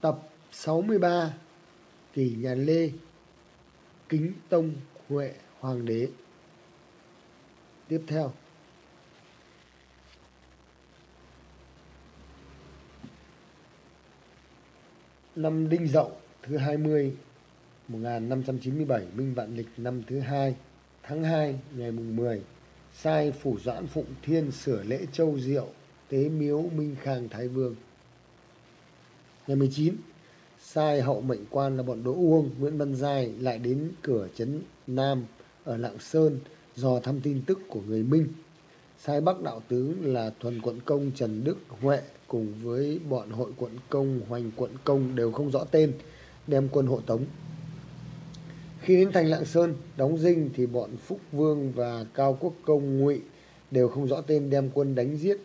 Tập 63 Kỷ nhà Lê, Kính Tông Huệ Hoàng đế. Tiếp theo. Năm Đinh Dậu, thứ 20 1597 Minh Vạn Lịch, năm thứ hai, tháng 2 ngày mùng 10 sai phủ doãn Phụng Thiên sửa lễ châu diệu, tế miếu Minh Khang Thái Vương ngày 19 sai hậu mệnh quan là bọn Đỗ Uông, Nguyễn Văn Giai lại đến cửa trấn Nam ở Lạng Sơn dò thăm tin tức của người Minh. Sai Bắc đạo tướng là Thuần quận công Trần Đức Huệ cùng với bọn hội quận công Hoành quận công đều không rõ tên đem quân hộ tống. Khi đến thành Lạng Sơn đóng dinh thì bọn Phúc Vương và Cao Quốc công Ngụy đều không rõ tên đem quân đánh giết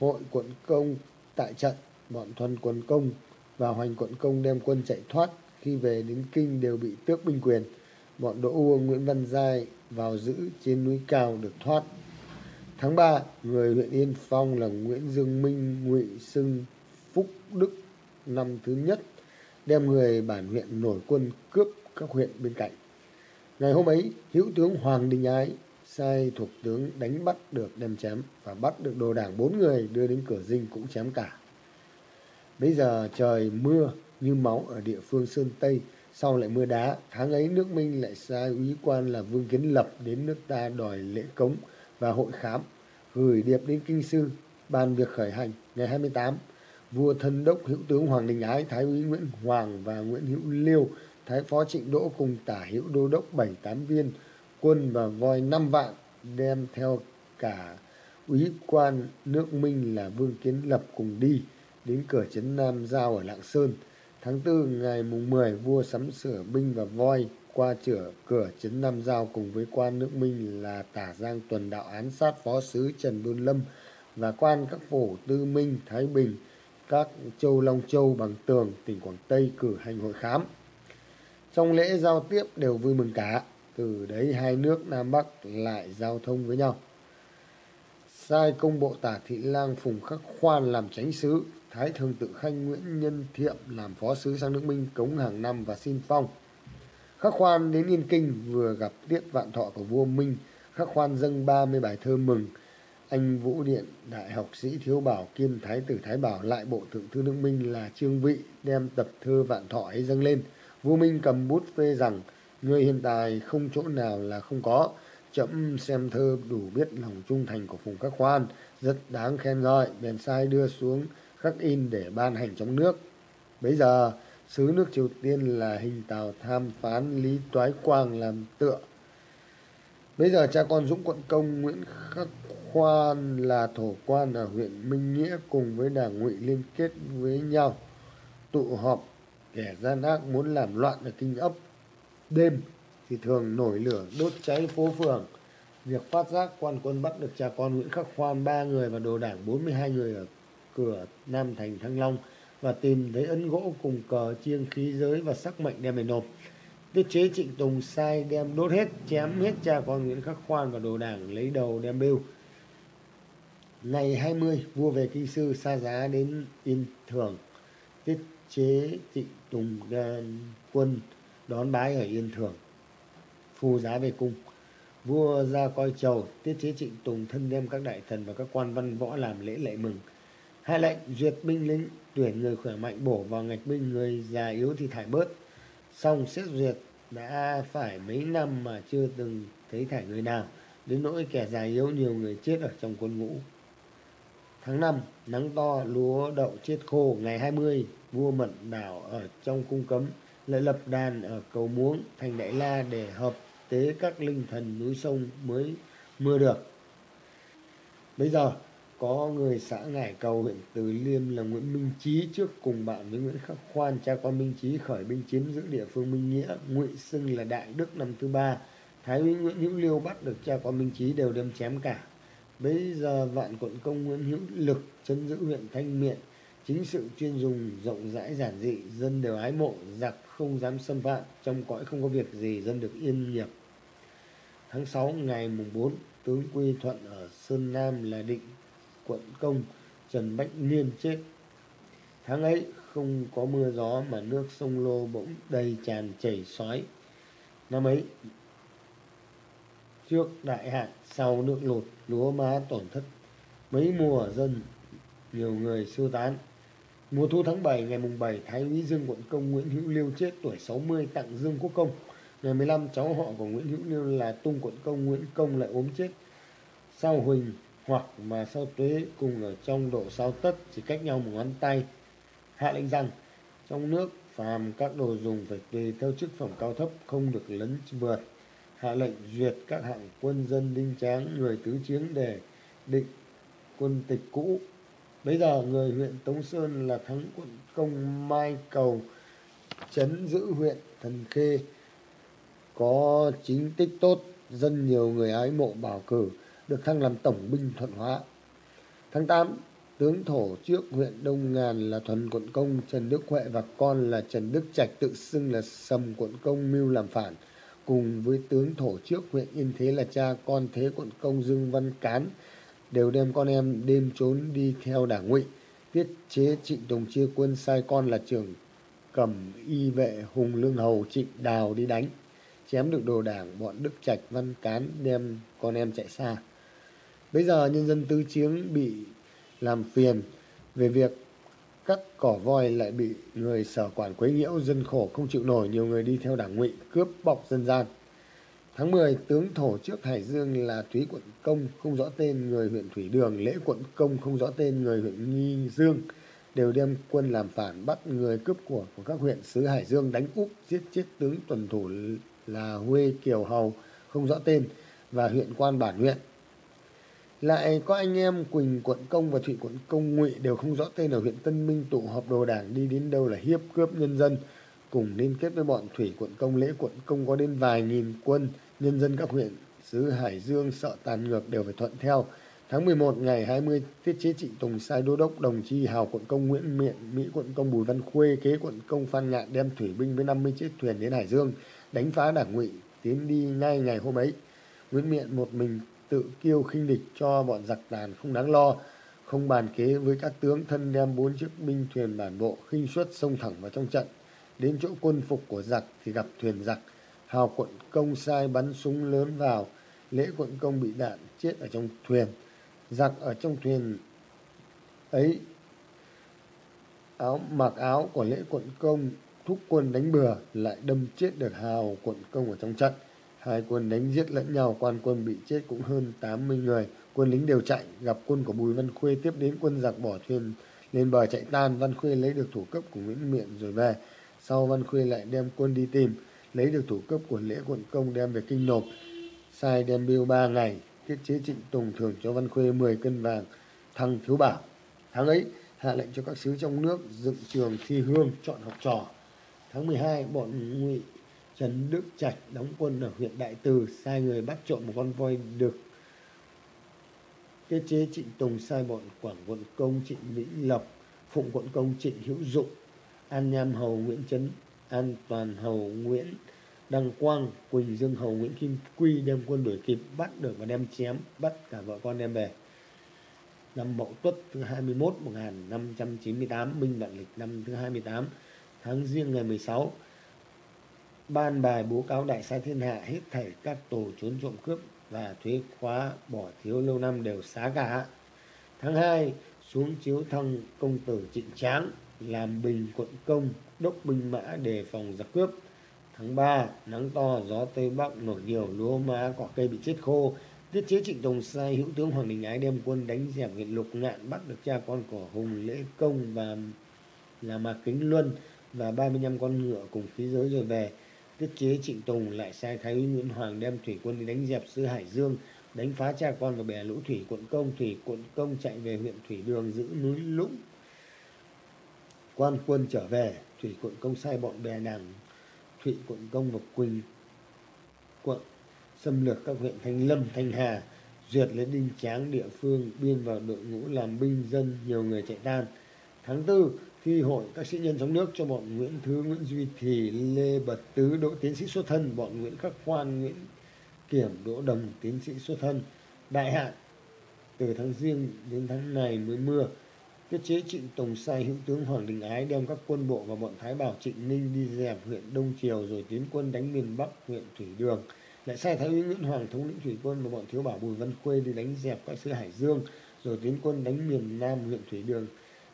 hội quận công tại trận bọn Thuần quận công và Hoành quận công đem quân chạy thoát khi về đến kinh đều bị tước binh quyền. Bọn Đỗ Uông Nguyễn Văn Giai vào giữ trên núi cao được thoát. Tháng 3, người huyện Yên Phong là Nguyễn Dương Minh, Ngụy Sưng, Phúc Đức năm thứ nhất đem người bản huyện nổi quân cướp các huyện bên cạnh. Ngày hôm ấy, hữu tướng Hoàng Đình Ái sai thuộc tướng đánh bắt được đem chém và bắt được đồ đảng bốn người đưa đến cửa dinh cũng chém cả. Bây giờ trời mưa như máu ở địa phương Sơn Tây, sau lại mưa đá. Tháng ấy nước Minh lại sai úy quan là Vương Kiến Lập đến nước ta đòi lễ cống và hội khám, gửi điệp đến Kinh Sư, bàn việc khởi hành ngày 28. Vua thân đốc hữu tướng Hoàng Đình Ái, Thái úy Nguyễn Hoàng và Nguyễn Hữu Liêu, Thái phó Trịnh Đỗ cùng tả hữu đô đốc bảy tám viên, quân và voi năm vạn đem theo cả úy quan nước Minh là Vương Kiến Lập cùng đi đến cửa trấn Nam Giao ở Lạng Sơn. Tháng 4 ngày mùng 10, vua sắm sửa binh và voi qua chữa cửa trấn Nam Giao cùng với quan nước Minh là Tả Giang tuần đạo án sát phó sứ Trần Đôn Lâm và quan các phổ Tư Minh, Thái Bình, các châu Long Châu, Bằng Tường, tỉnh Quảng Tây cử hành hội khám. Trong lễ giao tiếp đều vui mừng cả, từ đấy hai nước Nam Bắc lại giao thông với nhau. Sai công bộ tả thị lang Phùng Khắc Khoan làm tránh sứ, Thái Thường Tự Khanh Nguyễn Nhân Thiệm làm phó sứ sang nước Minh cống hàng năm và xin phong. Khắc Khoan đến Yên Kinh vừa gặp tiết vạn thọ của vua Minh, Khắc Khoan dâng 30 bài thơ mừng. Anh Vũ Điện, đại học sĩ Thiếu Bảo kiêm Thái tử Thái Bảo lại bộ thượng thư nước Minh là Trương Vị đem tập thơ vạn thọ ấy dâng lên. Vua Minh cầm bút phê rằng người hiện tại không chỗ nào là không có. Chậm xem thơ đủ biết lòng trung thành của Phùng Khắc Khoan, rất đáng khen ngợi, bèn sai đưa xuống khắc in để ban hành trong nước. Bây giờ, sứ nước Triều Tiên là hình tào tham phán Lý Toái Quang làm tựa. Bây giờ cha con Dũng Quận Công Nguyễn Khắc Khoan là thổ quan ở huyện Minh Nghĩa cùng với đảng ngụy liên kết với nhau. Tụ họp kẻ gian ác muốn làm loạn ở kinh ấp. Đêm thì thường nổi lửa đốt cháy phố phường. Việc phát giác quan quân bắt được cha con Nguyễn Khắc Khoan ba người và đồ đảng 42 người ở cửa Nam Thành Thăng Long và tìm thấy ấn gỗ cùng cờ chiêng khí giới và sắc mệnh đem về nộp. Tiết chế Trịnh Tùng sai đem đốt hết, chém hết cha con Nguyễn Khắc Khoan và đồ đảng lấy đầu đem bêu. Ngày 20, vua về kinh sư xa giá đến Yên Thường. Tiết chế Trịnh Tùng đem quân đón bái ở Yên Thường. Phu giá về cung. Vua ra coi chầu, tiết chế Trịnh Tùng thân đem các đại thần và các quan văn võ làm lễ lệ mừng Hai lệnh duyệt binh lính tuyển người khỏe mạnh bổ vào ngạch binh người già yếu thì thải bớt. Xong xét duyệt đã phải mấy năm mà chưa từng thấy thải người nào. Đến nỗi kẻ già yếu nhiều người chết ở trong quân ngũ. Tháng 5, nắng to, lúa đậu chết khô. Ngày 20, vua Mận Đảo ở trong cung cấm lại lập đàn ở cầu muống thành Đại La để hợp tế các linh thần núi sông mới mưa được. Bây giờ có người xã Ngải Cầu, huyện Từ Liêm là Nguyễn Minh trí trước cùng bạn với Nguyễn Khắc Khoan, cha con Minh trí khởi binh chiếm giữ địa phương Minh Nghĩa, ngụy xưng là Đại Đức năm thứ ba. Thái úy Nguyễn Hữu Liêu bắt được cha con Minh trí đều đem chém cả. Bây giờ vạn quận công Nguyễn Hữu Lực chân giữ huyện Thanh Miện. Chính sự chuyên dùng rộng rãi giản dị, dân đều ái mộ, giặc không dám xâm phạm, trong cõi không có việc gì, dân được yên nghiệp. Tháng 6 ngày mùng 4 tướng Quy Thuận ở Sơn Nam là định quận công Trần Bách Niên chết. Tháng ấy không có mưa gió mà nước sông Lô bỗng đầy tràn chảy xoáy Năm ấy, trước đại hạn, sau nước lụt, lúa má tổn thất. Mấy mùa dân, nhiều người sơ tán. Mùa thu tháng 7, ngày mùng 7, Thái úy Dương Quận Công Nguyễn Hữu Liêu chết tuổi 60 tặng Dương Quốc Công. Ngày 15, cháu họ của Nguyễn Hữu Liêu là Tung Quận Công Nguyễn Công lại ốm chết. Sau Huỳnh hoặc mà sau Tuế cùng ở trong độ sao tất chỉ cách nhau một ngón tay. Hạ lệnh rằng, trong nước, phàm các đồ dùng phải tùy theo chức phẩm cao thấp, không được lấn vượt. Hạ lệnh duyệt các hạng quân dân đinh tráng, người tứ chiến để định quân tịch cũ Bây giờ người huyện Tống Sơn là thắng quận công Mai Cầu, chấn giữ huyện Thần Khê có chính tích tốt, dân nhiều người ái mộ bảo cử được thăng làm tổng binh thuận hóa. Tháng 8 tướng thổ trước huyện Đông Ngàn là thuần quận công, Trần Đức Huệ và con là Trần Đức Trạch tự xưng là sầm quận công mưu làm phản. Cùng với tướng thổ trước huyện Yên Thế là cha con thế quận công Dương Văn Cán đều đem con em đêm trốn đi theo đảng ngụy. Tiết chế trịnh tùng chia quân, sai con là trưởng cầm y vệ hùng lương hầu trịnh đào đi đánh. Chém được đồ đảng bọn đức trạch, văn cán đem con em chạy xa bây giờ nhân dân tứ chiếng bị làm phiền về việc các cỏ voi lại bị người sở quản quấy nhiễu dân khổ không chịu nổi nhiều người đi theo đảng ngụy cướp bọc dân gian Tháng 10, tướng thổ trước Hải Dương là Thúy Quận Công không rõ tên người huyện Thủy Đường, Lễ Quận Công không rõ tên người huyện Nghi Dương đều đem quân làm phản bắt người cướp của của các huyện xứ Hải Dương đánh úp giết chết tướng tuần thủ là Huê Kiều Hầu không rõ tên và huyện quan bản huyện. Lại có anh em Quỳnh Quận Công và Thụy Quận Công Ngụy đều không rõ tên ở huyện Tân Minh tụ họp đồ đảng đi đến đâu là hiếp cướp nhân dân cùng liên kết với bọn Thủy Quận Công Lễ Quận Công có đến vài nghìn quân nhân dân các huyện xứ Hải Dương sợ tàn ngược đều phải thuận theo. Tháng 11 ngày 20 tiết chế Trịnh Tùng sai đô đốc đồng chi Hào quận công Nguyễn Miện, Mỹ quận công Bùi Văn Khuê, kế quận công Phan Ngạn đem thủy binh với 50 chiếc thuyền đến Hải Dương, đánh phá đảng ngụy tiến đi ngay ngày hôm ấy. Nguyễn Miện một mình tự kiêu khinh địch cho bọn giặc tàn không đáng lo, không bàn kế với các tướng thân đem bốn chiếc binh thuyền bản bộ khinh suất xông thẳng vào trong trận. Đến chỗ quân phục của giặc thì gặp thuyền giặc, Hào quận công sai bắn súng lớn vào, lễ quận công bị đạn chết ở trong thuyền. Giặc ở trong thuyền ấy áo mặc áo của lễ quận công thúc quân đánh bừa lại đâm chết được hào quận công ở trong trận hai quân đánh giết lẫn nhau, quan quân bị chết cũng hơn 80 người. Quân lính đều chạy, gặp quân của bùi văn khuê tiếp đến quân giặc bỏ thuyền, lên bờ chạy tan. Văn khuê lấy được thủ cấp của nguyễn miện rồi về. Sau văn khuê lại đem quân đi tìm, lấy được thủ cấp của lễ quận công đem về kinh nộp. Sai đem biêu ba ngày tiết chế trịnh tùng thưởng cho văn khuê 10 cân vàng, thăng thiếu bảo. Tháng ấy, hạ lệnh cho các sứ trong nước dựng trường thi hương chọn học trò. Tháng 12 bọn ngụy trần đức trạch đóng quân ở huyện đại từ, sai người bắt trộm một con voi được tiết chế trịnh tùng, sai bọn quảng quận công, trịnh vĩnh lộc, phụng quận công, trịnh hữu dụng, an nham hầu, nguyễn trấn, an toàn hầu, nguyễn đăng quang, quỳnh dương hầu, nguyễn kim quy đem quân đuổi kịp, bắt được và đem chém, bắt cả vợ con đem về. Năm Mậu Tuất thứ 21 1598 Minh Vạn Lịch năm thứ 28 tháng riêng ngày 16 ban bài bố cáo đại sai thiên hạ hết thảy các tổ trốn trộm cướp và thuế khóa bỏ thiếu lâu năm đều xá cả tháng 2 xuống chiếu thăng công tử trịnh tráng, làm bình quận công, đốc binh mã đề phòng giặc cướp. Tháng 3 nắng to, gió tây bắc, nổi nhiều lúa má, cỏ cây bị chết khô. Tiết chế trịnh tùng sai hữu tướng hoàng đình ái đem quân đánh dẹp huyện lục ngạn, bắt được cha con của hùng lễ công và là mạc kính luân và 35 con ngựa cùng khí giới rồi về tiết chế trịnh tùng lại sai thái úy nguyễn hoàng đem thủy quân đi đánh dẹp sư hải dương, đánh phá cha con và bè lũ thủy quận công, thủy quận công chạy về huyện thủy đường giữ núi lũng. Quan quân trở về, thủy quận công sai bọn bè nàng thụy quận công và quỳnh quận xâm lược các huyện thanh lâm, thanh hà, duyệt lấy đinh tráng địa phương, biên vào đội ngũ làm binh dân, nhiều người chạy tan tháng tư thi hội các sĩ nhân trong nước cho bọn nguyễn thứ, nguyễn duy thì, lê bật tứ, đỗ tiến sĩ xuất thân, bọn nguyễn khắc khoan, nguyễn kiểm, đỗ đồng, tiến sĩ xuất thân, đại hạn, từ tháng riêng đến tháng này mới mưa Tiết chế Trịnh Tùng sai, hữu tướng Hoàng Đình Ái đem các quân bộ và bọn Thái Bảo Trịnh Ninh đi dẹp huyện Đông Triều rồi tiến quân đánh miền Bắc, huyện Thủy Đường. Lại sai Thái úy Nguyễn Hoàng thống lĩnh thủy quân và bọn thiếu bảo Bùi Văn Khuê đi đánh dẹp các xứ Hải Dương, rồi tiến quân đánh miền Nam, huyện Thủy Đường.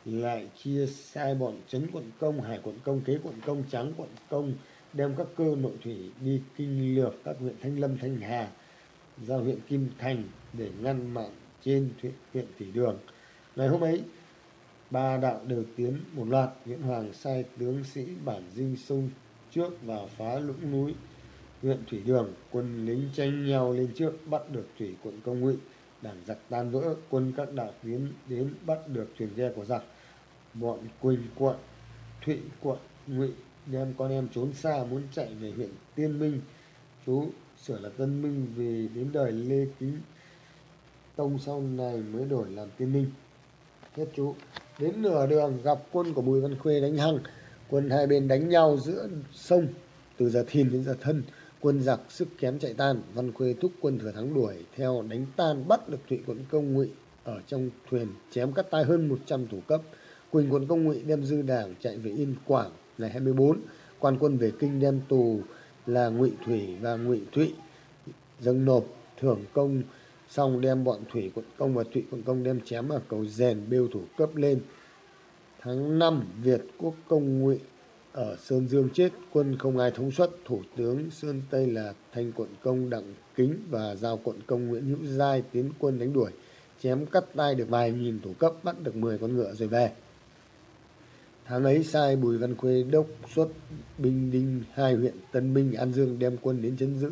Lại chia sai bọn Trấn quận công, Hải quận công, Kế quận công, Tráng quận công đem các cơ nội thủy đi kinh lược các huyện Thanh Lâm, Thanh Hà ra huyện Kim Thành để ngăn mặn trên huyện Thủy Đường. Ngày hôm ấy, ba đạo đều tiến một loạt nguyễn hoàng sai tướng sĩ bản dinh sông trước vào phá lũng núi huyện thủy đường quân lính tranh nhau lên trước bắt được thủy quận công ngụy đảng giặc tan vỡ quân các đạo tiến đến bắt được thuyền ghe của giặc bọn quỳnh quận, thụy quận, ngụy, đem con em trốn xa muốn chạy về huyện tiên minh. Chú sửa là tân minh vì đến đời lê kính tông sau này mới đổi làm tiên minh. Hết chú. Đến nửa đường gặp quân của bùi văn khuê đánh hăng. Quân hai bên đánh nhau giữa sông. Từ giờ thìn đến giờ thân, quân giặc sức kém chạy tan. Văn khuê thúc quân thừa thắng đuổi, theo đánh tan bắt được thụy quận công ngụy. Ở trong thuyền chém cắt tay hơn 100 thủ cấp quỳnh quận công ngụy đem dư đảng chạy về yên quảng ngày 24 quan quân về kinh đem tù là ngụy thủy và ngụy thụy. Dâng nộp, thưởng công, xong đem bọn thủy quận công và thụy quận công đem chém ở cầu rèn bêu thủ cấp lên. Tháng năm, việt quốc công ngụy ở sơn dương chết, quân không ai thống suất, thủ tướng sơn tây là thanh quận công đặng kính và giao quận công nguyễn hữu giai tiến quân đánh đuổi, chém cắt tay được vài nghìn thủ cấp, bắt được mười con ngựa rồi về tháng ấy sai bùi văn khuê đốc xuất binh đinh hai huyện tân minh an dương đem quân đến chấn giữ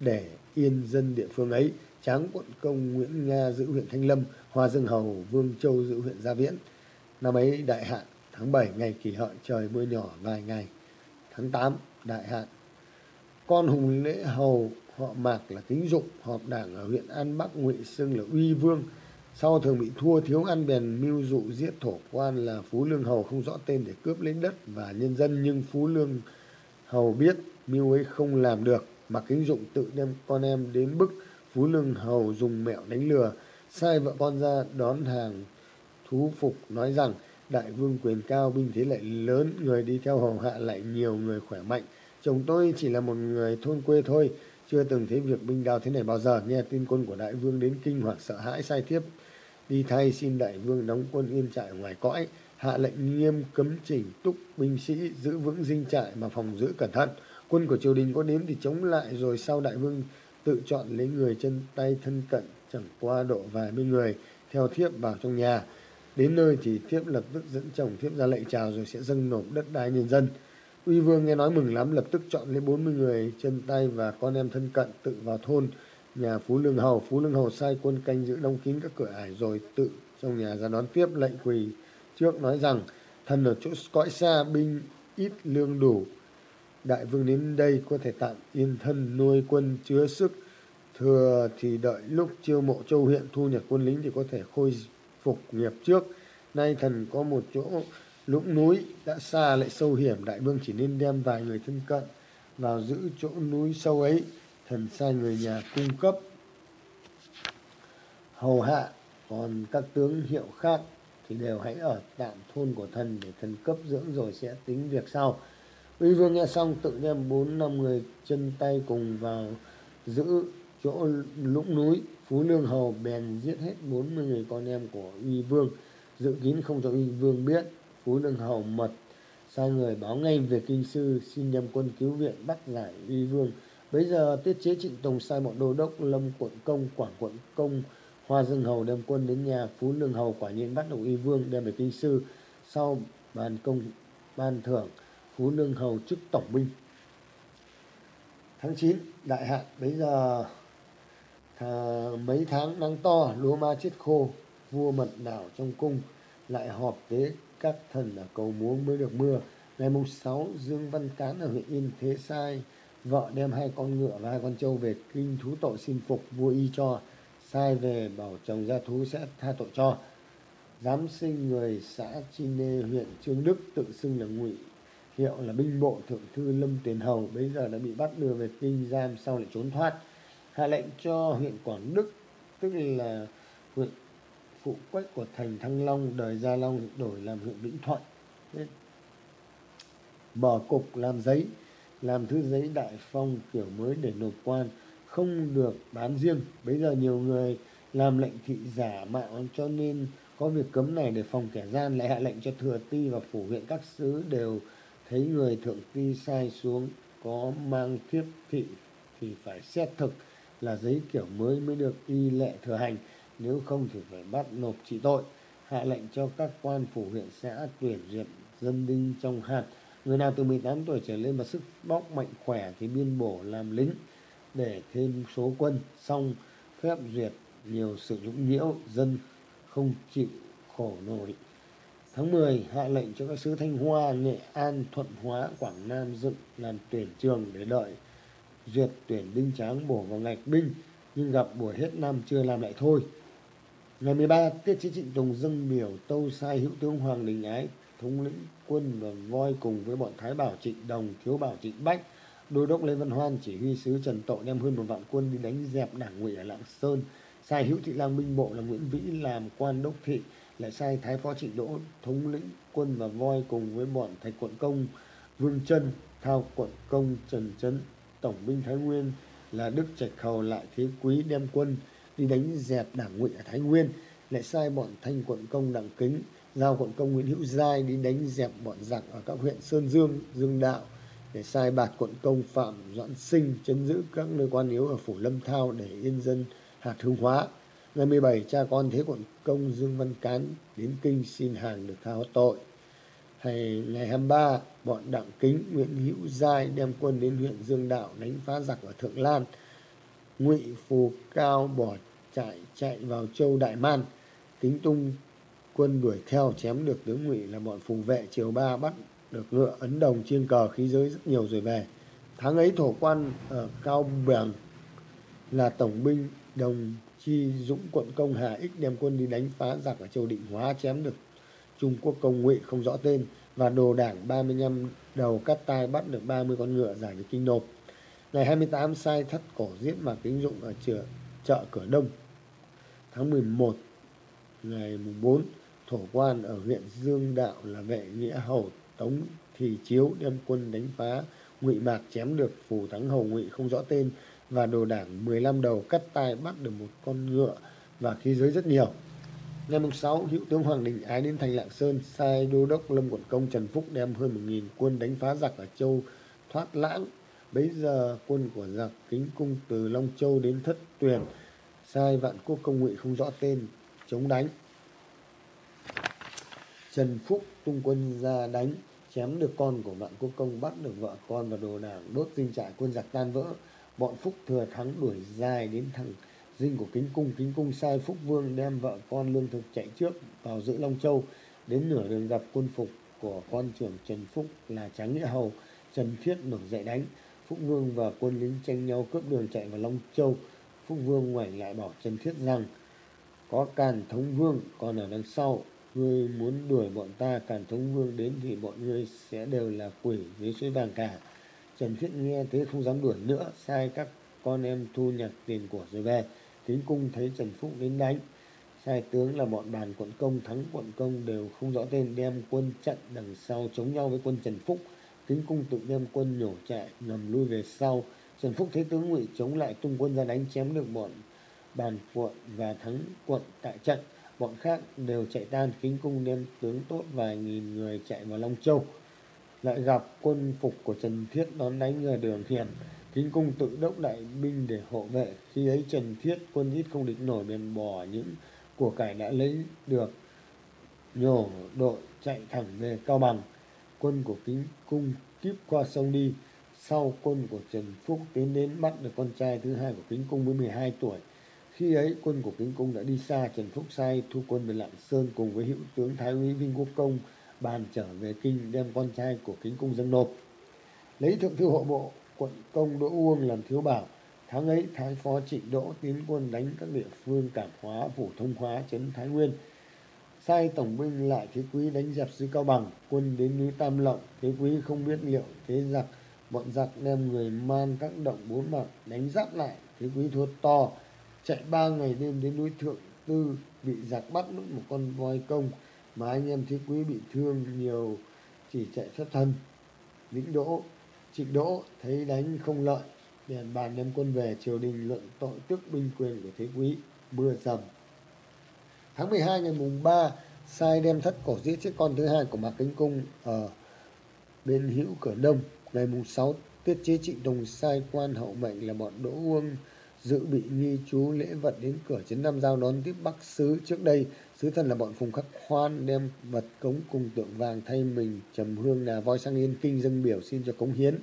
để yên dân địa phương ấy Tráng quận công Nguyễn Nga giữ huyện Thanh Lâm, Hoa Dương Hầu Vương Châu giữ huyện Gia Viễn. Năm ấy đại hạn tháng 7 ngày kỷ hợi trời mưa nhỏ vài ngày. Tháng 8 đại hạn. Con hùng lễ hầu họ Mạc là Kính Dụng, họp đảng ở huyện An Bắc Ngụy xưng là Uy Vương. Sau thường bị thua thiếu ăn bèn mưu dụ giết thổ quan là Phú Lương Hầu không rõ tên để cướp lấy đất và nhân dân nhưng Phú Lương Hầu biết mưu ấy không làm được mà Kính Dụng tự đem con em đến bức Phú Lương Hầu dùng mẹo đánh lừa, sai vợ con ra đón hàng thú phục nói rằng đại vương quyền cao binh thế lại lớn, người đi theo hầu hạ lại nhiều người khỏe mạnh. Chồng tôi chỉ là một người thôn quê thôi, chưa từng thấy việc binh đao thế này bao giờ. Nghe tin quân của đại vương đến kinh hoặc sợ hãi sai thiếp đi thay xin đại vương đóng quân yên trại ngoài cõi, hạ lệnh nghiêm cấm chỉnh túc binh sĩ giữ vững dinh trại mà phòng giữ cẩn thận. Quân của triều đình có đến thì chống lại, rồi sau đại vương tự chọn lấy người chân tay thân cận, chẳng qua độ vài mươi người, theo thiếp vào trong nhà. Đến nơi thì thiếp lập tức dẫn chồng thiếp ra lệnh chào rồi sẽ dâng nộp đất đai nhân dân. Uy vương nghe nói mừng lắm, lập tức chọn lấy bốn mươi người chân tay và con em thân cận tự vào thôn nhà phú lương hầu. Phú lương hầu sai quân canh giữ đóng kín các cửa ải rồi tự trong nhà ra đón tiếp lệnh quỳ. Trước nói rằng, thần ở chỗ cõi xa, binh ít lương đủ. Đại vương đến đây có thể tạm yên thân nuôi quân chứa sức. Thừa thì đợi lúc chiêu mộ châu huyện, thu nhặt quân lính thì có thể khôi phục nghiệp trước. Nay thần có một chỗ lũng núi đã xa lại sâu hiểm. Đại vương chỉ nên đem vài người thân cận vào giữ chỗ núi sâu ấy thần sai người nhà cung cấp. Hầu hạ còn các tướng hiệu khác thì đều hãy ở tạm thôn của thần để thần cấp dưỡng rồi sẽ tính việc sau. Uy vương nghe xong tự đem bốn năm người chân tay cùng vào giữ chỗ lũng núi. Phú lương hầu bèn giết hết bốn mươi người con em của uy vương. Dự kín không cho uy vương biết, phú lương hầu mật, sai người báo ngay về kinh sư xin đem quân cứu viện bắt giải uy vương bây giờ tiết chế trịnh tùng sai bọn đô đốc lâm quận công quảng quận công hoa dương hầu đem quân đến nhà phú lương hầu quả nhiên bắt được y vương đem về kinh sư. Sau bàn công ban thưởng phú lương hầu chức tổng binh. Tháng 9 đại hạn. Bây giờ thà, mấy tháng nắng to lúa ma chết khô vua mật đảo trong cung lại họp tế các thần ở cầu múa mới được mưa. Ngày mùng 6 dương văn cán ở huyện yên thế sai vợ đem hai con ngựa và hai con trâu về kinh thú tội xin phục, vua y cho. Sai về bảo chồng gia thú sẽ tha tội cho. Giám sinh người xã chi nê, huyện trương đức, tự xưng là ngụy hiệu là binh bộ thượng thư lâm tiền hầu bây giờ đã bị bắt đưa về kinh giam sau lại trốn thoát. Hạ lệnh cho huyện quảng đức, tức là huyện phụ quách của thành thăng long, đời gia long, đổi làm huyện vĩnh thuận. Mở cục làm giấy làm thư giấy đại phong kiểu mới để nộp quan, không được bán riêng. Bây giờ nhiều người làm lệnh thị giả mạo, cho nên có việc cấm này để phòng kẻ gian, lại hạ lệnh cho thừa ti và phủ huyện các xứ đều thấy người thượng ti sai xuống, có mang thiếp thị thì phải xét thực là giấy kiểu mới mới được y lệ thừa hành, nếu không thì phải bắt nộp trị tội. Hạ lệnh cho các quan phủ huyện xã tuyển duyệt dân đinh trong hạt người nào từ 18 tuổi trở lên mà sức bóc mạnh khỏe thì biên bổ làm lính để thêm số quân xong phép duyệt nhiều sự nhũng nhiễu dân không chịu khổ nổi tháng 10 hạ lệnh cho các sứ Thanh Hoa, Nghệ An, Thuận Hóa, Quảng Nam dựng làm tuyển trường để đợi duyệt tuyển binh tráng bổ vào ngạch binh nhưng gặp buổi hết năm chưa làm lại thôi. Ngày 13, Tiết Chí Trịnh Tùng dâng biểu tâu sai hữu tướng Hoàng Đình Ái thống lĩnh quân và voi cùng với bọn Thái Bảo Trịnh Đồng, Thiếu Bảo Trịnh Bách, đô đốc Lê Văn Hoan chỉ huy sứ Trần Tội đem hơn một vạn quân đi đánh dẹp đảng ngụy ở Lạng Sơn, sai hữu thị lang binh bộ là Nguyễn Vĩ làm quan đốc thị, lại sai Thái Phó Trịnh Đỗ thống lĩnh quân và voi cùng với bọn Thạch Quận Công, Vương Trân, Thao Quận Công, Trần Trấn, Tổng binh Thái Nguyên là Đức Trạch Khầu lại Thế Quý đem quân đi đánh dẹp đảng ngụy ở Thái Nguyên, lại sai bọn Thanh Quận Công Đặng Kính, giao quận công Nguyễn Hữu Giai đi đánh dẹp bọn giặc ở các huyện Sơn Dương, Dương Đạo để sai bạt quận công Phạm Doãn Sinh chấn giữ các nơi quan yếu ở phủ Lâm Thao để yên dân hạt hương hóa. Ngày 17, cha con Thế quận công Dương Văn Cán đến kinh xin hàng được tha tội. Hay ngày 23, bọn Đặng Kính, Nguyễn Hữu Giai đem quân đến huyện Dương Đạo đánh phá giặc ở Thượng Lan. Ngụy Phù Cao bỏ chạy chạy vào châu Đại Man. Kính Tung quân đuổi theo chém được tướng ngụy là bọn phùng vệ triều ba bắt được ngựa ấn đồng chiên cờ khí giới rất nhiều rồi về. Tháng ấy thổ quan ở cao bằng là tổng binh đồng chi dũng quận công hà ích đem quân đi đánh phá giặc ở châu định hóa chém được trung quốc công ngụy không rõ tên và đồ đảng 35 đầu cắt tai bắt được 30 con ngựa giải về kinh nộp. Ngày 28 sai thất cổ giết mà kính dụng ở chợ, chợ cửa đông. Tháng 11 ngày mùng 4 thổ quan ở huyện Dương Đạo là vệ nghĩa hầu Tống Thì Chiếu đem quân đánh phá ngụy Mạc chém được phù thắng hầu ngụy không rõ tên và đồ đảng 15 đầu cắt tai bắt được một con ngựa và khí giới rất nhiều. Ngày mùng 6, Hữu tướng Hoàng Đình Ái đến thành Lạng Sơn sai đô đốc Lâm Quận Công Trần Phúc đem hơn 1.000 quân đánh phá giặc ở châu Thoát Lãng. Bấy giờ quân của giặc kính cung từ Long Châu đến Thất Tuyền sai vạn quốc công ngụy không rõ tên chống đánh. Trần Phúc tung quân ra đánh, chém được con của vạn quốc công, bắt được vợ con và đồ đảng, đốt dinh trại quân giặc tan vỡ. Bọn Phúc thừa thắng đuổi dài đến thằng dinh của Kính Cung. Kính Cung sai Phúc Vương đem vợ con lương thực chạy trước vào giữ Long Châu. Đến nửa đường gặp quân phục của con trưởng Trần Phúc là Tráng Nghĩa Hầu. Trần Thiết nổi dậy đánh. Phúc Vương và quân lính tranh nhau cướp đường chạy vào Long Châu. Phúc Vương ngoảnh lại bảo Trần Thiết rằng có càn thống vương còn ở đằng sau ngươi muốn đuổi bọn ta cản thống vương đến thì bọn ngươi sẽ đều là quỷ dưới suối vàng cả. Trần thiết nghe thế không dám đuổi nữa, sai các con em thu nhặt tiền của rồi về. Kính cung thấy trần phúc đến đánh. Sai tướng là bọn bàn quận công, thắng quận công đều không rõ tên, đem quân chặn đằng sau chống nhau với quân trần phúc. Kính cung tự đem quân nhổ chạy ngầm lui về sau. Trần phúc thấy tướng ngụy chống lại tung quân ra đánh chém được bọn bàn quận và thắng quận tại trận bọn khác đều chạy tan kính cung đem tướng tốt vài nghìn người chạy vào long châu. Lại gặp quân phục của trần thiết đón đánh ở đường hiền kính cung tự đốc đại binh để hộ vệ. Khi ấy trần thiết quân ít không địch nổi bèn bỏ những của cải đã lấy được nhổ đội chạy thẳng về cao bằng. Quân của kính cung kíp qua sông đi. Sau quân của trần phúc tiến đến bắt được con trai thứ hai của kính cung với 12 tuổi khi ấy, quân của kính cung đã đi xa trần phúc sai, thu quân về lạng sơn cùng với hữu tướng thái úy vinh quốc công, bàn trở về kinh đem con trai của kính cung dâng nộp. Lấy thượng thư hộ bộ, quận công, đỗ uông làm thiếu bảo. Tháng ấy, thái phó trịnh đỗ tiến quân đánh các địa phương cảm hóa, phủ thông hóa, trấn thái nguyên. Sai tổng binh lại thế quý đánh dẹp dưới cao bằng, quân đến núi tam lộng. Thế quý không biết liệu thế giặc, bọn giặc đem người man các động bốn mặt đánh giáp lại. Thế quý thua to chạy ba ngày đêm đến núi thượng tư, bị giặc bắt mất một con voi công mà anh em thế quý bị thương nhiều, chỉ chạy thoát thân. Vĩnh đỗ, trịnh đỗ thấy đánh không lợi, bèn bàn đem quân về triều đình luận tội tước binh quyền của thế quý, mưa dầm. Tháng 12 ngày mùng 3 sai đem thất cổ giết chết con thứ hai của mạc kính cung ở bên hữu cửa đông. Ngày mùng 6 tiết chế trịnh đồng sai quan hậu mệnh là bọn đỗ uông dự bị nghi chú lễ vật đến cửa trấn Nam Giao đón tiếp Bắc Sứ. Trước đây, sứ thần là bọn Phùng Khắc Khoan đem vật cống cùng tượng vàng thay mình trầm hương là voi sang Yên Kinh dâng biểu xin cho cống hiến.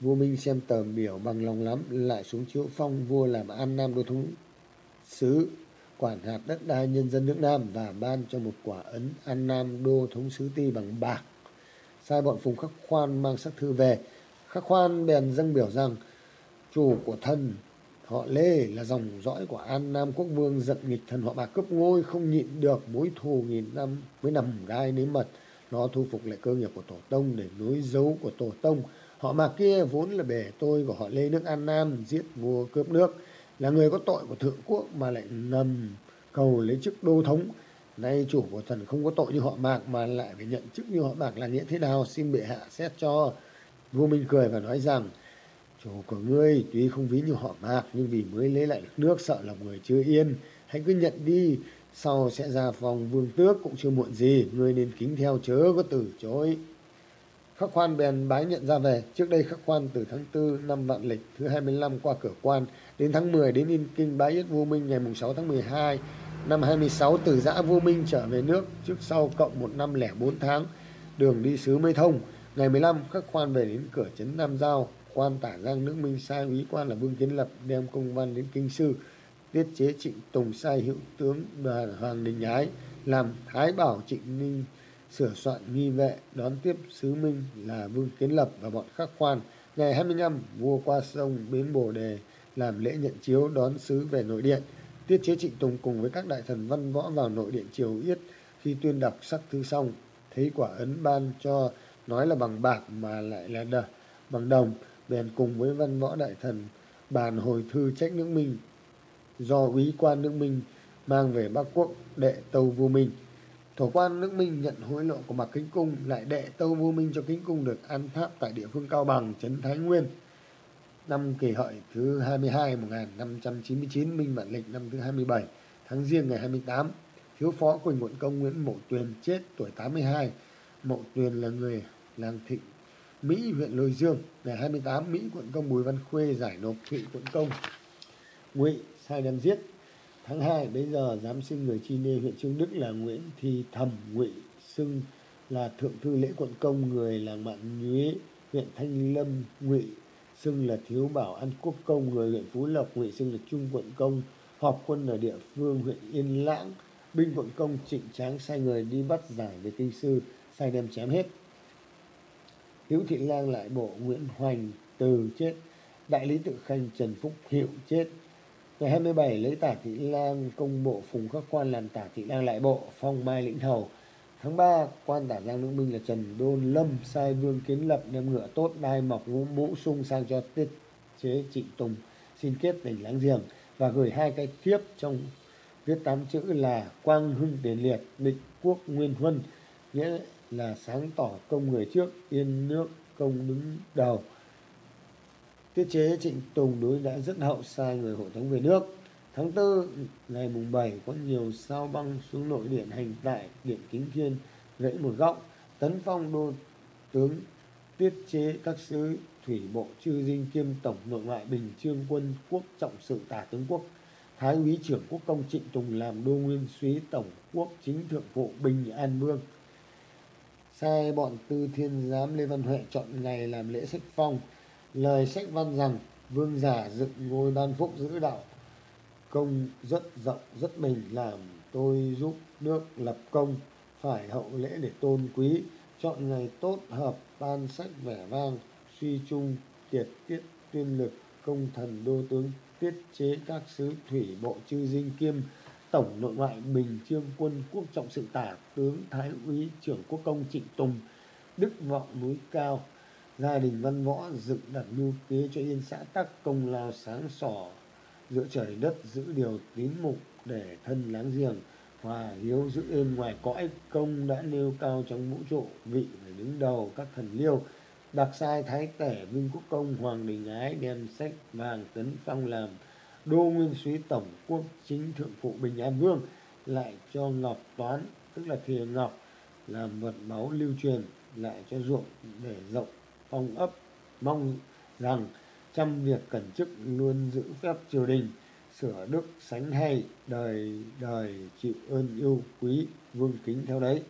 Vua Minh xem tờ biểu bằng lòng lắm, lại xuống chiếu phong vua làm An Nam đô thống sứ quản hạt đất đai nhân dân nước Nam và ban cho một quả ấn An Nam đô thống sứ ti bằng bạc. Sai bọn Phùng Khắc Khoan mang sắc thư về. Khắc Khoan bèn dâng biểu rằng chủ của thần, họ Lê là dòng dõi của An Nam Quốc Vương giận nghịch thần họ Mạc cướp ngôi, không nhịn được mối thù nghìn năm mới nằm gai nếm mật. Nó thu phục lại cơ nghiệp của tổ tông để nối dấu của tổ tông. Họ Mạc kia vốn là bề tôi của họ Lê nước An Nam giết vua cướp nước, là người có tội của thượng quốc mà lại ngầm cầu lấy chức đô thống. Nay chủ của thần không có tội như họ Mạc mà lại phải nhận chức như họ Mạc là nghĩa thế nào? Xin bệ hạ xét cho. Vua Minh cười và nói rằng Chủ của ngươi tuy không ví như họ mạc nhưng vì mới lấy lại được nước sợ lòng người chưa yên. Hãy cứ nhận đi, sau sẽ ra phòng vương tước cũng chưa muộn gì. Ngươi nên kính theo chớ có từ chối. Khắc khoan bèn bái nhận ra về. Trước đây khắc khoan từ tháng 4 năm vạn lịch thứ 25 qua cửa quan. Đến tháng 10 đến Yên Kinh bái yết vua Minh ngày 6 tháng 12 năm 26 từ giã vua Minh trở về nước trước sau cộng một năm lẻ bốn tháng. Đường đi sứ mới thông. Ngày 15 khắc khoan về đến cửa trấn Nam Giao quan tả giang nước minh sai úy quan là vương kiến lập đem công văn đến kinh sư tiết chế trịnh tùng sai hữu tướng đoàn hoàng đình ái làm thái bảo trịnh ninh sửa soạn nghi vệ đón tiếp sứ minh là vương kiến lập và bọn khắc khoan. Ngày 25 vua qua sông bến bồ đề làm lễ nhận chiếu đón sứ về nội điện. Tiết chế trịnh tùng cùng với các đại thần văn võ vào nội điện triều yết khi tuyên đọc sắc thư xong thấy quả ấn ban cho nói là bằng bạc mà lại là đờ, bằng đồng bèn cùng với văn võ đại thần bàn hồi thư trách nước minh, do quý quan nước minh mang về bắc quốc đệ tâu vua minh. Thổ quan nước minh nhận hối lộ của mạc kính cung, lại đệ tâu vua minh cho kính cung được an tháp tại địa phương cao bằng, trấn thái nguyên. Năm kỷ hợi thứ 22 1599 minh bản lịch năm thứ 27 tháng riêng ngày 28 thiếu phó quỳnh quận công nguyễn mộ tuyền chết tuổi 82 mộ tuyền là người làng thịnh Mỹ, huyện Lôi Dương, ngày 28 Mỹ, quận công, Bùi Văn Khuê, giải nộp Thụy quận công. Ngụy sai đem giết. Tháng 2 bây giờ giám sinh người chi nê, huyện Trương Đức là Nguyễn Thị Thầm, Ngụy xưng là thượng thư lễ quận công, người làng Mạn Nhuế, huyện Thanh Lâm, Ngụy xưng là thiếu bảo an quốc công, người huyện Phú Lộc, Ngụy xưng là trung quận công. Họp quân ở địa phương huyện Yên Lãng, binh quận công trịnh tráng sai người đi bắt giải về kinh sư, sai đem chém hết. Hiếu Thị Lang lại bộ Nguyễn Hoành từ chết. Đại lý tự khanh Trần Phúc Hiệu chết. Ngày 27 lấy tả thị lang công bộ phùng khắc quan làm tả thị lang lại bộ phong mai lĩnh hầu. Tháng 3, quan tả giang nước minh là Trần Đôn Lâm sai vương kiến lập đem ngựa tốt đai mọc ngũ mũ sung sang cho tiết chế trịnh Tùng xin kết tỉnh láng giềng và gửi hai cái thiếp trong viết tám chữ là Quang Hưng Tiền Liệt, Định Quốc Nguyên Huân, nghĩa là sáng tỏ công người trước, yên nước công đứng đầu. Tiết chế trịnh tùng đối đã rất hậu sai người hộ tống về nước. Tháng tư, ngày mùng 7 có nhiều sao băng xuống nội điện hành tại điện kính thiên, gãy một góc. Tấn phong đô tướng tiết chế các sứ thủy bộ chư dinh kiêm tổng nội ngoại bình trương quân quốc trọng sự tả tướng quốc. Thái úy trưởng quốc công trịnh tùng làm đô nguyên suý tổng quốc chính thượng phụ bình an vương sai bọn tư thiên giám lê văn huệ chọn ngày làm lễ sách phong. Lời sách văn rằng, vương giả dựng ngôi ban phúc giữ đạo. Công rất rộng, rất bình, làm tôi giúp nước lập công. Phải hậu lễ để tôn quý, chọn ngày tốt hợp ban sách vẻ vang. Suy trung kiệt tiết tuyên lực, công thần đô tướng tiết chế các sứ thủy bộ chư dinh kiêm tổng nội ngoại bình trương quân quốc trọng sự tả, tướng thái úy trưởng quốc công trịnh tùng, đức vọng núi cao. Gia đình văn võ dựng đặt mưu kế cho yên xã tắc công lao sáng sỏ, giữa trời đất giữ điều tín mục để thân láng giềng. Hòa hiếu giữ êm ngoài cõi, công đã nêu cao trong vũ trụ, vị phải đứng đầu các thần liêu. Đặc sai thái tể vương quốc công hoàng đình ái đem sách vàng tấn phong làm đô nguyên súy tổng quốc chính thượng phụ bình an vương lại cho ngọc toán, tức là thìa ngọc làm vật máu lưu truyền, lại cho ruộng để rộng, phong ấp, mong rằng trăm việc cẩn chức luôn giữ phép triều đình, sửa đức sánh hay, đời đời chịu ơn yêu quý, vương kính theo đấy.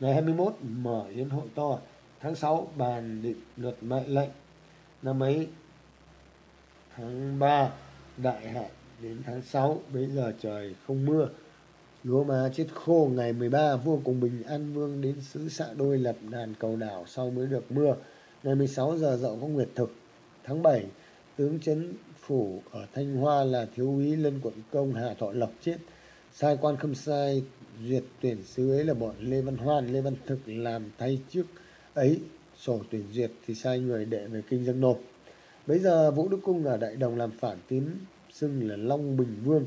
Ngày 21 mở yến hội to, tháng 6 bàn định luật mệnh lệnh. Năm ấy, tháng 3 đại hạn đến tháng 6 bây giờ trời không mưa. Lúa má chết khô ngày 13 vua cùng bình an vương đến xứ xạ đôi lập đàn cầu đảo sau mới được mưa. Ngày 16 giờ dậu có nguyệt thực. Tháng 7 tướng chấn phủ ở thanh hoa là thiếu úy lân quận công hà thọ lộc chết. Sai quan không sai duyệt tuyển sứ ấy là bọn lê văn hoan. Lê văn thực làm thay trước ấy, sổ tuyển duyệt thì sai người đệ về kinh dân nộp bây giờ vũ đức cung ở đại đồng làm phản tín, xưng là long bình vương.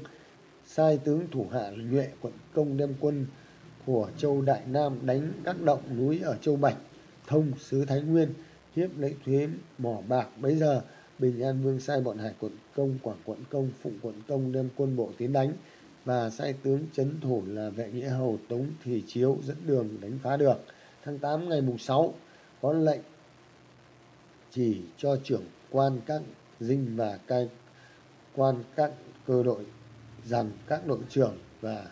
Sai tướng thủ hạ là nhuệ, quận công đem quân của châu đại nam đánh các động núi ở châu bạch, thông sứ thái nguyên, hiếp lấy thuế, mỏ bạc. Bây giờ, bình an vương sai bọn hải quận công, quảng quận công, phụng quận công đem quân bộ tiến đánh và sai tướng chấn thủ là vệ nghĩa hầu, tống thì chiếu dẫn đường đánh phá được. Tháng 8 ngày mùng 6 có lệnh chỉ cho trưởng quan các dinh và cai quan các cơ đội rằng các đội trưởng và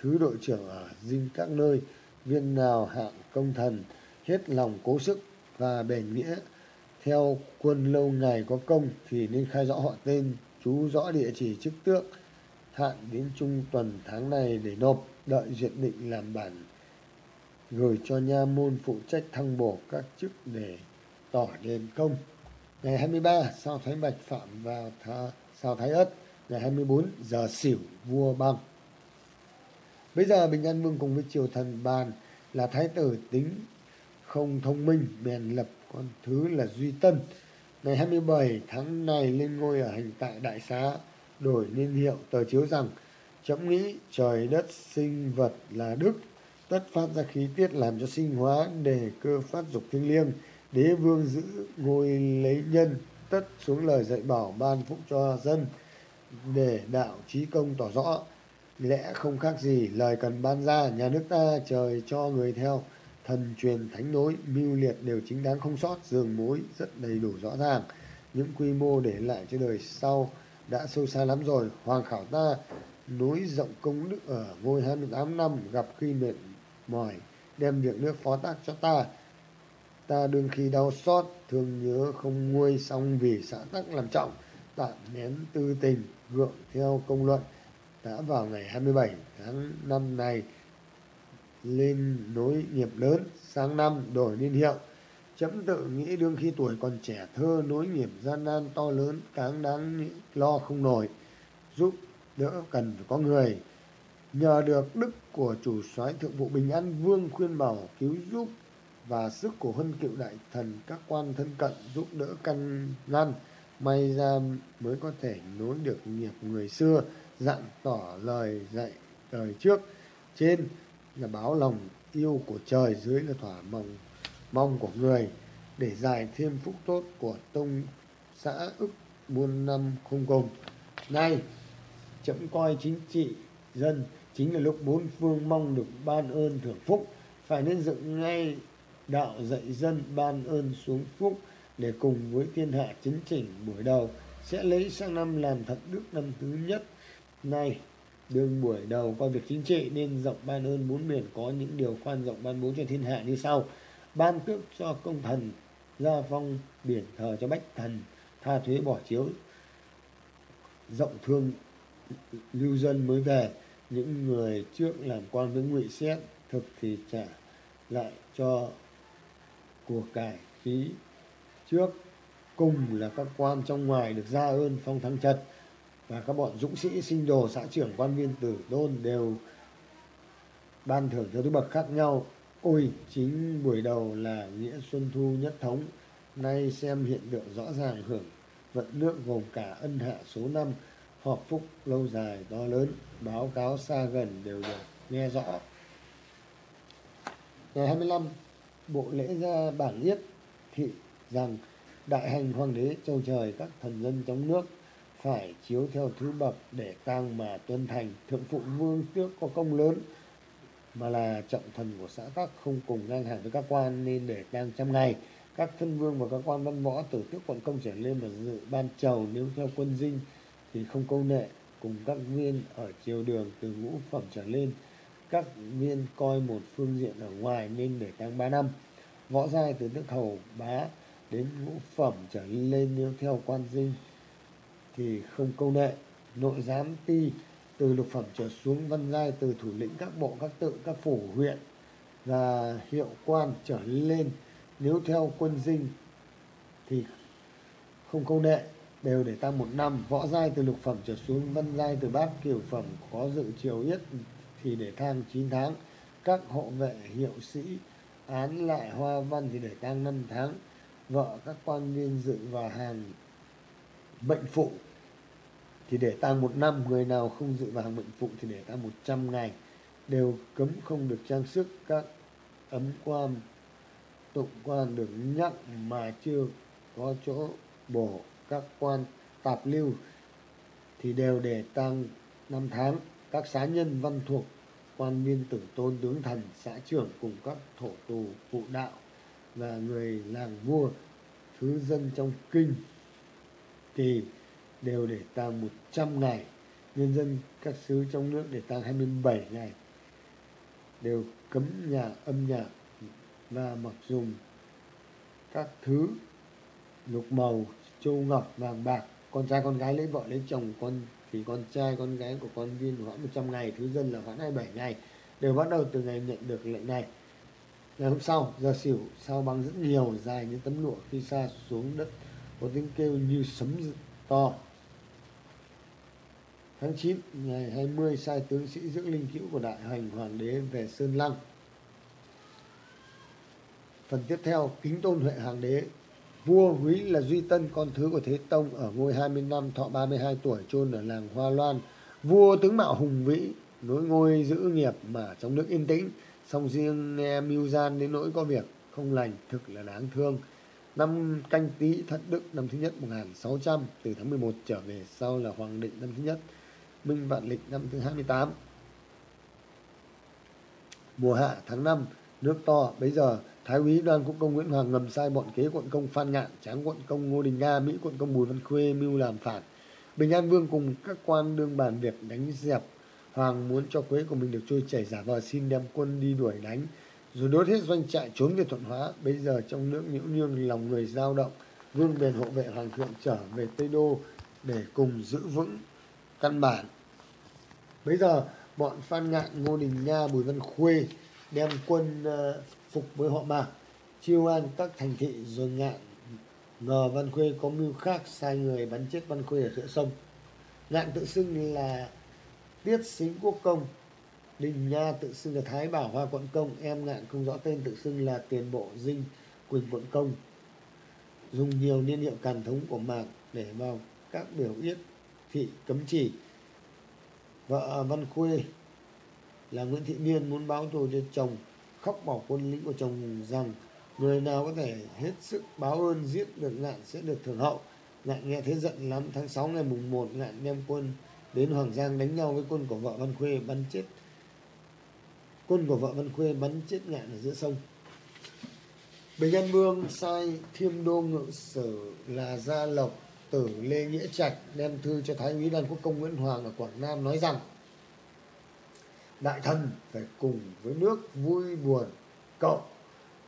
thứ đội trưởng ở dinh các nơi, viên nào hạng công thần, hết lòng cố sức và bền nghĩa. Theo quân lâu ngày có công thì nên khai rõ họ tên chú rõ địa chỉ chức tước, hạn đến trung tuần tháng này để nộp, đợi duyệt định làm bản, gửi cho nha môn phụ trách thăng bổ các chức để tỏ đền công ngày 23 sao thái bạch phạm vào thá, sao thái ất. Ngày 24 giờ xỉu vua băng. Bây giờ bình an vương cùng với triều thần bàn là thái tử tính không thông minh bèn lập con thứ là duy tân. Ngày 27 tháng này lên ngôi ở hành tại đại xá đổi niên hiệu tờ chiếu rằng chấm nghĩ trời đất sinh vật là đức tất phát ra khí tiết làm cho sinh hóa để cơ phát dục thiêng liêng đế vương giữ ngôi lấy nhân, tất xuống lời dạy bảo ban phúc cho dân, để đạo trí công tỏ rõ. Lẽ không khác gì lời cần ban ra nhà nước ta, trời cho người theo. Thần truyền thánh nối, mưu liệt đều chính đáng không sót, giường mối rất đầy đủ rõ ràng. Những quy mô để lại cho đời sau đã sâu xa lắm rồi. Hoàng khảo ta nối rộng công đức ở ngôi 28 năm gặp khi mệt mỏi, đem việc nước phó tác cho ta ta đương khi đau xót, thương nhớ không nguôi xong vì xã tắc làm trọng tạm nén tư tình, gượng theo công luận. Đã vào ngày 27 tháng năm này, lên nối nghiệp lớn sáng năm đổi niên hiệu. Chấm tự nghĩ đương khi tuổi còn trẻ thơ, nối nghiệp gian nan to lớn, cáng đáng lo không nổi, giúp đỡ cần phải có người. Nhờ được đức của chủ soái thượng vụ bình an vương khuyên bảo cứu giúp và sức của huân cựu đại thần các quan thân cận giúp đỡ căn ngăn may ra mới có thể nối được nghiệp người xưa, dặn tỏ lời dạy đời trước. Trên là báo lòng yêu của trời, dưới là thỏa mong mong của người. Để dài thêm phúc tốt của tông xã ức muôn năm không cùng. Nay, chậm coi chính trị dân, chính là lúc bốn phương mong được ban ơn thưởng phúc. Phải nên dựng ngay đạo dạy dân ban ơn xuống phúc để cùng với thiên hạ chính chỉnh buổi đầu sẽ lấy sang năm làm thật đức năm thứ nhất. Này đương buổi đầu coi việc chính trị nên rộng ban ơn bốn miền có những điều khoan rộng ban bố cho thiên hạ như sau. Ban tước cho công thần, gia phong biển thờ cho bách thần, tha thuế bỏ chiếu, rộng thương lưu dân mới về. Những người trước làm quan với ngụy xét thực thì trả lại cho của cải khí trước, cùng là các quan trong ngoài được ra ơn phong thăng trật và các bọn dũng sĩ sinh đồ xã trưởng quan viên tử tôn đều ban thưởng theo thứ bậc khác nhau. Ôi, chính buổi đầu là nghĩa xuân thu nhất thống, nay xem hiện tượng rõ ràng hưởng vận lượng gồm cả ân hạ số năm, họp phúc lâu dài to lớn, báo cáo xa gần đều được nghe rõ. Ngày 25 bộ lễ ra bản yết thị rằng đại hành hoàng đế châu trời các thần dân trong nước phải chiếu theo thứ bậc để tang mà tuân thành. Thượng phụ vương trước có công lớn mà là trọng thần của xã tắc không cùng ngang hàng với các quan nên để tang trăm ngày. Các thân vương và các quan văn võ từ tước quận công trở lên và dự ban chầu nếu theo quân dinh thì không câu nệ cùng các viên ở triều đường từ ngũ phẩm trở lên các viên coi một phương diện ở ngoài nên để tăng ba năm. Võ giai từ nước hầu bá đến ngũ phẩm trở lên nếu theo quan dinh thì không câu nệ. Nội giám ti từ lục phẩm trở xuống, văn giai từ thủ lĩnh các bộ, các tự, các phủ huyện và hiệu quan trở lên. Nếu theo quân dinh thì không câu nệ, đều để tăng một năm. Võ giai từ lục phẩm trở xuống, văn giai từ bát kiểu phẩm có dự triều yết thì để thang 9 tháng, các hộ vệ, hiệu sĩ án lại hoa văn thì để tăng 5 tháng. Vợ các quan viên dự vào hàng bệnh phụ thì để tăng một năm, người nào không dự vào hàng bệnh phụ thì để tăng một trăm ngày. Đều cấm không được trang sức, các ấm quan tụng quan được nhắc mà chưa có chỗ bổ. Các quan tạp lưu thì đều để tăng năm tháng các xá nhân văn thuộc, quan viên tử tôn tướng thần, xã trưởng cùng các thổ tù, phụ đạo và người làng vua, thứ dân trong kinh. Thì đều để tang một trăm ngày, nhân dân các xứ trong nước để tang hai mươi bảy ngày. Đều cấm nhà, âm nhạc và mặc dùng các thứ lục màu, châu ngọc, vàng bạc. Con trai, con gái lấy vợ, lấy chồng, con thì con trai, con gái của con viên hoãn 100 ngày, thứ dân là hoãn 27 ngày, đều bắt đầu từ ngày nhận được lệnh này. Ngày hôm sau, giờ xỉu, sao băng rất nhiều, dài như tấm lụa khi xa xuống đất, có tiếng kêu như sấm to. Tháng 9 ngày 20 sai tướng sĩ dưỡng linh cữu của đại hành hoàng đế về Sơn Lăng. Phần tiếp theo, kính tôn huệ hoàng đế vua quý là duy tân con thứ của thế tông ở ngôi 20 năm, thọ 32 tuổi, chôn ở làng Hoa Loan. Vua tướng mạo hùng vĩ, nối ngôi giữ nghiệp mà trong nước yên tĩnh, song riêng nghe mưu gian đến nỗi có việc, không lành, thực là đáng thương. Năm canh tý thận đức năm thứ nhất 1600 từ tháng 11 trở về sau là hoàng định năm thứ nhất, minh vạn lịch năm thứ 28 mùa hạ tháng 5 nước to bây giờ thái úy đoàn quận công nguyễn hoàng ngầm sai bọn kế quận công phan ngạn tráng quận công ngô đình nga mỹ quận công bùi văn khuê mưu làm phản. Bình an vương cùng các quan đương bàn việc đánh dẹp. Hoàng muốn cho quế của mình được trôi chảy giả vờ xin đem quân đi đuổi đánh. Rồi đốt hết doanh trại trốn về thuận hóa. Bây giờ trong nước nhiễu nhương lòng người dao động vương bền hộ vệ hoàng thượng trở về tây đô để cùng giữ vững căn bản. Bây giờ bọn phan ngạn ngô đình nga, bùi văn khuê đem quân uh, phục với họ mạc chiêu an các thành thị rồi ngạn nờ văn khuê có mưu khác sai người bắn chết văn khuê ở giữa sông. Ngạn tự xưng là tiết xính quốc công, đình nha tự xưng là thái bảo hoa quận công, em ngạn không rõ tên tự xưng là tiền bộ dinh quỳnh quận công. Dùng nhiều niên hiệu càn thống của mạc để vào các biểu yết thị cấm chỉ. Vợ văn khuê là nguyễn thị niên muốn báo thù cho chồng khóc bỏ quân lính của chồng rằng, người nào có thể hết sức báo ơn giết được ngạn sẽ được thưởng hậu. Ngạn nghe thế giận lắm, tháng 6 ngày mùng 1 ngạn đem quân đến hoàng giang đánh nhau với quân của vợ văn khuê bắn chết. Quân của vợ văn khuê bắn chết ngạn ở giữa sông. Bình an vương sai thiêm đô ngự sử là gia lộc tử lê nghĩa trạch đem thư cho thái úy đoàn quốc công nguyễn hoàng ở quảng nam nói rằng đại thần phải cùng với nước vui buồn. Cộng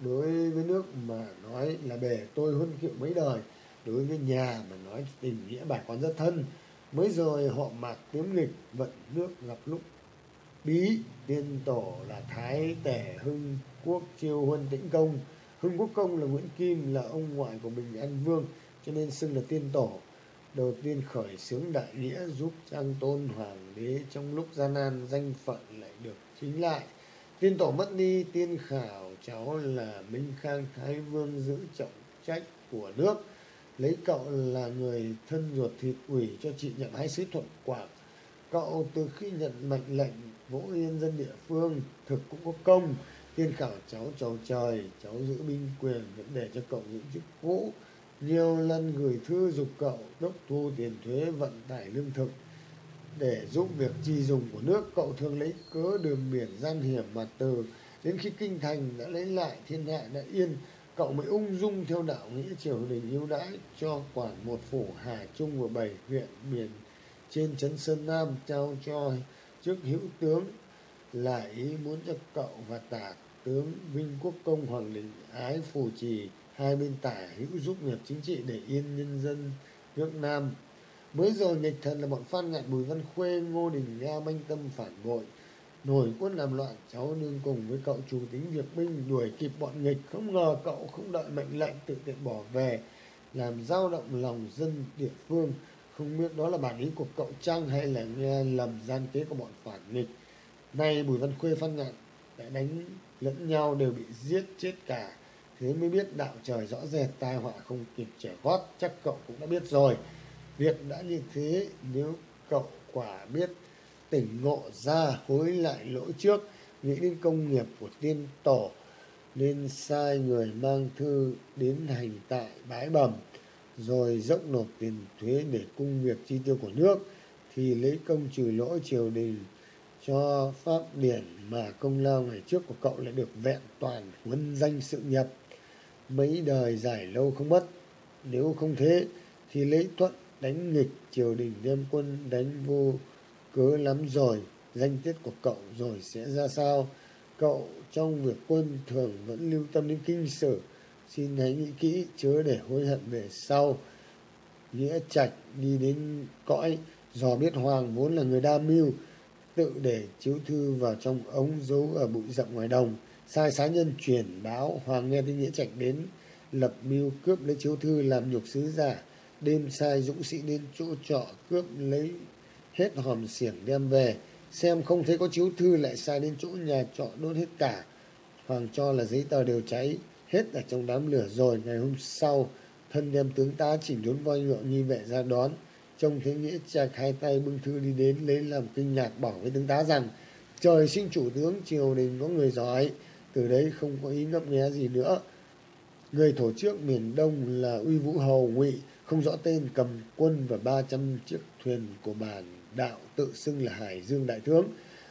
đối với nước mà nói là bề tôi huân kiệu mấy đời, đối với nhà mà nói tình nghĩa bà con rất thân, mới rồi họ mạc tiếng nghịch vận nước gặp lúc bí tiên tổ là thái tể hưng quốc chiêu huân tĩnh công. Hưng quốc công là nguyễn kim, là ông ngoại của bình an vương, cho nên xưng là tiên tổ đầu tiên khởi xướng đại nghĩa giúp trang tôn hoàng đế trong lúc gian nan danh phận lại được chính lại. Tiên tổ mất đi, tiên khảo cháu là minh khang thái vương giữ trọng trách của nước, lấy cậu là người thân ruột thịt ủy cho chị nhận hai sứ thuận quảng. Cậu từ khi nhận mệnh lệnh vỗ yên dân địa phương, thực cũng có công. Tiên khảo cháu chầu trời, cháu giữ binh quyền vẫn để cho cậu giữ chức cũ nhiều lần gửi thư dục cậu, đốc thu tiền thuế, vận tải lương thực. Để giúp việc chi dùng của nước, cậu thường lấy cớ đường biển gian hiểm mà từ. Đến khi kinh thành đã lấy lại, thiên hạ đã yên. Cậu mới ung dung theo đạo nghĩa triều đình ưu đãi cho quản một phủ hà trung và bảy huyện miền trên trấn sơn nam, trao cho chức hữu tướng là ý muốn cho cậu và tả tướng vinh quốc công hoàng đình ái phù trì hai bên tả hữu giúp nghiệp chính trị để yên nhân dân nước nam. Mới rồi nghịch thần là bọn phan ngạn bùi văn khuê, ngô đình nga manh tâm phản bội. Nổi quân làm loạn, cháu nương cùng với cậu chủ tính việc binh đuổi kịp bọn nghịch. Không ngờ cậu không đợi mệnh lệnh tự tiện bỏ về, làm dao động lòng dân địa phương. Không biết đó là bản ý của cậu Trang hay là nghe lầm gian kế của bọn phản nghịch. Nay bùi văn khuê, phan ngạn đã đánh lẫn nhau đều bị giết chết cả thế mới biết đạo trời rõ rệt, tai họa không kịp trở gót chắc cậu cũng đã biết rồi. Việc đã như thế, nếu cậu quả biết tỉnh ngộ ra hối lại lỗi trước, nghĩ đến công nghiệp của tiên tổ, nên sai người mang thư đến hành tại bái bẩm, rồi dốc nộp tiền thuế để cung việc chi tiêu của nước, thì lấy công trừ lỗi triều đình cho pháp điển mà công lao ngày trước của cậu lại được vẹn toàn huân danh sự nghiệp mấy đời dài lâu không mất. Nếu không thế, thì lấy thuận đánh nghịch triều đình đem quân đánh vô cớ lắm rồi. Danh tiết của cậu rồi sẽ ra sao? Cậu trong việc quân thường vẫn lưu tâm đến kinh sử. Xin hãy nghĩ kỹ, chớ để hối hận về sau. Nghĩa trạch đi đến cõi, dò biết hoàng vốn là người đa mưu, tự để chiếu thư vào trong ống giấu ở bụi rậm ngoài đồng sai xá nhân truyền báo hoàng nghe tin nghĩa trạch đến, lập mưu cướp lấy chiếu thư làm nhục sứ giả. Đêm sai dũng sĩ đến chỗ trọ cướp lấy hết hòm xiểng đem về. Xem không thấy có chiếu thư lại sai đến chỗ nhà trọ đốt hết cả. Hoàng cho là giấy tờ đều cháy, hết ở trong đám lửa rồi ngày hôm sau, thân đem tướng tá chỉnh đốn voi ngựa nghi vệ ra đón. Trông thấy nghĩa trạch hai tay bưng thư đi đến lấy làm kinh ngạc bảo với tướng tá rằng, trời sinh chủ tướng, triều đình có người giỏi từ đấy không có ý ngấp nghé gì nữa. Người thổ trước miền đông là uy vũ hầu ngụy, không rõ tên, cầm quân và ba trăm chiếc thuyền của bản đạo tự xưng là hải dương đại tướng.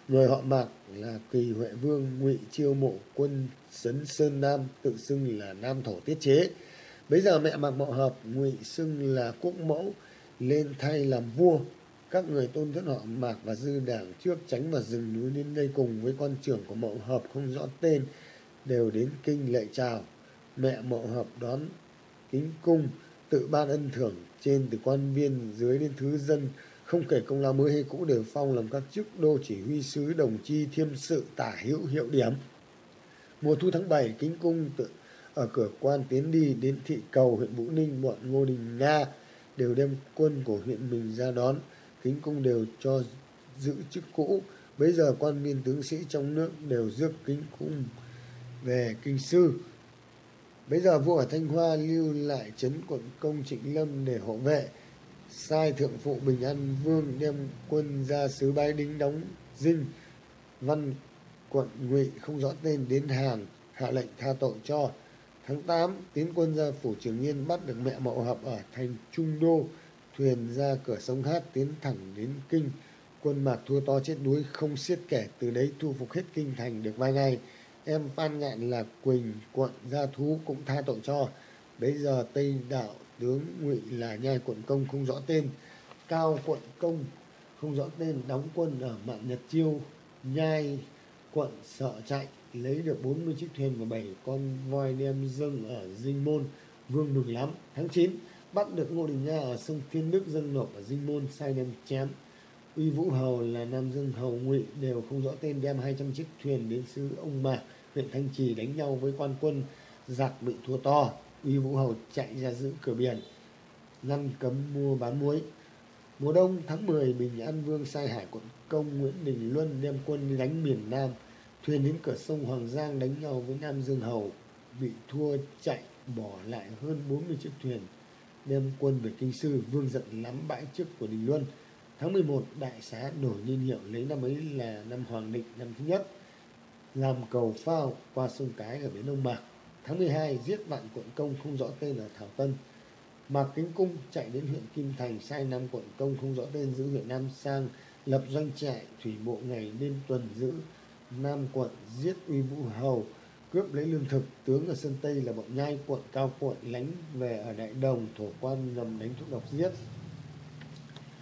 Người họ mạc là kỳ huệ vương ngụy chiêu mộ quân sấn sơn nam tự xưng là nam thổ tiết chế. Bây giờ mẹ mạc mậu hợp ngụy xưng là quốc mẫu, lên thay làm vua các người tôn thất họ mạc và dư đảng trước tránh vào rừng núi đến đây cùng với con trưởng của mậu hợp không rõ tên đều đến kinh lệ chào. Mẹ mậu hợp đón kính cung, tự ban ân thưởng trên từ quan viên dưới đến thứ dân. Không kể công lao mới hay cũ đều phong làm các chức đô chỉ huy sứ, đồng chi, thiêm sự, tả hữu, hiệu điểm. Mùa thu tháng bảy, kính cung tự ở cửa quan tiến đi đến thị cầu huyện vũ ninh, bọn ngô đình nga đều đem quân của huyện mình ra đón kính cung đều cho giữ chức cũ. Bây giờ quan viên tướng sĩ trong nước đều rước kính cung về kinh sư. Bây giờ vua ở thanh hoa lưu lại trấn quận công trịnh lâm để hộ vệ. Sai thượng phụ bình an vương đem quân ra sứ bái đính đóng dinh. Văn quận ngụy không rõ tên đến hàn hạ lệnh tha tội cho. Tháng tám, tiến quân ra phủ trường yên bắt được mẹ mậu hợp ở thành trung đô thuyền ra cửa sông hát tiến thẳng đến kinh. Quân mạc thua to chết đuối, không xiết kẻ, từ đấy thu phục hết kinh thành được vài ngày. Em phan ngạn là quỳnh, quận gia thú cũng tha tội cho. Bây giờ tây đạo tướng ngụy là nhai quận công không rõ tên. Cao quận công không rõ tên, đóng quân ở mạn nhật chiêu, nhai quận sợ chạy lấy được 40 chiếc thuyền và 7 con voi đem dâng ở dinh môn, vương mừng lắm, tháng 9 bắt được ngô đình nga ở sông thiên đức dâng nộp ở dinh môn sai đem chém uy vũ hầu là nam dương hầu ngụy đều không rõ tên đem 200 chiếc thuyền đến xứ ông mạc, huyện thanh trì đánh nhau với quan quân, giặc bị thua to. Uy vũ hầu chạy ra giữ cửa biển. Ngăn cấm mua bán muối. Mùa đông tháng 10 bình an vương sai hải quận công nguyễn đình luân đem quân đánh miền nam. Thuyền đến cửa sông hoàng giang đánh nhau với nam dương hầu, bị thua chạy bỏ lại hơn 40 chiếc thuyền đem quân về kinh sư vương giận lắm bãi trước của đình luân. Tháng 11 đại xá nổi niên hiệu lấy năm ấy là năm hoàng định, năm thứ nhất, làm cầu phao qua sông cái ở bến đông mạc. Tháng 12 giết vạn quận công không rõ tên là thảo tân. Mạc kính cung chạy đến huyện kim thành, sai năm quận công không rõ tên giữ huyện nam sang, lập doanh trại thủy bộ ngày đêm tuần giữ. Nam quận giết uy vũ hầu cướp lấy lương thực, tướng ở sơn tây là bọn nhai quận cao quận lánh về ở đại đồng, thổ quan ngầm đánh thuốc độc giết.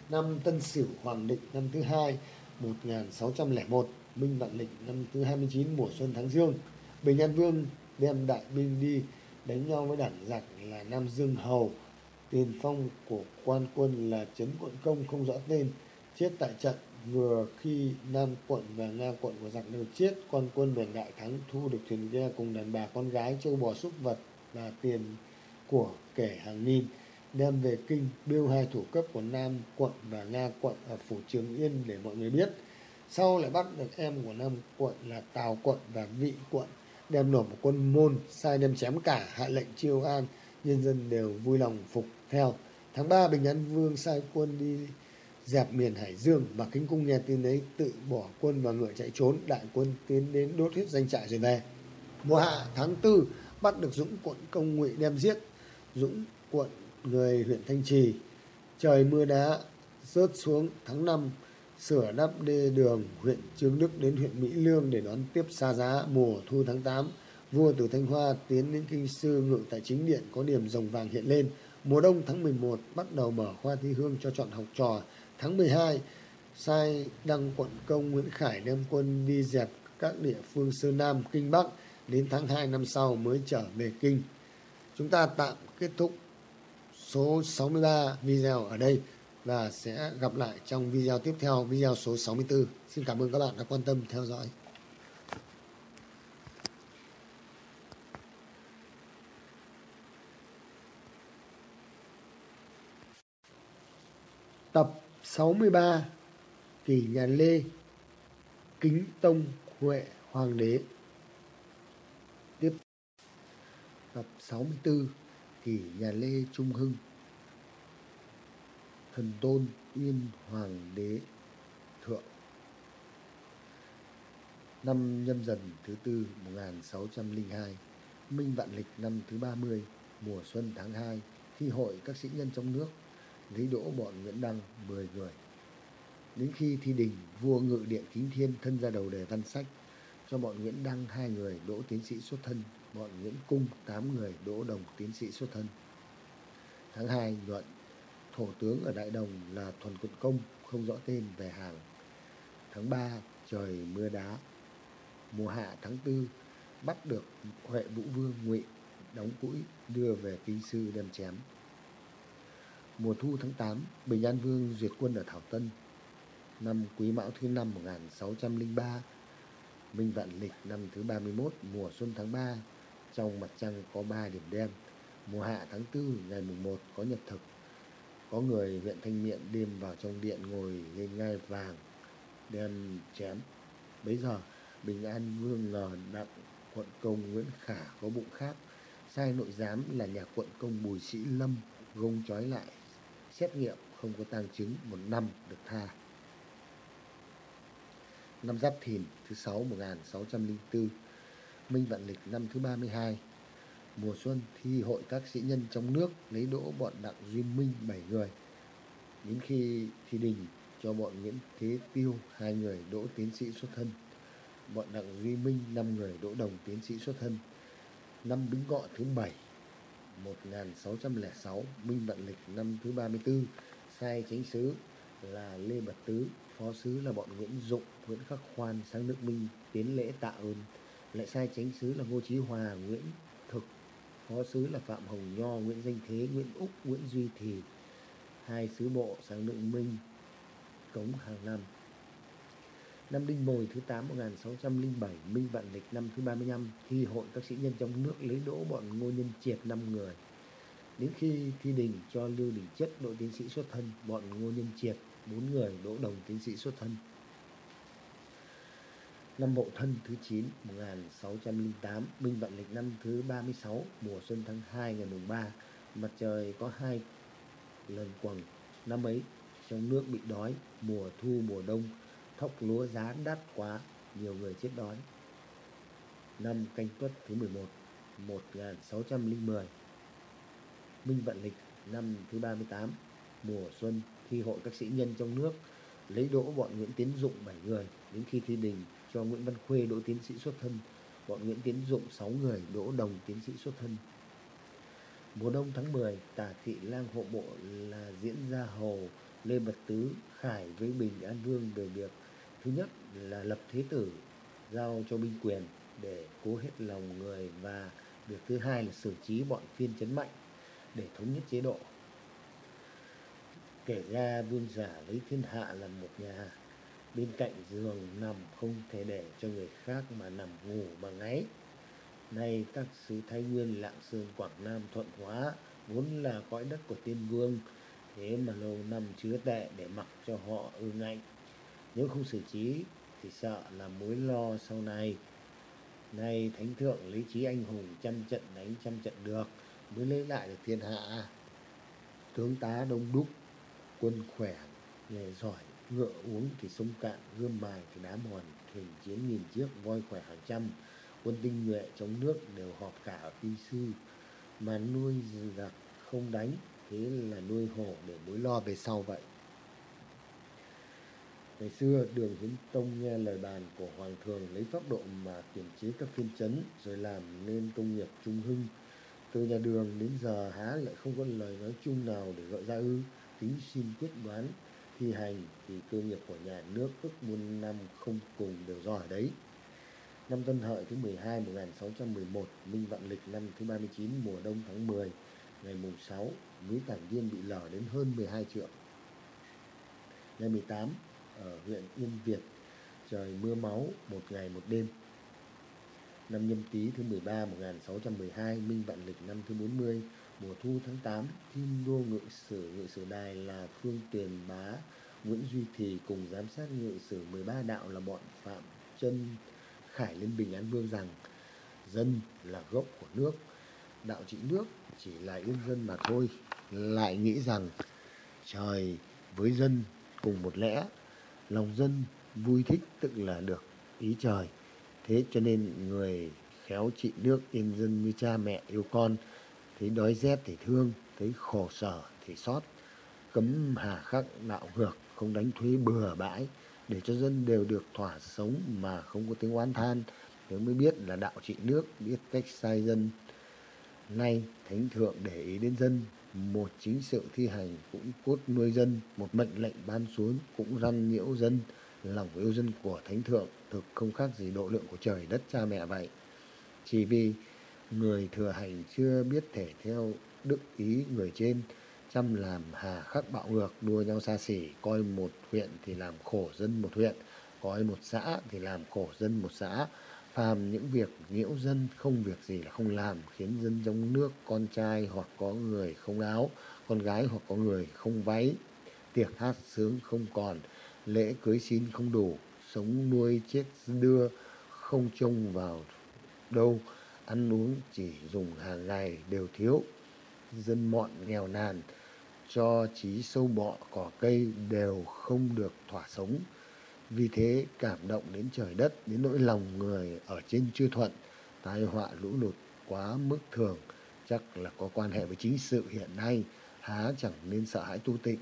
Năm tân sửu hoàng định năm thứ hai 1601 minh vạn lịch năm thứ 29 mùa xuân tháng dương. Bình an vương đem đại binh đi đánh nhau với đảng giặc là nam dương hầu. Tiền phong của quan quân là trấn quận công không rõ tên, chết tại trận vừa khi nam quận và nga quận của giặc đều chết con quân về đại thắng thu được thuyền ghe cùng đàn bà con gái châu bò súc vật và tiền của kẻ hàng nghìn, đem về kinh biêu hai thủ cấp của nam quận và nga quận ở phủ trường yên để mọi người biết. Sau lại bắt được em của nam quận là tào quận và vị quận, đem nộp một quân môn, sai đem chém cả hạ lệnh chiêu an, nhân dân đều vui lòng phục theo. Tháng ba bình an vương sai quân đi dẹp miền hải dương và kính cung nghe tin ấy tự bỏ quân và ngựa chạy trốn, đại quân tiến đến đốt hết danh trại rồi về mùa hạ tháng tư, bắt được dũng quận công ngụy đem giết dũng quận người huyện thanh trì trời mưa đá rớt xuống tháng năm, sửa đắp đê đường huyện Trương Đức đến huyện Mỹ Lương để đón tiếp xa giá mùa thu tháng 8. Vua từ Thanh Hoa tiến đến kinh sư ngự tại chính điện có điểm rồng vàng hiện lên. Mùa đông tháng 11 bắt đầu mở khoa thi hương cho chọn học trò. Tháng 12 sai đăng quận công Nguyễn Khải đem quân đi dẹp các địa phương Sơn Nam, Kinh Bắc. Đến tháng 2 năm sau mới trở về Kinh. Chúng ta tạm kết thúc số 63 video ở đây và sẽ gặp lại trong video tiếp theo, video số 64. Xin cảm ơn các bạn đã quan tâm theo dõi. Tập 63 Kỷ nhà Lê, Kính Tông Huệ, Hoàng đế. Tiếp Tập 64 Kỷ nhà Lê Trung Hưng. Thần tôn yên hoàng đế thượng. Năm nhâm dần thứ tư 1602 minh vạn lịch năm thứ 30 mùa xuân tháng 2 thi hội các sĩ nhân trong nước lấy đỗ bọn Nguyễn Đăng 10 người đến khi thi đình, vua ngự điện kính thiên, thân ra đầu đề văn sách, cho bọn Nguyễn Đăng hai người đỗ tiến sĩ xuất thân, bọn Nguyễn Cung tám người đỗ đồng tiến sĩ xuất thân tháng 2 nhuận, thổ tướng ở Đại Đồng là Thuần Quận Công, không rõ tên về hàng. Tháng 3 trời mưa đá. Mùa hạ tháng 4 bắt được Huệ Vũ Vương Ngụy đóng củi đưa về kinh sư đem chém. Mùa thu tháng 8 Bình An Vương duyệt quân ở Thảo Tân. Năm Quý Mão thứ năm 1603 Minh Vạn Lịch năm thứ 31 mùa xuân tháng 3 trong mặt trăng có 3 điểm đen. Mùa hạ tháng 4 ngày mùng 1 có nhật thực có người huyện thanh miện đêm vào trong điện ngồi lên ngai vàng, đem chém bấy giờ, bình an vương ngờ đặng quận công nguyễn khả có bụng khác sai nội giám là nhà quận công bùi sĩ lâm, gông trói lại xét nghiệm không có tang chứng một năm được tha. Năm giáp thìn thứ sáu một nghìn sáu trăm linh bốn minh vạn lịch năm thứ ba mươi hai, mùa xuân thi hội các sĩ nhân trong nước lấy đỗ bọn đặng duy minh bảy người. Đến khi thi đình cho bọn nguyễn thế tiêu hai người đỗ tiến sĩ xuất thân, bọn đặng duy minh năm người đỗ đồng tiến sĩ xuất thân. Năm bính ngọ thứ bảy 1606 minh vận lịch năm thứ 34 sai chính sứ là lê bật tứ, phó sứ là bọn nguyễn dụng, nguyễn khắc khoan sang nước minh tiến lễ tạ ơn. Lại sai chính sứ là ngô chí hòa, nguyễn thực, phó sứ là phạm hồng nho, nguyễn danh thế, nguyễn úc, nguyễn duy thì. Hai sứ bộ sang nước minh, cống hàng năm năm đinh mùi thứ 8 1607 minh vạn lịch năm thứ 35 thi hội các sĩ nhân trong nước lấy đỗ bọn ngô nhân triệt 5 người. Đến khi thi đình cho lưu đình chất đỗ tiến sĩ xuất thân, bọn ngô nhân triệt 4 người đỗ đồng tiến sĩ xuất thân. Năm Mậu Thân thứ 9 1608 Minh Vạn lịch năm thứ 36 mùa xuân tháng 2 ngày mùng 3 mặt trời có hai lần quầng. Năm ấy, trong nước bị đói, mùa thu mùa đông thóc lúa giá đắt quá, nhiều người chết đói. Năm canh tuất thứ 11 1610 Minh Vận Lịch, năm thứ 38 mùa xuân thi hội các sĩ nhân trong nước, lấy đỗ bọn Nguyễn Tiến Dụng 7 người. Đến khi thi đình cho Nguyễn Văn Khuê đỗ tiến sĩ xuất thân, bọn Nguyễn Tiến Dụng 6 người đỗ đồng tiến sĩ xuất thân. Mùa đông tháng 10 tả thị lang hộ bộ là diễn gia hầu, Lê Bật Tứ, khải với Bình An Vương về việc thứ nhất là lập thế tử giao cho binh quyền để cố hết lòng người và việc thứ hai là xử trí bọn phiên chấn mạnh để thống nhất chế độ. Kể ra vương giả lấy thiên hạ là một nhà bên cạnh giường nằm không thể để cho người khác mà nằm ngủ mà ngáy. Nay các xứ thái nguyên, lạng sơn, quảng nam thuận hóa, vốn là cõi đất của tiên vương, thế mà lâu năm chứa tệ để mặc cho họ ư ngạnh nếu không xử trí thì sợ là mối lo sau này. Nay thánh thượng lấy trí anh hùng trăm trận đánh trăm trận được mới lấy lại được thiên hạ. Tướng tá đông đúc, quân khỏe, nghề giỏi, ngựa uống thì sông cạn, gươm mài thì đá mòn thuyền chiến nghìn chiếc, voi khỏe hàng trăm, quân tinh nhuệ trong nước đều họp cả ở phi sư. Mà nuôi giặc không đánh, thế là nuôi hổ để mối lo về sau vậy ngày xưa, đường hiến tông nghe lời bàn của hoàng thường lấy pháp độ mà kiểm chế các phiên chấn, rồi làm nên công nghiệp trung hưng. Từ nhà đường đến giờ, há lại không có lời nói chung nào để gọi ra ư. Tính xin quyết đoán, thi hành thì cơ nghiệp của nhà nước ước muôn năm không cùng đều do ở đấy. Năm Tân Hợi thứ 12 1611 Minh Vạn Lịch năm thứ 39 mùa đông tháng 10 ngày mùng 6 núi Tản Viên bị lở đến hơn 12 triệu. Ngày 18 ở huyện Yên Việt, trời mưa máu một ngày một đêm. Năm nhâm tý thứ 13 1612 Minh Vạn Lịch năm thứ 40 mùa thu tháng 8 Thiên đô ngự sử ngự sử đài là Phương Tuyền Bá, Nguyễn Duy Thì cùng giám sát ngự sử 13 đạo là bọn Phạm Chân Khải lên Bình An Vương rằng, dân là gốc của nước, đạo trị nước chỉ là yên dân mà thôi. Lại nghĩ rằng, trời, với dân cùng một lẽ lòng dân vui thích tức là được ý trời. Thế cho nên người khéo trị nước yên dân như cha mẹ yêu con, thấy đói rét thì thương, thấy khổ sở thì xót. Cấm hà khắc đạo ngược, không đánh thuế bừa bãi, để cho dân đều được thỏa sống mà không có tiếng oán than. Nếu mới biết là đạo trị nước, biết cách sai dân nay thánh thượng để ý đến dân, một chính sự thi hành cũng cốt nuôi dân, một mệnh lệnh ban xuống cũng răn nhiễu dân, lòng yêu dân của thánh thượng thực không khác gì độ lượng của trời đất cha mẹ vậy. Chỉ vì người thừa hành chưa biết thể theo đức ý người trên, chăm làm hà khắc bạo ngược, đua nhau xa xỉ, coi một huyện thì làm khổ dân một huyện, coi một xã thì làm khổ dân một xã phàm những việc nhiễu dân, không việc gì là không làm, khiến dân trong nước, con trai hoặc có người không áo, con gái hoặc có người không váy, tiệc hát sướng không còn, lễ cưới xin không đủ, sống nuôi chết đưa không trông vào đâu, ăn uống chỉ dùng hàng ngày đều thiếu, dân mọn nghèo nàn, cho trí sâu bọ cỏ cây đều không được thỏa sống vì thế cảm động đến trời đất, đến nỗi lòng người ở trên chưa thuận, tai họa lũ lụt quá mức thường. Chắc là có quan hệ với chính sự hiện nay, há chẳng nên sợ hãi tu tịnh.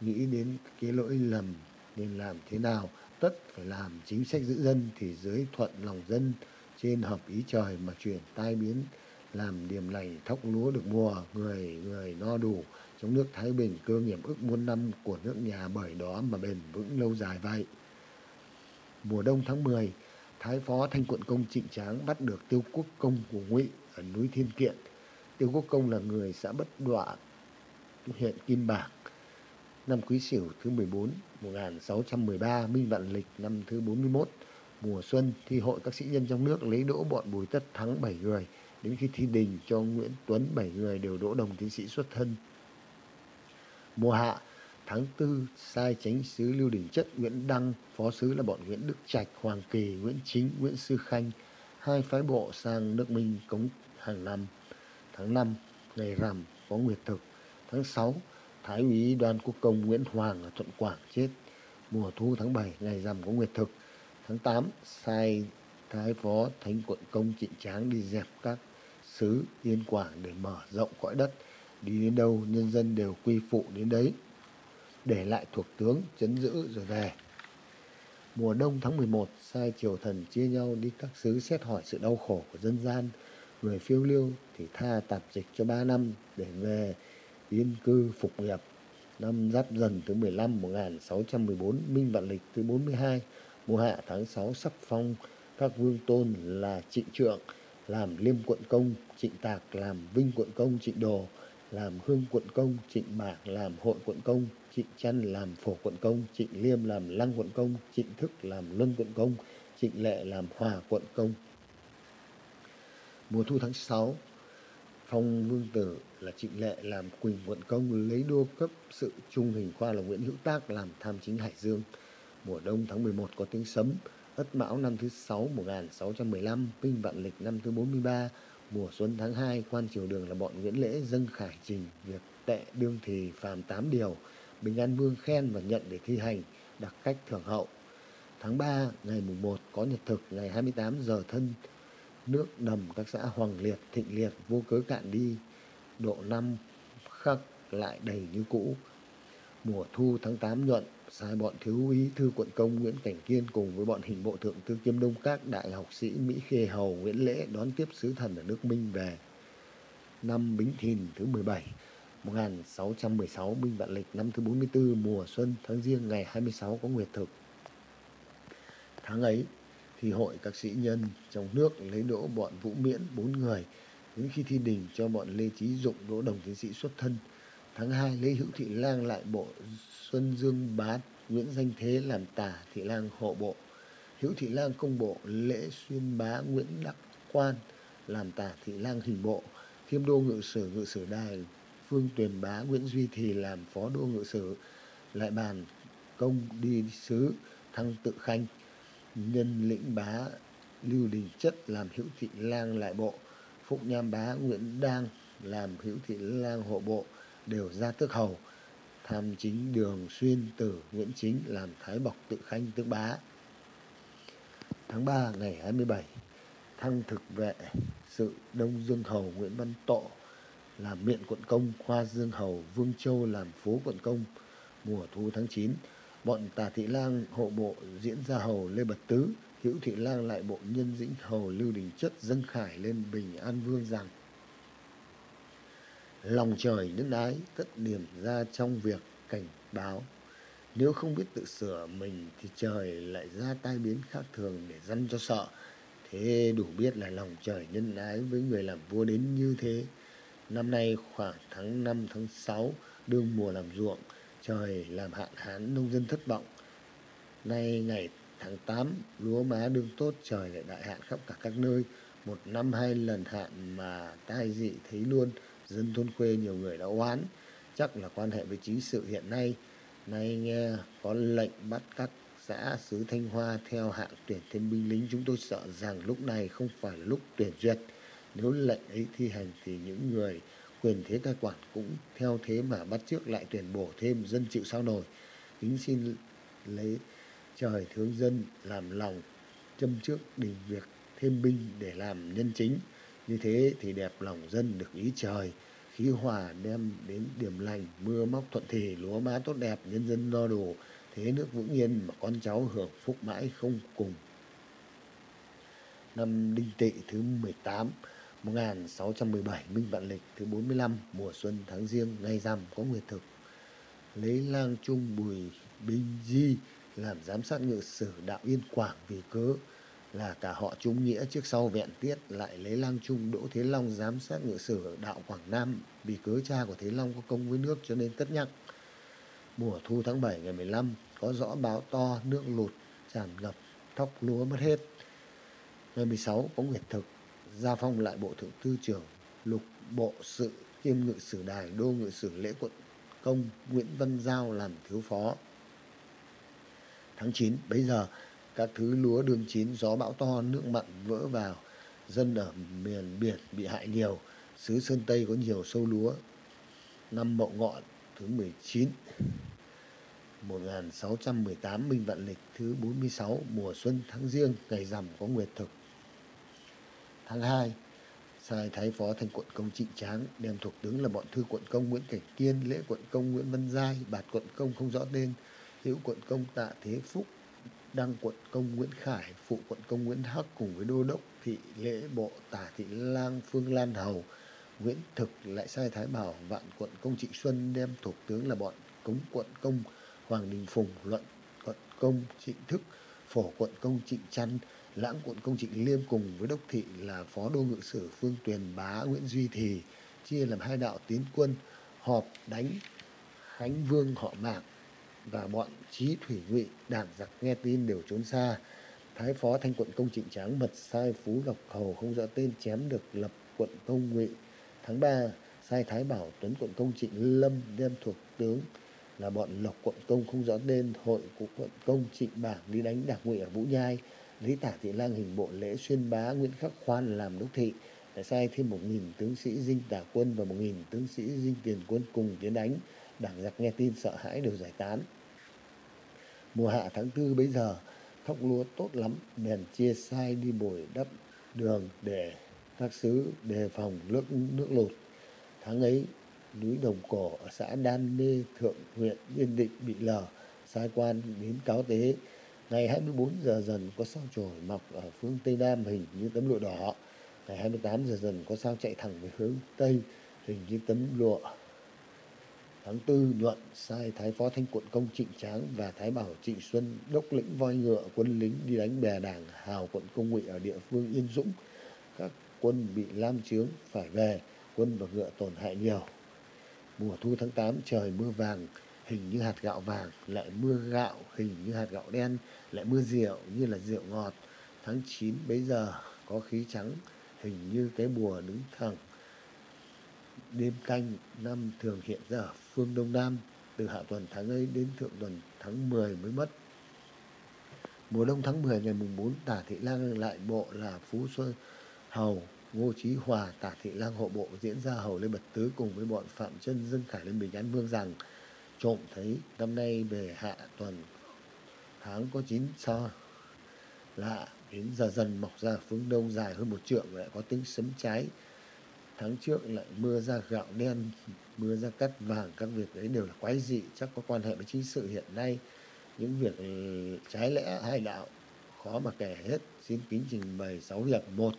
Nghĩ đến cái lỗi lầm nên làm thế nào? Tất phải làm chính sách giữ dân thì dưới thuận lòng dân, trên hợp ý trời mà chuyển tai biến, làm điểm lành thóc lúa được mùa, người người no đủ. Trong nước thái bình cơ nghiệp ước muôn năm của nước nhà bởi đó mà bền vững lâu dài vậy mùa đông tháng 10 thái phó thanh quận công trịnh tráng bắt được tiêu quốc công của ngụy ở núi thiên kiện. Tiêu quốc công là người xã bất đọa huyện kim bảng. Năm quý sửu thứ 14 1613 minh vạn lịch năm thứ 41 mùa xuân, thi hội các sĩ nhân trong nước lấy đỗ bọn bùi tất thắng 7 người, đến khi thi đình cho nguyễn tuấn 7 người đều đỗ đồng tiến sĩ xuất thân. Mùa hạ tháng tư, sai chánh sứ lưu đình chất, nguyễn đăng, phó sứ là bọn nguyễn đức trạch, hoàng kỳ, nguyễn chính, nguyễn sư khanh, hai phái bộ sang nước minh cống hàng năm tháng năm, ngày rằm có nguyệt thực. Tháng sáu, Thái úy đoàn quốc công Nguyễn Hoàng ở Thuận Quảng chết. Mùa thu tháng bảy, ngày rằm có nguyệt thực. Tháng tám, sai Thái phó Thánh quận công Trịnh Tráng đi dẹp các xứ Yên Quảng để mở rộng cõi đất. Đi đến đâu, nhân dân đều quy phụ đến đấy. Để lại thuộc tướng chấn giữ rồi về. Mùa đông tháng 11, sai triều thần chia nhau đi các xứ xét hỏi sự đau khổ của dân gian. Người phiêu lưu thì tha tạp dịch cho 3 năm để về yên cư phục nghiệp. Năm Giáp Dần thứ 15 1614, Minh Vạn Lịch thứ 42, mùa hạ tháng 6 sắc phong các vương tôn là trịnh trượng, làm liêm quận công, trịnh tạc làm vinh quận công, trịnh đồ, làm hương quận công, trịnh mạc làm hội quận công, trịnh chăn làm phổ quận công, trịnh liêm làm lăng quận công, trịnh thức làm luân quận công, trịnh lệ làm hòa quận công. Mùa thu tháng 6, phong vương tử là trịnh lệ làm quỳnh quận công lấy đô cấp sự trung hình khoa là nguyễn hữu tác làm tham chính hải dương mùa đông tháng 11 có tiếng sấm Ất Mão năm thứ 6 1615, Binh Vạn Lịch năm thứ 43, mùa xuân tháng 2, quan triều đường là bọn Nguyễn Lễ dâng khải trình việc tệ đương thì phàm 8 điều, Bình An Vương khen và nhận để thi hành, đặc cách thưởng hậu. Tháng 3, ngày mùng 1 có nhật thực, ngày 28 giờ thân, nước đầm các xã Hoàng Liệt, Thịnh Liệt vô cớ cạn đi, độ năm khắc lại đầy như cũ. Mùa thu tháng 8 nhuận, sai bọn thiếu úy thư quận công Nguyễn Cảnh Kiên cùng với bọn hình bộ thượng thư Kiêm Đông các đại học sĩ Mỹ Khê Hầu Nguyễn Lễ đón tiếp sứ thần ở nước Minh về. Năm Bính Thìn thứ 17, 1616 Minh Vạn Lịch, năm thứ 44 mùa xuân tháng riêng ngày 26 có nguyệt thực. Tháng ấy thì hội các sĩ nhân trong nước lấy đỗ bọn Vũ Miễn bốn người đến khi thi đình cho bọn Lê Chí Dụng đỗ đồng tiến sĩ xuất thân. Tháng 2 Lê Hữu Thị Lang lại bộ Xuân Dương Bá Nguyễn Danh Thế làm tả thị lang hộ bộ. Hữu thị lang công bộ lễ xuyên bá Nguyễn Đắc Quan làm tả thị lang hình bộ. Thiêm đô ngự sử ngự sử đài Phương Tuyền bá Nguyễn Duy Thì làm phó đô ngự sử. Lại bàn công đi sứ thăng tự khanh. Nhân lĩnh bá Lưu Đình Chất làm hữu thị lang lại bộ. Phụng Nham bá Nguyễn Đang làm hữu thị lang hộ bộ đều ra tước hầu tham chính đường xuyên tử Nguyễn Chính làm Thái Bọc tự khanh tước bá. Tháng 3 ngày 27, thăng thực vệ sự Đông Dương Hầu Nguyễn Văn Tộ làm miện quận công, khoa Dương Hầu Vương Châu làm phố quận công. Mùa thu tháng 9, bọn Tà Thị Lang hộ bộ diễn ra hầu Lê Bật Tứ, Hữu Thị Lang lại bộ nhân dĩnh hầu Lưu Đình Chất dâng khải lên Bình An Vương rằng lòng trời nhân ái tất điểm ra trong việc cảnh báo. Nếu không biết tự sửa mình thì trời lại ra tai biến khác thường để dăn cho sợ. Thế đủ biết là lòng trời nhân ái với người làm vua đến như thế năm nay khoảng tháng năm, tháng sáu, đương mùa làm ruộng, trời làm hạn hán, nông dân thất vọng. Nay ngày tháng tám, lúa má đương tốt, trời lại đại hạn khắp cả các nơi. Một năm hai lần hạn mà tai dị thấy luôn, dân thôn quê nhiều người đã oán. Chắc là quan hệ với chính sự hiện nay. Nay nghe có lệnh bắt các xã xứ Thanh Hoa theo hạng tuyển thêm binh lính, chúng tôi sợ rằng lúc này không phải là lúc tuyển duyệt nếu lệnh ấy thi hành thì những người quyền thế cai quản cũng theo thế mà bắt trước lại tuyển bổ thêm dân chịu sao nổi. Kính xin lấy trời thương dân làm lòng, châm trước đình việc thêm binh để làm nhân chính. Như thế thì đẹp lòng dân được ý trời. Khí hòa đem đến điểm lành, mưa móc thuận thì lúa má tốt đẹp, nhân dân no đủ. Thế nước vững yên mà con cháu hưởng phúc mãi không cùng. Năm đinh tỵ thứ 18 1617 Minh Vạn Lịch, thứ 45 mùa xuân tháng riêng ngày rằm có nguyệt thực. Lấy lang trung bùi binh di làm giám sát ngự sử đạo yên quảng vì cớ là cả họ trung nghĩa trước sau vẹn tiết, lại lấy lang trung đỗ thế long giám sát ngự sử đạo quảng nam vì cớ cha của thế long có công với nước cho nên tất nhắc. Mùa thu tháng 7 ngày 15 có rõ báo to, nước lụt, tràn ngập, thóc lúa mất hết. Ngày 16 có nguyệt thực gia phong lại bộ thượng thư trưởng lục bộ sự, kiêm ngự sử đài, đô ngự sử lễ quận công, nguyễn văn giao làm thiếu phó. Tháng 9 bấy giờ, các thứ lúa đường chín, gió bão to, nước mặn vỡ vào, dân ở miền biển bị hại nhiều, xứ sơn tây có nhiều sâu lúa. Năm Mậu Ngọ, thứ 19 1618 Minh Vạn Lịch, thứ 46 mùa xuân tháng riêng ngày rằm có nguyệt thực tháng 2 sai thái phó thành quận công trịnh tráng, đem thuộc tướng là bọn thư quận công nguyễn cảnh kiên, lễ quận công nguyễn văn giai, bạt quận công không rõ tên, hữu quận công tạ thế phúc, đăng quận công nguyễn khải, phụ quận công nguyễn hắc cùng với đô đốc thị lễ bộ tả thị lang phương lan hầu, nguyễn thực lại sai thái bảo vạn quận công trịnh xuân đem thuộc tướng là bọn cống quận công, hoàng đình phùng, luận quận công trịnh thức, phổ quận công trịnh trăn lãng quận công trịnh liêm cùng với đốc thị là phó đô ngự sử phương tuyền bá nguyễn duy thì chia làm hai đạo tiến quân, họp đánh khánh vương họ mạc và bọn trí thủy ngụy. Đảng giặc nghe tin đều trốn xa. Thái phó thanh quận công trịnh tráng mật sai phú lộc hầu không rõ tên chém được lập quận công ngụy. Tháng ba, sai thái bảo tuấn quận công trịnh lâm đem thuộc tướng là bọn lộc quận công không rõ tên, hội của quận công trịnh bảng đi đánh đảng ngụy ở vũ nhai lý tả thị lang hình bộ lễ xuyên bá nguyễn khắc khoan làm đốc thị, đã sai thêm một nghìn tướng sĩ dinh tả quân và một nghìn tướng sĩ dinh tiền quân cùng tiến đánh. Đảng giặc nghe tin sợ hãi đều giải tán. Mùa hạ tháng tư bấy giờ, thóc lúa tốt lắm, bèn chia sai đi bồi đắp đường để các sứ đề phòng nước nước lụt. Tháng ấy, núi đồng cổ ở xã đan mê thượng, huyện yên định bị lở, sai quan đến cáo tế ngày 24 giờ dần có sao chổi mọc ở phương tây nam hình như tấm lụa đỏ. Ngày 28 giờ dần có sao chạy thẳng về hướng tây hình như tấm lụa. Tháng tư, nhuận, sai thái phó thanh quận công trịnh tráng và thái bảo trịnh xuân đốc lĩnh voi ngựa quân lính đi đánh bè đảng hào quận công ngụy ở địa phương yên dũng. Các quân bị lam chướng phải về, quân và ngựa tổn hại nhiều. Mùa thu tháng 8 trời mưa vàng hình như hạt gạo vàng, lại mưa gạo, hình như hạt gạo đen, lại mưa rượu, như là rượu ngọt. Tháng chín bấy giờ, có khí trắng, hình như cái bùa đứng thẳng. Đêm canh, năm thường hiện ra ở phương đông nam, từ hạ tuần tháng ấy đến thượng tuần tháng 10 mới mất. Mùa đông tháng 10 ngày mùng 4 tả thị lang lại bộ là phú xuân hầu, ngô trí hòa, tả thị lang hộ bộ diễn ra hầu lên bật tứ cùng với bọn phạm chân dân khải lên bình an vương rằng trộm thấy năm nay về hạ tuần, tháng có chín sao lạ, đến giờ dần mọc ra phương đông dài hơn một trượng lại có tiếng sấm cháy tháng trước lại mưa ra gạo đen, mưa ra cắt vàng, các việc đấy đều là quái dị, chắc có quan hệ với chính sự hiện nay. Những việc ừ, trái lẽ hai đạo, khó mà kể hết. Xin kính trình bày sáu việc. Một,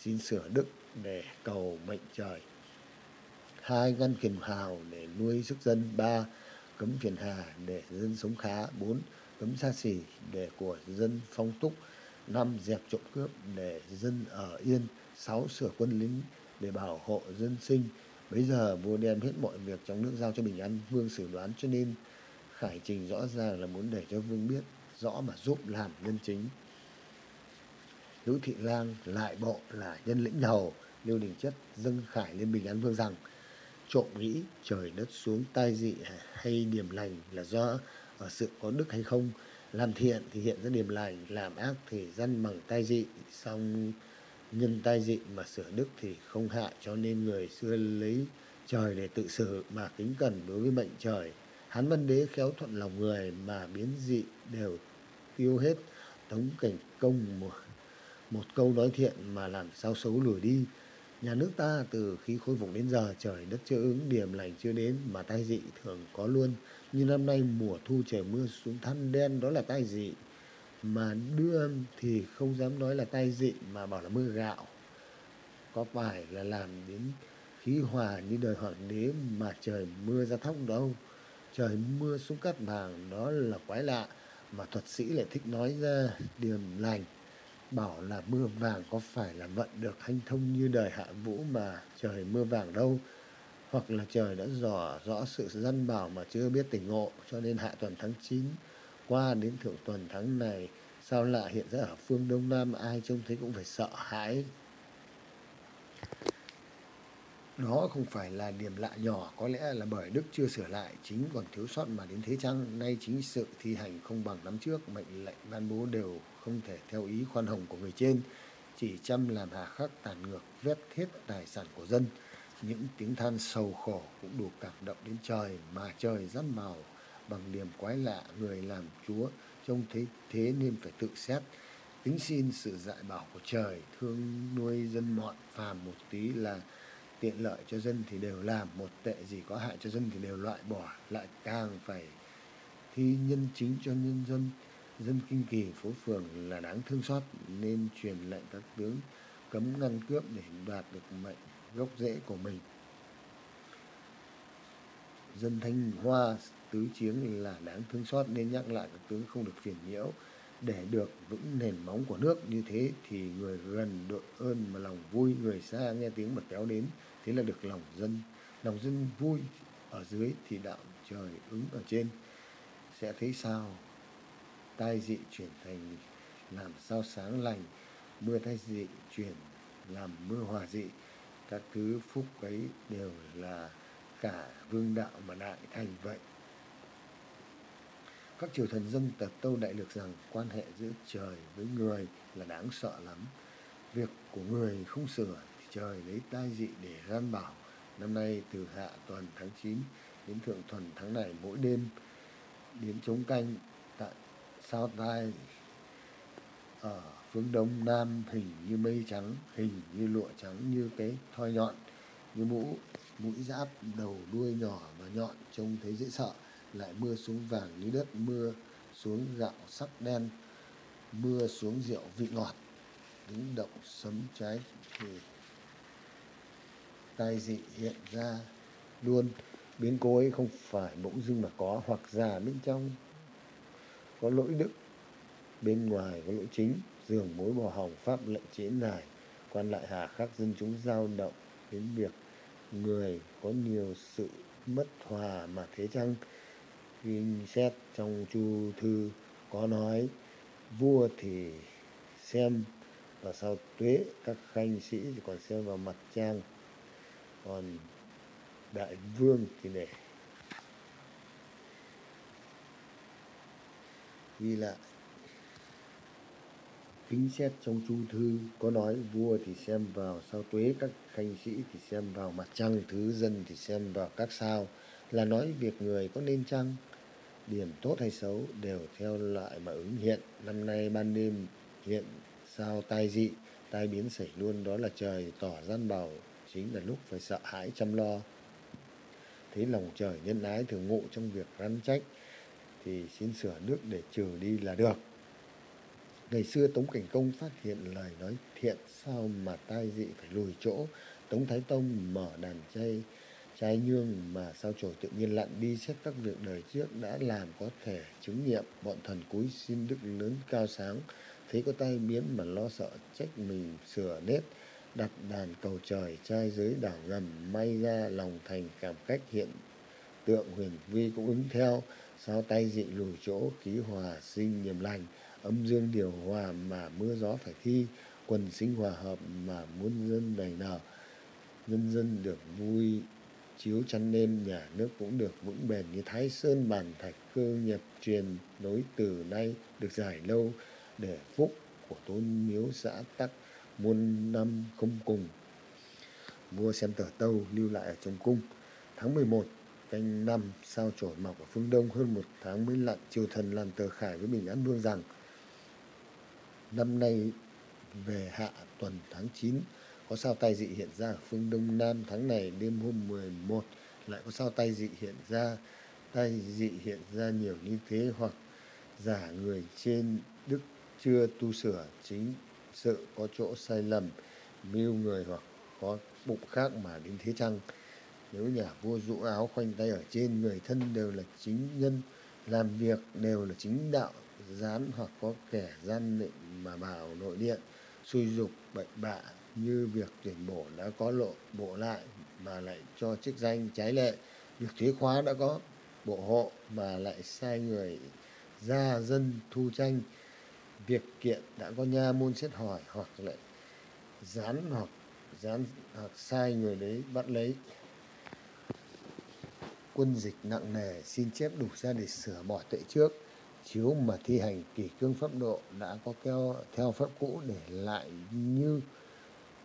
xin sửa đức để cầu mệnh trời hai ngăn kiềm hào để nuôi sức dân, ba, cấm phiền hà để dân sống khá, bốn, cấm xa xỉ để của dân phong túc, năm, dẹp trộm cướp để dân ở yên, sáu, sửa quân lính để bảo hộ dân sinh. Bây giờ vua đem hết mọi việc trong nước giao cho bình an vương xử đoán, cho nên khải trình rõ ràng là muốn để cho vương biết rõ mà giúp làm nhân chính. Lữ thị lang lại bộ là nhân lĩnh đầu, lưu đình chất dâng khải lên bình an vương rằng trộm nghĩ trời đất xuống tai dị hay điểm lành là do ở sự có đức hay không. Làm thiện thì hiện ra điểm lành làm ác thì dân bằng tai dị xong nhân tai dị mà sửa đức thì không hại cho nên người xưa lấy trời để tự xử mà kính cẩn đối với mệnh trời. Hán văn đế khéo thuận lòng người mà biến dị đều tiêu hết. Tống cảnh công một, một câu nói thiện mà làm sao xấu lùi đi nhà nước ta từ khi khôi phục đến giờ, trời đất chưa ứng điểm lành chưa đến mà tai dị thường có luôn. Như năm nay mùa thu trời mưa xuống than đen, đó là tai dị. Mà đưa thì không dám nói là tai dị, mà bảo là mưa gạo. Có phải là làm đến khí hòa như đời hoàng đế mà trời mưa ra thóc đâu? Trời mưa xuống cát vàng, đó là quái lạ mà thuật sĩ lại thích nói ra điểm lành bảo là mưa vàng có phải là vận được hanh thông như đời hạ vũ mà trời mưa vàng đâu? Hoặc là trời đã rõ rõ sự dân bảo mà chưa biết tỉnh ngộ, cho nên hạ tuần tháng 9 qua đến thượng tuần tháng này, sao lạ hiện ra ở phương đông nam, ai trông thấy cũng phải sợ hãi. Đó không phải là điểm lạ nhỏ, có lẽ là bởi đức chưa sửa lại, chính còn thiếu sót mà đến thế chăng? Nay chính sự thi hành không bằng năm trước, mệnh lệnh ban bố đều không thể theo ý khoan hồng của người trên, chỉ chăm làm hà khắc tàn ngược vét hết tài sản của dân. Những tiếng than sầu khổ cũng đủ cảm động đến trời, mà trời rất màu bằng niềm quái lạ người làm chúa, trông thấy thế nên phải tự xét. Tính xin sự dạy bảo của trời, thương nuôi dân mọn phàm một tí là tiện lợi cho dân thì đều làm, một tệ gì có hại cho dân thì đều loại bỏ, lại càng phải thi nhân chính cho nhân dân dân kinh kỳ phố phường là đáng thương xót, nên truyền lệnh các tướng cấm ngăn cướp để đoạt được mệnh gốc rễ của mình. Dân thanh hoa tứ chiến là đáng thương xót, nên nhắc lại các tướng không được phiền nhiễu. Để được vững nền móng của nước như thế thì người gần đội ơn mà lòng vui, người xa nghe tiếng bật kéo đến, thế là được lòng dân. Lòng dân vui ở dưới thì đạo trời ứng ở trên. Sẽ thấy sao? Tai dị chuyển thành làm sao sáng lành, mưa tai dị chuyển làm mưa hòa dị. Các thứ phúc ấy đều là cả vương đạo mà đại thành vậy. Các triều thần dân tập tâu đại lược rằng quan hệ giữa trời với người là đáng sợ lắm. Việc của người không sửa thì trời lấy tai dị để gian bảo. Năm nay từ hạ tuần tháng 9 đến thượng tuần tháng này mỗi đêm đến chống canh sao tai ở phương đông nam hình như mây trắng, hình như lụa trắng như cái thoi nhọn, như mũ, mũi giáp đầu đuôi nhỏ và nhọn trông thấy dễ sợ. Lại mưa xuống vàng như đất, mưa xuống gạo sắc đen, mưa xuống rượu vị ngọt đứng động sấm trái thì tai dị hiện ra luôn. Biến cố ấy không phải bỗng dưng mà có, hoặc già bên trong có lỗi đức. Bên ngoài có lỗi chính, giường mối bò hỏng, pháp lệnh chế nải. Quan lại hà khắc dân chúng giao động đến việc người có nhiều sự mất hòa mà thế chăng? Kinh xét trong chu thư có nói, vua thì xem vào sau tuế, các khanh sĩ thì còn xem vào mặt trang, còn đại vương thì để ghi lại. Kính xét trong chu thư, có nói vua thì xem vào, sao tuế các khanh sĩ thì xem vào, mặt trăng thứ dân thì xem vào các sao. Là nói việc người có nên chăng? Điểm tốt hay xấu đều theo lại mà ứng hiện. Năm nay ban đêm hiện sao tai dị, tai biến xảy luôn, đó là trời tỏ gian bảo, chính là lúc phải sợ hãi chăm lo. Thấy lòng trời nhân ái thường ngụ trong việc răn trách thì xin sửa nước để trừ đi là được. Ngày xưa tống cảnh công phát hiện lời nói thiện, sao mà tai dị phải lùi chỗ? Tống thái tông mở đàn chay trái nhương mà sao chổi tự nhiên lặn đi xét các việc đời trước đã làm có thể chứng nghiệm. Bọn thần cúi xin đức lớn cao sáng thấy có tay biến mà lo sợ trách mình sửa nết đặt đàn cầu trời, trai dưới đảo ngầm, may ra lòng thành cảm cách hiện tượng huyền vi cũng ứng theo sao tay dị lùi chỗ, khí hòa sinh niềm lành. Âm dương điều hòa mà mưa gió phải thi. Quần sinh hòa hợp mà muôn dân đầy nở. Nhân dân được vui, chiếu chăn nêm nhà nước cũng được vững bền như thái sơn bàn thạch cơ nhập truyền nối từ nay được dài lâu để phúc của tôn miếu xã tắc muôn năm không cùng. Vua xem tờ tâu lưu lại ở trong cung. Tháng mười một canh năm sao chổi mọc ở phương đông hơn một tháng mới lặn, triều thần làm tờ khải với bình an vương rằng, năm nay về hạ tuần tháng chín, có sao tay dị hiện ra ở phương đông nam tháng này, đêm hôm 11 lại có sao tay dị hiện ra tay dị hiện ra nhiều như thế, hoặc giả người trên đức chưa tu sửa chính sự có chỗ sai lầm, mưu người hoặc có bụng khác mà đến thế chăng? Nếu nhà vua rũ áo khoanh tay ở trên, người thân đều là chính nhân, làm việc đều là chính đạo, gián hoặc có kẻ gian định mà bảo nội điện, xui dục bệnh bạ như việc tuyển bổ đã có lộ bộ lại mà lại cho chức danh trái lệ, việc thuế khóa đã có bộ hộ mà lại sai người ra dân thu tranh, việc kiện đã có nha môn xét hỏi hoặc lại dán hoặc dán hoặc sai người đấy bắt lấy quân dịch nặng nề xin chép đủ ra để sửa bỏ tệ trước. Chiếu mà thi hành kỷ cương pháp độ đã có keo theo pháp cũ để lại như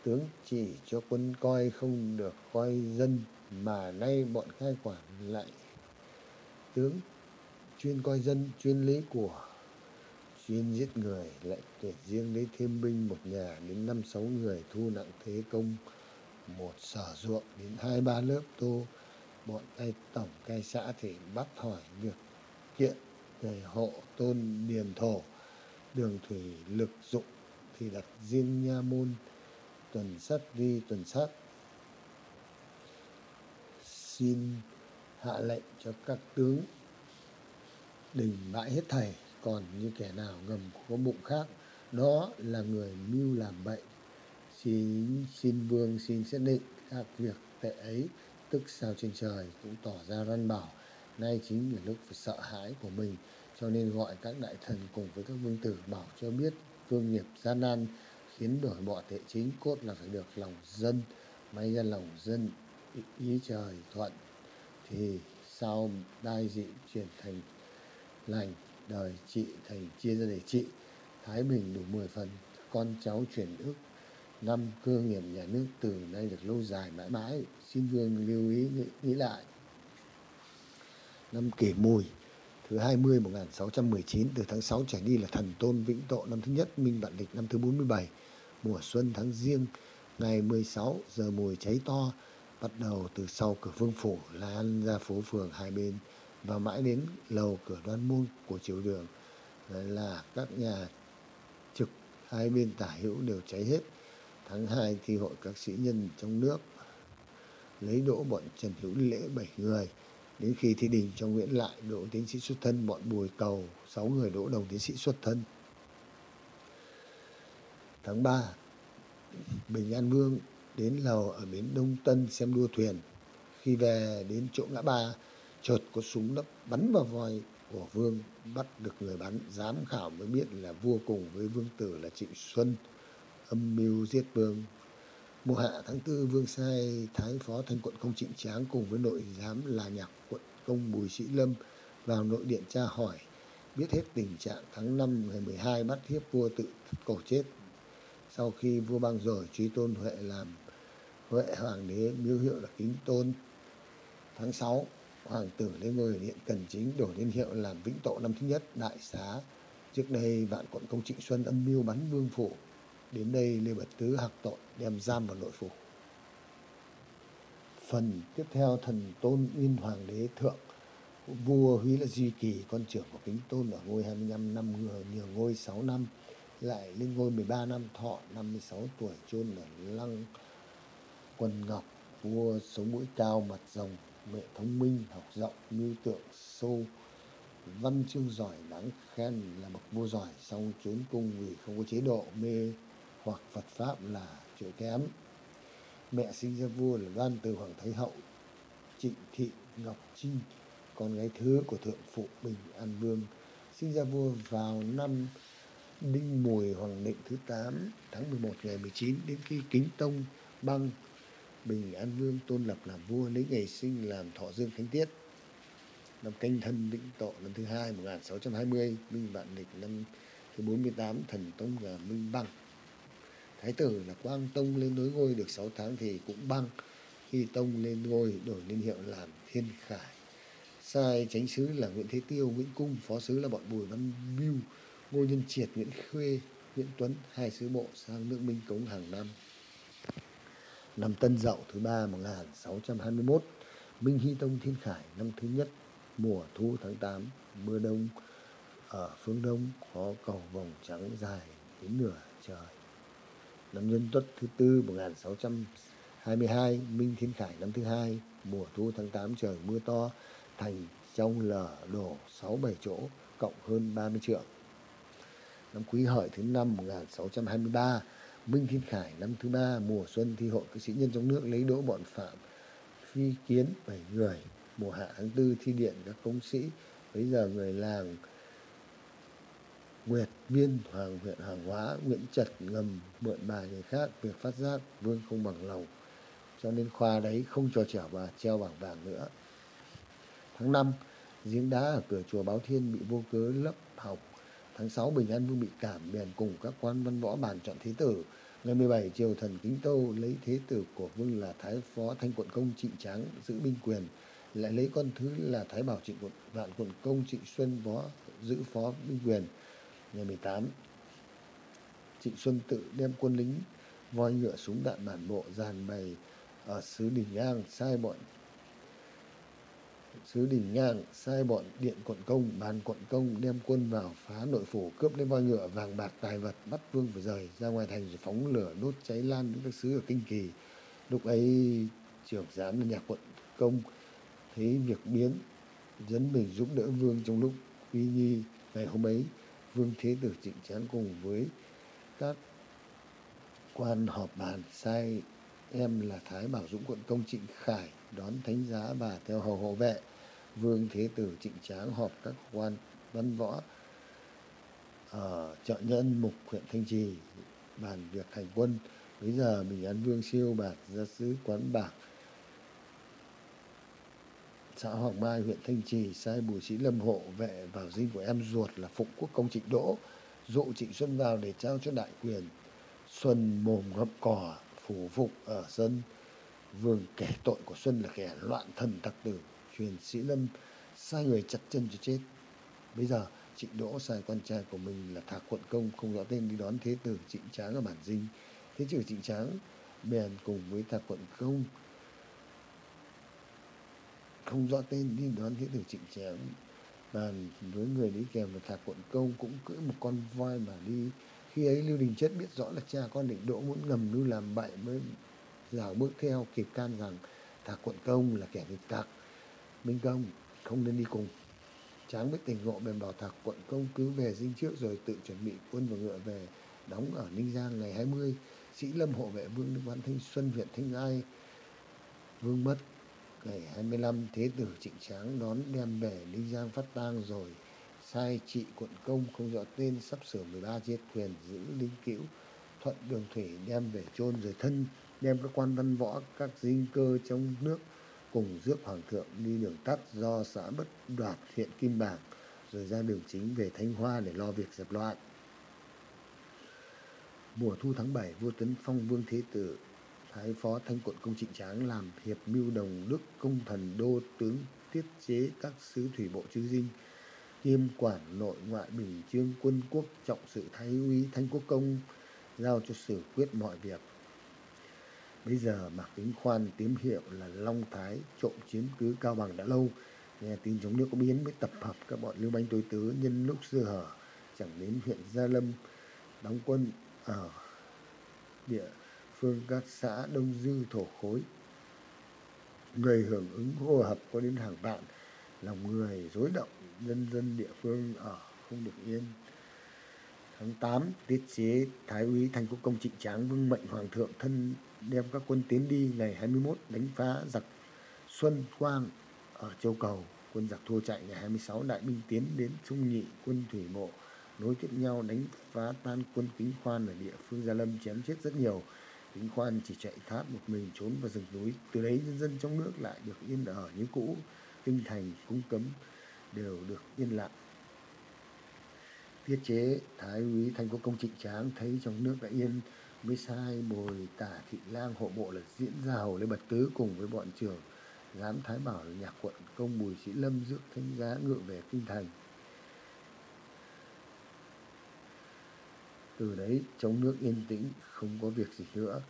tướng chỉ cho quân coi không được coi dân, mà nay bọn khai quản lại tướng chuyên coi dân, chuyên lý của, chuyên giết người, lại tuyệt riêng lấy thêm binh một nhà đến năm sáu người thu nặng thế công, một sở ruộng đến hai ba lớp tô bọn cai tổng cai xã thì bắt hỏi việc kiện về hộ tôn điền thổ, đường thủy lực dụng thì đặt riêng nha môn, tuần sát đi tuần sát. Xin hạ lệnh cho các tướng đình bãi hết thầy còn như kẻ nào ngầm có bụng khác, đó là người mưu làm bệnh xin xin vương xin xét định các việc tệ ấy tức sao trên trời cũng tỏ ra răn bảo nay chính là lúc phải sợ hãi của mình. Cho nên gọi các đại thần cùng với các vương tử bảo cho biết vương nghiệp gian nan khiến đổi bỏ tệ chính cốt là phải được lòng dân may ra lòng dân ý, ý trời thuận. Thì sau đai dị chuyển thành lành đời trị thành chia ra để trị? Thái bình đủ mười phần con cháu chuyển ước năm cơ nghiệp nhà nước từ nay được lâu dài mãi mãi. Xin vương lưu ý nghĩ, nghĩ lại. Năm kỷ mùi thứ 20 1619 từ tháng 6 trở đi là thần tôn vĩnh tộ năm thứ nhất minh vạn lịch. Năm thứ 47 mùa xuân tháng riêng. Ngày 16 giờ mùi cháy to bắt đầu từ sau cửa vương phủ lan ra phố phường hai bên và mãi đến lầu cửa đoan môn của triều đường. Là các nhà trực hai bên tả hữu đều cháy hết tháng 2 thi hội các sĩ nhân trong nước, lấy đỗ bọn Trần Hữu Lễ bảy người. Đến khi thi đình cho Nguyễn Lại, đỗ tiến sĩ xuất thân, bọn Bùi Cầu sáu người, đỗ đồng tiến sĩ xuất thân. Tháng 3 Bình An Vương đến lầu ở bến Đông Tân xem đua thuyền. Khi về đến chỗ ngã ba, chợt có súng đập bắn vào voi của vương, bắt được người bắn giám khảo mới biết là vua cùng với vương tử là trịnh xuân âm mưu giết vương. Mùa hạ tháng tư, vương sai thái phó thành quận công trịnh tráng cùng với nội giám là nhạc quận công bùi sĩ lâm vào nội điện tra hỏi, biết hết tình trạng tháng năm ngày 12 bắt hiếp vua tự cổ chết. Sau khi vua băng rồi truy tôn huệ làm huệ hoàng đế miêu hiệu là kính tôn. Tháng 6 hoàng tử lên ngôi ở điện cần chính đổi niên hiệu làm vĩnh tộ năm thứ nhất, đại xá. Trước đây, vạn quận công trịnh xuân âm mưu bắn vương phủ đến đây lê bật tứ hạc tội, đem giam vào nội phủ. Phần tiếp theo, thần tôn yên hoàng đế thượng, vua húy là duy kỳ, con trưởng của kính tôn ở ngôi 25 năm ngừa nhường ngôi 6 năm, lại lên ngôi 13 năm, thọ 56 tuổi, chôn ở lăng quần ngọc, vua sống mũi cao, mặt rồng, mẹ thông minh, học rộng mưu tượng, sâu, văn chương giỏi, đáng khen là bậc vua giỏi song trốn cung vì không có chế độ, mê hoặc Phật pháp là chỗ kém mẹ sinh ra vua là Loan từ hoàng thái hậu trịnh thị ngọc trinh con gái thứ của thượng phụ bình an vương sinh ra vua vào năm đinh mùi hoàng định thứ 8 tháng 11 ngày 19 đến khi kính tông băng Bình An Vương tôn lập làm vua lấy ngày sinh làm thọ dương khánh tiết. Năm canh thân vĩnh tộ năm thứ hai 1620, Minh Vạn Lịch năm thứ 48, thần tông là Minh Băng. Thái tử là Quang Tông lên nối ngôi được 6 tháng thì cũng băng. Khi Tông lên ngôi đổi niên hiệu làm Thiên Khải. Sai chánh sứ là Nguyễn Thế Tiêu, Nguyễn Cung, phó sứ là bọn Bùi Văn Biêu, Ngô Nhân Triệt, Nguyễn Khuê, Nguyễn Tuấn, hai sứ bộ sang nước Minh Cống hàng năm năm Tân Dậu thứ ba 1621, Minh Hy Tông Thiên Khải năm thứ nhất, mùa thu tháng 8, mưa đông ở phương đông có cầu vòng trắng dài đến nửa trời. Năm Nhân Tuất thứ tư 1622, Minh Thiên Khải năm thứ hai, mùa thu tháng 8 trời mưa to, thành trong lở đổ 6-7 chỗ, cộng hơn 30 trượng. Năm Quý Hợi thứ năm 1623, Minh Thiên Khải năm thứ ba mùa xuân thi hội các sĩ nhân trong nước lấy đỗ bọn phạm phi kiến bảy người mùa hạ tháng tư thi điện các công sĩ bây giờ người làng Nguyệt Viên Hoàng huyện Hàng Hóa Nguyễn Trật ngầm mượn bài người khác việc phát giác vương không bằng lòng. Cho nên khoa đấy không cho trẻo và treo bảng vàng nữa. Tháng 5 giếng đá ở cửa chùa Báo Thiên bị vô cớ lấp hỏng. Tháng 6 Bình An Vương bị cảm bèn cùng các quan văn võ bàn chọn thế tử. Ngày 17 triều thần Kính Tâu lấy thế tử của vương là Thái Phó Thanh Quận Công Trịnh Tráng giữ binh quyền, lại lấy con thứ là Thái Bảo Trịnh Quận Vạn Quận Công Trịnh Xuân võ giữ phó binh quyền. Ngày 18 Trịnh Xuân tự đem quân lính voi ngựa súng đạn bản bộ dàn bày ở xứ Đình Ngang sai bọn sứ Đình Ngang sai bọn điện quận công, bàn quận công đem quân vào phá nội phủ, cướp lấy voi ngựa, vàng bạc, tài vật, bắt vương phải rời ra ngoài thành rồi phóng lửa đốt cháy lan những các sứ ở kinh kỳ. Lúc ấy trưởng giám là nhà quận công thấy việc biến dẫn mình giúp đỡ vương trong lúc uy nghi ngày hôm ấy vương thế tử trịnh Chán cùng với các quan họp bàn sai em là thái bảo dũng, quận công trịnh khải đón thánh giá bà theo hầu hộ vệ. Vương thế tử trịnh tráng họp các quan văn võ ở chợ nhân mục, huyện thanh trì, bàn việc hành quân. Bây giờ mình ăn vương siêu bạc gia sứ quán bạc xã Hoàng Mai, huyện Thanh Trì sai Bùi Sĩ Lâm hộ vệ vào dinh của em ruột là Phụng Quốc Công Trịnh Đỗ, dụ Trịnh Xuân vào để trao cho đại quyền. Xuân mồm ngậm cỏ, phủ phục ở dân Vương kẻ tội của Xuân là kẻ loạn thần tặc tử, truyền Sĩ Lâm sai người chặt chân cho chết. Bây giờ Trịnh Đỗ sai con trai của mình là Thạc Quận Công không rõ tên đi đón Thế tử Trịnh Tráng ở bản dinh. Thế tử Trịnh Tráng bèn cùng với Thạc Quận Công không rõ tên đi đón thế tử trịnh chém và với người đi kèm là thạc quận công cũng cưỡi một con voi mà đi. Khi ấy lưu đình chất biết rõ là cha con định đỗ muốn ngầm lưu làm bậy mới rào bước theo kịp can rằng thạc quận công là kẻ nghịch tặc. Minh công, không nên đi cùng. Tráng biết tình ngộ bèn bảo thạc quận công cứ về dinh trước rồi tự chuẩn bị quân và ngựa về đóng ở ninh giang ngày 20 sĩ lâm hộ vệ vương đức văn thanh xuân huyện thanh ai. Vương mất ngày 25 thế tử trịnh tráng đón đem về ninh giang phát tang rồi sai trị quận công, không rõ tên, sắp sửa 13 chiếc thuyền giữ linh cữu thuận đường thủy đem về chôn rồi thân, đem các quan văn võ, các dinh cơ trong nước cùng rước hoàng thượng đi đường tắt do xã bất đoạt, huyện kim bảng, rồi ra đường chính về thanh hoa để lo việc dẹp loạn. Mùa thu tháng 7 vua tấn phong vương thế tử thái phó thanh quận công trịnh tráng làm hiệp mưu đồng đức công thần đô tướng tiết chế các sứ thủy bộ chư dinh, kiêm quản nội ngoại bình trương quân quốc, trọng sự thái úy thanh quốc công, giao cho xử quyết mọi việc. Bây giờ mạc kính khoan tiếm hiệu là long thái trộm chiếm cứ cao bằng đã lâu, nghe tin chống nước có biến mới tập hợp các bọn lưu manh tối tứ nhân lúc sơ hở, chẳng đến huyện gia lâm đóng quân ở địa phương các xã đông dư, thổ khối. Người hưởng ứng hô hấp có đến hàng vạn lòng người rối động nhân dân địa phương ở không được yên. Tháng 8 tiết chế thái úy thành quốc công trịnh tráng vương mệnh hoàng thượng thân đem các quân tiến đi ngày 21 đánh phá giặc xuân quang ở châu cầu. Quân giặc thua chạy ngày 26 đại binh tiến đến trung nhị quân thủy mộ, nối tiếp nhau đánh phá tan quân kính khoan ở địa phương gia lâm, chém chết rất nhiều. Kính Khoan chỉ chạy thoát một mình trốn vào rừng núi. Từ đấy nhân dân trong nước lại được yên ở như cũ. Kinh thành, cung cấm đều được yên lặng. Tiết chế Thái úy Thanh có công trịnh tráng thấy trong nước đã yên mới sai bồi tả thị lang hộ bộ là diễn ra hầu lê bật tứ cùng với bọn trưởng giám thái bảo là nhạc quận công bùi sĩ lâm dưỡng thanh giá ngựa về kinh thành Từ đấy trong nước yên tĩnh, không có việc gì nữa.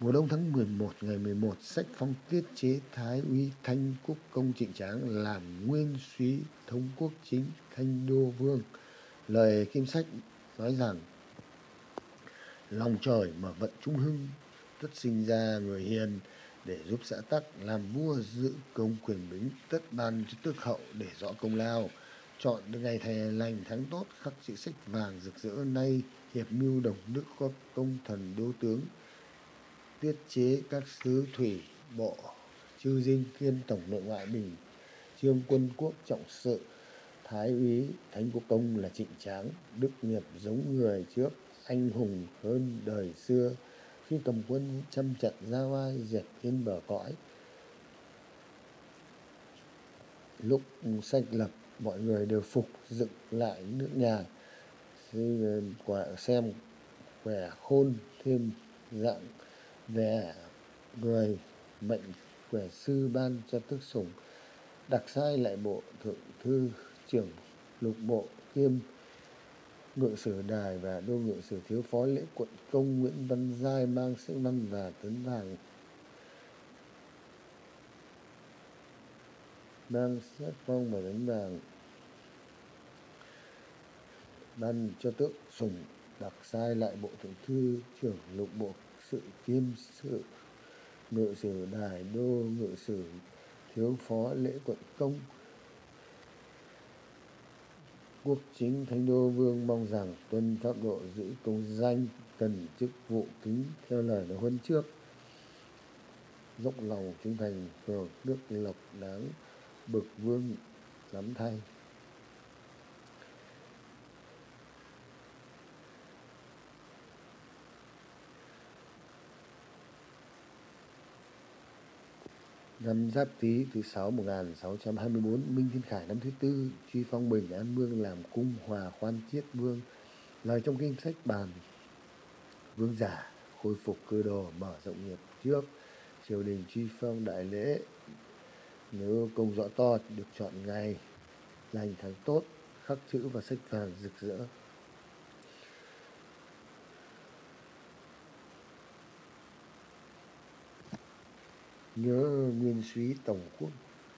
Mùa đông tháng 11 ngày 11, sách phong tiết chế Thái úy Thanh Quốc Công Trịnh Tráng làm nguyên suý thống quốc chính Thanh Đô Vương. Lời kim sách nói rằng lòng trời mà vận trung hưng tất sinh ra người hiền để giúp xã tắc làm vua giữ công quyền bính tất ban cho tước hậu để rõ công lao chọn được ngày thề lành tháng tốt khắc chữ sách vàng rực rỡ nay hiệp mưu đồng đức có công thần đô tướng, tiết chế các sứ thủy, bộ, chư dinh kiêm tổng nội ngoại bình trương quân quốc trọng sự, thái úy, thánh quốc công là trịnh tráng, đức nghiệp giống người trước, anh hùng hơn đời xưa. Khi cầm quân trăm trận ra vai diệt yên bờ cõi, lúc sách lập, mọi người đều phục dựng lại nước nhà quả xem khỏe khôn, thêm dạng vẻ người, mệnh quẻ sư ban cho tức sủng. Đặc sai lại bộ thượng thư, trưởng lục bộ, kiêm ngự sử đài và đô ngự sử thiếu phó lễ quận công nguyễn văn giai mang sĩ văn và tấn vàng mang sắc phong và tấn vàng ban cho tước sủng đặc sai lại bộ thượng thư, trưởng lục bộ, sự kiêm sự, ngự sử đài đô, ngự sử thiếu phó lễ quận công. Quốc chính thánh đô vương mong rằng tuân pháp độ giữ công danh, cần chức vụ kính theo lời đã huân trước. Dốc lòng trung thành hưởng đức lộc đáng, bực vương lắm thay. Năm Giáp Tý thứ sáu 1624, Minh Thiên Khải năm thứ tư, truy phong Bình An Vương làm cung hòa khoan chiết vương. Lời trong kinh sách bàn vương giả khôi phục cơ đồ mở rộng nghiệp trước. Triều đình truy phong đại lễ nếu công rõ to được chọn ngày lành tháng tốt khắc chữ và sách vàng rực rỡ. Nhớ nguyên suý tổng quốc,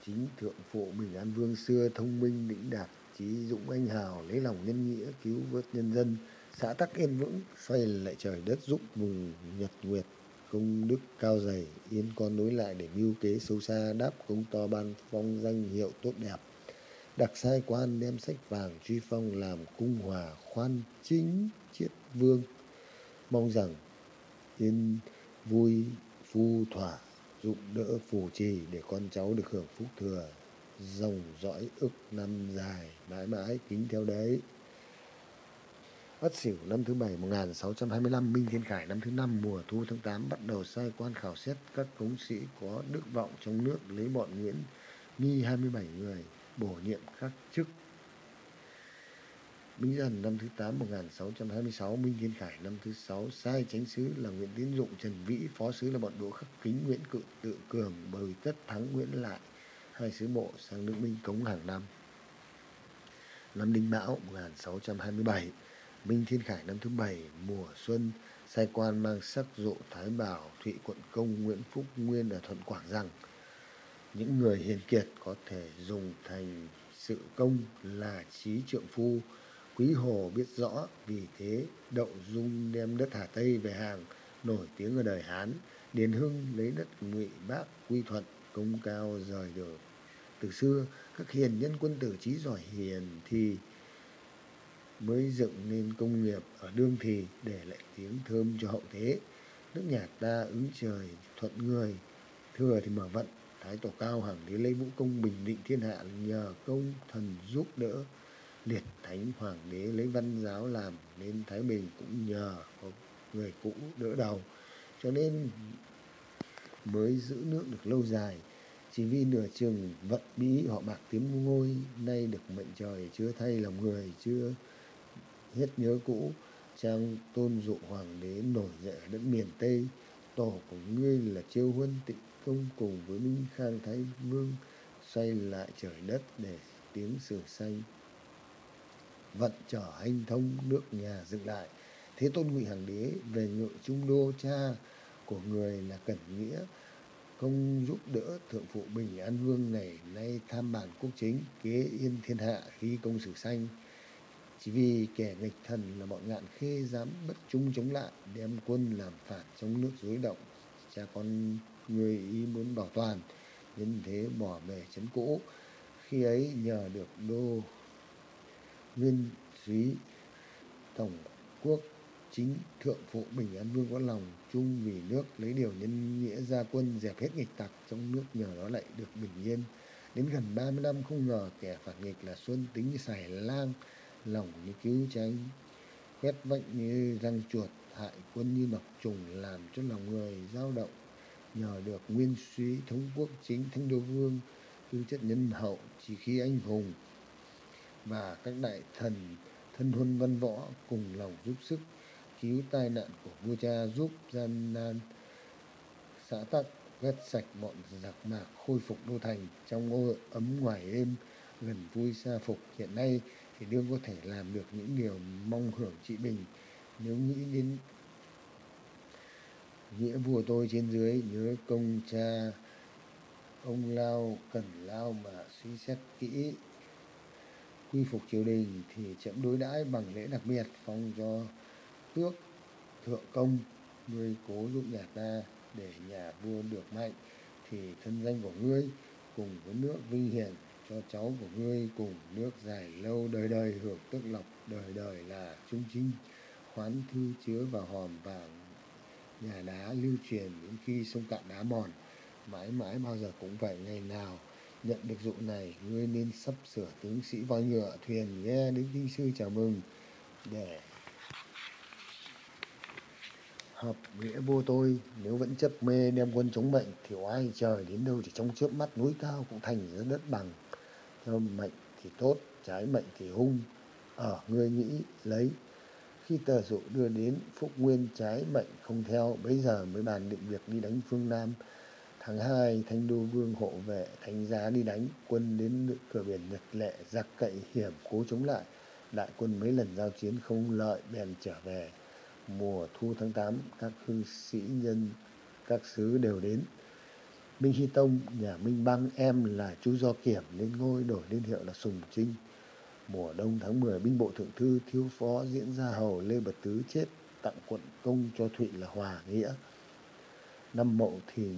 chính thượng phụ bình an vương xưa thông minh, lĩnh đạt trí dũng, anh hào, lấy lòng nhân nghĩa, cứu vớt nhân dân. Xã tắc yên vững, xoay lại trời đất giúp mừng, nhật nguyệt, công đức cao dày, yên con nối lại để mưu kế sâu xa, đáp công to ban phong danh hiệu tốt đẹp. Đặc sai quan đem sách vàng truy phong làm cung hòa khoan chính chiết vương. Mong rằng yên vui, phu thỏa giúp đỡ phù trì để con cháu được hưởng phúc thừa, dòng dõi ức năm dài, mãi mãi kính theo đấy. Ất Sửu năm thứ bảy 1625 Minh Thiên Khải năm thứ năm, mùa thu tháng 8 bắt đầu sai quan khảo xét các cống sĩ có đức vọng trong nước lấy bọn Nguyễn nghi 27 người bổ nhiệm các chức minh Dần năm thứ 8 1626, Minh Thiên Khải năm thứ 6, sai chánh sứ là Nguyễn Tiến Dụng, Trần Vĩ, phó sứ là bọn Đỗ Khắc Kính, Nguyễn Cự Tự Cường, Bùi Tất Thắng, Nguyễn Lại, hai sứ bộ sang nước Minh cống hàng năm. Năm Đinh Mão 1627, Minh Thiên Khải năm thứ 7, mùa xuân, sai quan mang sắc dụ Thái Bảo, Thụy Quận Công, Nguyễn Phúc Nguyên ở Thuận Quảng rằng những người hiền kiệt có thể dùng thành sự công là trí trượng phu. Quý Hồ biết rõ, vì thế Đậu Dung đem đất Hà Tây về hàng, nổi tiếng ở đời Hán. Điền Hưng lấy đất Ngụy Bác quy thuận, công cao rời được. Từ xưa, các hiền nhân quân tử trí giỏi hiền thì mới dựng nên công nghiệp ở đương thì để lại tiếng thơm cho hậu thế. Nước nhà ta ứng trời, thuận người, thừa thì mở vận. Thái tổ cao hẳn đế lấy vũ công bình định thiên hạ nhờ công thần giúp đỡ liệt thánh hoàng đế lấy văn giáo làm, nên thái bình cũng nhờ có người cũ đỡ đầu. Cho nên mới giữ nước được lâu dài, chỉ vì nửa chừng vận bí họ bạc tiếng ngôi, nay được mệnh trời chưa thay lòng người, chưa hết nhớ cũ, trang tôn dụ hoàng đế nổi dậy ở đất miền tây. Tổ của ngươi là chiêu huân tịnh công cùng với minh khang thái vương xoay lại trời đất để tiếng sửa xanh vận trở hành thông nước nhà dựng lại. Thế tôn ngụy hoàng đế về ngự trung đô cha của người là cẩn nghĩa, công giúp đỡ thượng phụ bình an vương này nay tham bản quốc chính, kế yên thiên hạ khi công sử sanh. Chỉ vì kẻ nghịch thần là bọn ngạn khê dám bất trung chống lại, đem quân làm phản trong nước rối động. Cha con người ý muốn bảo toàn, nhân thế bỏ về trấn cũ. Khi ấy nhờ được đô nguyên súy tổng quốc chính thượng phụ bình an vương có lòng chung vì nước, lấy điều nhân nghĩa ra quân dẹp hết nghịch tặc trong nước nhờ đó lại được bình yên. Đến gần ba mươi năm không ngờ kẻ phản nghịch là xuân tính như sải lang, lòng như cứu tránh quét vạnh như răng chuột, hại quân như mọc trùng, làm cho lòng người dao động. Nhờ được nguyên suý thống quốc chính thanh đô vương, tư chất nhân hậu, chỉ khi anh hùng và các đại thần, thân huân văn võ cùng lòng giúp sức cứu tai nạn của vua cha giúp gian nan. Xã tắc quét sạch bọn giặc mạc khôi phục đô thành trong ô ấm ngoài êm, gần vui xa phục. Hiện nay thì đương có thể làm được những điều mong hưởng trị bình. Nếu nghĩ đến nghĩa vua tôi trên dưới, nhớ công cha ông lao cần lao mà suy xét kỹ quy phục triều đình thì chậm đối đãi bằng lễ đặc biệt, phong cho tước thượng công ngươi cố dụng nhà ta để nhà vua được mạnh thì thân danh của ngươi cùng với nước vinh hiển cho cháu của ngươi cùng nước dài lâu đời đời hưởng tước lộc đời đời là trung trinh khoán thư chứa vào hòm vàng nhà đá lưu truyền đến khi sông cạn đá mòn, mãi mãi bao giờ cũng vậy ngày nào nhận được dụ này, ngươi nên sắp sửa tướng sĩ voi ngựa thuyền nghe đến kinh sư chào mừng để hợp nghĩa vô tôi. Nếu vẫn chấp mê đem quân chống mệnh, thì oai trời đến đâu chỉ trong chớp mắt núi cao cũng thành ra đất bằng. Theo mệnh thì tốt, trái mệnh thì hung. Ở, ngươi nghĩ lấy. Khi tờ dụ đưa đến, phúc nguyên trái mệnh không theo, Bấy giờ mới bàn định việc đi đánh phương nam tháng hai, thanh đô vương hộ vệ, thánh giá đi đánh, quân đến cửa biển nhật lệ giặc cậy hiểm cố chống lại. Đại quân mấy lần giao chiến không lợi bèn trở về. Mùa thu tháng tám, các hư sĩ nhân, các sứ đều đến. Minh hy tông, nhà minh băng em là chú do kiểm lên ngôi đổi lên hiệu là sùng trinh. Mùa đông tháng mười, binh bộ thượng thư thiếu phó diễn ra hầu lê bật tứ chết, tặng quận công cho thụy là hòa nghĩa. Năm mậu thìn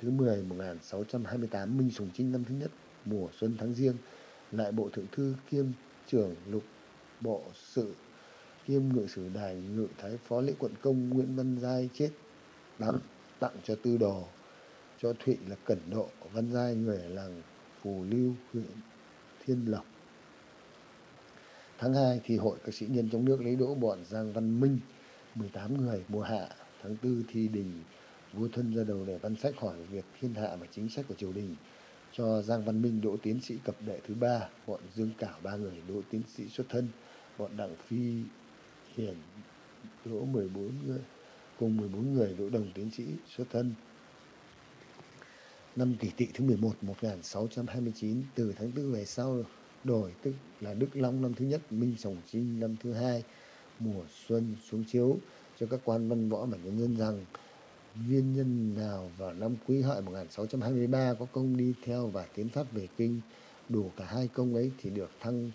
thứ mười một nghìn sáu trăm hai mươi tám minh sùng trinh năm thứ nhất, mùa xuân tháng riêng, lại bộ thượng thư kiêm trưởng lục bộ sự, kiêm ngự sử đài ngự thái phó lễ quận công nguyễn văn giai chết tặng tặng cho tư đồ, cho thụy là cẩn độ, văn giai người ở làng phù lưu, huyện thiên lộc. Tháng hai thì hội các sĩ nhân trong nước lấy đỗ bọn giang văn minh, mười tám người, mùa hạ, tháng tư thi đình vua thân ra đầu để văn sách hỏi việc thiên hạ và chính sách của triều đình. Cho giang văn minh đỗ tiến sĩ cập đệ thứ ba bọn dương cảo ba người đỗ tiến sĩ xuất thân bọn đặng phi hiển đỗ mười bốn người cùng mười bốn người đỗ đồng tiến sĩ xuất thân. Năm kỷ tỵ thứ mười một một nghìn sáu trăm hai mươi chín từ tháng tư về sau đổi tức là Đức Long năm thứ nhất, Minh Sòng Trinh năm thứ hai, mùa xuân xuống chiếu. Cho các quan văn võ và nhân dân rằng viên nhân nào vào năm Quý Hợi 1623 có công đi theo và tiến phát về kinh? Đủ cả hai công ấy thì được thăng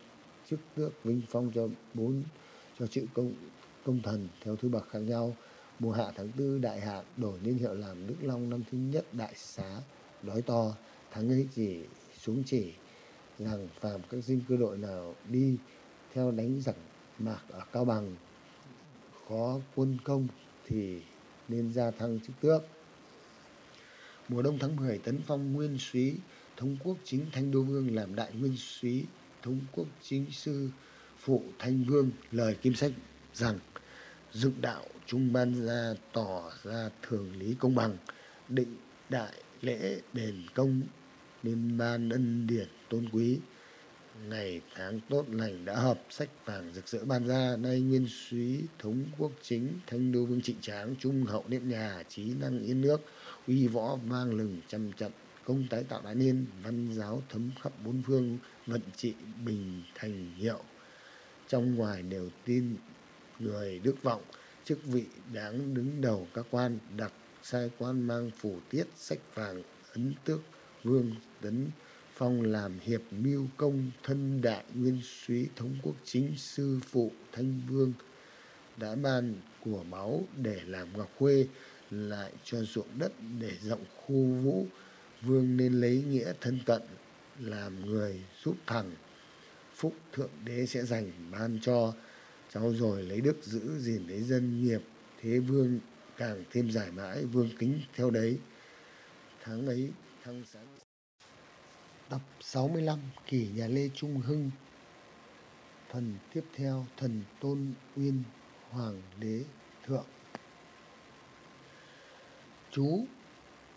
chức tước vinh phong cho bốn, cho chữ công công thần theo thứ bậc khác nhau. Mùa hạ tháng tư, đại hạ đổi niên hiệu làm Đức Long năm thứ nhất, đại xá đói to, tháng ấy chỉ xuống chỉ rằng phàm các dinh cơ đội nào đi theo đánh giặc mạc ở Cao Bằng, có quân công thì nên gia thăng chức tước. Mùa đông tháng 10 tấn phong, nguyên súy thống quốc chính, Thanh Đô Vương làm đại nguyên súy thống quốc chính sư phụ Thanh Vương lời kim sách rằng, dựng đạo trung ban ra tỏ ra thường lý công bằng, định đại lễ đền công, nên ban ân điển tôn quý ngày tháng tốt lành đã hợp sách vàng rực rỡ ban ra. Nay nguyên súy thống quốc chính, thanh đô vương trịnh tráng, trung hậu niệm nhà trí năng yên nước, uy võ vang lừng trăm trận, công tái tạo đại niên, văn giáo thấm khắp bốn phương, vận trị bình thành hiệu. Trong ngoài đều tin người đức vọng, chức vị đáng đứng đầu các quan, đặc sai quan mang phủ tiết sách vàng, ấn tước vương tấn phong làm hiệp mưu công thân đại nguyên suý thống quốc chính sư phụ thanh vương. Đã ban của máu để làm ngọc khuê, lại cho ruộng đất để rộng khu vũ. Vương nên lấy nghĩa thân cận làm người giúp thằng. Phúc thượng đế sẽ dành ban cho. Cháu rồi lấy đức giữ gìn lấy dân nghiệp, thế vương càng thêm giải mãi, vương kính theo đấy. Tháng ấy thăng sáng Tập 65 Kỷ nhà Lê Trung Hưng Phần tiếp theo Thần Tôn Uyên Hoàng đế Thượng Chú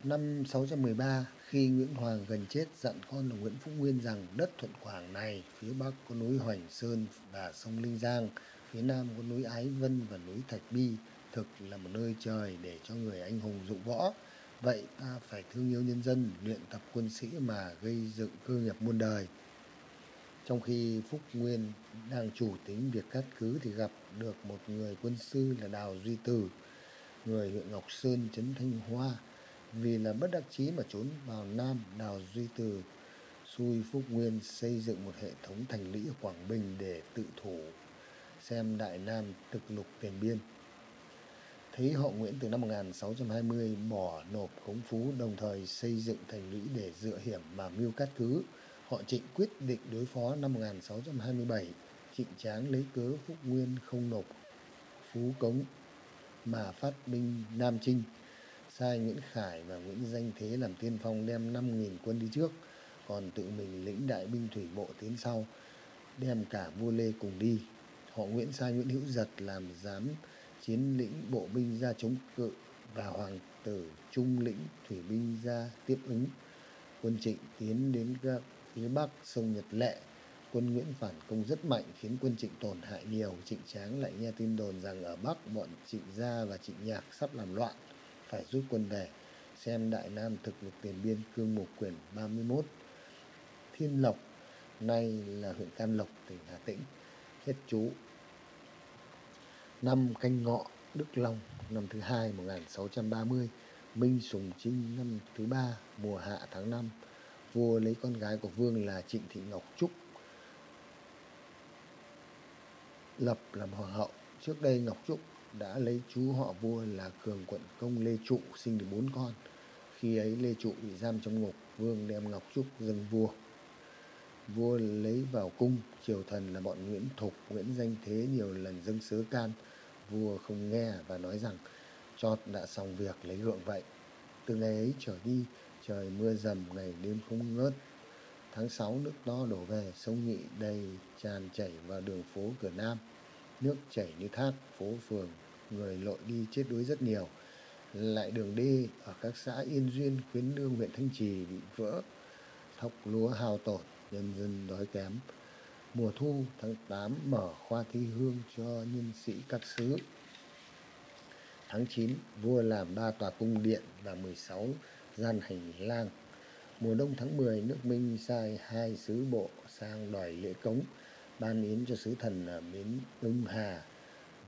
Năm 613 khi Nguyễn Hoàng gần chết dặn con là Nguyễn Phúc Nguyên rằng đất Thuận Quảng này phía bắc có núi Hoành Sơn và sông Linh Giang phía nam có núi Ái Vân và núi Thạch Bi, thực là một nơi trời để cho người anh hùng dụng võ. Vậy ta phải thương yêu nhân dân, luyện tập quân sĩ mà gây dựng cơ nghiệp muôn đời. Trong khi Phúc Nguyên đang chủ tính việc cắt cứ thì gặp được một người quân sư là Đào Duy Từ, người huyện Ngọc Sơn, Trấn Thanh Hoa. Vì là bất đắc chí mà trốn vào Nam, Đào Duy Từ xui Phúc Nguyên xây dựng một hệ thống thành lũy ở Quảng Bình để tự thủ xem Đại Nam thực lục tiền biên. Thấy họ Nguyễn từ năm 1620 bỏ nộp khống phú, đồng thời xây dựng thành lũy để dựa hiểm mà mưu cát cứ. Họ trịnh quyết định đối phó năm 1627. Trịnh Tráng lấy cớ Phúc Nguyên không nộp phú cống mà phát binh Nam Trinh. Sai Nguyễn Khải và Nguyễn Danh Thế làm tiên phong đem 5.000 quân đi trước, còn tự mình lĩnh đại binh thủy bộ tiến sau, đem cả vua lê cùng đi họ nguyễn sai nguyễn hữu giật làm giám chiến lĩnh bộ binh ra chống cự và hoàng tử trung lĩnh thủy binh ra tiếp ứng. Quân trịnh tiến đến phía bắc sông nhật lệ. Quân nguyễn phản công rất mạnh khiến quân trịnh tổn hại nhiều. Trịnh tráng lại nghe tin đồn rằng ở bắc bọn trịnh gia và trịnh nhạc sắp làm loạn phải rút quân về xem đại nam thực lực tiền biên cương mục quyển 31 Thiên Lộc, nay là huyện Can Lộc, tỉnh Hà Tĩnh, hết chú. Năm canh ngọ, Đức Long, năm thứ hai 1630, Minh Sùng Trinh năm thứ ba, mùa hạ tháng 5, vua lấy con gái của vương là Trịnh Thị Ngọc Trúc lập làm hoàng hậu. Trước đây Ngọc Trúc đã lấy chú họ vua là Cường Quận Công Lê Trụ sinh được bốn con. Khi ấy Lê Trụ bị giam trong ngục, vương đem Ngọc Trúc dâng vua vua lấy vào cung triều thần là bọn nguyễn thục nguyễn danh thế nhiều lần dâng sớ can vua không nghe và nói rằng cho đã xong việc lấy gượng vậy. Từ ngày ấy trở đi, trời mưa dầm, ngày đêm không ngớt. Tháng sáu nước to đổ về, sông nhị đầy tràn chảy vào đường phố cửa nam. Nước chảy như thác, phố phường, người lội đi chết đuối rất nhiều. Lại đường đi ở các xã yên duyên, khuyến lương huyện thanh trì bị vỡ. Thóc lúa hao tổn, nhân dân đói kém. Mùa thu tháng 8 mở khoa thi hương cho nhân sĩ các xứ. Tháng 9 vua làm ba tòa cung điện và 16 gian hành lang. Mùa đông tháng 10 nước Minh sai hai sứ bộ sang đòi lễ cống, ban yến cho sứ thần ở bến Đông Hà.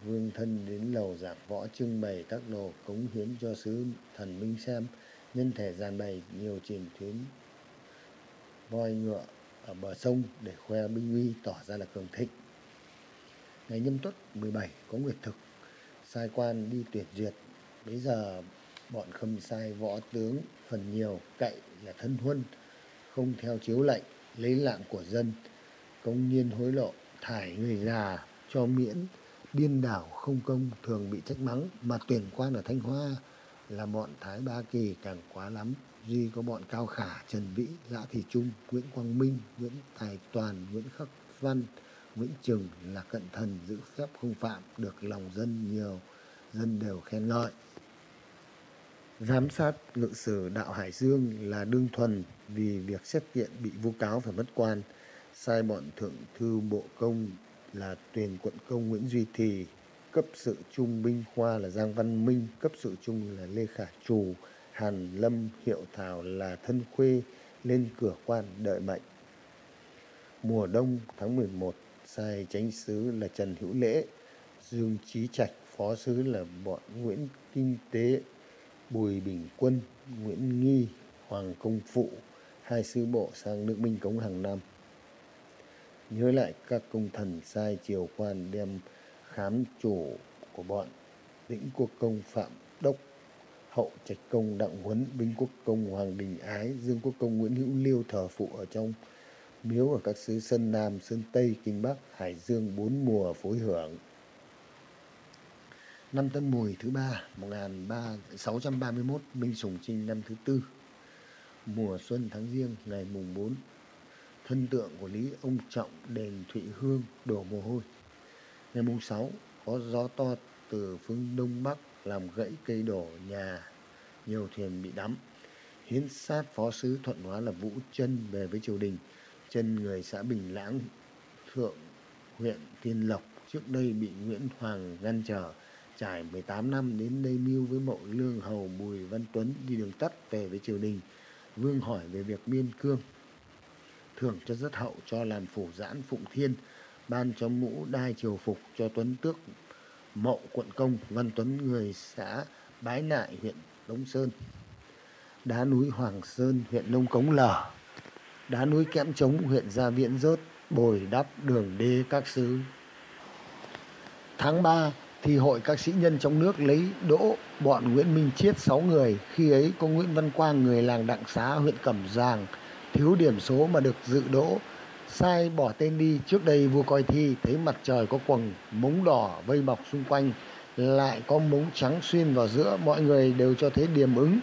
Vương thân đến lầu giảng võ trưng bày các đồ cống hiến cho sứ thần Minh xem. Nhân thể giàn bày nhiều triển thuyến voi ngựa ở bờ sông để khoe binh uy tỏ ra là cường thịnh. Ngày nhâm tuất 17 có nguyệt thực, sai quan đi tuyển duyệt. Bây giờ bọn khâm sai võ tướng phần nhiều cậy là thân huân, không theo chiếu lệnh, lấy lạng của dân, công nhiên hối lộ, thải người già, cho miễn, điên đảo không công thường bị trách mắng, mà tuyển quan ở Thanh Hoa là bọn Thái Ba Kỳ càng quá lắm duy có bọn Cao Khả, Trần Vĩ, Lã Thị Trung, Nguyễn Quang Minh, Nguyễn Tài Toàn, Nguyễn Khắc Văn, Nguyễn Trừng là cận thần giữ phép không phạm, được lòng dân nhiều, dân đều khen ngợi. Giám sát ngự sử đạo Hải Dương là đương thuần vì việc xét kiện bị vu cáo phải mất quan, sai bọn thượng thư bộ công là tuyển quận công Nguyễn Duy Thì, cấp sự trung binh khoa là Giang Văn Minh, cấp sự trung là Lê Khả Trù, Hàn Lâm hiệu Thảo là thân khuê lên cửa quan đợi mệnh. Mùa đông tháng 11, sai chánh sứ là Trần Hữu Lễ, Dương Chí Trạch, phó sứ là bọn Nguyễn Kinh Tế, Bùi Bình Quân, Nguyễn Nghi, Hoàng Công Phụ, hai sứ bộ sang nước Minh Cống hàng năm. Nhớ lại các công thần sai triều quan đem khám chủ của bọn lĩnh quốc công Phạm Đốc hậu trạch công đặng huấn, binh quốc công hoàng đình ái, dương quốc công nguyễn hữu liêu thờ phụ ở trong miếu ở các xứ sơn nam, sơn tây, kinh bắc, hải dương, bốn mùa phối hưởng. Năm tân mùi thứ ba, một nghìn sáu trăm ba mươi mốt, minh sùng trinh năm thứ tư. Mùa xuân tháng riêng, ngày mùng bốn, thân tượng của lý ông trọng đền thụy hương đổ mồ hôi. Ngày mùng sáu, có gió to từ phương đông bắc làm gãy cây đổ nhà, nhiều thuyền bị đắm. Hiến sát phó sứ thuận hóa là Vũ chân về với triều đình. Chân người xã Bình Lãng, Thượng, huyện Tiên Lộc, trước đây bị Nguyễn Hoàng ngăn trở, trải 18 năm đến đây mưu với mộ lương hầu Bùi Văn Tuấn đi đường tắt về với triều đình. Vương hỏi về việc biên cương. Thưởng cho rất hậu cho làm phủ giãn Phụng Thiên, ban cho mũ đai triều phục cho Tuấn tước mộ quận công, Văn Tuấn, người xã Bái Nại, huyện Đông Sơn. Đá núi Hoàng Sơn, huyện Nông Cống Lở. Đá núi Kẽm Trống, huyện Gia Viễn Rớt, bồi đắp đường đê các xứ. Tháng 3 thì hội các sĩ nhân trong nước lấy đỗ bọn Nguyễn Minh Chiết 6 người. Khi ấy có Nguyễn Văn Quang, người làng Đặng Xá, huyện Cẩm Giàng, thiếu điểm số mà được dự đỗ. Sai bỏ tên đi, trước đây vua coi thi, thấy mặt trời có quầng, mống đỏ vây bọc xung quanh, lại có mống trắng xuyên vào giữa, mọi người đều cho thấy điểm ứng.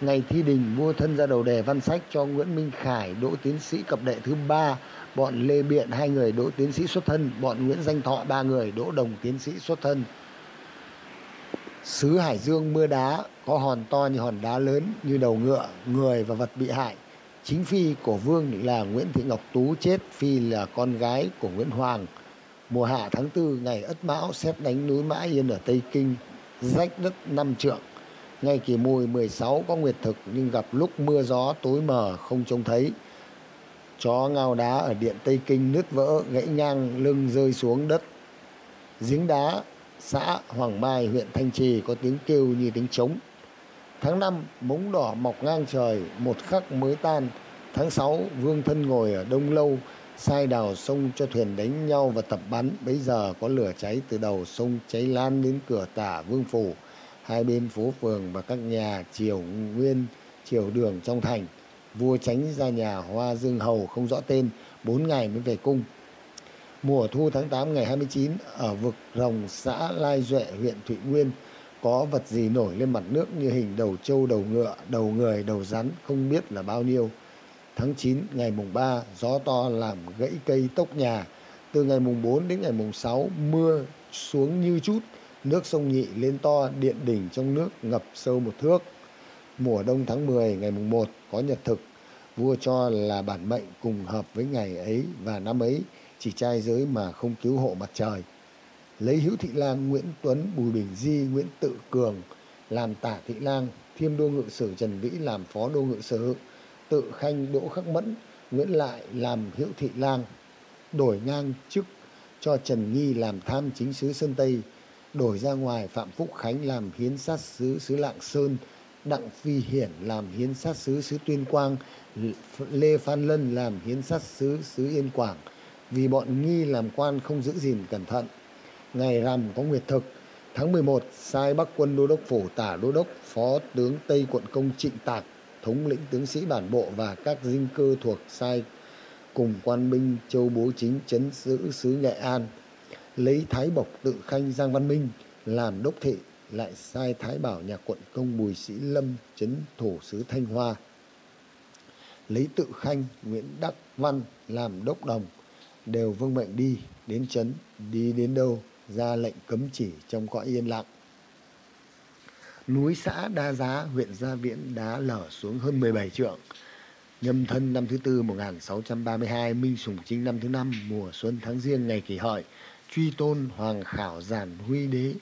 Ngày thi đình, vua thân ra đầu đề văn sách cho nguyễn minh khải, đỗ tiến sĩ cập đệ thứ ba. Bọn lê biện, hai người đỗ tiến sĩ xuất thân, bọn nguyễn danh thọ, ba người đỗ đồng tiến sĩ xuất thân. Xứ hải dương mưa đá, có hòn to như hòn đá lớn, như đầu ngựa, người và vật bị hại chính phi của vương là nguyễn thị ngọc tú chết phi là con gái của nguyễn hoàng. Mùa hạ tháng tư, ngày ất mão xét đánh núi mã yên ở tây kinh, rách đất năm trượng. Ngày kỷ mùi 16 có nguyệt thực nhưng gặp lúc mưa gió tối mờ không trông thấy. Chó ngao đá ở điện tây kinh nứt vỡ, gãy ngang, lưng rơi xuống đất. Giếng đá xã hoàng mai, huyện thanh trì có tiếng kêu như tiếng trống tháng năm, bóng đỏ mọc ngang trời, một khắc mới tan. Tháng sáu, vương thân ngồi ở đông lâu, sai đào sông cho thuyền đánh nhau và tập bắn. Bấy giờ có lửa cháy từ đầu sông cháy lan đến cửa tả vương phủ. Hai bên phố phường và các nhà triều nguyên, triều đường trong thành. Vua tránh ra nhà hoa dương hầu không rõ tên, bốn ngày mới về cung. Mùa thu tháng tám ngày hai mươi chín, ở vực rồng xã lai duệ, huyện thụy nguyên có vật gì nổi lên mặt nước như hình đầu trâu, đầu ngựa, đầu người, đầu rắn, không biết là bao nhiêu. Tháng chín, ngày mùng ba, gió to làm gãy cây tốc nhà. Từ ngày mùng bốn đến ngày mùng sáu, mưa xuống như chút, nước sông nhị lên to, điện đỉnh trong nước ngập sâu một thước. Mùa đông tháng mười, ngày mùng một, có nhật thực. Vua cho là bản mệnh cùng hợp với ngày ấy và năm ấy, chỉ trai giới mà không cứu hộ mặt trời lấy hữu thị lang nguyễn tuấn, bùi bình di, nguyễn tự cường làm tả thị lang thiêm đô ngự sử, trần vĩ làm phó đô ngự sử. Tự khanh, đỗ khắc mẫn, nguyễn lại làm hữu thị lang. Đổi ngang chức cho trần nghi làm tham chính sứ sơn tây. Đổi ra ngoài, phạm phúc khánh làm hiến sát sứ xứ lạng sơn. Đặng phi hiển làm hiến sát sứ xứ tuyên quang. Lê phan lân làm hiến sát sứ xứ yên quảng. Vì bọn nghi làm quan không giữ gìn cẩn thận ngày rằm có nguyệt thực. Tháng mười một, sai bắc quân đô đốc phủ tả đô đốc, phó tướng tây quận công trịnh tạc, thống lĩnh tướng sĩ bản bộ và các dinh cơ thuộc sai cùng quan binh châu bố chính chấn giữ xứ nghệ an. Lấy thái bộc tự khanh giang văn minh, làm đốc thị, lại sai thái bảo nhà quận công bùi sĩ lâm chấn thủ sứ thanh hoa. Lấy tự khanh nguyễn đắc văn làm đốc đồng, đều vâng mệnh đi, đến chấn, đi đến đâu? Ra lệnh cấm chỉ trong cõi yên lặng núi xã Đa Giá, huyện Gia Viễn đá lở xuống hơn 17 trượng. Nhâm thân năm thứ tư 1632, Minh Sùng chính năm thứ năm, mùa xuân tháng riêng ngày kỷ hợi, truy tôn Hoàng Khảo Giản Huy Đế,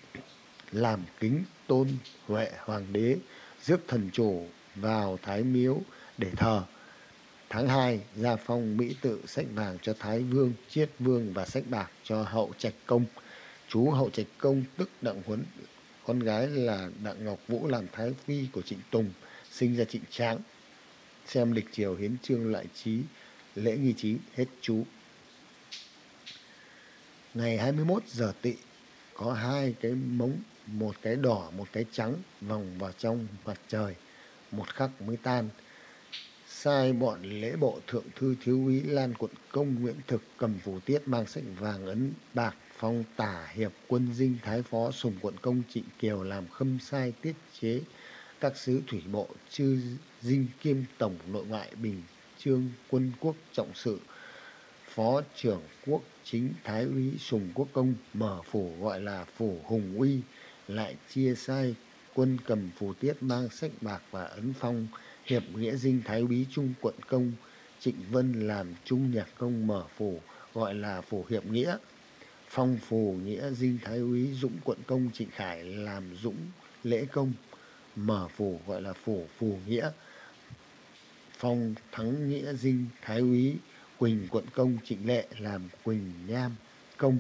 làm kính tôn Huệ Hoàng Đế, rước thần chủ vào Thái Miếu để thờ. Tháng 2, gia phong Mỹ tự sách vàng cho Thái Vương, Chiết Vương và sách bạc cho Hậu Trạch Công. Chú Hậu Trạch Công tức Đặng Huấn con gái là Đặng Ngọc Vũ làm thái phi của Trịnh Tùng, sinh ra Trịnh Tráng. Xem lịch triều hiến trương lại trí, lễ nghi trí hết chú. Ngày 21 giờ tị, có hai cái mống, một cái đỏ, một cái trắng vòng vào trong mặt trời, một khắc mới tan. Sai bọn lễ bộ thượng thư thiếu úy Lan quận công Nguyễn Thực cầm phủ tiết mang sách vàng ấn bạc phong tả hiệp quân dinh thái phó sùng quận công trịnh kiều làm khâm sai tiết chế. Các sứ thủy bộ, chư dinh kiêm tổng nội ngoại bình trương quân quốc trọng sự. Phó trưởng quốc chính thái úy sùng quốc công mở phủ gọi là phủ hùng uy, lại chia sai. Quân cầm phù tiết mang sách bạc và ấn phong. Hiệp nghĩa dinh thái úy trung quận công trịnh vân làm trung nhạc công mở phủ gọi là phủ hiệp nghĩa phong phù nghĩa dinh thái úy dũng quận công, trịnh khải làm dũng lễ công, mở phủ gọi là phủ phù nghĩa. Phong thắng nghĩa dinh thái úy quỳnh quận công, trịnh lệ làm quỳnh nham công,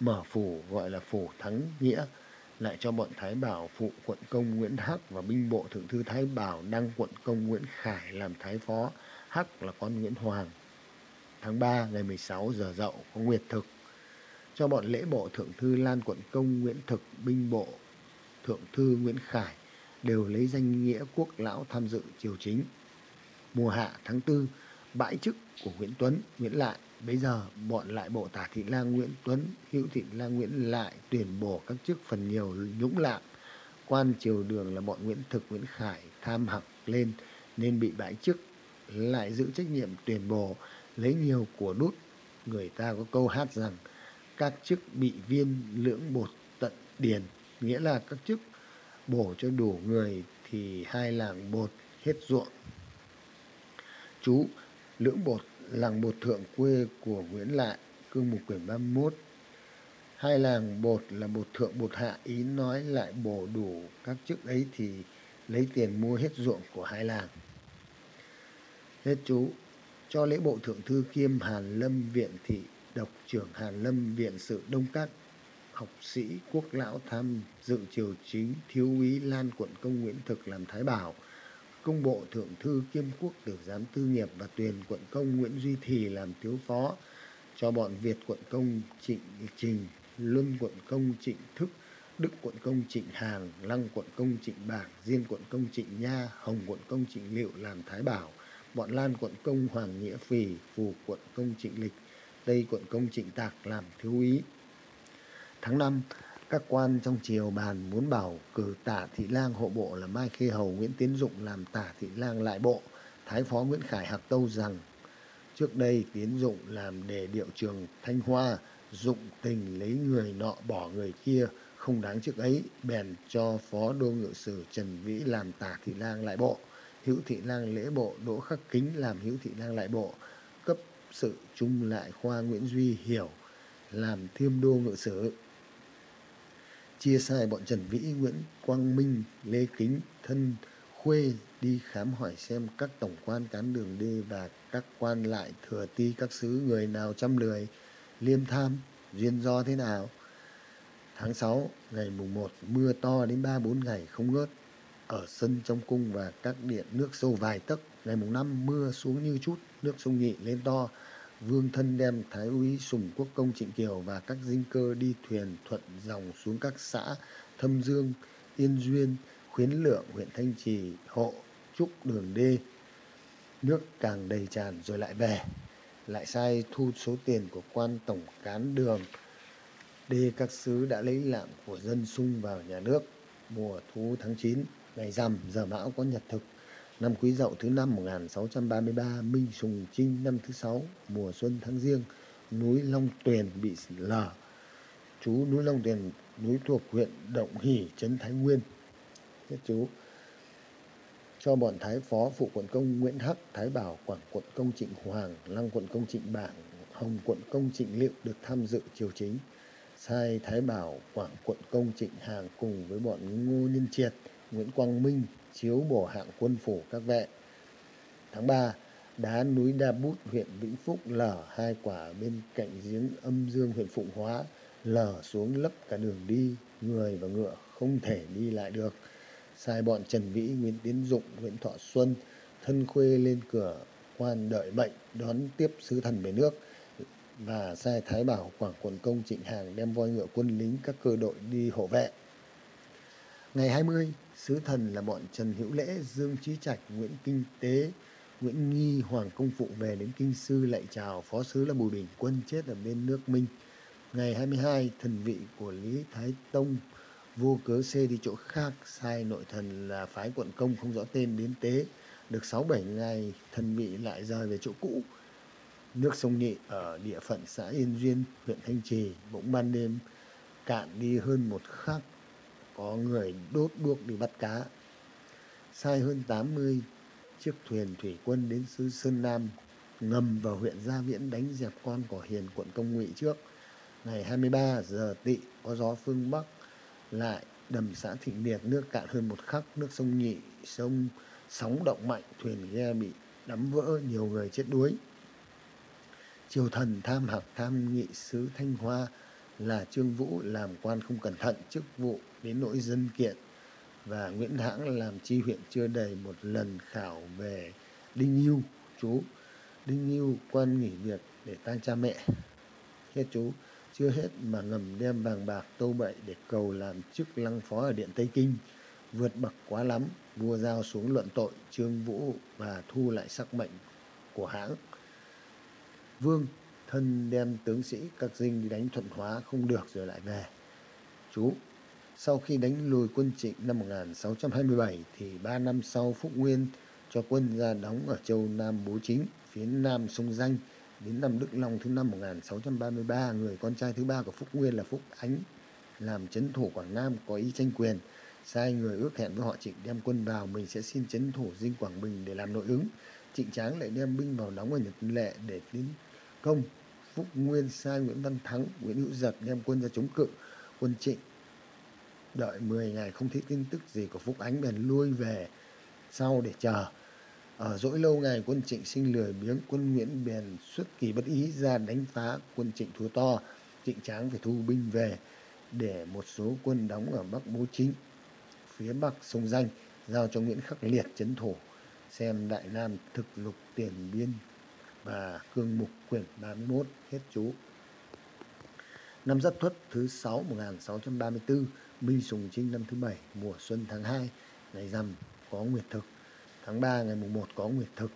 mở phủ gọi là phủ thắng nghĩa. Lại cho bọn thái bảo phụ quận công nguyễn hắc và binh bộ thượng thư thái bảo đăng quận công nguyễn khải làm thái phó hắc là con nguyễn hoàng. Tháng ba, ngày mười sáu giờ dậu, có nguyệt thực cho bọn lễ bộ thượng thư lan quận công, nguyễn thực, binh bộ, thượng thư nguyễn khải đều lấy danh nghĩa quốc lão tham dự triều chính. Mùa hạ tháng tư, bãi chức của nguyễn tuấn, nguyễn lại bây giờ bọn lại bộ tả thị lang nguyễn tuấn, hữu thị lang nguyễn lại tuyển bổ các chức phần nhiều nhũng lạm. Quan triều đường là bọn nguyễn thực, nguyễn khải tham học lên nên bị bãi chức, lại giữ trách nhiệm tuyển bổ, lấy nhiều của đút. Người ta có câu hát rằng các chức bị viên lưỡng bột tận điền. Nghĩa là các chức bổ cho đủ người thì hai làng bột hết ruộng. Chú, lưỡng bột, làng bột thượng quê của Nguyễn Lại, cương mục quyển 31 hai làng bột là bột thượng bột hạ, ý nói lại bổ đủ các chức ấy thì lấy tiền mua hết ruộng của hai làng. Hết chú, cho lễ bộ thượng thư kiêm hàn lâm viện thị độc trưởng hàn lâm viện sự đông các học sĩ quốc lão tham dự triều chính thiếu úy lan quận công nguyễn thực làm thái bảo công bộ thượng thư kiêm quốc tử giám tư nghiệp và tuyền quận công nguyễn duy thì làm thiếu phó cho bọn việt quận công trịnh trình luân quận công trịnh thức đức quận công trịnh hàng lăng quận công trịnh bảng diên quận công trịnh nha hồng quận công trịnh liệu làm thái bảo bọn lan quận công hoàng nghĩa phì phù quận công trịnh lịch tây quận công trịnh tạc làm thiếu úy. Tháng năm, các quan trong triều bàn muốn bảo cử tả thị lang hộ bộ là mai khê hầu, nguyễn tiến dụng làm tả thị lang lại bộ, thái phó nguyễn khải hạc tâu rằng, trước đây tiến dụng làm đề điệu trường thanh hoa, dụng tình lấy người nọ bỏ người kia, không đáng trước ấy, bèn cho phó đô ngự sử trần vĩ làm tả thị lang lại bộ, hữu thị lang lễ bộ, đỗ khắc kính làm hữu thị lang lại bộ sự trung lại khoa nguyễn duy hiểu làm thiêm đô ngự sử chia sai bọn Trần Vĩ, Nguyễn Quang Minh, Lê Kính, Thân, Khuê đi khám hỏi xem các tổng quan cán đường đi và các quan lại thừa ti các xứ người nào chăm lười, liêm tham, duyên do thế nào. Tháng 6, ngày mùng 1, mưa to đến 3-4 ngày không ngớt. Ở sân trong cung và các điện nước sâu vài tấc. Ngày mùng 5, mưa xuống như chút, nước sông Nhị lên to Vương thân đem Thái úy Sùng Quốc Công Trịnh Kiều và các dinh cơ đi thuyền thuận dòng xuống các xã Thâm Dương, Yên Duyên, Khuyến Lượng, huyện Thanh Trì, Hộ, Trúc, Đường Đê. Nước càng đầy tràn rồi lại về. Lại sai thu số tiền của quan tổng cán đường. Đê các sứ đã lấy lạm của dân sung vào nhà nước. Mùa thu tháng 9, ngày rằm, giờ mão có nhật thực Năm Quý Dậu thứ năm 1633, Minh Sùng Trinh năm thứ sáu, mùa xuân tháng riêng, núi Long Tuyền bị lở. Chú núi Long Tuyền, núi thuộc huyện Động Hỷ, Trấn Thái Nguyên. Tiếp chú cho bọn Thái Phó phụ quận công Nguyễn Hắc, Thái Bảo, Quảng quận công Trịnh Hoàng, Lăng quận công Trịnh Bảng, Hồng quận công Trịnh Liệu được tham dự triều chính. Sai Thái Bảo, Quảng quận công Trịnh Hàng cùng với bọn Ngô Nhân Triệt, Nguyễn Quang Minh, chiếu bổ hạng quân phủ các vệ. Tháng 3, đá núi Đa Bút huyện Vĩnh Phúc lở hai quả bên cạnh giếng âm dương huyện Phụng Hóa, lở xuống lấp cả đường đi, người và ngựa không thể đi lại được. Sai bọn Trần Vĩ, Nguyễn Tiến Dụng, Nguyễn Thọ Xuân, thân khuê lên cửa quan đợi bệnh đón tiếp sứ thần về nước và sai Thái Bảo Quảng Quận Công Trịnh Hàng đem voi ngựa quân lính các cơ đội đi hộ vệ. Ngày 20, sứ thần là bọn Trần Hữu Lễ, Dương Trí Trạch, Nguyễn Kinh Tế, Nguyễn Nghi, Hoàng Công Phụ về đến Kinh Sư lạy chào, phó sứ là Bùi Bình Quân chết ở bên nước Minh. Ngày 22, thần vị của Lý Thái Tông vô cớ xê đi chỗ khác, sai nội thần là phái quận công không rõ tên đến tế. Được 6-7 ngày, thần vị lại rời về chỗ cũ. Nước sông Nhị ở địa phận xã Yên Duyên, huyện Thanh Trì, bỗng ban đêm cạn đi hơn một khắc có người đốt đuốc đi bắt cá. Sai hơn 80 chiếc thuyền thủy quân đến xứ Sơn Nam, ngầm vào huyện Gia Viễn đánh dẹp con của Hiền, quận Công Ngụy trước. ngày 23 giờ tỵ có gió phương Bắc, lại đầm xã Thịnh Liệt, nước cạn hơn một khắc, nước sông Nhị, sông sóng động mạnh, thuyền ghe bị đắm vỡ, nhiều người chết đuối triều thần tham học tham nghị sứ Thanh Hoa là Trương Vũ làm quan không cẩn thận chức vụ đến nỗi dân kiện. Và Nguyễn Hãng làm chi huyện chưa đầy một lần khảo về Đinh Hưu chú. Đinh Hưu quan nghỉ việc để tang cha mẹ. Hết chú. Chưa hết mà ngầm đem vàng bạc tâu bậy để cầu làm chức lăng phó ở điện Tây Kinh. Vượt bậc quá lắm, vua giao xuống luận tội trương vũ và thu lại sắc mệnh của hãng. Vương, thân đem tướng sĩ các dinh đi đánh thuận hóa không được rồi lại về. Chú sau khi đánh lùi quân trịnh năm 1627 thì ba năm sau Phúc Nguyên cho quân ra đóng ở châu Nam Bố Chính, phía nam sông Danh. Đến năm Đức Long thứ năm 1633, người con trai thứ ba của Phúc Nguyên là Phúc Ánh làm chấn thủ Quảng Nam có ý tranh quyền. Sai người ước hẹn với họ Trịnh đem quân vào, mình sẽ xin chấn thủ dinh Quảng Bình để làm nội ứng. Trịnh Tráng lại đem binh vào đóng ở Nhật Lệ để tiến công. Phúc Nguyên sai Nguyễn Văn Thắng, Nguyễn Hữu Giật đem quân ra chống cự. Quân Trịnh đợi 10 ngày không thấy tin tức gì của Phúc Ánh bèn lui về sau để chờ. Ở dỗi lâu ngày quân trịnh sinh lười biếng quân Nguyễn bèn xuất kỳ bất ý ra đánh phá quân trịnh thua to. Trịnh Tráng phải thu binh về để một số quân đóng ở Bắc Bố Chính, phía Bắc sông Danh, giao cho Nguyễn Khắc Liệt chấn thủ, xem Đại Nam thực lục tiền biên và cương mục quyển 31 hết chú. Năm Giáp Tuất thứ 6 1634, Minh Sùng Trinh năm thứ bảy mùa xuân tháng 2, ngày rằm có nguyệt thực. Tháng 3 ngày mùng 1 có nguyệt thực.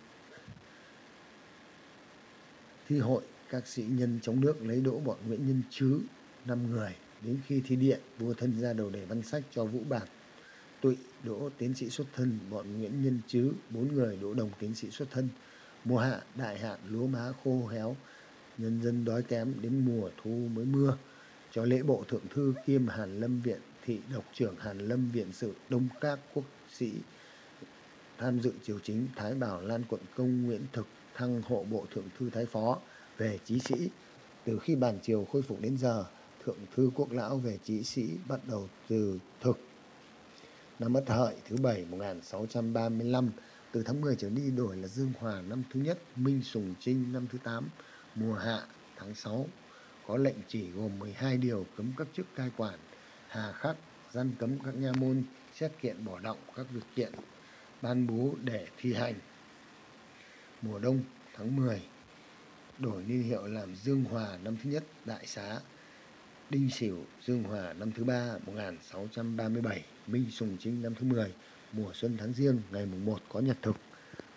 Thi hội các sĩ nhân trong nước lấy đỗ bọn Nguyễn Nhân Chứ năm người. Đến khi thi điện, vua thân ra đầu đề văn sách cho Vũ Bạc. Tụy đỗ tiến sĩ xuất thân, bọn Nguyễn Nhân Chứ, bốn người đỗ đồng tiến sĩ xuất thân. Mùa hạ, đại hạn, lúa má khô héo, nhân dân đói kém đến mùa thu mới mưa. Cho lễ bộ thượng thư kiêm Hàn Lâm Viện thị độc trưởng Hàn Lâm Viện sự Đông Các quốc sĩ tham dự triều chính Thái Bảo Lan quận công Nguyễn Thực thăng hộ bộ thượng thư thái phó về trí sĩ. Từ khi bản triều khôi phục đến giờ, thượng thư quốc lão về trí sĩ bắt đầu từ thực. Năm Ất Hợi thứ bảy 1635, từ tháng 10 trở đi đổi là Dương Hòa năm thứ nhất, Minh Sùng Trinh năm thứ 8, mùa hạ tháng 6. Có lệnh chỉ gồm 12 điều cấm các chức cai quản, hà khắc, gian cấm các nha môn, xét kiện bỏ động các việc kiện ban bố để thi hành. Mùa đông tháng 10 đổi niên hiệu làm Dương Hòa năm thứ nhất Đại Xá, Đinh Sửu Dương Hòa năm thứ ba 1637, Minh Sùng chính năm thứ 10, mùa xuân tháng riêng ngày mùng 1 có nhật thực.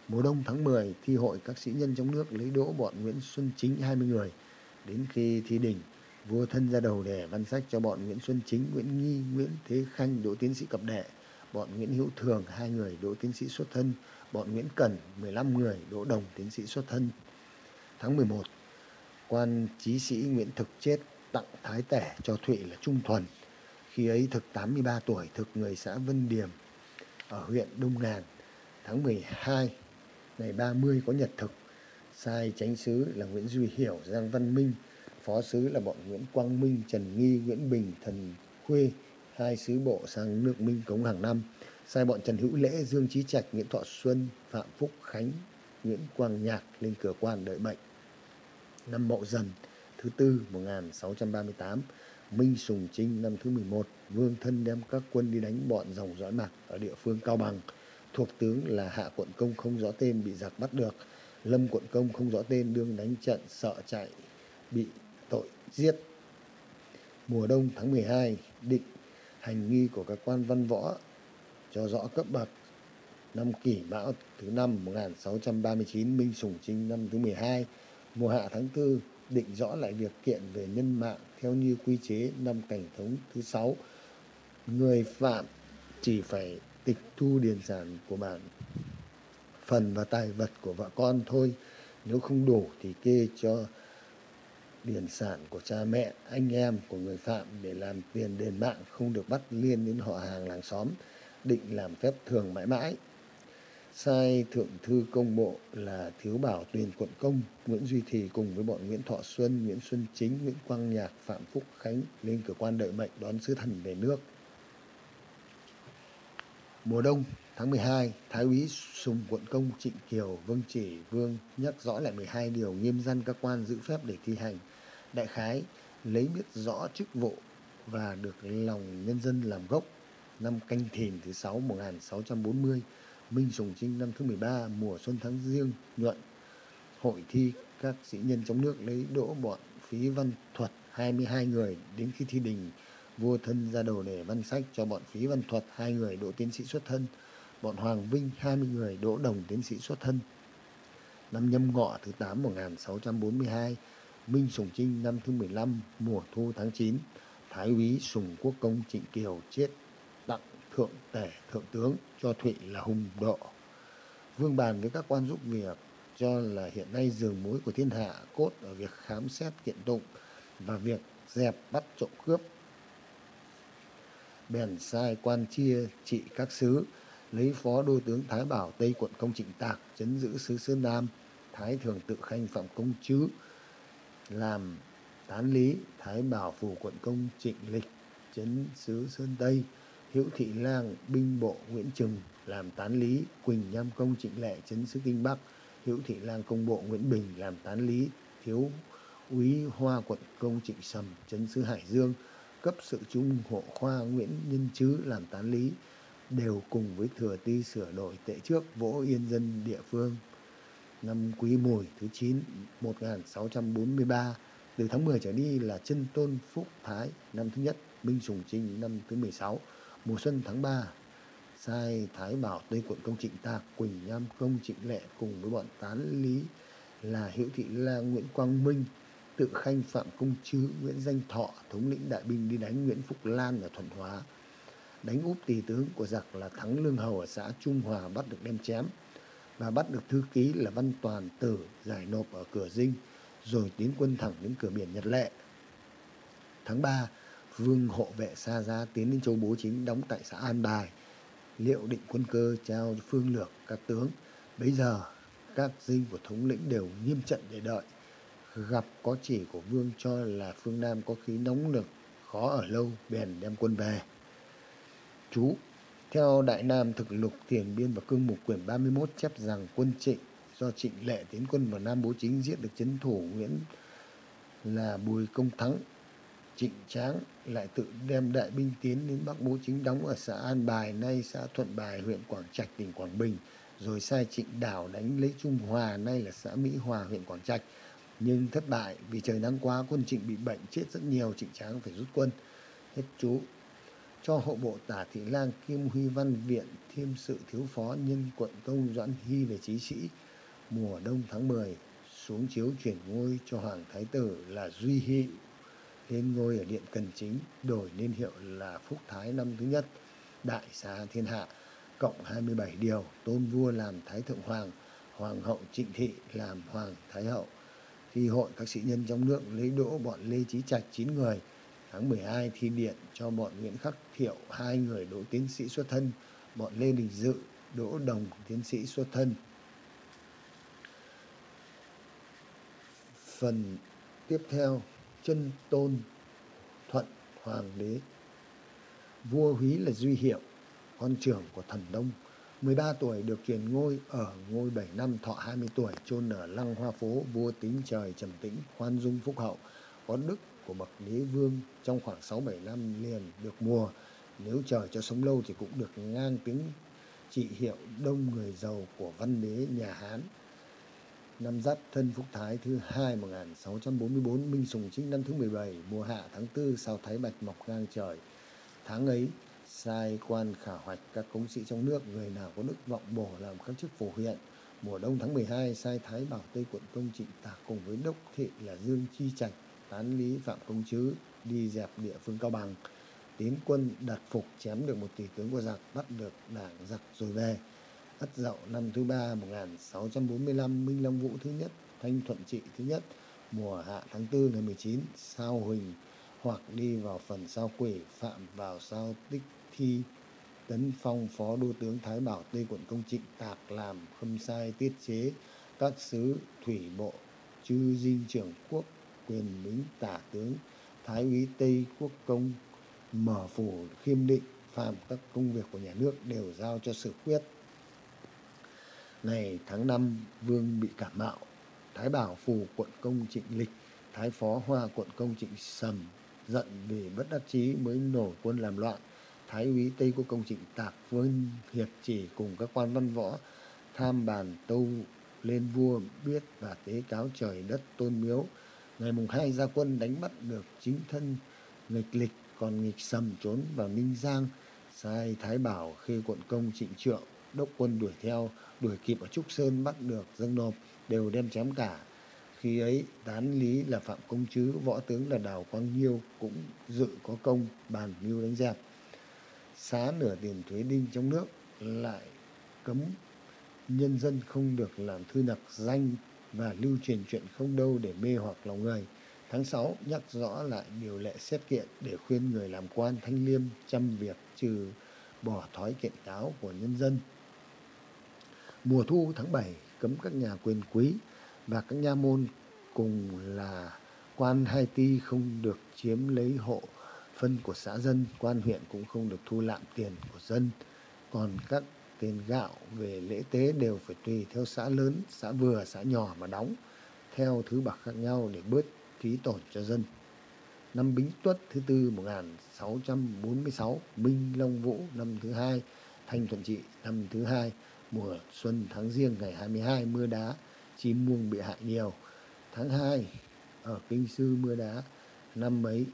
Mùa đông tháng 10 thi hội các sĩ nhân trong nước lấy đỗ bọn Nguyễn Xuân Chính 20 người. Đến khi thi đỉnh, vua thân ra đầu để văn sách cho bọn Nguyễn Xuân Chính, Nguyễn Nghi, Nguyễn Thế Khanh đỗ tiến sĩ cập đệ bọn Nguyễn Hữu Thường hai người đỗ tiến sĩ xuất thân, bọn Nguyễn Cẩn 15 người đỗ đồng tiến sĩ xuất thân. Tháng 11, quan chí sĩ Nguyễn Thực chết tặng thái tể cho Thụy là Trung Thuần. Khi ấy thực 83 tuổi, thực người xã Vân Điềm ở huyện Đông Ngàn. Tháng 12, ngày 30 có nhật thực. Sai chánh sứ là Nguyễn Duy Hiểu, Giang Văn Minh. Phó sứ là bọn Nguyễn Quang Minh, Trần Nghi, Nguyễn Bình, Thần Khuê, hai sứ bộ sang nước Minh cống hàng năm, sai bọn Trần Hữu Lễ, Dương Trí Trạch, Nguyễn Thọ Xuân, Phạm Phúc Khánh, Nguyễn Quang Nhạc lên cửa quan đợi bệnh. Năm Mậu Dần thứ tư 1638, Minh Sùng Trinh năm thứ 11, Vương Thân đem các quân đi đánh bọn dòng dõi mạc ở địa phương Cao Bằng. Thuộc tướng là Hạ Quận Công không rõ tên bị giặc bắt được. Lâm Quận Công không rõ tên đương đánh trận sợ chạy bị giết. Mùa đông tháng 12, định hành nghi của các quan văn võ cho rõ cấp bậc. Năm kỷ mão thứ năm 1639 Minh Sùng Trinh năm thứ 12 mùa hạ tháng 4 định rõ lại việc kiện về nhân mạng theo như quy chế năm cảnh thống thứ sáu. Người phạm chỉ phải tịch thu điền sản của bản phần và tài vật của vợ con thôi. Nếu không đủ thì kê cho điền sản của cha mẹ, anh em của người phạm để làm tiền đền mạng không được bắt liên đến họ hàng làng xóm, định làm phép thường mãi mãi. sai thượng thư công bộ là thiếu bảo tuyền quận công nguyễn duy thì cùng với bọn nguyễn thọ xuân nguyễn xuân chính nguyễn quang nhạc phạm phúc khánh lên cửa quan đợi mệnh đón sứ thần về nước mùa đông tháng 12, Thái úy Sùng Quận Công Trịnh Kiều vương chỉ vương nhắc rõ lại 12 điều nghiêm dân các quan giữ phép để thi hành. Đại khái lấy biết rõ chức vụ và được lòng nhân dân làm gốc. Năm canh thìn thứ 6 1640, Minh Sùng Trinh năm thứ 13 mùa xuân tháng riêng nhuận. Hội thi các sĩ nhân trong nước lấy đỗ bọn phí văn thuật 22 người đến khi thi đình vua thân ra đầu để văn sách cho bọn phí văn thuật hai người đỗ tiến sĩ xuất thân bọn Hoàng Vinh 20 người đỗ đồng tiến sĩ xuất thân. Năm nhâm ngọ thứ 8 1642, Minh Sùng Trinh năm thứ 15 mùa thu tháng 9, Thái úy Sùng Quốc Công Trịnh Kiều chết tặng thượng tể thượng tướng cho Thụy là hùng độ. Vương bàn với các quan giúp việc cho là hiện nay giường mối của thiên hạ cốt ở việc khám xét kiện tụng và việc dẹp bắt trộm cướp. Bèn sai quan chia trị các sứ lấy phó đô tướng Thái Bảo Tây quận công trịnh Tạc chấn giữ sứ Sơn Nam, Thái thường tự khanh Phạm Công Chứ làm tán lý, Thái Bảo phủ quận công trịnh Lịch chấn sứ Sơn Tây, Hữu Thị Lang binh bộ Nguyễn Trừng làm tán lý, Quỳnh Nham công trịnh Lệ chấn sứ Kinh Bắc, Hữu Thị Lang công bộ Nguyễn Bình làm tán lý, Thiếu úy Hoa quận công trịnh Sầm chấn sứ Hải Dương, cấp sự trung hộ khoa Nguyễn Nhân Chứ làm tán lý, đều cùng với thừa ti sửa đổi tệ trước vỗ yên dân địa phương. Năm Quý Mùi thứ 9 1643 từ tháng 10 trở đi là chân tôn Phúc Thái năm thứ nhất, Minh Sùng Trinh năm thứ 16, mùa xuân tháng 3 sai Thái Bảo Tây quận công trịnh Tạc, Quỳnh Nham công trịnh Lệ cùng với bọn tán lý là Hữu Thị La Nguyễn Quang Minh, tự khanh Phạm Công Chứ, Nguyễn Danh Thọ, thống lĩnh đại binh đi đánh Nguyễn Phúc Lan ở Thuận Hóa. Đánh úp tỳ tướng của giặc là Thắng Lương Hầu ở xã Trung Hòa bắt được đem chém và bắt được thư ký là Văn Toàn Tử giải nộp ở cửa Dinh rồi tiến quân thẳng đến cửa biển Nhật Lệ. Tháng 3, Vương hộ vệ xa gia tiến đến châu Bố Chính đóng tại xã An Bài. Liệu định quân cơ trao phương lược các tướng. Bây giờ, các dinh của thống lĩnh đều nghiêm trận để đợi. Gặp có chỉ của Vương cho là phương Nam có khí nóng lực, khó ở lâu, bèn đem quân về chú. Theo Đại Nam thực lục tiền biên và cương mục quyển 31 chép rằng quân trịnh do trịnh lệ tiến quân vào Nam Bố Chính giết được chấn thủ Nguyễn là Bùi Công Thắng. Trịnh Tráng lại tự đem đại binh tiến đến Bắc Bố Chính đóng ở xã An Bài, nay xã Thuận Bài, huyện Quảng Trạch, tỉnh Quảng Bình. Rồi sai trịnh đảo đánh lấy Trung Hòa, nay là xã Mỹ Hòa, huyện Quảng Trạch. Nhưng thất bại vì trời nắng quá, quân trịnh bị bệnh chết rất nhiều, trịnh Tráng phải rút quân. Hết chú cho hộ bộ tả thị lang kim huy văn viện thiêm sự thiếu phó nhân quận công doãn hy về trí sĩ, mùa đông tháng 10 xuống chiếu chuyển ngôi cho hoàng thái tử là duy hị. Lên ngôi ở điện cần chính, đổi niên hiệu là phúc thái năm thứ nhất, đại xá thiên hạ, cộng 27 điều, tôn vua làm thái thượng hoàng hoàng hậu trịnh thị làm hoàng thái hậu. Thi hội các sĩ nhân trong nước lấy đỗ bọn lê trí trạch 9 người tháng 12 thi điện cho bọn Nguyễn Khắc Thiệu hai người đỗ tiến sĩ xuất thân, bọn Lê Đình Dự đỗ đồng tiến sĩ xuất thân. Phần tiếp theo, chân tôn thuận hoàng đế. Vua Húy là Duy Hiệu, con trưởng của thần Đông. 13 tuổi được truyền ngôi ở ngôi 7 năm thọ 20 tuổi chôn ở lăng hoa phố vua tính trời trầm tĩnh khoan dung phúc hậu có đức của bậc đế vương trong khoảng 6-7 năm liền được mùa. Nếu trời cho sống lâu thì cũng được ngang tiếng trị hiệu đông người giàu của văn đế nhà Hán. Năm Giáp Thân Phúc Thái thứ hai 1644, Minh Sùng chính năm thứ 17, mùa hạ tháng 4 sao Thái Bạch mọc ngang trời. Tháng ấy, sai quan khả hoạch các công sĩ trong nước, người nào có đức vọng bổ làm các chức phổ huyện. Mùa đông tháng 12, sai Thái Bảo Tây quận Công Trịnh Tạc cùng với đốc thị là Dương Chi Trạch tán lý Phạm Công Chứ đi dẹp địa phương Cao Bằng. Tiến quân đặt phục chém được một tỷ tướng của giặc, bắt được đảng giặc rồi về. Ất dậu năm thứ ba 1645, Minh Long Vũ thứ nhất, Thanh Thuận Trị thứ nhất, mùa hạ tháng tư ngày 19, sao Huỳnh hoặc đi vào phần sao quỷ, phạm vào sao tích thi tấn phong phó đô tướng thái bảo tây quận công trịnh tạc làm khâm sai tiết chế các sứ thủy bộ chư dinh trưởng quốc quyền bính tả tướng, thái úy tây quốc công, mở phủ khiêm định, phạm các công việc của nhà nước đều giao cho sử quyết. Ngày tháng năm, vương bị cảm mạo, thái bảo phù quận công trịnh lịch, thái phó hoa quận công trịnh sầm giận vì bất đắc chí mới nổi quân làm loạn. Thái úy tây quốc công trịnh tạc vương hiệp chỉ cùng các quan văn võ tham bàn tâu lên vua biết và tế cáo trời đất tôn miếu ngày mùng hai ra quân đánh bắt được chính thân nghịch lịch còn nghịch sầm trốn vào ninh giang, sai thái bảo, khê quận công, trịnh trượng, đốc quân đuổi theo, đuổi kịp ở trúc sơn bắt được dâng nộp, đều đem chém cả. Khi ấy, tán lý là phạm công chứ, võ tướng là đào quang nhiêu cũng dự có công bàn mưu đánh dẹp. Xá nửa tiền thuế đinh trong nước lại cấm nhân dân không được làm thư nặc danh và lưu truyền chuyện không đâu để mê hoặc lòng người. Tháng 6 nhắc rõ lại điều lệ xét kiện để khuyên người làm quan thanh liêm chăm việc trừ bỏ thói kiện cáo của nhân dân. Mùa thu tháng 7 cấm các nhà quyền quý và các nha môn cùng là quan hai ti không được chiếm lấy hộ phân của xã dân, quan huyện cũng không được thu lạm tiền của dân. Còn các tiền gạo về lễ tế đều phải tùy theo xã lớn, xã vừa, xã nhỏ mà đóng theo thứ bậc khác nhau để bớt phí tổn cho dân. Năm Bính Tuất thứ tư 1646, Minh Long Vũ năm thứ hai, Thanh Thuận Trị năm thứ hai, mùa xuân tháng riêng ngày 22 mưa đá, chim muông bị hại nhiều. Tháng 2 ở Kinh Sư mưa đá, năm ấy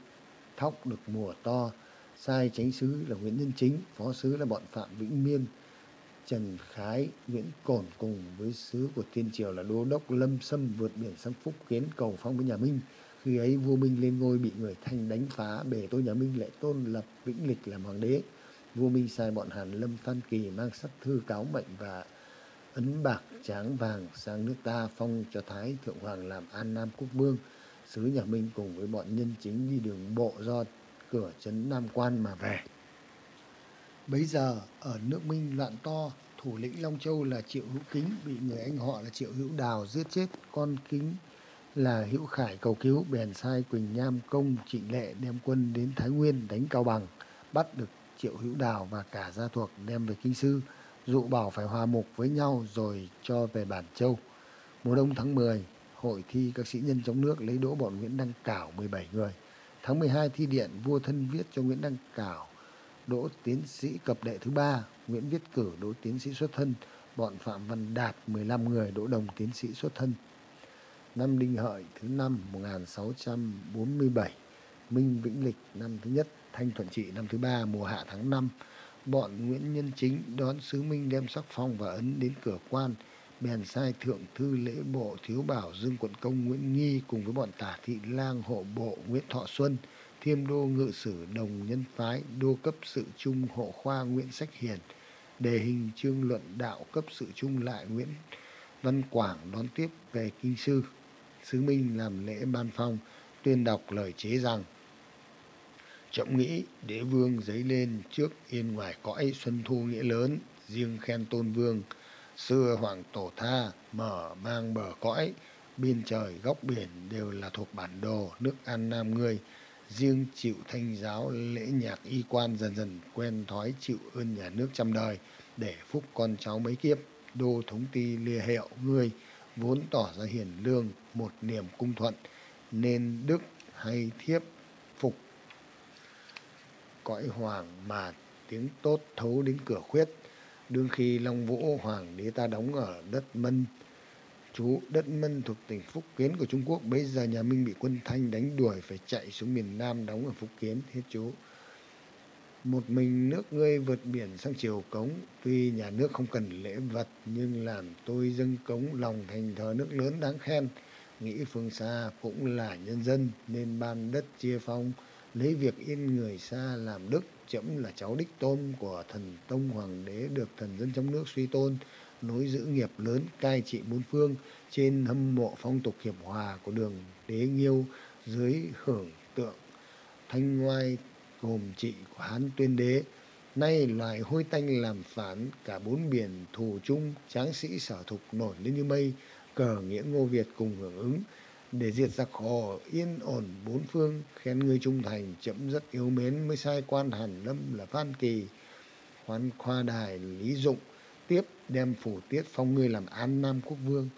thóc được mùa to, sai chánh sứ là Nguyễn Nhân Chính, phó sứ là bọn Phạm Vĩnh Miên, Trần Khái, Nguyễn Cổn cùng với sứ của Tiên Triều là Đô Đốc Lâm Sâm vượt biển sang Phúc Kiến cầu phong với nhà Minh. Khi ấy vua Minh lên ngôi bị người Thanh đánh phá, bề tôi nhà Minh lại tôn lập Vĩnh Lịch làm hoàng đế. Vua Minh sai bọn Hàn Lâm Phan Kỳ mang sắc thư cáo mệnh và ấn bạc tráng vàng sang nước ta phong cho Thái Thượng Hoàng làm An Nam Quốc Vương. Sứ nhà Minh cùng với bọn nhân chính đi đường bộ do cửa trấn Nam Quan mà về. Bấy giờ ở nước Minh loạn to, thủ lĩnh Long Châu là Triệu Hữu Kính bị người anh họ là Triệu Hữu Đào giết chết, con Kính là Hữu Khải cầu cứu bèn sai Quỳnh Nham công Trịnh Lệ đem quân đến Thái Nguyên đánh Cao Bằng, bắt được Triệu Hữu Đào và cả gia thuộc đem về Kinh Sư, dụ bảo phải hòa mục với nhau rồi cho về Bản Châu. Mùa đông tháng 10, hội thi các sĩ nhân trong nước lấy đỗ bọn Nguyễn Đăng Cảo 17 người. Tháng 12 thi điện vua thân viết cho Nguyễn Đăng Cảo đỗ tiến sĩ cập đệ thứ ba, Nguyễn Viết Cử, đỗ tiến sĩ xuất thân, bọn Phạm Văn Đạt 15 người, đỗ đồng tiến sĩ xuất thân. Năm Đinh Hợi, thứ năm 1647 Minh Vĩnh Lịch, năm thứ nhất. Thanh Thuận Trị, năm thứ ba, mùa hạ tháng 5 bọn Nguyễn Nhân Chính, đón sứ Minh đem sắc phong và ấn đến cửa quan. Bèn sai thượng thư lễ bộ thiếu bảo dương quận công Nguyễn Nghi cùng với bọn tả thị lang, hộ bộ Nguyễn Thọ Xuân thiêm đô ngự sử đồng nhân phái đô cấp sự trung hộ khoa nguyễn sách hiền, đề hình chương luận đạo cấp sự trung lại nguyễn văn quảng đón tiếp về kinh sư. Sứ minh làm lễ ban phong, tuyên đọc lời chế rằng trọng nghĩ, đế vương giấy lên trước yên ngoài cõi xuân thu nghĩa lớn, riêng khen tôn vương, xưa hoàng tổ tha mở mang bờ cõi, biên trời góc biển đều là thuộc bản đồ nước an nam ngươi riêng chịu thanh giáo lễ nhạc y quan dần dần quen thói chịu ơn nhà nước trăm đời để phúc con cháu mấy kiếp. Đô thống ty lìa hiệu ngươi vốn tỏ ra hiền lương, một niềm cung thuận, nên đức hay thiếp phục. Cõi hoàng mà tiếng tốt thấu đến cửa khuyết, đương khi long vũ hoàng đế ta đóng ở đất mân chú đất Mân thuộc tỉnh Phúc Kiến của Trung Quốc. Bây giờ nhà Minh bị quân Thanh đánh đuổi, phải chạy xuống miền Nam đóng ở Phúc Kiến. Hết chú. Một mình nước ngươi vượt biển sang triều cống. Tuy nhà nước không cần lễ vật, nhưng làm tôi dâng cống, lòng thành thờ nước lớn đáng khen. Nghĩ phương xa cũng là nhân dân, nên ban đất chia phong. Lấy việc yên người xa làm đức. Chấm là cháu đích tôn của thần Tông Hoàng đế được thần dân trong nước suy tôn nối giữ nghiệp lớn cai trị bốn phương trên hâm mộ phong tục hiệp hòa của đường đế nghiêu dưới hưởng tượng thanh ngoai gồm trị của hán tuyên đế Nay loài hôi tanh làm phản cả bốn biển thù chung, tráng sĩ sở thục nổi lên như mây, cờ nghĩa Ngô Việt cùng hưởng ứng. Để diệt giặc họ yên ổn bốn phương, khen người trung thành, chậm rất yêu mến mới sai quan Hàn Lâm là Phan Kỳ. Khoan khoa đài Lý Dụng, tiếp đem phủ tiết phong ngươi làm an nam quốc vương.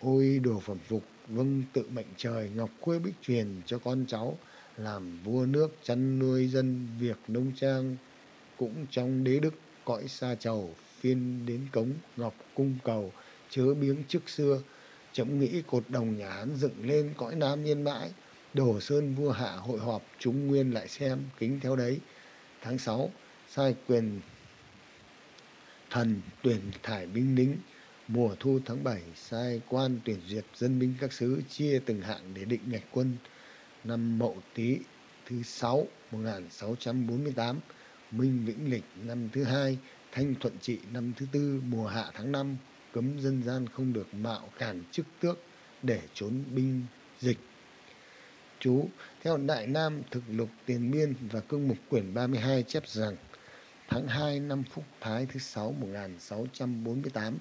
Ôi đồ phẩm phục, vâng tự mệnh trời, ngọc khuê bích truyền cho con cháu, làm vua nước chăn nuôi dân việc nông trang. Cũng trong đế đức cõi xa chầu phiên đến cống ngọc cung cầu chớ biếng trước xưa. Chấm nghĩ cột đồng nhà hán dựng lên cõi nam yên mãi đồ sơn vua hạ hội họp chúng nguyên lại xem kính theo đấy. Tháng sáu sai quyền thần tuyển thải binh lính. Mùa thu tháng bảy sai quan tuyển duyệt dân binh các xứ chia từng hạng để định ngạch quân. Năm mậu tý thứ sáu một nghìn sáu trăm bốn mươi tám. Minh Vĩnh Lịch năm thứ hai, Thanh Thuận Trị năm thứ tư, mùa hạ tháng năm, cấm dân gian không được mạo cản chức tước để trốn binh dịch. Chú, theo Đại Nam thực lục tiền biên và cương mục quyển 32 chép rằng tháng 2 năm Phúc Thái thứ 6 1648,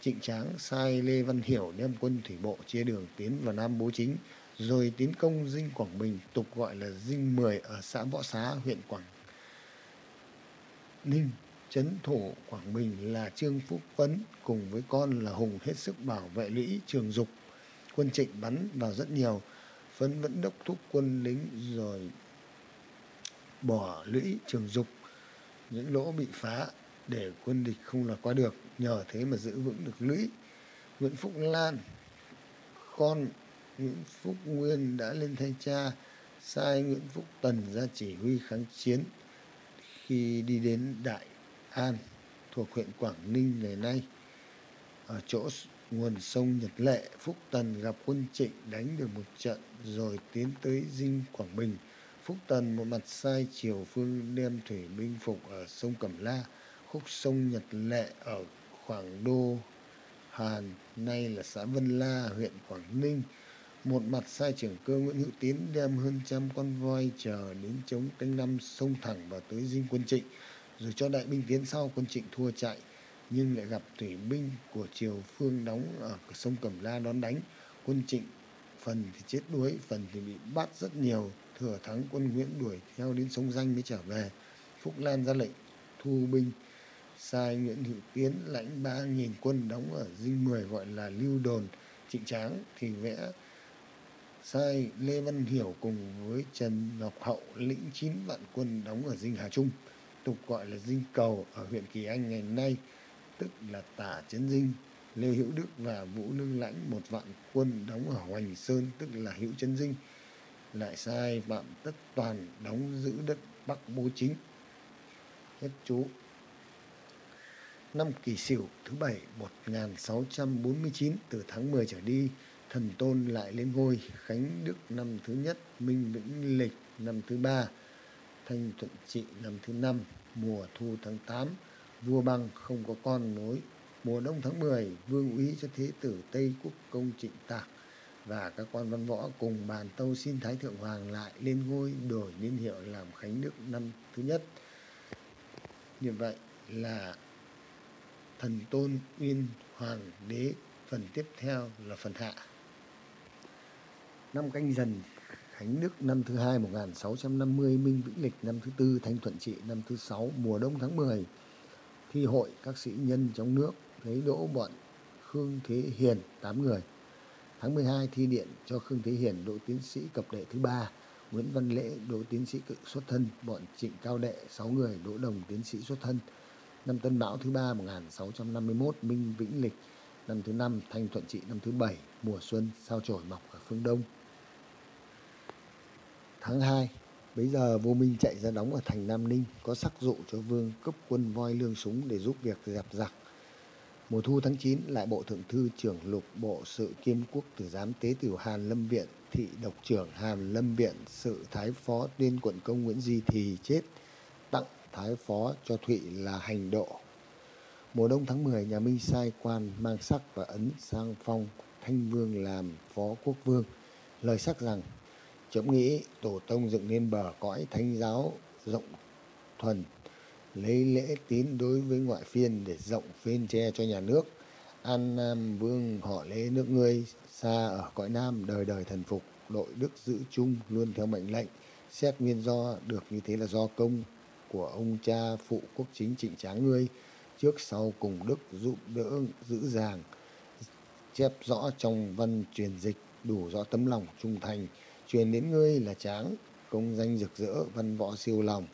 Trịnh Tráng sai Lê Văn Hiểu đem quân thủy bộ chia đường tiến vào Nam Bố Chính, rồi tiến công Dinh Quảng Bình, tục gọi là Dinh 10 ở xã Võ Xá, huyện Quảng Ninh chấn thủ Quảng Bình là Trương Phúc Vấn cùng với con là Hùng hết sức bảo vệ lũy Trường Dục. Quân trịnh bắn vào rất nhiều, Phấn vẫn đốc thúc quân lính rồi bỏ lũy Trường Dục. Những lỗ bị phá để quân địch không lọt qua được, nhờ thế mà giữ vững được lũy. Nguyễn Phúc Lan, con Nguyễn Phúc Nguyên đã lên thay cha, sai Nguyễn Phúc Tần ra chỉ huy kháng chiến khi đi đến Đại An thuộc huyện Quảng Ninh ngày nay. Ở chỗ nguồn sông Nhật Lệ, Phúc Tần gặp quân Trịnh đánh được một trận rồi tiến tới Dinh Quảng Bình. Phúc Tần một mặt sai triều phương đem thủy binh phục ở sông Cẩm La, khúc sông Nhật Lệ ở khoảng đô Hàn, nay là xã Vân La, huyện Quảng Ninh, một mặt sai trưởng cơ Nguyễn Hữu Tiến đem hơn trăm con voi chờ đến chống canh năm sông thẳng vào tới dinh quân trịnh, rồi cho đại binh tiến sau quân trịnh thua chạy, nhưng lại gặp thủy binh của triều phương đóng ở sông Cẩm La đón đánh. Quân trịnh phần thì chết đuối, phần thì bị bắt rất nhiều, thừa thắng quân Nguyễn đuổi theo đến sông Danh mới trở về. Phúc Lan ra lệnh thu binh, sai Nguyễn Hữu Tiến lãnh ba nghìn quân đóng ở dinh mười gọi là lưu đồn, trịnh tráng thì vẽ sai Lê Văn Hiểu cùng với Trần Ngọc Hậu lĩnh chín vạn quân đóng ở dinh Hà Trung, tục gọi là dinh cầu ở huyện Kỳ Anh ngày nay, tức là tả trấn dinh. Lê Hữu Đức và Vũ Lương Lãnh một vạn quân đóng ở Hoành Sơn, tức là Hữu Trấn Dinh, lại sai Phạm Tất Toàn đóng giữ đất Bắc Bố Chính. Hết chú. Năm Kỷ Sửu thứ bảy 1649 từ tháng 10 trở đi, thần tôn lại lên ngôi khánh đức năm thứ nhất minh vĩnh lịch năm thứ ba thanh thuận trị năm thứ năm mùa thu tháng tám vua băng không có con nối mùa đông tháng mười vương úy cho thế tử tây quốc công trịnh tạc và các quan văn võ cùng bàn tâu xin thái thượng hoàng lại lên ngôi đổi niên hiệu làm khánh đức năm thứ nhất như vậy là thần tôn uyên hoàng đế phần tiếp theo là phần hạ năm canh dần Khánh Đức năm thứ hai 1650, Minh Vĩnh Lịch năm thứ tư, Thanh Thuận Trị năm thứ sáu, mùa đông tháng 10. Thi hội các sĩ nhân trong nước thấy đỗ bọn Khương Thế Hiền 8 người. Tháng 12 thi điện cho Khương Thế Hiền đỗ tiến sĩ cập đệ thứ ba, Nguyễn Văn Lễ đỗ tiến sĩ cự xuất thân, bọn Trịnh Cao Đệ 6 người đỗ đồng tiến sĩ xuất thân. Năm Tân Mão thứ ba 1651, Minh Vĩnh Lịch. Năm thứ năm, Thanh Thuận Trị. Năm thứ bảy, mùa xuân sao chổi mọc ở phương Đông. Tháng 2 Bây giờ vô minh chạy ra đóng ở thành Nam Ninh Có sắc dụ cho vương cấp quân voi lương súng để giúp việc dẹp giặc Mùa thu tháng 9 lại bộ thượng thư trưởng lục bộ sự kiêm quốc tử giám tế tiểu Hàn Lâm Viện Thị độc trưởng Hàn Lâm Viện sự thái phó tuyên quận công Nguyễn Di Thì chết Tặng thái phó cho Thụy là hành độ. Mùa đông tháng 10 nhà Minh sai quan mang sắc và ấn sang phong Thanh Vương làm phó quốc vương. Lời sắc rằng Chấm nghĩ tổ tông dựng nên bờ cõi thánh giáo rộng thuần, lấy lễ tín đối với ngoại phiên để rộng phên tre cho nhà nước. An Nam Vương họ lễ nước ngươi, xa ở cõi Nam, đời đời thần phục, đội đức giữ chung, luôn theo mệnh lệnh. Xét nguyên do được như thế là do công của ông cha phụ quốc chính trịnh tráng ngươi, trước sau cùng đức giúp đỡ giữ dàng, chép rõ trong văn truyền dịch, đủ rõ tấm lòng trung thành, truyền đến ngươi là tráng, công danh rực rỡ, văn võ siêu lòng,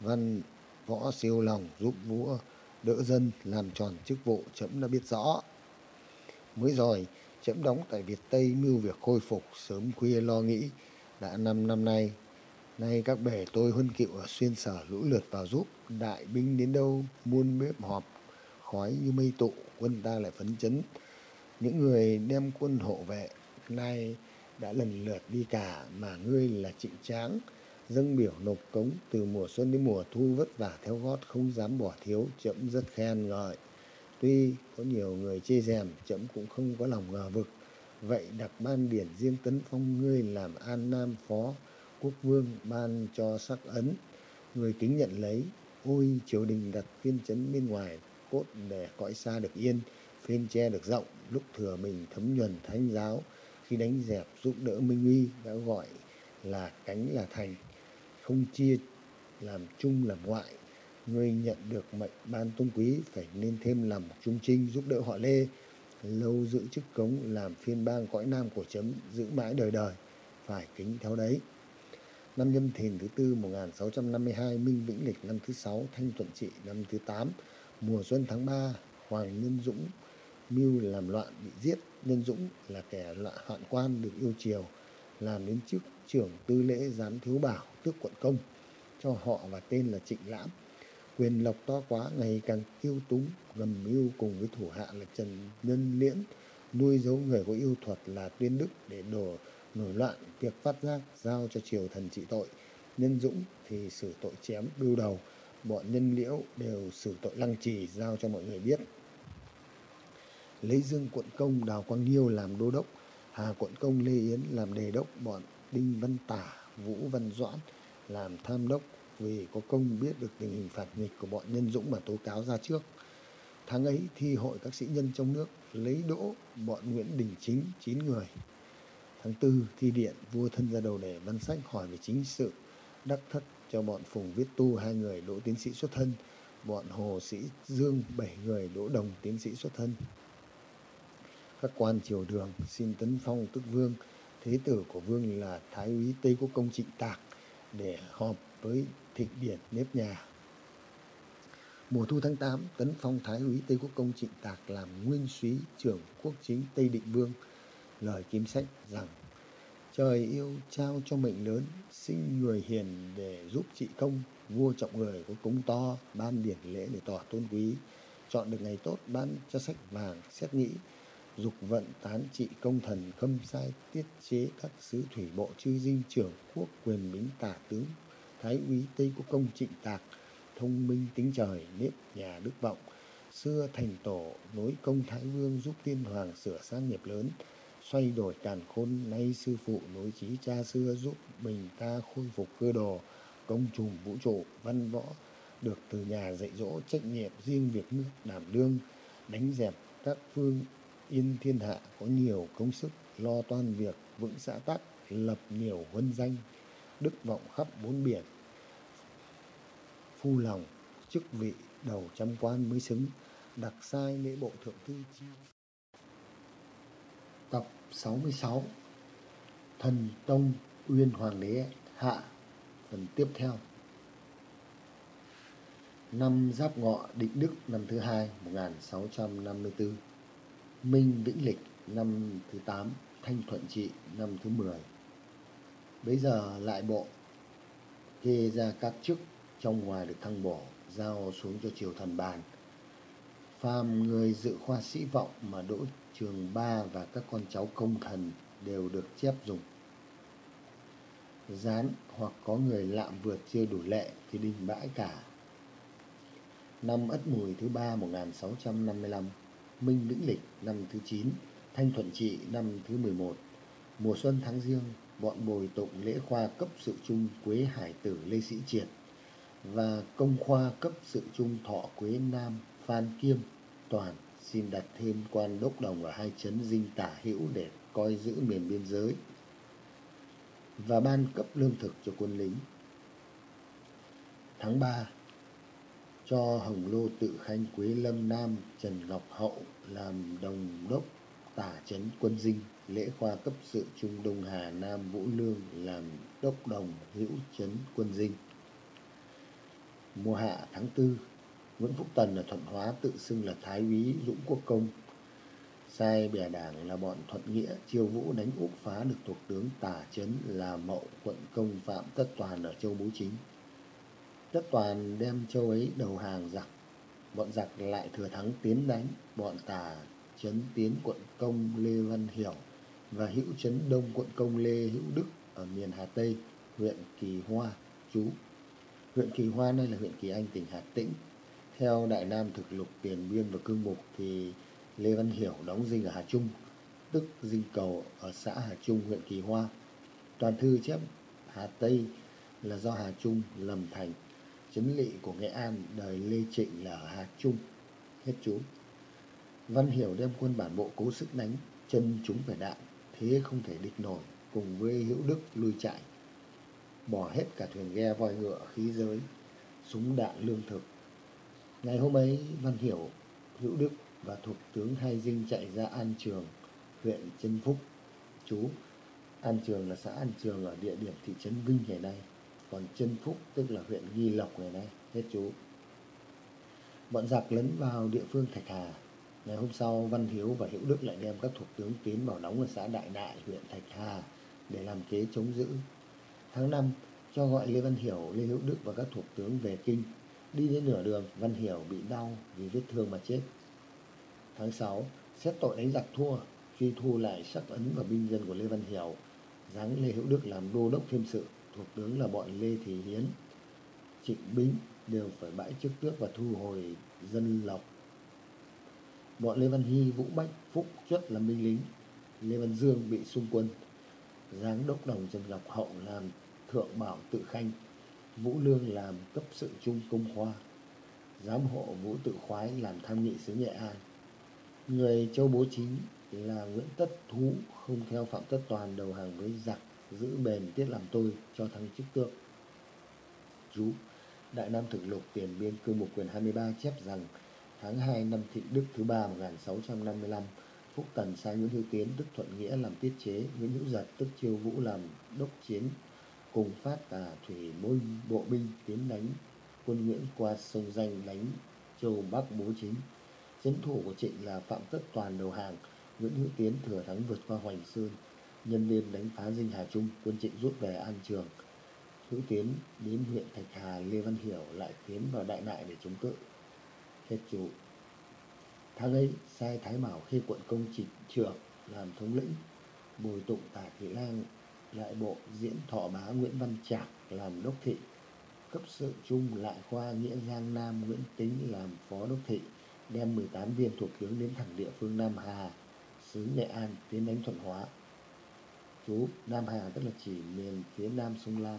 văn võ siêu lòng giúp vua đỡ dân làm tròn chức vụ chấm đã biết rõ. Mới rồi, chấm đóng tại Việt Tây mưu việc khôi phục sớm khuya lo nghĩ, đã năm năm nay Nay các bể tôi huân cựu ở xuyên sở lũ lượt vào giúp, đại binh đến đâu muôn bếp họp, khói như mây tụ, quân ta lại phấn chấn. Những người đem quân hộ vệ, nay đã lần lượt đi cả, mà ngươi là trịnh tráng, dâng biểu nộp cống từ mùa xuân đến mùa thu vất vả theo gót không dám bỏ thiếu, chậm rất khen ngợi. Tuy có nhiều người chê rèm, chậm cũng không có lòng ngờ vực. Vậy đặc ban điển riêng tấn phong ngươi làm an nam phó, quốc vương ban cho sắc ấn người kính nhận lấy ôi triều đình đặt phiên chấn bên ngoài cốt để cõi xa được yên phiên tre được rộng lúc thừa mình thấm nhuần thánh giáo khi đánh dẹp giúp đỡ minh uy đã gọi là cánh là thành không chia làm chung làm ngoại ngươi nhận được mệnh ban tôn quý phải nên thêm làm trung trinh giúp đỡ họ lê lâu giữ chức cống làm phiên bang cõi nam của chấm giữ mãi đời đời phải kính theo đấy năm nhâm thìn thứ tư 1652, Minh Vĩnh Lịch năm thứ sáu, Thanh Thuận Trị năm thứ tám, mùa xuân tháng 3, Hoàng Nhân Dũng mưu làm loạn bị giết. Nhân Dũng là kẻ loạn hoạn quan được yêu chiều, làm đến chức trưởng tư lễ gián thiếu bảo, tước quận công, cho họ và tên là Trịnh Lãm. Quyền lộc to quá ngày càng yêu túng, gầm mưu cùng với thủ hạ là Trần Nhân Liễn, nuôi giấu người có yêu thuật là Tuyên Đức để đổ nổi loạn việc phát giác giao cho triều thần trị tội. Nhân dũng thì xử tội chém bưu đầu. Bọn nhân liễu đều xử tội lăng trì giao cho mọi người biết. Lấy dương quận công đào quang nhiêu làm đô đốc hà quận công lê yến làm đề đốc bọn đinh văn tả vũ văn doãn làm tham đốc vì có công biết được tình hình phản nghịch của bọn nhân dũng mà tố cáo ra trước tháng ấy thi hội các sĩ nhân trong nước lấy đỗ bọn nguyễn đình chính chín người Tháng tư thi điện, vua thân ra đầu đề văn sách hỏi về chính sự, đắc thất cho bọn Phùng Viết Tu hai người đỗ tiến sĩ xuất thân, bọn Hồ Sĩ Dương bảy người đỗ đồng tiến sĩ xuất thân. Các quan triều đường xin tấn phong tức vương, thế tử của vương là Thái úy Tây Quốc Công Trịnh Tạc để họp với thịnh điển nếp nhà. Mùa thu tháng 8, tấn phong Thái úy Tây Quốc Công Trịnh Tạc làm nguyên súy trưởng quốc chính Tây Định Vương lời kim sách rằng trời yêu trao cho mệnh lớn sinh người hiền để giúp trị công vua trọng người có cúng to ban điển lễ để tỏ tôn quý chọn được ngày tốt ban cho sách vàng xét nghĩ dục vận tán trị công thần, khâm sai tiết chế các sứ thủy bộ chư dinh trưởng quốc quyền bính tả tướng, thái úy tây quốc công trịnh tạc, thông minh tính trời, nếp nhà đức vọng, xưa thành tổ, nối công thái vương giúp tiên hoàng sửa sang nghiệp lớn, xoay đổi càn khôn, nay sư phụ nối trí cha xưa giúp mình ta khôi phục cơ đồ, công trùm vũ trụ, văn võ, được từ nhà dạy dỗ trách nhiệm riêng việc nước đảm đương, đánh dẹp các phương yên thiên hạ có nhiều công sức lo toan việc vững xã tắc, lập nhiều huân danh, đức vọng khắp bốn biển. Phu lòng, chức vị đầu trăm quan mới xứng, đặc sai lễ bộ thượng thư. Chi tập 66 Thần Tông Uyên Hoàng đế, Hạ, Phần tiếp theo. Năm Giáp Ngọ Định Đức năm thứ hai 1654 Minh Vĩnh Lịch năm thứ 8 Thanh Thuận Trị năm thứ 10 Bây giờ lại bộ kê ra các chức trong ngoài được thăng bổ, giao xuống cho triều thần bàn. Phàm người dự khoa sĩ vọng mà đỗ trường ba và các con cháu công thần đều được chép dùng. Dán hoặc có người lạm vượt chưa đủ lệ thì đình bãi cả. Năm Ất Mùi thứ ba 1655 Minh lĩnh Lịch năm thứ 9 Thanh Thuận Trị năm thứ 11 Mùa xuân tháng riêng bọn bồi tụng lễ khoa cấp sự trung Quế Hải Tử Lê Sĩ Triệt và công khoa cấp sự trung thọ Quế Nam, Phan Kiêm, Toàn xin đặt thêm quan đốc đồng ở hai chấn dinh tả hữu để coi giữ miền biên giới và ban cấp lương thực cho quân lính. Tháng 3, cho Hồng Lô Tự Khanh Quế Lâm Nam Trần Ngọc Hậu làm đồng đốc tả chấn quân dinh, lễ khoa cấp sự Trung Đông Hà Nam Vũ Lương làm đốc đồng hữu trấn quân dinh. Mùa hạ tháng tư Nguyễn Phúc Tần ở Thuận Hóa tự xưng là Thái úy Dũng Quốc Công. Sai bè đảng là bọn Thuận Nghĩa chiêu vũ đánh úp phá được thuộc tướng Tả chấn là Mậu quận công Phạm Tất Toàn ở châu Bố Chính. Tất Toàn đem châu ấy đầu hàng giặc. Bọn giặc lại thừa thắng tiến đánh bọn tà chấn tiến quận công Lê Văn Hiểu và hữu chấn đông quận công Lê Hữu Đức ở miền Hà Tây, huyện Kỳ Hoa, chú. Huyện Kỳ Hoa nay là huyện Kỳ Anh, tỉnh Hà Tĩnh, theo Đại Nam thực lục tiền biên và cương mục thì Lê Văn Hiểu đóng dinh ở Hà Trung, tức dinh cầu ở xã Hà Trung, huyện Kỳ Hoa. Toàn thư chép Hà Tây là do Hà Trung lầm thành. Chấn lỵ của Nghệ An đời Lê Trịnh là ở Hà Trung. Hết chú. Văn Hiểu đem quân bản bộ cố sức đánh, chân chúng phải đạn, thế không thể địch nổi, cùng với Hữu Đức lui chạy. Bỏ hết cả thuyền ghe voi ngựa khí giới, súng đạn lương thực, Ngày hôm ấy, Văn Hiểu, Hữu Đức và thuộc tướng Hai Dinh chạy ra An Trường, huyện Trân Phúc. Chú, An Trường là xã An Trường ở địa điểm thị trấn Vinh ngày nay, còn Trân Phúc tức là huyện Nghi Lộc ngày nay. Hết chú. Bọn giặc lấn vào địa phương Thạch Hà. Ngày hôm sau, Văn Hiếu và Hữu Đức lại đem các thuộc tướng tiến vào đóng ở xã Đại Đại, huyện Thạch Hà để làm kế chống giữ. Tháng 5, cho gọi Lê Văn Hiểu, Lê Hữu Đức và các thuộc tướng về kinh Đi đến nửa đường, Văn Hiểu bị đau vì vết thương mà chết. Tháng 6, xét tội đánh giặc thua, truy thu lại sắc ấn và binh dân của Lê Văn Hiểu, giáng Lê Hữu Đức làm đô đốc thêm sự, thuộc tướng là bọn Lê Thị Hiến, Trịnh Bính đều phải bãi chức tước và thu hồi dân lộc. Bọn Lê Văn Hy, Vũ Bách, Phúc trước là binh lính. Lê Văn Dương bị xung quân. Giáng đốc đồng Trần Ngọc Hậu làm thượng bảo tự khanh Vũ Lương làm cấp sự trung công khoa, giám hộ Vũ Tự Khoái làm tham nghị sứ Nghệ An. Người châu bố chính là Nguyễn Tất Thú không theo Phạm Tất Toàn đầu hàng với giặc, giữ bền tiết làm tôi cho thăng chức tước. Chú, Đại Nam Thực Lục Tiền Biên Cư Mục Quyền 23 chép rằng tháng 2 năm Thịnh Đức thứ ba 1655, Phúc Tần sai Nguyễn Hữu Tiến tức Thuận Nghĩa làm tiết chế, Nguyễn Hữu Giật tức Chiêu Vũ làm đốc chiến cùng phát tà thủy binh bộ binh tiến đánh quân Nguyễn qua sông Danh đánh châu Bắc bố chính. chiến thủ của Trịnh là Phạm Tất Toàn đầu hàng, Nguyễn Hữu Tiến thừa thắng vượt qua Hoành Sơn, nhân đêm đánh phá dinh Hà Trung, quân Trịnh rút về An Trường. Hữu Tiến đến huyện Thạch Hà, Lê Văn Hiểu lại tiến vào Đại Nại để chống cự. Hết chủ. Tháng ấy, sai Thái Bảo khi quận công trịnh trưởng làm thống lĩnh, bồi tụng tả thị lang lại bộ diễn thọ bá Nguyễn Văn Trạc làm đốc thị cấp sự trung lại khoa nghĩa giang nam Nguyễn Tính làm phó đốc thị đem 18 viên thuộc tướng đến thẳng địa phương Nam Hà xứ Nghệ An tiến đánh Thuận Hóa chú Nam Hà tức là chỉ miền phía nam sông Lam.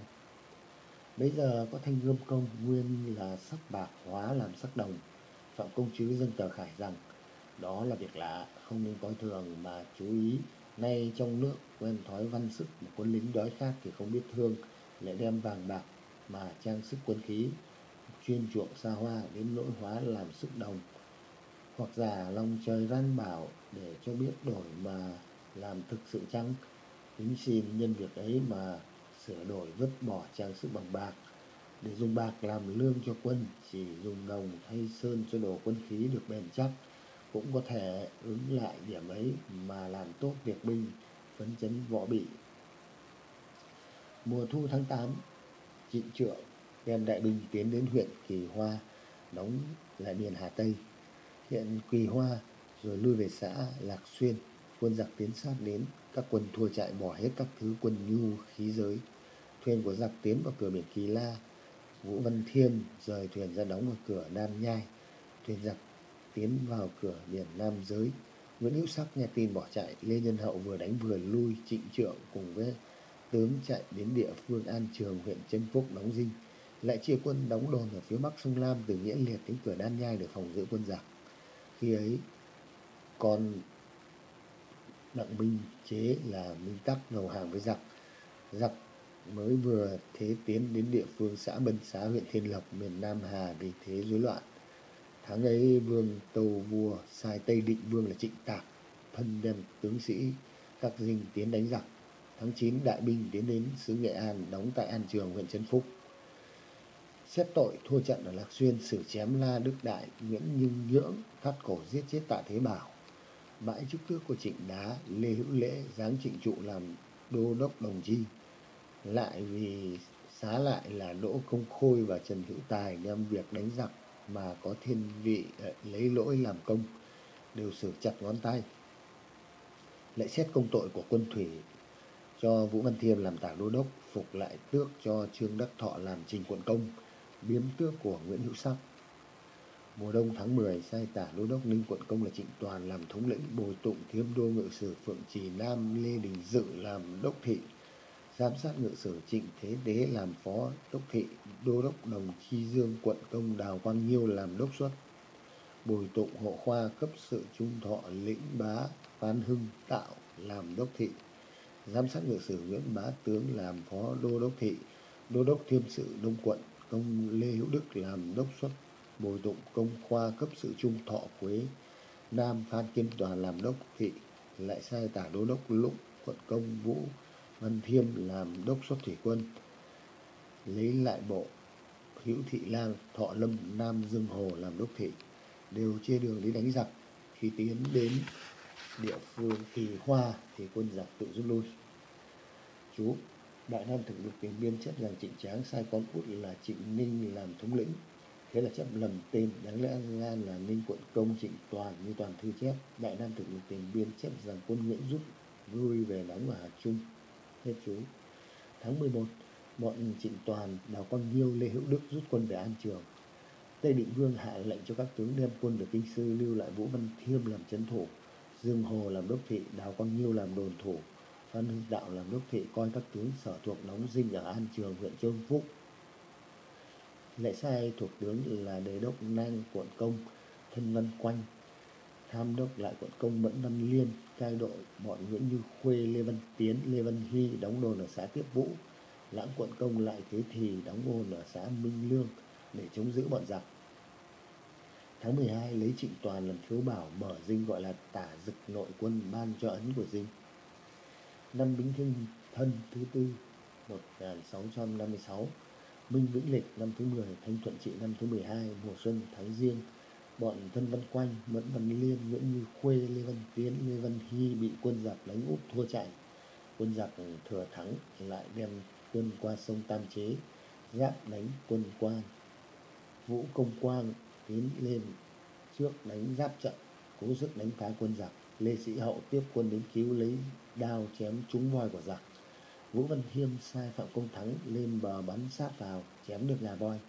Bây giờ có thanh gươm công nguyên là sắc bạc hóa làm sắc đồng phạm công chứ dâng tờ khải rằng đó là việc lạ không nên coi thường mà chú ý. Nay trong nước quen thói văn sức một quân lính đói khát thì không biết thương, lại đem vàng bạc mà trang sức quân khí, chuyên chuộng xa hoa đến nỗi hóa làm sức đồng. Hoặc giả lòng trời răn bảo để cho biết đổi mà làm thực sự chăng, tính xin nhân việc ấy mà sửa đổi vứt bỏ trang sức bằng bạc. Để dùng bạc làm lương cho quân, chỉ dùng đồng hay sơn cho đồ quân khí được bền chắc, cũng có thể ứng lại điểm ấy mà làm tốt việc binh, phấn chấn võ bị. Mùa thu tháng 8 trịnh trượng đem đại binh tiến đến huyện kỳ hoa, đóng lại miền hà tây. Hiện kỳ hoa rồi lui về xã lạc xuyên quân giặc tiến sát đến các quân thua chạy bỏ hết các thứ quân nhu khí giới thuyền của giặc tiến vào cửa biển kỳ la vũ văn thiên rời thuyền ra đóng ở cửa nam nhai thuyền giặc tiến vào cửa biển Nam giới. Nguyễn Hữu Sắc nghe tin bỏ chạy, Lê Nhân Hậu vừa đánh vừa lui, trịnh trượng cùng với tướng chạy đến địa phương An Trường, huyện Trân Phúc đóng dinh. lại chia quân đóng đồn ở phía bắc sông Lam từ Nghĩa Liệt đến cửa Đan Nhai để phòng giữ quân giặc. Khi ấy, con Đặng Minh Chế là Minh Tắc đầu hàng với giặc. Giặc mới vừa thế tiến đến địa phương xã Bân Xá huyện Thiên Lộc miền Nam Hà vì thế rối loạn. Tháng ấy vương tâu vua sai Tây Định Vương là Trịnh Tạc thân đem tướng sĩ các dinh tiến đánh giặc. Tháng 9 đại binh tiến đến xứ Nghệ An đóng tại An Trường huyện Trấn Phúc. Xét tội thua trận ở Lạc Xuyên xử chém La Đức Đại, Nguyễn Như Nhưỡng, thắt cổ giết chết Tạ Thế Bảo. Bãi trúc tước của Trịnh Đá, Lê Hữu Lễ giáng Trịnh Trụ làm đô đốc đồng chi. Lại vì xá lại là Đỗ Công Khôi và Trần Hữu Tài đem việc đánh giặc mà có thiên vị ờ, lấy lỗi làm công đều xử chặt ngón tay lại xét công tội của quân thủy cho Vũ Văn Thiêm làm tả đô đốc phục lại tước cho Trương Đắc Thọ làm trình quận công biếm tước của Nguyễn Hữu Sắc mùa đông tháng 10 sai tả đô đốc ninh quận công là Trịnh Toàn làm thống lĩnh bồi tụng thiêm đô ngự sử Phượng Trì Nam Lê Đình Dự làm đốc thị. Giám sát ngự sử Trịnh Thế Đế làm phó đốc thị, đô đốc đồng chi dương quận công Đào Quang Nhiêu làm đốc xuất bồi tụng hộ khoa cấp sự trung thọ lĩnh bá phan hưng tạo làm đốc thị. Giám sát ngự sử nguyễn bá tướng làm phó đô đốc thị, đô đốc thiêm sự đông quận công lê hữu đức làm đốc xuất bồi dụng công khoa cấp sự trung thọ quế, nam phan kiên toàn làm đốc, thị lại sai tả đô đốc lũng, quận công vũ, văn thiêm làm đốc xuất thủy quân. Lấy lại bộ, hữu thị lang thọ lâm, nam dương hồ làm đốc thị, đều chia đường đi đánh giặc. Khi tiến đến địa phương kỳ hoa thì quân giặc tự rút lui. Chú, đại nam thực lực tiền biên chép rằng trịnh tráng sai con út là trịnh ninh làm thống lĩnh thế là chép lầm tên, đáng lẽ ra là ninh quận công trịnh toàn như toàn thư chép. Đại nam thực lực tiền biên chép rằng quân nguyễn rút lui về đóng ở hà trung. Hết chú. Tháng 11 bọn trịnh toàn đào quang nhiêu, lê hữu đức rút quân về an trường. Tây định vương hạ lệnh cho các tướng đem quân về kinh sư, lưu lại vũ văn thiêm làm trấn thủ. Dương hồ làm đốc thị, đào quang nhiêu làm đồn thủ. Phan hưng đạo làm đốc thị, coi các tướng sở thuộc đóng dinh ở an trường, huyện châu phúc lại sai thuộc tướng là đề đốc nang quận công, thân ngân quanh. Tham đốc lại quận công mẫn văn liên, cai đội bọn nguyễn như khuê, lê văn tiến, lê văn hy đóng đồn ở xã tiếp vũ. Lãng quận công lại thế thì đóng đồn ở xã minh lương để chống giữ bọn giặc. Tháng 12 lấy trịnh toàn làm thiếu bảo mở dinh gọi là tả dực nội quân ban cho ấn của dinh. Năm bính thân thân thứ tư 1656 Minh Vĩnh Lịch năm thứ 10 Thanh Thuận Trị năm thứ 12 mùa xuân tháng riêng bọn thân văn quanh, mẫn văn liên, nguyễn như khuê, lê văn tiến, lê văn hy bị quân giặc đánh úp thua chạy. Quân giặc thừa thắng, lại đem quân qua sông tam chế, giáp đánh quân quang. Vũ công quang tiến lên trước đánh giáp trận, cố sức đánh phá quân giặc. Lê sĩ hậu tiếp quân đến cứu lấy đao chém trúng voi của giặc vũ văn thiêm sai phạm công thắng lên bờ bắn sát vào, chém được ngà voi.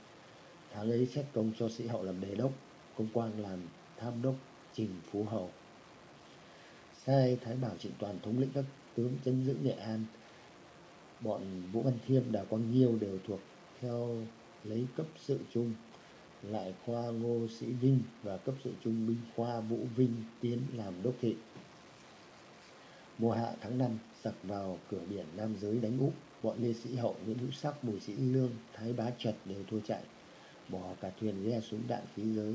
Tháng ấy xét công cho sĩ hậu làm đề đốc, công quang làm tham đốc trình phú hầu sai thái bảo trịnh toàn thống lĩnh các tướng chấn giữ nghệ an, bọn vũ văn thiêm đào quang nhiêu đều thuộc theo lấy cấp sự trung, lại khoa ngô sĩ vinh và cấp sự trung binh khoa vũ vinh tiến làm đốc thị. Mùa hạ tháng năm giặc vào cửa biển nam giới đánh úp. Bọn lê sĩ hậu nguyễn hữu sắc, bùi sĩ lương, thái bá trật đều thua chạy, bỏ cả thuyền ghe xuống đạn khí giới.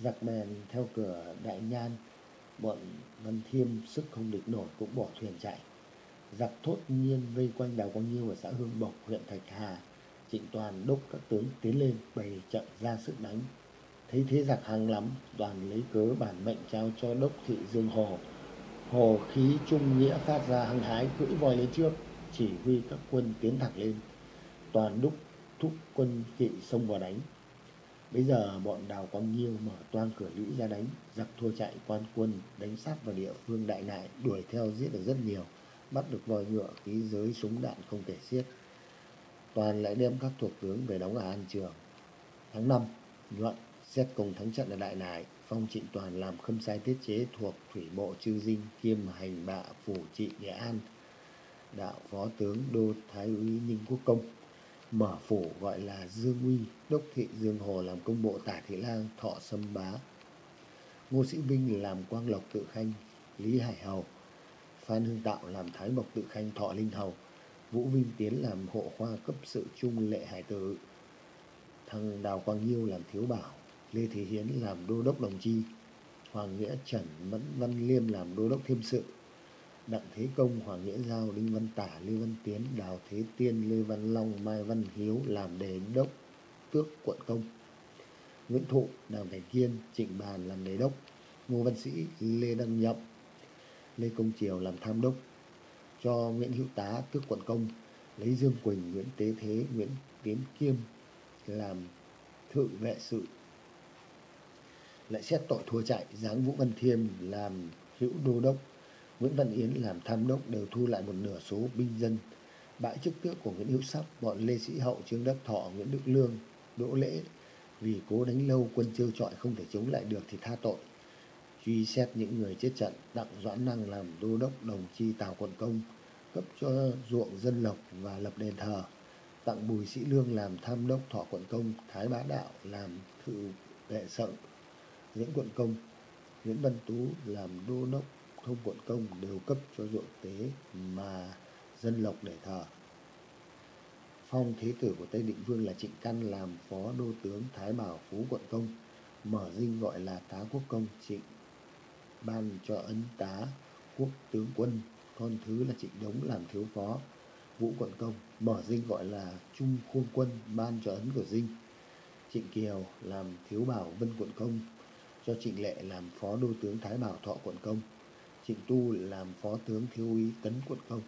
Giặc bèn theo cửa đại nhan, bọn văn thiêm sức không địch nổi cũng bỏ thuyền chạy. Giặc thốt nhiên vây quanh đào quang nhiêu ở xã hương bộc, huyện thạch hà. Trịnh toàn, đốc các tướng tiến lên, bày trận ra sức đánh. Thấy thế giặc hàng lắm đoàn lấy cớ bản mệnh trao cho đốc thị dương hồ hồ khí trung nghĩa phát ra, hăng hái cưỡi voi lên trước, chỉ huy các quân tiến thẳng lên. Toàn đúc thúc quân kỵ xông vào đánh. Bây giờ bọn đào quang nhiêu mở toang cửa lũy ra đánh, giặc thua chạy, quan quân đánh sát vào địa phương đại nại, đuổi theo giết được rất nhiều, bắt được voi ngựa khí giới súng đạn không thể xiết. Toàn lại đem các thuộc tướng về đóng ở an trường. Tháng năm, nhuận, xét công thắng trận ở đại nại phong trịnh toàn làm khâm sai tiết chế thuộc thủy bộ chư dinh kiêm hành bạ phủ trị nghệ an đạo phó tướng đô thái úy ninh quốc công mở phủ gọi là Dương Uy, đốc thị Dương Hồ làm công bộ tả thị lang thọ sâm bá. Ngô Sĩ Vinh làm quang lộc tự khanh, Lý Hải Hầu. Phan Hưng Tạo làm thái mộc tự khanh thọ linh hầu. Vũ Vinh Tiến làm hộ khoa cấp sự trung lệ hải tử. Thằng Đào Quang Nhiêu làm thiếu bảo. Lê Thế Hiến làm đô đốc đồng chi. Hoàng Nghĩa Trần Mẫn Văn Liêm làm đô đốc thiêm sự. Đặng Thế Công, Hoàng Nghĩa Giao, Đinh Văn Tả, Lê Văn Tiến, Đào Thế Tiên, Lê Văn Long, Mai Văn Hiếu làm đề đốc tước quận công. Nguyễn Thụ, Đào Cảnh Kiên, Trịnh Bàn làm đề đốc. Ngô Văn Sĩ, Lê Đăng Nhậm, Lê Công Triều làm tham đốc. Cho Nguyễn Hữu Tá tước quận công. Lấy Dương Quỳnh, Nguyễn Tế Thế, Nguyễn Tiến Kiêm làm thượng vệ sự. Lại xét tội thua chạy, giáng Vũ Văn Thiêm làm hữu đô đốc Nguyễn Văn Yến làm tham đốc đều thu lại một nửa số binh dân. Bãi chức tước của Nguyễn Hữu Sắc, bọn Lê Sĩ Hậu, Trương Đắc Thọ, Nguyễn Đức Lương, Đỗ Lễ vì cố đánh lâu quân trêu trọi không thể chống lại được thì tha tội. Truy xét những người chết trận, Đặng Doãn Năng làm đô đốc đồng chi Tào Quận Công, cấp cho ruộng dân lộc và lập đền thờ. Tặng Bùi Sĩ Lương làm tham đốc Thọ Quận Công, Thái Bá Đạo làm thự vệ sợ, Diễn Quận Công, Nguyễn Văn Tú làm đô đốc thông quận công đều cấp cho ruộng tế mà dân lộc để thờ. Phong thế tử của Tây Định Vương là Trịnh Căn làm phó đô tướng Thái Bảo Phú quận công, mở dinh gọi là tá quốc công Trịnh ban cho ấn tá quốc tướng quân, con thứ là Trịnh Đống làm thiếu phó Vũ quận công, mở dinh gọi là Trung Khuôn quân ban cho ấn của dinh. Trịnh Kiều làm thiếu bảo Vân quận công, cho Trịnh Lệ làm phó đô tướng Thái Bảo Thọ quận công. Trịnh Tu làm phó tướng thiếu úy tấn quận công.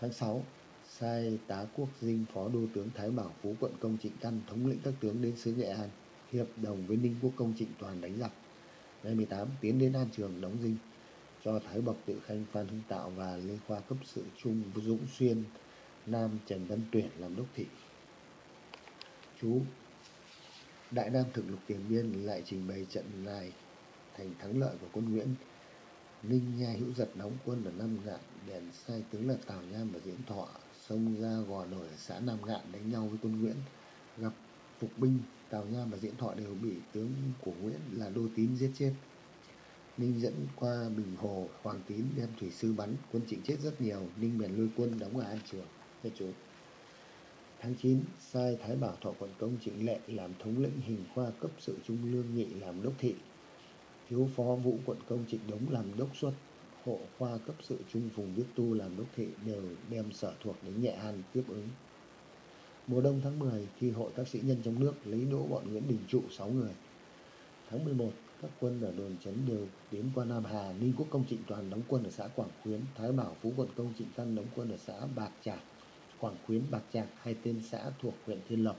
Tháng 6, sai tá quốc dinh phó đô tướng Thái Bảo Phú quận công Trịnh Căn thống lĩnh các tướng đến xứ Nghệ An, hiệp đồng với Ninh Quốc công Trịnh Toàn đánh giặc. Ngày 18 tiến đến An Trường đóng dinh cho Thái Bộc tự khanh Phan Hưng Tạo và Lê Khoa cấp sự trung Dũng Xuyên, Nam Trần Văn Tuyển làm đốc thị. Chú Đại Nam thực lục tiền biên lại trình bày trận này thành thắng lợi của quân Nguyễn. Ninh Nha hữu giật đóng quân ở Nam Ngạn bèn sai tướng là Tào Nham và Diễn Thọ xông ra gò nổi ở xã Nam Ngạn đánh nhau với quân Nguyễn. Gặp phục binh, Tào Nham và Diễn Thọ đều bị tướng của Nguyễn là Đô Tín giết chết. Ninh dẫn qua Bình Hồ, Hoàng Tín đem thủy sư bắn, quân trịnh chết rất nhiều. Ninh bèn lôi quân đóng ở An Trường. Thế trốn tháng 9 sai Thái Bảo Thọ quận công trịnh lệ làm thống lĩnh hình khoa cấp sự trung lương nghị làm đốc thị. Thiếu phó vũ quận công trịnh đống làm đốc xuất, hộ khoa cấp sự trung vùng viết tu làm đốc thị đều đem sở thuộc đến nghệ an tiếp ứng. Mùa đông tháng 10 thi hội các sĩ nhân trong nước lấy đỗ bọn nguyễn đình trụ 6 người. Tháng 11 các quân ở đồn trấn đều đến qua nam hà, ninh quốc công trịnh toàn đóng quân ở xã quảng khuyến, thái bảo phú quận công trịnh căn đóng quân ở xã bạc trạc quảng Quyến, bạc trạc hai tên xã thuộc huyện thiên lộc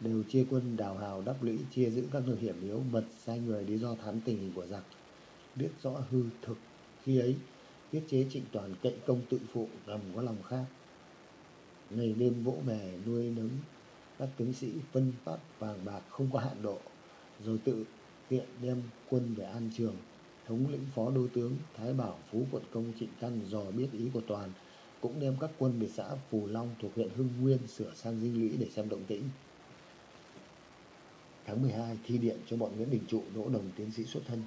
đều chia quân đào hào đắp lũy chia giữ các nơi hiểm yếu mật sai người đi do thám tình hình của giặc. Biết rõ hư thực khi ấy tiết chế trịnh toàn cậy công tự phụ ngầm có lòng khác. Ngày đêm vỗ về nuôi nấng các tướng sĩ phân phát vàng bạc không có hạn độ rồi tự tiện đem quân về an trường thống lĩnh phó đô tướng thái bảo phú quận công trịnh căn dò biết ý của toàn cũng đem các quân về xã phù long thuộc huyện hưng nguyên sửa sang dinh lũy để xem động tĩnh. Tháng 12 thi điện cho bọn Nguyễn Đình Trụ đỗ đồng tiến sĩ xuất thân.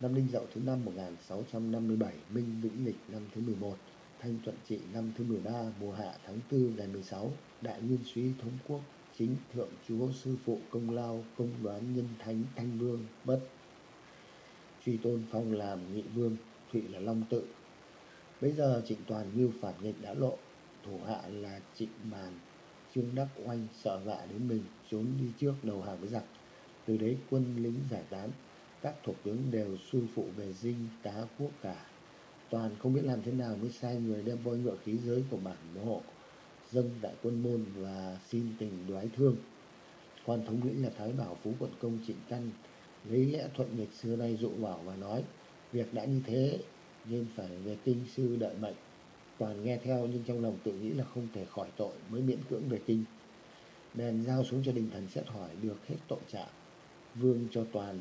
Năm Đinh Dậu thứ năm 1657, Minh Vĩnh Lịch năm thứ 11, Thanh Thuận Trị năm thứ 13, mùa hạ tháng 4 ngày 16, Đại Nguyên Suý Thống Quốc, chính thượng chúa sư phụ công lao công đoán nhân thánh thanh vương bất. Truy tôn phong làm nghị vương thụy là long tự bây giờ trịnh toàn như phản nghịch đã lộ thủ hạ là trịnh màn, trương đắc oanh sợ vạ đến mình trốn đi trước đầu hàng với giặc. Từ đấy quân lính giải tán các thuộc tướng đều xui phụ về dinh tá quốc cả. Toàn không biết làm thế nào mới sai người đem voi ngựa khí giới của bản hộ dâng đại quân môn và xin tình đoái thương. Quan thống lĩnh là thái bảo phú quận công trịnh căn lấy lẽ thuận nghịch xưa nay dụ bảo và nói việc đã như thế nên phải về kinh sư đợi mệnh. Toàn nghe theo nhưng trong lòng tự nghĩ là không thể khỏi tội mới miễn cưỡng về kinh. Bèn giao xuống cho đình thần xét hỏi được hết tội trạng. Vương cho toàn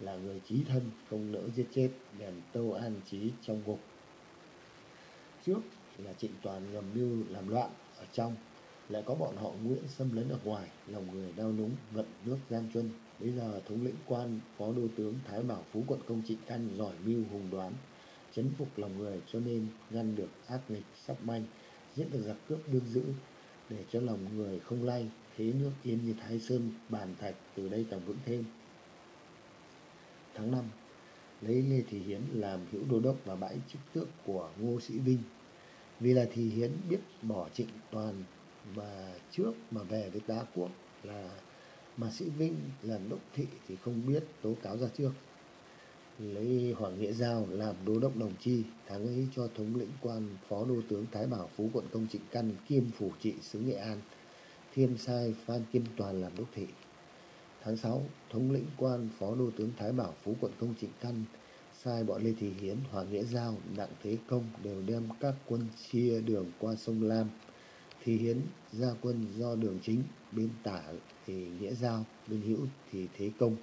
là người trí thân không nỡ giết chết bèn tâu an trí trong ngục. Trước là trịnh toàn ngầm mưu làm loạn ở trong lại có bọn họ Nguyễn xâm lấn ở ngoài, lòng người đau núng, vận nước gian truân. Bây giờ thống lĩnh quan, phó đô tướng Thái Bảo Phú quận công trịnh căn giỏi mưu hùng đoán, chấn phục lòng người cho nên ngăn được ác nghịch sắp manh, giết được giặc cướp đương giữ, để cho lòng người không lay, thế nước yên như Thái Sơn, bàn thạch từ đây càng vững thêm. Tháng 5, lấy Lê Thị Hiến làm hữu đô đốc và bãi chức tước của Ngô Sĩ Vinh. Vì là Thị Hiến biết bỏ trịnh toàn và trước mà về với tá quốc là mà sĩ Vinh là đốc thị thì không biết tố cáo ra trước lấy Hoàng Nghĩa Giao làm đô đốc đồng chi, tháng ấy cho thống lĩnh quan phó đô tướng Thái Bảo Phú quận công trịnh căn kiêm phủ trị xứ Nghệ An thiêm sai Phan Kim Toàn làm đốc thị. Tháng 6 thống lĩnh quan phó đô tướng Thái Bảo Phú quận công trịnh căn sai bọn Lê Thị Hiến, Hoàng Nghĩa Giao, Đặng Thế Công đều đem các quân chia đường qua sông Lam. Thì Hiến ra quân do đường chính bên tả thì Nghĩa Giao, bên hữu thì Thế Công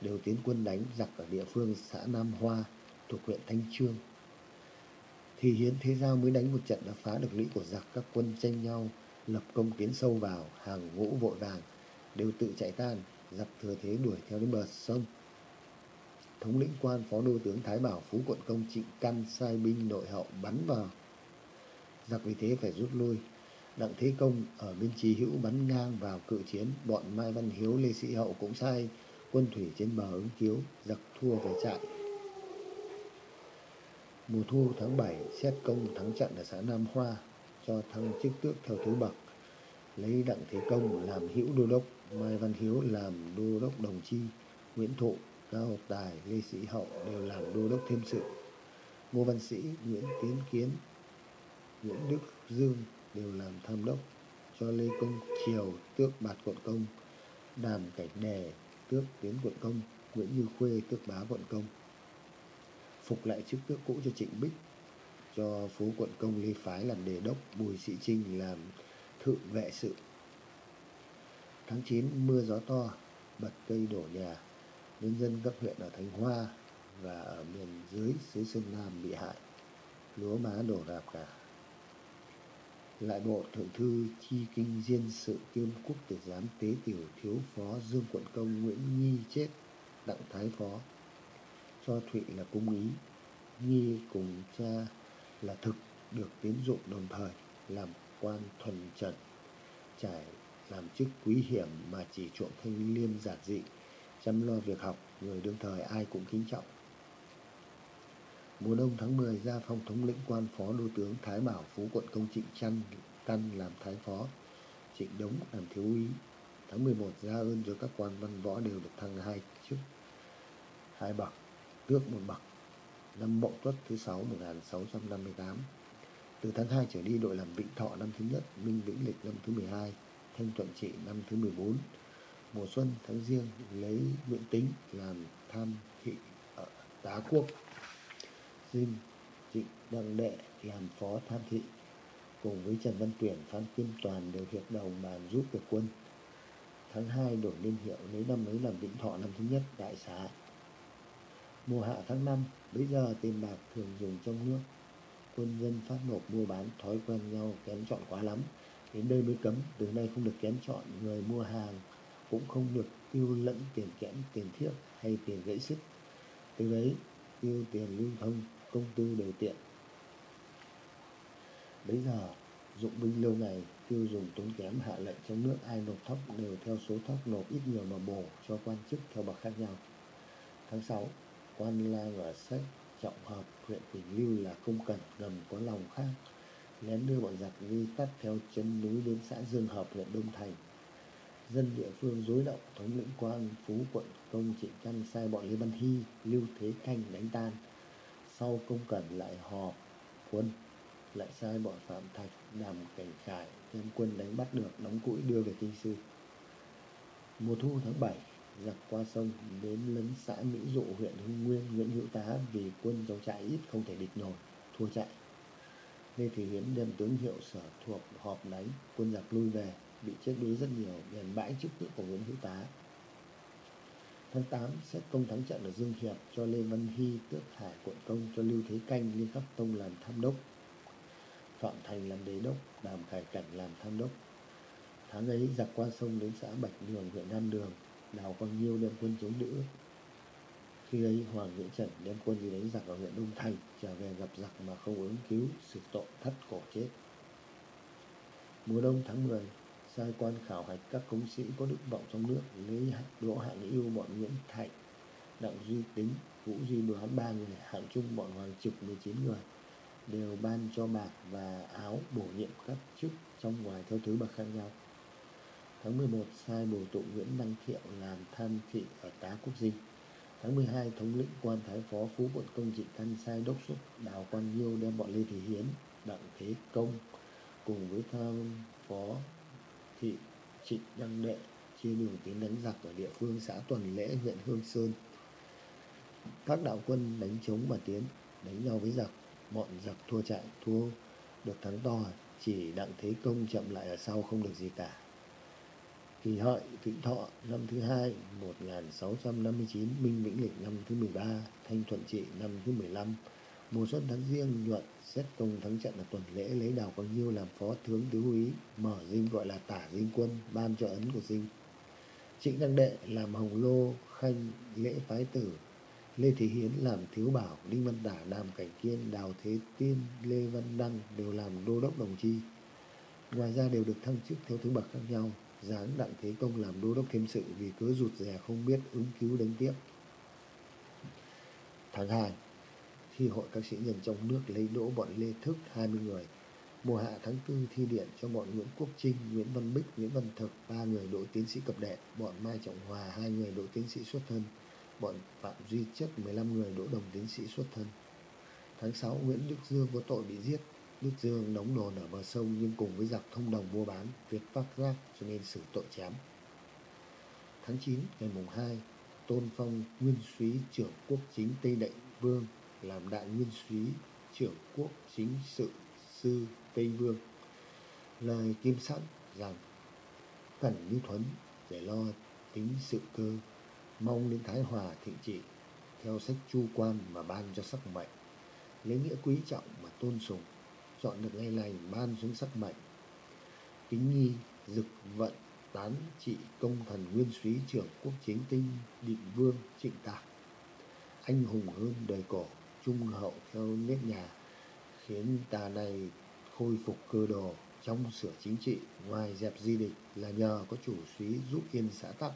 đều tiến quân đánh giặc ở địa phương xã Nam Hoa thuộc huyện Thanh Trương. Thì Hiến Thế Giao mới đánh một trận đã phá được lũy của giặc các quân tranh nhau lập công tiến sâu vào hàng ngũ vội vàng đều tự chạy tan giặc thừa thế đuổi theo đến bờ sông. Thống lĩnh quan phó đô tướng thái bảo phú quận công trịnh căn sai binh nội hậu bắn vào. Giặc vì thế phải rút lui. Đặng Thế Công ở bên Trí Hữu bắn ngang vào cự chiến, bọn Mai Văn Hiếu Lê Sĩ Hậu cũng sai quân thủy trên bờ ứng cứu, giặc thua về chạy. Mùa thu tháng 7, xét công thắng trận ở xã Nam Hoa, cho thăng chức tước theo thứ bậc. Lấy Đặng Thế Công làm hữu đô đốc, Mai Văn Hiếu làm đô đốc đồng chi, Nguyễn Thụ, Cao Tài, Lê Sĩ Hậu đều làm đô đốc thêm sự. Ngô Văn Sĩ, Nguyễn Tiến Kiến, Nguyễn Đức Dương đều làm tham đốc cho Lê Công Triều tước bạt quận công, đàm cảnh đề tước tiến quận công, Nguyễn Như Khuê tước bá quận công. Phục lại chức tước cũ cho Trịnh Bích, cho phú quận công Lê Phái làm đề đốc, Bùi Sĩ Trinh làm thượng vệ sự. Tháng 9 mưa gió to, bật cây đổ nhà, nhân dân các huyện ở Thanh Hoa và ở miền dưới xứ Sơn Nam bị hại. Lúa má đổ rạp cả lại bộ thượng thư chi kinh diên sự kiêm quốc tử giám tế tiểu thiếu phó dương quận công nguyễn nhi chết, đặng thái phó. Cho thụy là cung ý nhi cùng cha là thực được tiến dụng đồng thời làm quan thuần trần, trải làm chức quý hiểm mà chỉ chuộng thanh liêm giản dị, chăm lo việc học, người đương thời ai cũng kính trọng. Mùa đông tháng 10 ra phòng thống lĩnh quan phó đô tướng Thái Bảo Phú quận công Trịnh Trăn Căn làm thái phó, Trịnh Đống làm thiếu úy. Tháng 11 ra ơn cho các quan văn võ đều được thăng hai chức, hai bậc, tước một bậc. Năm Mậu Tuất thứ 6 1658. Từ tháng 2 trở đi đội làm Vĩnh Thọ năm thứ nhất, Minh Vĩnh Lịch năm thứ 12, Thanh Thuận Trị năm thứ 14. Mùa xuân tháng riêng lấy Nguyễn Tính làm tham thị ở Tá Quốc. Dinh Trịnh Đăng Đệ làm phó tham thị cùng với Trần Văn Tuyển, Phan Kim Toàn đều hiệp đồng bàn giúp được quân. Tháng 2 đổi niên hiệu lấy năm ấy làm Vĩnh Thọ năm thứ nhất đại xá. Mùa hạ tháng 5, bây giờ tiền bạc thường dùng trong nước. Quân dân phát nộp mua bán thói quen nhau kén chọn quá lắm. Đến đây mới cấm, từ nay không được kén chọn người mua hàng, cũng không được tiêu lẫn tiền kẽm, tiền thiếp hay tiền gãy sức, Từ đấy, tiêu tiền lưu thông, công tư đều tiện Bấy giờ, dụng binh lâu ngày, tiêu dùng tốn kém hạ lệnh trong nước ai nộp thóc đều theo số thóc nộp ít nhiều mà bổ cho quan chức theo bậc khác nhau. Tháng 6, quan lang ở sách trọng hợp huyện Quỳnh Lưu là không cần ngầm có lòng khác lén đưa bọn giặc đi tắt theo chân núi đến xã Dương Hợp huyện Đông Thành. Dân địa phương rối động, thống lĩnh quan Phú quận công trịnh căn sai bọn Lê Văn Hy, Lưu Thế Canh đánh tan. Sau công cần lại họp quân, lại sai bọn phạm thạch làm cảnh khải đem quân đánh bắt được, đóng củi đưa về kinh sư. Mùa thu tháng 7 giặc qua sông đến lấn xã mỹ dụ, huyện hưng nguyên nguyễn hữu tá, vì quân trong trại ít không thể địch nổi, thua chạy. Lê thị hiến đem tướng hiệu sở thuộc họp đánh, quân giặc lui về, bị chết đuối rất nhiều, bèn bãi chức tước của nguyễn hữu tá tháng 8 xét công thắng trận ở Dương Hiệp cho Lê Văn Hy tước hải quận công cho Lưu Thế Canh Liên Khắc Tông làm tham đốc. Phạm Thành làm đế đốc, Đàm Khải Cảnh làm tham đốc. tháng ấy giặc qua sông đến xã bạch đường huyện nam đường đào quang nhiêu đem quân chống đỡ. Khi ấy hoàng nghĩa trần đem quân đi đánh giặc ở huyện đông thành trở về gặp giặc mà không ứng cứu xử tội thất cổ chết. Mùa đông tháng 10 sai quan khảo hạch các công sĩ có đức vọng trong nước lấy đỗ hạng yêu bọn nguyễn thạnh, đặng duy tính, vũ duy đoán ba người hạng trung bọn hoàng trực 19 người, đều ban cho bạc và áo bổ nhiệm các chức trong ngoài theo thứ bậc khác nhau. Tháng 11 sai bổ tụ Nguyễn Đăng Thiệu làm tham thị ở Tá Quốc Dinh tháng 12 thống lĩnh quan thái phó phú quận công trị căn sai đốc xuất đào quan nhiêu đem bọn lê thị hiến, đặng thế công cùng với tham phó thị trịnh đăng đệ chia đường tiến đánh giặc ở địa phương xã tuần lễ huyện hương sơn các đạo quân đánh chống mà tiến đánh nhau với giặc bọn giặc thua chạy thua được thắng to chỉ đặng thế công chậm lại ở sau không được gì cả Kỳ hợi Vĩnh Thọ năm thứ hai 1659, Minh Vĩnh Lịch năm thứ 13, Thanh Thuận Trị năm thứ 15. Mùa xuân tháng riêng, nhuận, xét công thắng trận ở tuần lễ lấy đào quang nhiêu làm phó tướng tứ úy mở dinh gọi là tả dinh quân, ban cho ấn của dinh. Trịnh đăng đệ làm hồng lô, khanh, lễ phái tử. Lê thị hiến làm thiếu bảo, đinh văn tả làm cảnh kiên, đào thế tiên, lê văn đăng đều làm đô đốc đồng chi. Ngoài ra đều được thăng chức theo thứ bậc khác nhau, giáng đặng thế công làm đô đốc thêm sự vì cớ rụt rè không biết ứng cứu đánh tiếp. Tháng hai khi hội các sĩ nhân trong nước lấy đỗ bọn lê thức 20 người mùa hạ tháng tư thi điện cho bọn nguyễn quốc trinh nguyễn văn bích nguyễn văn thực ba người đỗ tiến sĩ cập đệ bọn mai trọng hòa hai người đỗ tiến sĩ xuất thân bọn phạm duy chất 15 người đỗ đồng tiến sĩ xuất thân tháng 6 nguyễn đức dương có tội bị giết Đức Dương đóng đồn ở bờ sông nhưng cùng với giặc thông đồng mua bán, việt phát giác cho nên xử tội chém. Tháng 9 ngày mùng 2, Tôn Phong nguyên súy trưởng quốc chính Tây Đại Vương làm đại nguyên súy trưởng quốc chính sự sư Tây Vương. Lời kim sẵn rằng cần như thuấn để lo tính sự cơ, mong đến Thái Hòa thịnh trị, theo sách chu quan mà ban cho sắc mệnh, lấy nghĩa quý trọng mà tôn sùng chọn được ngày lành ban xuống sắc mệnh. Kính nghi dực vận tán trị công thần nguyên súy trưởng quốc chính tinh định vương trịnh tạc. Anh hùng hơn đời cổ trung hậu theo nếp nhà, khiến tà này khôi phục cơ đồ trong sửa chính trị. Ngoài dẹp di địch là nhờ có chủ suý giúp yên xã tắc,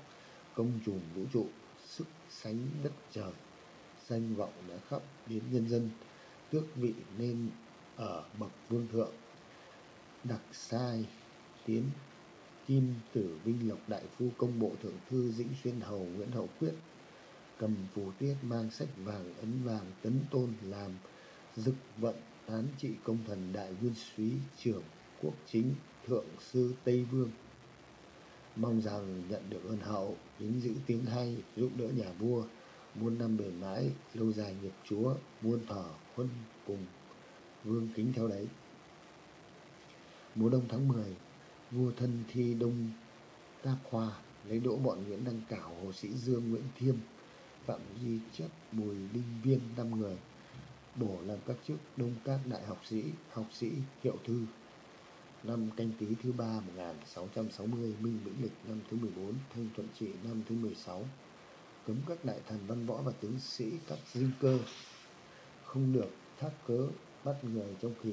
công trùm vũ trụ, sức sánh đất trời. Danh vọng đã khắp đến nhân dân, tước vị nên ở bậc vương thượng. Đặc sai tiến, kim tử vinh lộc đại phu công bộ thượng thư dĩnh xuyên hầu nguyễn hậu quyết cầm phù tiết mang sách vàng ấn vàng tấn tôn làm dực vận tán trị công thần đại nguyên súy trưởng quốc chính thượng sư tây vương. Mong rằng nhận được ơn hậu lính giữ tiếng hay, giúp đỡ nhà vua, muôn năm bền mãi, lâu dài nghiệp chúa, muôn thở huân cùng. Vương kính theo đấy. Mùa đông tháng 10 vua thân thi đông tác khoa lấy đỗ bọn nguyễn đăng cảo, hồ sĩ dương nguyễn thiêm phạm duy chất bùi đinh viên năm người, bổ làm các chức đông các đại học sĩ học sĩ hiệu thư. Năm canh tí thứ ba 1660 minh vĩnh lịch năm thứ 14 thanh thuận trị năm thứ 16 cấm các đại thần văn võ và tướng sĩ các dinh cơ. Không được thác cớ bắt người trong kỳ.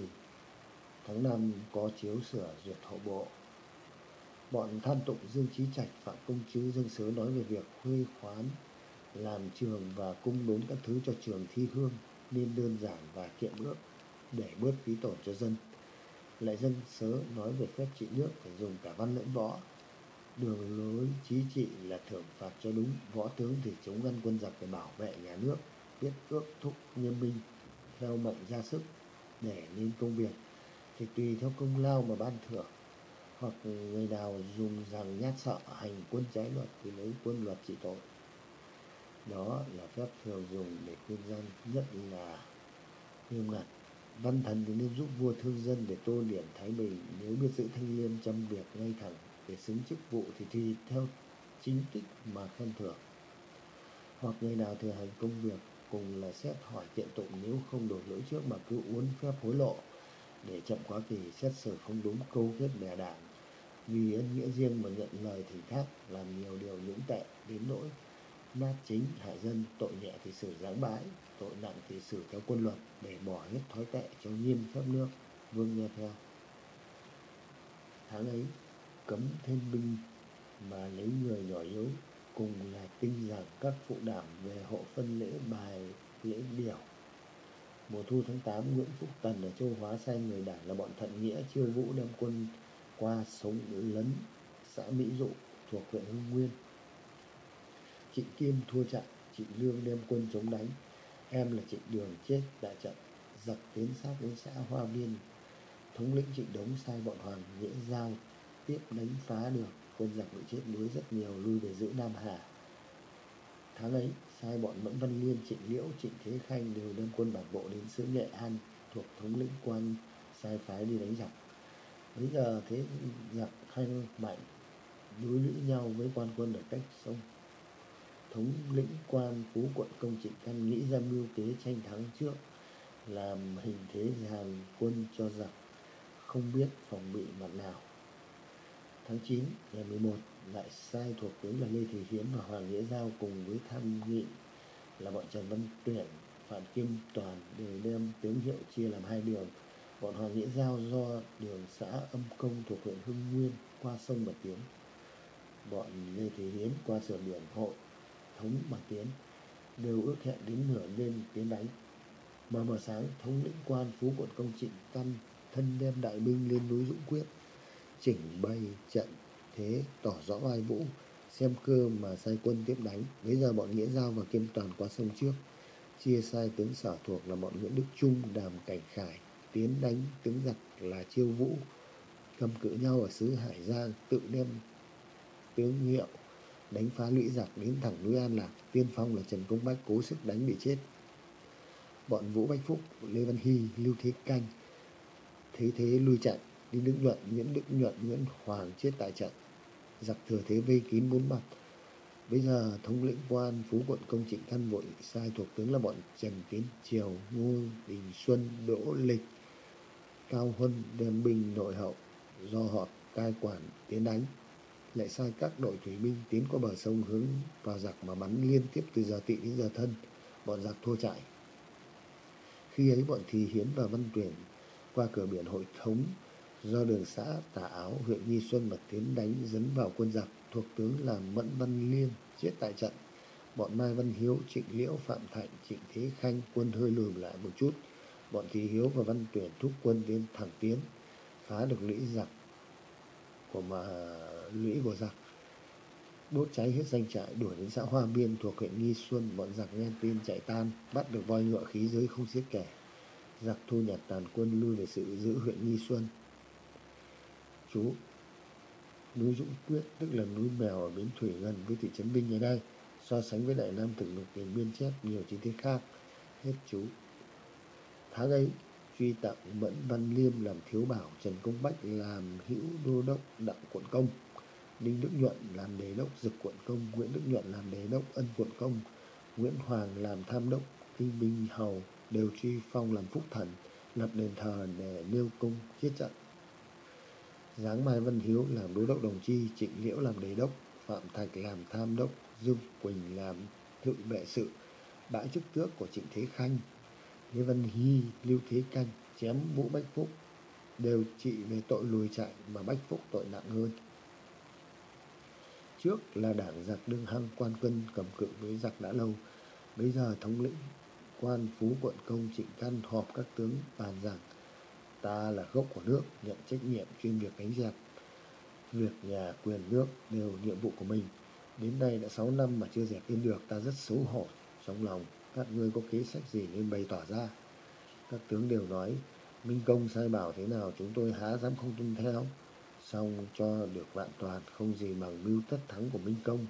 Tháng năm có chiếu sửa duyệt hậu bộ. Bọn tham tụng dương trí trạch phạm công chứ dương sớ nói về việc khuê khoán làm trường và cung đốn các thứ cho trường thi hương nên đơn giản và kiệm nước để bớt phí tổn cho dân. Lại dân sớ nói về phép trị nước phải dùng cả văn lẫn võ. Đường lối trí trị là thưởng phạt cho đúng, võ tướng thì chống ngăn quân giặc để bảo vệ nhà nước, biết ước thúc nghiêm minh, theo mệnh ra sức để nên công việc. Thì tùy theo công lao mà ban thưởng, hoặc người nào dùng rằng nhát sợ hành quân trái luật thì lấy quân luật trị tội đó là phép thường dùng để khuyên dân nhất là nghiêm ngặt. Văn thần thì nên giúp vua thương dân để tô điểm thái bình. Nếu biết giữ thanh liêm trong việc ngay thẳng để xứng chức vụ thì tùy theo chính tích mà khen thưởng. Hoặc người nào thừa hành công việc cùng là xét hỏi kiện tụng nếu không đổi lỗi trước mà cứ uốn phép hối lộ để chậm quá kỳ, xét xử không đúng câu kết bè đảng. Vì ân nghĩa riêng mà nhận lời thỉnh thác làm nhiều điều những tệ đến nỗi nát chính hạ dân, tội nhẹ thì xử giáng bãi, tội nặng thì xử theo quân luật, để bỏ hết thói tệ cho nghiêm pháp nước, vương nghe theo. Tháng ấy, cấm thêm binh mà lấy người nhỏ yếu, cùng là tinh giản các phụ đảm về hộ phân lễ bài, lễ biểu. Mùa thu tháng 8 Nguyễn Phúc Tần ở châu Hóa sai người đảng là bọn thận nghĩa chiêu vũ đem quân qua sống lấn xã Mỹ Dụ thuộc huyện Hưng Nguyên. Trịnh Kim thua trận Trịnh Lương đem quân chống đánh. Em là Trịnh Đường chết đại trận. Giặc tiến sát đến xã Hoa Biên. thống lĩnh Trịnh Đống sai bọn Hoàng Nghĩa Giao tiếp đánh phá được. Quân giặc bị chết đuối rất nhiều lui về giữ Nam Hà. Tháng ấy sai bọn Mẫn Văn Liên, Trịnh Liễu, Trịnh Thế Khanh đều đem quân bản bộ đến xứ Nghệ An thuộc thống lĩnh quan sai phái đi đánh giặc. Bây giờ thế giặc khanh mạnh đối lũy nhau với quan quân ở cách sông thống lĩnh quan phú quận công trịnh căn nghĩ ra mưu kế tranh thắng trước làm hình thế hàn quân cho giặc không biết phòng bị mặt nào tháng 9 ngày 11 lại sai thuộc tướng là Lê Thị Hiến và Hoàng Nghĩa Giao cùng với tham nghị là bọn Trần Văn Tuyển, Phạm Kim Toàn đều đem tướng hiệu chia làm hai đường. Bọn Hoàng Nghĩa Giao do đường xã Âm Công thuộc huyện Hưng Nguyên qua sông bạch Tiến. Bọn Lê Thị Hiến qua sườn biển hội thống bằng Tiến đều ước hẹn đến nửa đêm tiến đánh. Mà mở sáng, thống lĩnh quan phú quận công trịnh căn thân đem đại binh lên núi Dũng Quyết, chỉnh bày trận thế, tỏ rõ vai vũ, xem cơ mà sai quân tiếp đánh bây giờ bọn nghĩa giao và kiêm toàn qua sông trước, chia sai tướng sở thuộc là bọn nguyễn đức trung đàm cảnh khải, tiến đánh tướng giặc là chiêu vũ, cầm cự nhau ở xứ hải giang, tự đem tướng hiệu đánh phá lũy giặc đến thẳng núi an lạc tiên phong là trần công bách cố sức đánh bị chết bọn vũ bách phúc lê văn hy lưu thế canh thế thế lui chạy Đinh Đức Nhuận, Nguyễn Đức Nhuận, Nguyễn Hoàng chết tại trận. Giặc thừa thế vây kín bốn mặt. Bây giờ thống lĩnh quan Phú quận công trịnh căn vội sai thuộc tướng là bọn Trần Tiến Triều, Ngô Đình Xuân, Đỗ Lịch, Cao Huân đem binh nội hậu do họ cai quản tiến đánh. Lại sai các đội thủy binh tiến qua bờ sông hướng vào giặc mà bắn liên tiếp từ giờ tị đến giờ thân. Bọn giặc thua chạy. Khi ấy bọn Thì Hiến và Văn Tuyển qua cửa biển hội thống do đường xã Tà Áo, huyện Nghi Xuân mà tiến đánh dấn vào quân giặc, thuộc tướng là Mẫn Văn Liên chết tại trận. Bọn Mai Văn Hiếu, Trịnh Liễu, Phạm Thạnh, Trịnh Thế Khanh quân hơi lùi lại một chút. Bọn Thị Hiếu và Văn Tuyển thúc quân tiến thẳng tiến, phá được lũy giặc của mà lũy của giặc đốt cháy hết danh trại, đuổi đến xã Hoa Biên thuộc huyện Nghi Xuân, bọn giặc nghe tin chạy tan, bắt được voi ngựa khí giới không xiết kẻ. Giặc thu nhặt tàn quân lui về sự giữ huyện Nghi Xuân. Chú núi Dũng Quyết, tức là núi Mèo ở bến thủy gần với thị trấn Binh ở đây, so sánh với Đại Nam thực lục tiền biên chép nhiều chi tiết khác. Hết chú. Tháng ấy, truy tặng Mẫn Văn Liêm làm thiếu bảo Trần Công Bách làm hữu đô đốc đặng quận công. Đinh Đức Nhuận làm đề đốc, dực quận công, Nguyễn Đức Nhuận làm đề đốc, ân quận công, Nguyễn Hoàng làm tham đốc, kinh binh hầu, đều truy phong làm phúc thần, lập đền thờ để nêu công chiết trận. Giáng mai văn hiếu làm đô đốc đồng chi, trịnh liễu làm đề đốc, phạm thạch làm tham đốc, dương quỳnh làm thự bệ sự, bãi chức tước của trịnh thế khanh, lê văn hy, lưu thế canh chém vũ bách phúc, đều trị về tội lùi chạy mà bách phúc tội nặng hơn trước là đảng giặc đương hăng quan quân cầm cự với giặc đã lâu. Bây giờ thống lĩnh, quan phú quận công trịnh căn họp các tướng bàn rằng ta là gốc của nước, nhận trách nhiệm chuyên việc đánh giặc. Việc nhà quyền nước đều nhiệm vụ của mình. Đến nay đã 6 năm mà chưa dẹp yên được, ta rất xấu hổ trong lòng. Các ngươi có kế sách gì nên bày tỏ ra. Các tướng đều nói, minh công sai bảo thế nào chúng tôi há dám không tuân theo? Xong cho được vạn toàn, không gì bằng mưu tất thắng của minh công.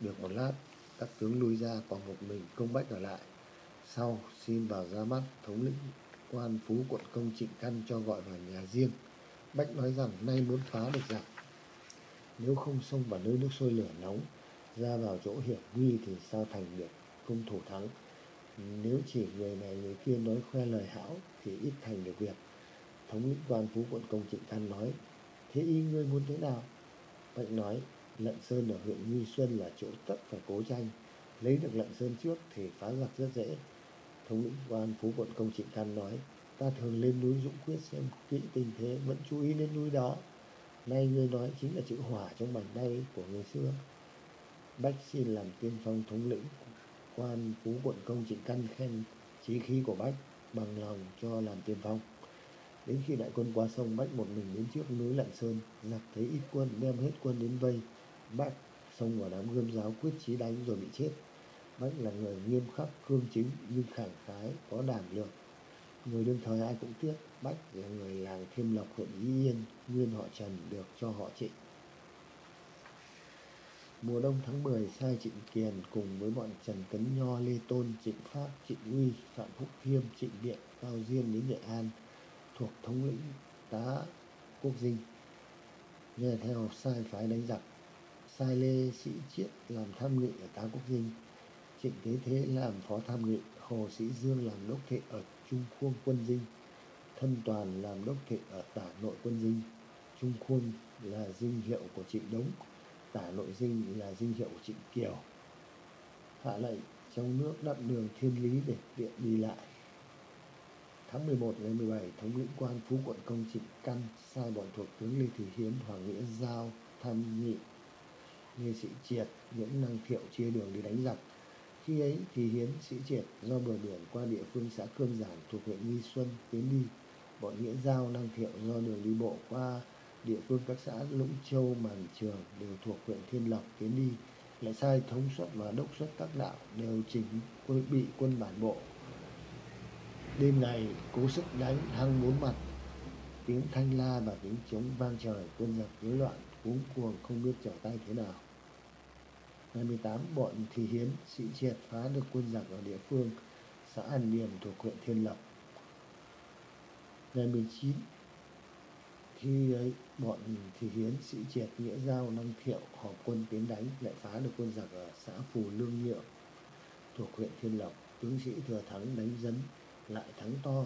Được một lát, các tướng lui ra còn một mình công bách ở lại. Sau, xin vào ra mắt thống lĩnh quan phú quận công trịnh căn cho gọi vào nhà riêng. Bách nói rằng, nay muốn phá được giặc. Nếu không xông vào nơi nước sôi lửa nóng, ra vào chỗ hiểm nguy thì sao thành được công thủ thắng? Nếu chỉ người này người kia nói khoe lời hão thì ít thành được việc. Thống lĩnh quan phú quận công trịnh căn nói thế y ngươi muốn thế nào? Bạch nói, lận sơn ở huyện nghi xuân là chỗ tất phải cố tranh. Lấy được lận sơn trước thì phá giặc rất dễ. Thống lĩnh quan phú quận công trịnh can nói, ta thường lên núi dũng quyết xem kỹ tình thế, vẫn chú ý lên núi đó. Nay ngươi nói chính là chữ hỏa trong bàn tay của người xưa. Bách xin làm tiên phong thống lĩnh, quan phú quận công trịnh căn khen trí khí của bách bằng lòng cho làm tiên phong đến khi đại quân qua sông bách một mình đến trước núi lạng sơn giặc thấy ít quân, đem hết quân đến vây. Bách xông vào đám gươm giáo quyết chí đánh rồi bị chết. Bách là người nghiêm khắc, cương chính, nhưng khẳng khái, có đảm lược người đương thời ai cũng tiếc, bách là người làng thêm lộc, huyện ý yên, nguyên họ trần được cho họ trịnh. Mùa đông tháng 10 sai trịnh kiền cùng với bọn trần cấn nho, lê tôn, trịnh pháp, trịnh uy, phạm phúc thiêm trịnh điện, cao diên đến nghệ an thuộc thống lĩnh tá quốc dinh. Nghe theo sai phái đánh giặc, sai lê sĩ chiết làm tham nghị ở tá quốc dinh, trịnh tế thế làm phó tham nghị, hồ sĩ dương làm đốc thị ở trung khuông quân dinh, thân toàn làm đốc thị ở tả nội quân dinh. Trung khuông là dinh hiệu của trịnh đống, tả nội dinh là dinh hiệu của trịnh kiều. Hạ lệnh trong nước đặt đường thiên lý để tiện đi lại tháng 11 ngày 17 thống lĩnh quan phú quận công trịnh căn, sai bọn thuộc tướng lê thị hiến, hoàng nghĩa giao, tham nghị nghe sĩ triệt những năng thiệu chia đường đi đánh giặc. Khi ấy thì hiến, sĩ triệt do bờ biển qua địa phương xã cương giản thuộc huyện nghi xuân tiến đi. Bọn nghĩa giao, năng thiệu do đường đi bộ qua địa phương các xã lũng châu, màn trường đều thuộc huyện thiên lộc tiến đi. Lại sai thống suất và đốc suất các đạo đều chỉnh quân, bị quân bản bộ đêm ngày cố sức đánh hăng bốn mặt. Tiếng thanh la và tiếng trống vang trời, quân giặc rối loạn, cuống cuồng không biết trở tay thế nào. Ngày 18 bọn thì hiến, sĩ triệt phá được quân giặc ở địa phương, xã An Điềm thuộc huyện Thiên Lộc ngày 19 khi ấy, bọn thì hiến, sĩ triệt, nghĩa giao năm thiệu họp quân tiến đánh, lại phá được quân giặc ở xã phù lương nhượng thuộc huyện thiên lộc tướng sĩ thừa thắng đánh dấn lại thắng to,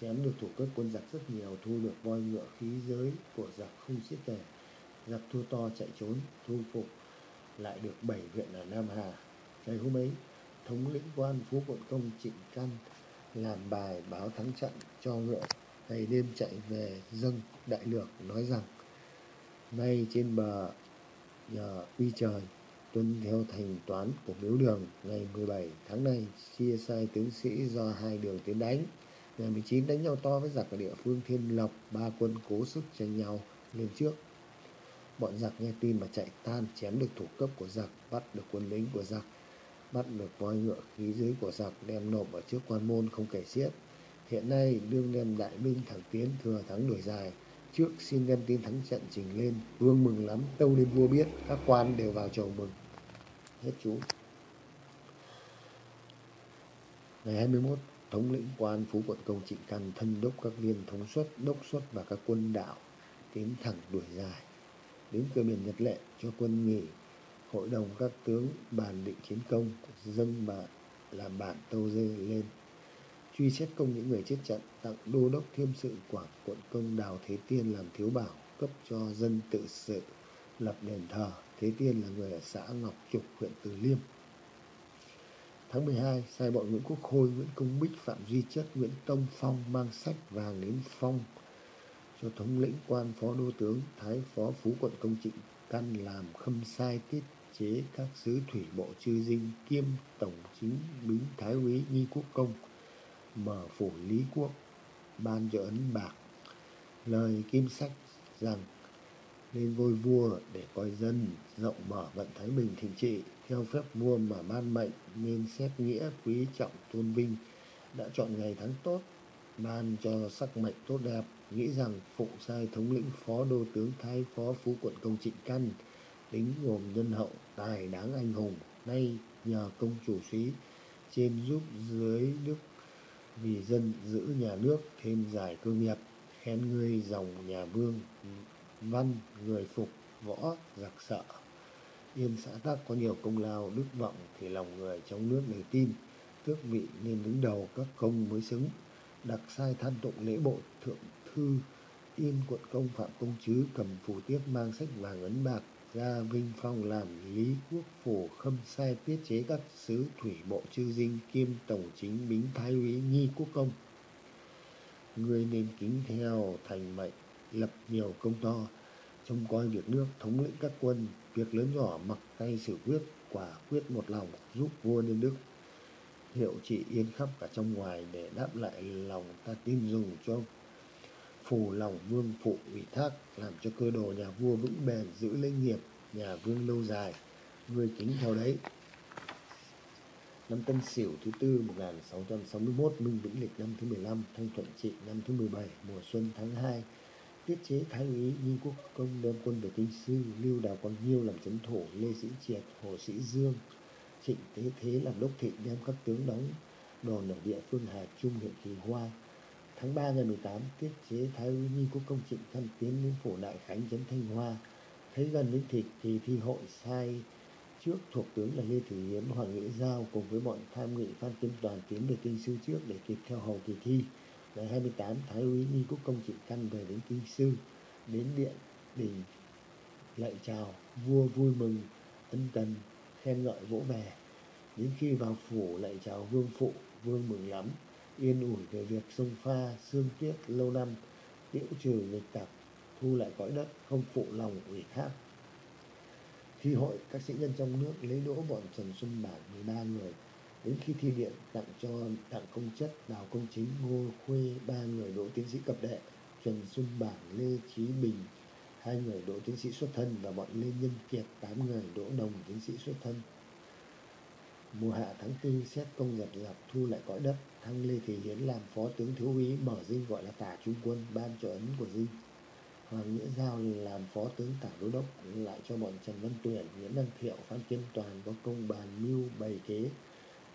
chém được thủ cấp quân giặc rất nhiều, thu được voi ngựa khí giới của giặc không xiết kể giặc thua to chạy trốn, thu phục lại được bảy huyện ở nam hà. Ngày hôm ấy, thống lĩnh quan phú quận công trịnh căn làm bài báo thắng trận cho ngựa, ngày đêm chạy về dâng đại lược nói rằng, nay trên bờ, nhờ uy trời tuân theo thành toán của miếu đường. Ngày 17 tháng này, chia sai tướng sĩ do hai đường tiến đánh. Ngày 19 đánh nhau to với giặc ở địa phương Thiên Lộc, ba quân cố sức tranh nhau lên trước. Bọn giặc nghe tin mà chạy tan, chém được thủ cấp của giặc, bắt được quân lính của giặc, bắt được voi ngựa khí dưới của giặc, đem nộp ở trước quan môn không kể xiết. Hiện nay, đương đem đại binh thẳng tiến thừa thắng đuổi dài. Trước xin đem tin thắng trận trình lên, vương mừng lắm, tâu lên vua biết, các quan đều vào chầu mừng hết chú. Ngày 21 thống lĩnh quan phú quận công trịnh căn thân đốc các viên thống suất, đốc xuất và các quân đạo tiến thẳng đuổi dài. Đến cửa biển nhật lệ cho quân nghỉ, hội đồng các tướng bàn định chiến công, dâng bà, làm bản tâu dê lên. Truy xét công những người chết trận, tặng đô đốc thiêm sự quảng quận công đào thế tiên làm thiếu bảo, cấp cho dân tự sự lập đền thờ thế tiên là người ở xã ngọc trục huyện từ liêm. Tháng 12 sai bọn Nguyễn Quốc Khôi, Nguyễn Công Bích, Phạm Duy Chất, Nguyễn Tông Phong mang sách vàng đến phong cho thống lĩnh quan phó đô tướng Thái phó Phú quận công trịnh căn làm khâm sai tiết chế các sứ thủy bộ chư dinh kiêm tổng chính bính thái úy nghi quốc công mở phủ lý quốc ban cho ấn bạc. Lời kim sách rằng lên ngôi vua để coi dân, rộng mở vận thái bình thịnh trị theo phép vua mà ban mệnh nên xét nghĩa quý trọng tôn vinh đã chọn ngày tháng tốt, ban cho sắc mệnh tốt đẹp, nghĩ rằng phụng sai thống lĩnh phó đô tướng thái phó phú quận công trịnh căn tính gồm nhân hậu, tài đáng anh hùng, nay nhờ công chủ sĩ trên giúp dưới đức vì dân giữ nhà nước thêm giải cơ nghiệp, khen ngươi dòng nhà vương văn người phục võ giặc sợ yên xã tắc có nhiều công lao đức vọng thì lòng người trong nước đều tin. Tước vị nên đứng đầu các công mới xứng. Đặc sai than tụng lễ bộ thượng thư Yên quận công Phạm Công Chứ cầm phù tiếp mang sách vàng ấn bạc ra Vinh Phong làm Lý Quốc Phổ khâm sai tiết chế các sứ thủy bộ chư dinh kiêm tổng chính bính thái úy nghi quốc công. Người nên kính theo thành mệnh, lập nhiều công to, trông coi việc nước, thống lĩnh các quân, việc lớn nhỏ mặc tay xử quyết, quả quyết một lòng, giúp vua nên đức. Hiệu trị yên khắp cả trong ngoài để đáp lại lòng ta tin dùng cho phù lòng vương phụ ủy thác làm cho cơ đồ nhà vua vững bền giữ lấy nghiệp nhà vương lâu dài người kính theo đấy năm Tân Sửu thứ tư 1661 Minh Vĩnh Lịch năm thứ 15 Thanh Thuận Trị năm thứ 17 mùa xuân tháng 2 tiết chế thái úy nghi quốc công đem quân về kinh sư lưu đào quang nhiêu làm chấn thủ lê sĩ triệt, hồ sĩ dương, trịnh tế thế làm đốc thị đem các tướng đóng đồn ở địa phương hà trung, huyện kỳ hoa. Tháng 3 ngày 18 tiết chế thái úy nghi quốc công trịnh thân tiến đến phủ đại khánh, trấn thanh hoa. Thấy gần đến thịt thì thi hội sai trước thuộc tướng là lê thủy hiến hoàng nghĩa giao cùng với bọn tham nghị phan kim toàn tiến về kinh sư trước để kịp theo hầu kỳ thi ngày 28 thái úy nghi quốc công trịnh căn về đến kinh sư, đến điện đình lạy chào, vua vui mừng, ân cần, khen ngợi vỗ về đến khi vào phủ lạy chào vương phụ, vương mừng lắm, yên ủi về việc sông pha sương tuyết lâu năm tiễu trừ nghịch tặc, thu lại cõi đất, không phụ lòng ủy thác. Khi hội các sĩ nhân trong nước lấy đỗ bọn trần xuân bản 13 người đến khi thi điện, tặng cho, tặng công chất, đào công chính, ngô, khuê, ba người đỗ tiến sĩ cập đệ, trần xuân Bảng, lê trí bình, hai người đỗ tiến sĩ xuất thân và bọn lê nhân kiệt, tám người đỗ đồng tiến sĩ xuất thân. Mùa hạ tháng tư, xét công giật lập thu lại cõi đất, thăng lê thị hiến làm phó tướng thiếu úy, mở dinh gọi là tả trung quân, ban cho ấn của dinh. Hoàng nghĩa giao làm phó tướng tả đô đốc, lại cho bọn trần văn tuyển, nguyễn đăng thiệu, phan kiên toàn có công bàn mưu bày kế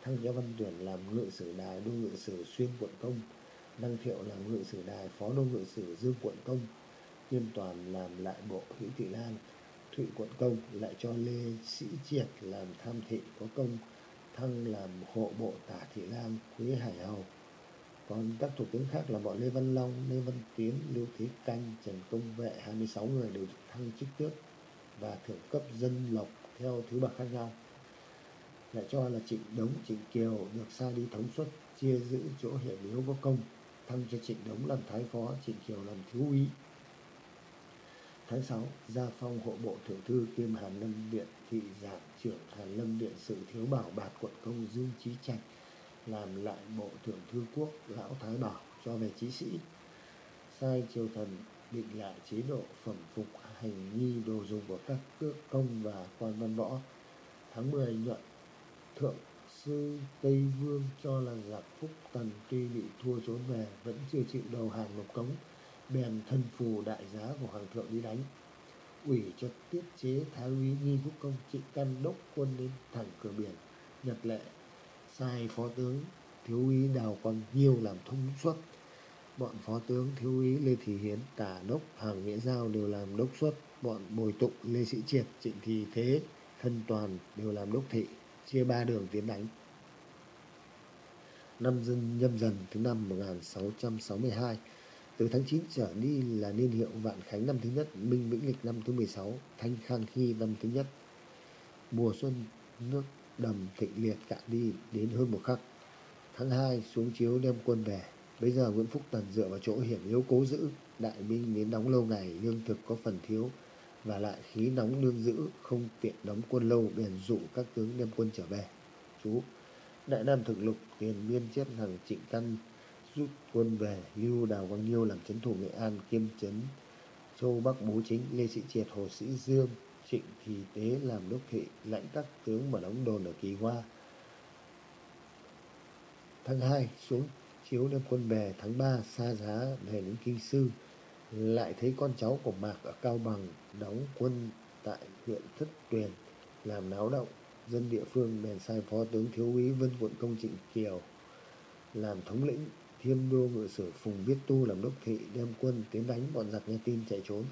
thăng cho văn tuyển làm ngự sử đài đô ngự sử xuyên quận công đăng thiệu làm ngự sử đài phó đô ngự sử dương quận công kiêm toàn làm lại bộ hữu thị lan, thụy quận công lại cho lê sĩ triệt làm tham thị có công, thăng làm hộ bộ tả thị Lan quý hải hầu. Còn các thủ tướng khác là bọn lê văn long, lê văn tiến, lưu thế canh, trần công vệ 26 người đều được thăng chức tước và thưởng cấp dân lộc theo thứ bậc khác nhau lại cho là trịnh đống, trịnh kiều được sai đi thống suất, chia giữ chỗ hiển yếu có công thăng cho trịnh đống làm thái phó, trịnh kiều làm thiếu úy. Tháng 6 gia phong hộ bộ thượng thư kiêm hàn lâm điện thị giảng trưởng hàn lâm điện sự thiếu bảo bạt quận công dương trí trạch làm lại bộ thượng thư quốc lão thái bảo cho về trí sĩ. Sai triều thần định lại chế độ phẩm phục hành nghi đồ dùng của các cước công và quan văn võ. Tháng 10 nhuận thượng sư tây vương cho là giặc phúc tần tuy bị thua trốn về, vẫn chưa chịu đầu hàng nộp cống, bèn thân phù đại giá của hoàng thượng đi đánh. Ủy cho tiết chế thái úy nghi quốc công trịnh căn đốc quân đến thẳng cửa biển, nhật lệ. Sai phó tướng thiếu úy đào quang nhiêu làm thông suất. Bọn phó tướng thiếu úy lê thị hiến, tả đốc hàng nghĩa giao đều làm đốc xuất bọn bồi tụng lê sĩ triệt, trịnh thị thế, thân toàn đều làm đốc thị chia ba đường tiến đánh. Năm dân, nhâm dần thứ năm 1662 từ tháng 9 trở đi là niên hiệu vạn khánh năm thứ nhất, minh vĩnh lịch năm thứ 16 thanh khang hy năm thứ nhất, mùa xuân, nước đầm thịnh liệt cạn đi đến hơn một khắc. Tháng 2 xuống chiếu đem quân về. Bây giờ nguyễn phúc tần dựa vào chỗ hiểm yếu cố giữ, đại minh đến đóng lâu ngày, lương thực có phần thiếu và lại khí nóng nương giữ, không tiện đóng quân lâu, bèn dụ các tướng đem quân trở về. Chú, đại nam thực lục, tiền biên chép thằng trịnh căn, rút quân về lưu đào quang nhiêu làm trấn thủ nghệ an, kiêm trấn châu bắc bố chính, lê sĩ triệt, hồ sĩ dương, trịnh thì tế làm đốc thị, lãnh các tướng mở đóng đồn ở kỳ hoa. Tháng hai, xuống chiếu đem quân về, tháng ba, xa giá về đến kinh sư lại thấy con cháu của mạc ở cao bằng đóng quân tại huyện thất tuyền, làm náo động. Dân địa phương bèn sai phó tướng thiếu úy vân quận công trịnh kiều làm thống lĩnh. Thiêm đô ngự sử phùng viết tu, làm đốc thị, đem quân tiến đánh bọn giặc nghe tin chạy trốn.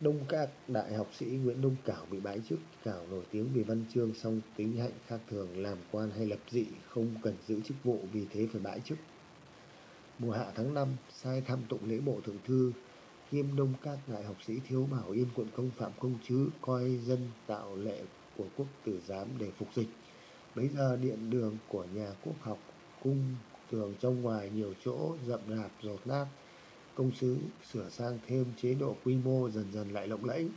Đông các đại học sĩ nguyễn đông cảo bị bãi chức, cảo nổi tiếng vì văn chương, song tính hạnh khác thường, làm quan hay lập dị, không cần giữ chức vụ vì thế phải bãi chức mùa hạ tháng năm, sai thăm tụng lễ bộ thượng thư kiêm đông các ngài học sĩ thiếu bảo yên quận công phạm công chứ coi dân tạo lệ của quốc tử giám để phục dịch. Bấy giờ điện đường của nhà quốc học cung tường trong ngoài nhiều chỗ rậm rạp, rột nát. Công sứ sửa sang thêm chế độ quy mô dần dần lại lộng lẫy.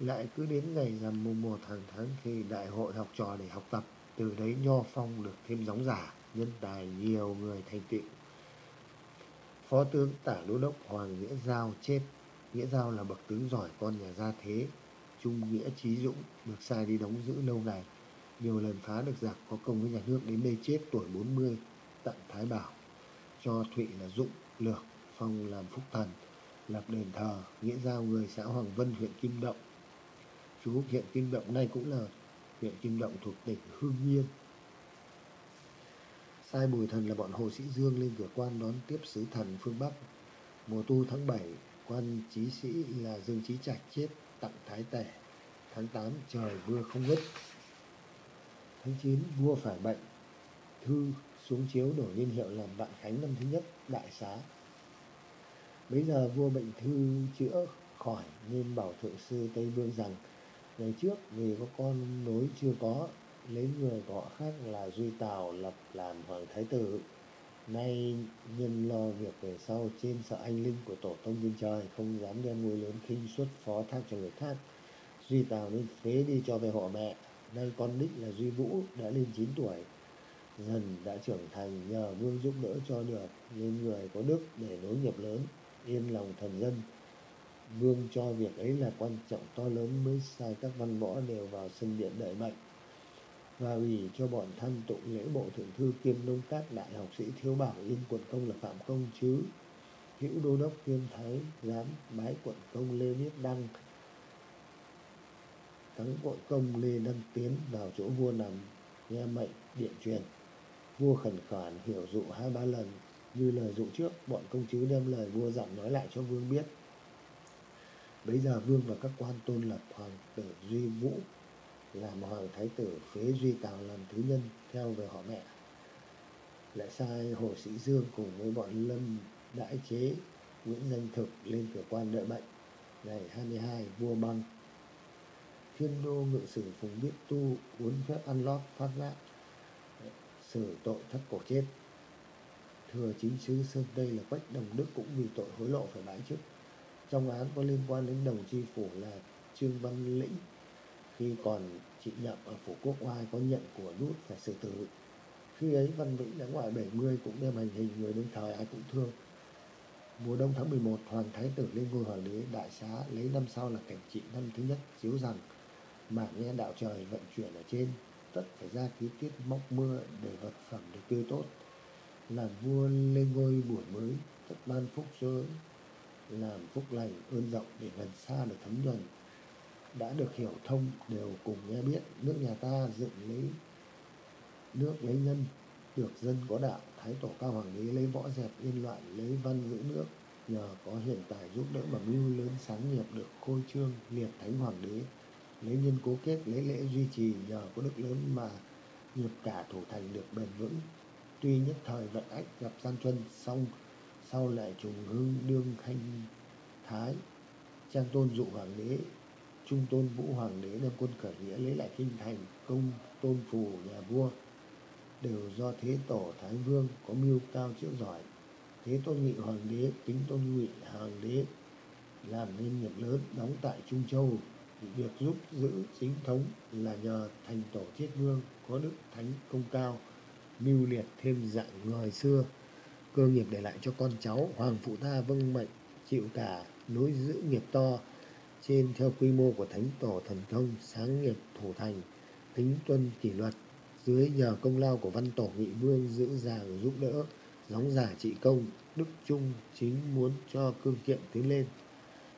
Lại cứ đến ngày rằm mùng một hàng tháng thì đại hội học trò để học tập, từ đấy nho phong được thêm gióng giả, nhân tài nhiều người thành tựu phó tướng tả đô đốc hoàng nghĩa giao chết. Nghĩa giao là bậc tướng giỏi con nhà gia thế, trung nghĩa trí dũng, được sai đi đóng giữ lâu ngày. Nhiều lần phá được giặc, có công với nhà nước đến đây chết tuổi 40 tặng thái bảo. Cho thụy là dũng, lược, phong làm phúc thần. Lập đền thờ, nghĩa giao người xã hoàng vân, huyện kim động. Chú huyện kim động nay cũng là huyện kim động thuộc tỉnh hương yên sai bùi thần là bọn hồ sĩ dương lên cửa quan đón tiếp sứ thần phương bắc. Mùa tu tháng 7 quan chí sĩ là dương trí trạch chết tặng thái tể. Tháng 8 trời mưa không ngớt. Tháng 9 vua phải bệnh. Thư xuống chiếu đổi niên hiệu làm vạn khánh năm thứ nhất, đại xá. Bây giờ vua bệnh thư chữa khỏi, nên bảo thượng sư tây vương rằng, ngày trước vì có con nối chưa có lấy người của họ khác là duy tào lập làm hoàng thái tử. Nay nhân lo việc về sau, trên sợ anh linh của tổ tông trên trời không dám đem ngôi lớn khinh xuất phó thác cho người khác. Duy tào nên phế đi cho về họ mẹ. Nay con đích là duy vũ đã lên 9 tuổi. Dần đã trưởng thành nhờ vương giúp đỡ cho được nên người có đức để nối nghiệp lớn, yên lòng thần dân. Vương cho việc ấy là quan trọng to lớn mới sai các văn võ đều vào sân điện đợi mệnh và ủy cho bọn thân tụng lễ bộ thượng thư kiêm đông các đại học sĩ thiếu bảo yên quận công là phạm công chứ, hữu đô đốc kiêm thái, giám bái quận công lê viết đăng thắng quận công lê đăng tiến vào chỗ vua nằm, nghe mệnh điện truyền. Vua khẩn khoản hiểu dụ hai ba lần, như lời dụ trước, bọn công chứ đem lời vua dặn nói lại cho vương biết. Bấy giờ vương và các quan tôn lập hoàng tử duy vũ làm hoàng thái tử phế duy tào làm thứ nhân theo về họ mẹ. Lại sai hồ sĩ dương cùng với bọn lâm đãi chế, nguyễn danh thực lên cửa quan đợi bệnh ngày 22 vua băng. Thiên đô ngự sử phùng biết tu uốn phép ăn lót phát giác xử tội thất cổ chết. Thừa chính sứ sơn tây là quách đồng đức cũng vì tội hối lộ phải bãi chức. Trong án có liên quan đến đồng tri phủ là trương văn lĩnh khi còn chị nhậm ở phủ quốc oai có nhận của nút phải xử tử. Khi ấy văn vĩnh đã ngoài 70 cũng đem hành hình người đương thời ai cũng thương. Mùa đông tháng 11 hoàng thái tử lên ngôi hoàng đế đại xá lấy năm sau là cảnh trị năm thứ nhất, chiếu rằng mà nghe đạo trời vận chuyển ở trên, tất phải ra ký tiết móc mưa để vật phẩm được tươi tốt. Làm vua lên ngôi buổi mới, tất ban phúc giới làm phúc lành ơn rộng để gần xa được thấm nhuần đã được hiểu thông đều cùng nghe biết, nước nhà ta dựng lấy nước lấy nhân, được dân có đạo, thái tổ cao hoàng đế lấy võ dẹp, yên loạn lấy văn giữ nước, nhờ có hiện tài giúp đỡ mà mưu lớn sáng nghiệp được khôi trương, liệt thánh hoàng đế, lấy nhân cố kết, lấy lễ duy trì, nhờ có đức lớn mà nghiệp cả thủ thành được bền vững. Tuy nhất thời vận ách gặp gian truân, xong sau lại trùng hưng đương khanh thái, trang tôn dụ hoàng đế trung tôn vũ hoàng đế đem quân khởi nghĩa lấy lại kinh thành, công tôn phù nhà vua. Đều do thế tổ thái vương có mưu cao chữa giỏi. Thế tôn nghị hoàng đế tính tôn ngụy hoàng đế làm nên nghiệp lớn đóng tại trung châu. Việc giúp giữ chính thống là nhờ thành tổ thiết vương có đức thánh công cao, mưu liệt thêm dạng người xưa. Cơ nghiệp để lại cho con cháu hoàng phụ ta vâng mệnh chịu cả nối giữ nghiệp to trên theo quy mô của thánh tổ thần thông sáng nghiệp thủ thành tính tuân kỷ luật, dưới nhờ công lao của văn tổ nghị vương giữ già giúp đỡ, gióng giả trị công, đức trung chính muốn cho cương kiện tiến lên.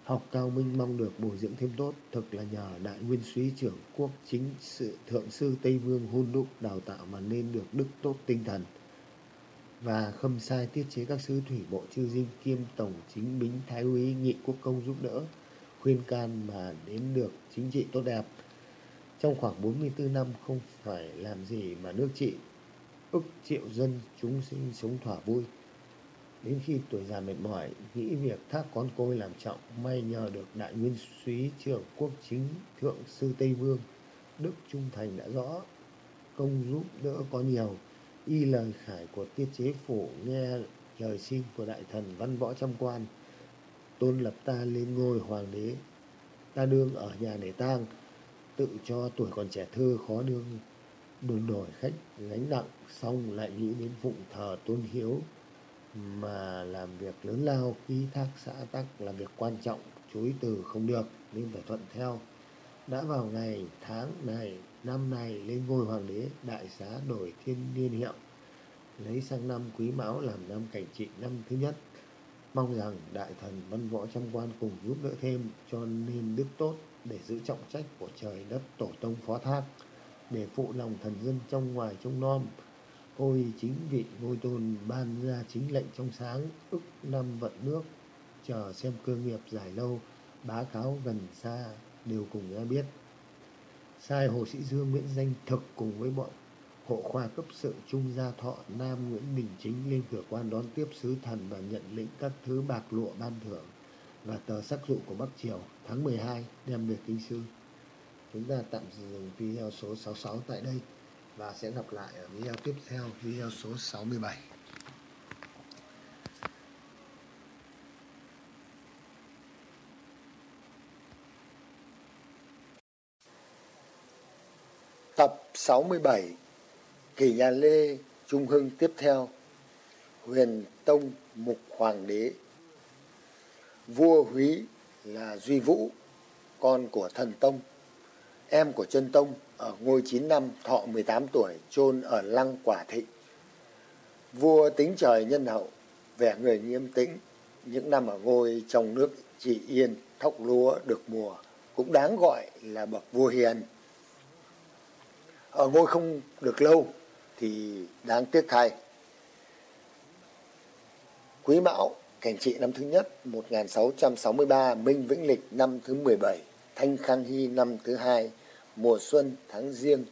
Học cao minh mong được bồi dưỡng thêm tốt, thực là nhờ đại nguyên suý trưởng quốc chính sự thượng sư tây vương hôn đúc, đào tạo mà nên được đức tốt tinh thần. Và khâm sai tiết chế các sứ thủy bộ chư dinh kiêm tổng chính bính thái úy nghị quốc công giúp đỡ khuyên can mà đến được chính trị tốt đẹp trong khoảng 44 năm không phải làm gì mà nước trị ức triệu dân chúng sinh sống thỏa vui Đến khi tuổi già mệt mỏi, nghĩ việc thác con côi làm trọng, may nhờ được đại nguyên suý trưởng quốc chính thượng sư Tây Vương. Đức Trung Thành đã rõ, công giúp đỡ có nhiều. Y lời khải của tiết chế phủ nghe lời xin của đại thần văn võ trăm quan. Tôn lập ta lên ngôi hoàng đế. Ta đương ở nhà để tang, tự cho tuổi còn trẻ thơ khó đương. Đồn đổi khách gánh nặng xong lại nghĩ đến phụng thờ tôn hiếu. Mà làm việc lớn lao khi thác xã tắc là việc quan trọng chối từ không được nên phải thuận theo. Đã vào ngày tháng này năm này lên ngôi hoàng đế đại xá đổi thiên niên hiệu. Lấy sang năm quý mão làm năm cảnh trị năm thứ nhất mong rằng đại thần văn võ trăm quan cùng giúp đỡ thêm cho nên đức tốt để giữ trọng trách của trời đất tổ tông phó thác, để phụ lòng thần dân trong ngoài trong non. Ôi chính vị ngôi tôn ban ra chính lệnh trong sáng ức năm vận nước chờ xem cơ nghiệp dài lâu, bá cáo gần xa, đều cùng ra biết. Sai hồ sĩ dương nguyễn danh thực cùng với bọn hộ khoa cấp sự trung gia thọ nam nguyễn đình chính lên cửa quan đón tiếp sứ thần và nhận lĩnh các thứ bạc lụa ban thưởng và tờ sắc dụ của bắc triều, tháng 12 đem về kinh sư. Chúng ta tạm dừng video số 66 tại đây và sẽ gặp lại ở video tiếp theo, video số 67 Tập 67 Kỳ nhà Lê Trung Hưng tiếp theo Huyền Tông Mục Hoàng đế Vua Húy là Duy Vũ Con của thần Tông Em của chân Tông ở ngôi 9 năm thọ 18 tuổi chôn ở Lăng Quả Thị. Vua tính trời nhân hậu, vẻ người nghiêm tĩnh, những năm ở ngôi trong nước chỉ yên, thóc lúa được mùa, cũng đáng gọi là bậc vua hiền. Ở ngôi không được lâu thì đáng tiếc thay. Quý Mão, cảnh trị năm thứ nhất 1663, Minh Vĩnh Lịch năm thứ 17, Thanh Khang Hy năm thứ hai, mùa xuân tháng riêng.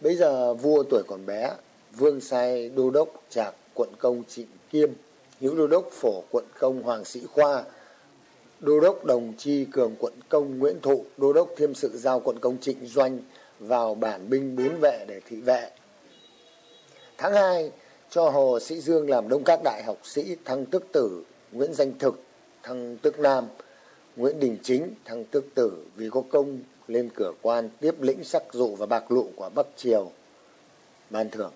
Bây giờ vua tuổi còn bé, vương sai đô đốc trạc quận công Trịnh Kiêm, hữu đô đốc phổ quận công Hoàng Sĩ Khoa, đô đốc đồng chi cường quận công Nguyễn Thụ, đô đốc thiêm sự giao quận công Trịnh Doanh vào bản binh bốn vệ để thị vệ. Tháng 2, cho Hồ Sĩ Dương làm đông các đại học sĩ thăng tức tử, Nguyễn Danh Thực thăng tức nam, Nguyễn Đình Chính thăng tức tử vì có công lên cửa quan tiếp lĩnh sắc dụ và bạc lụ của Bắc Triều ban thưởng.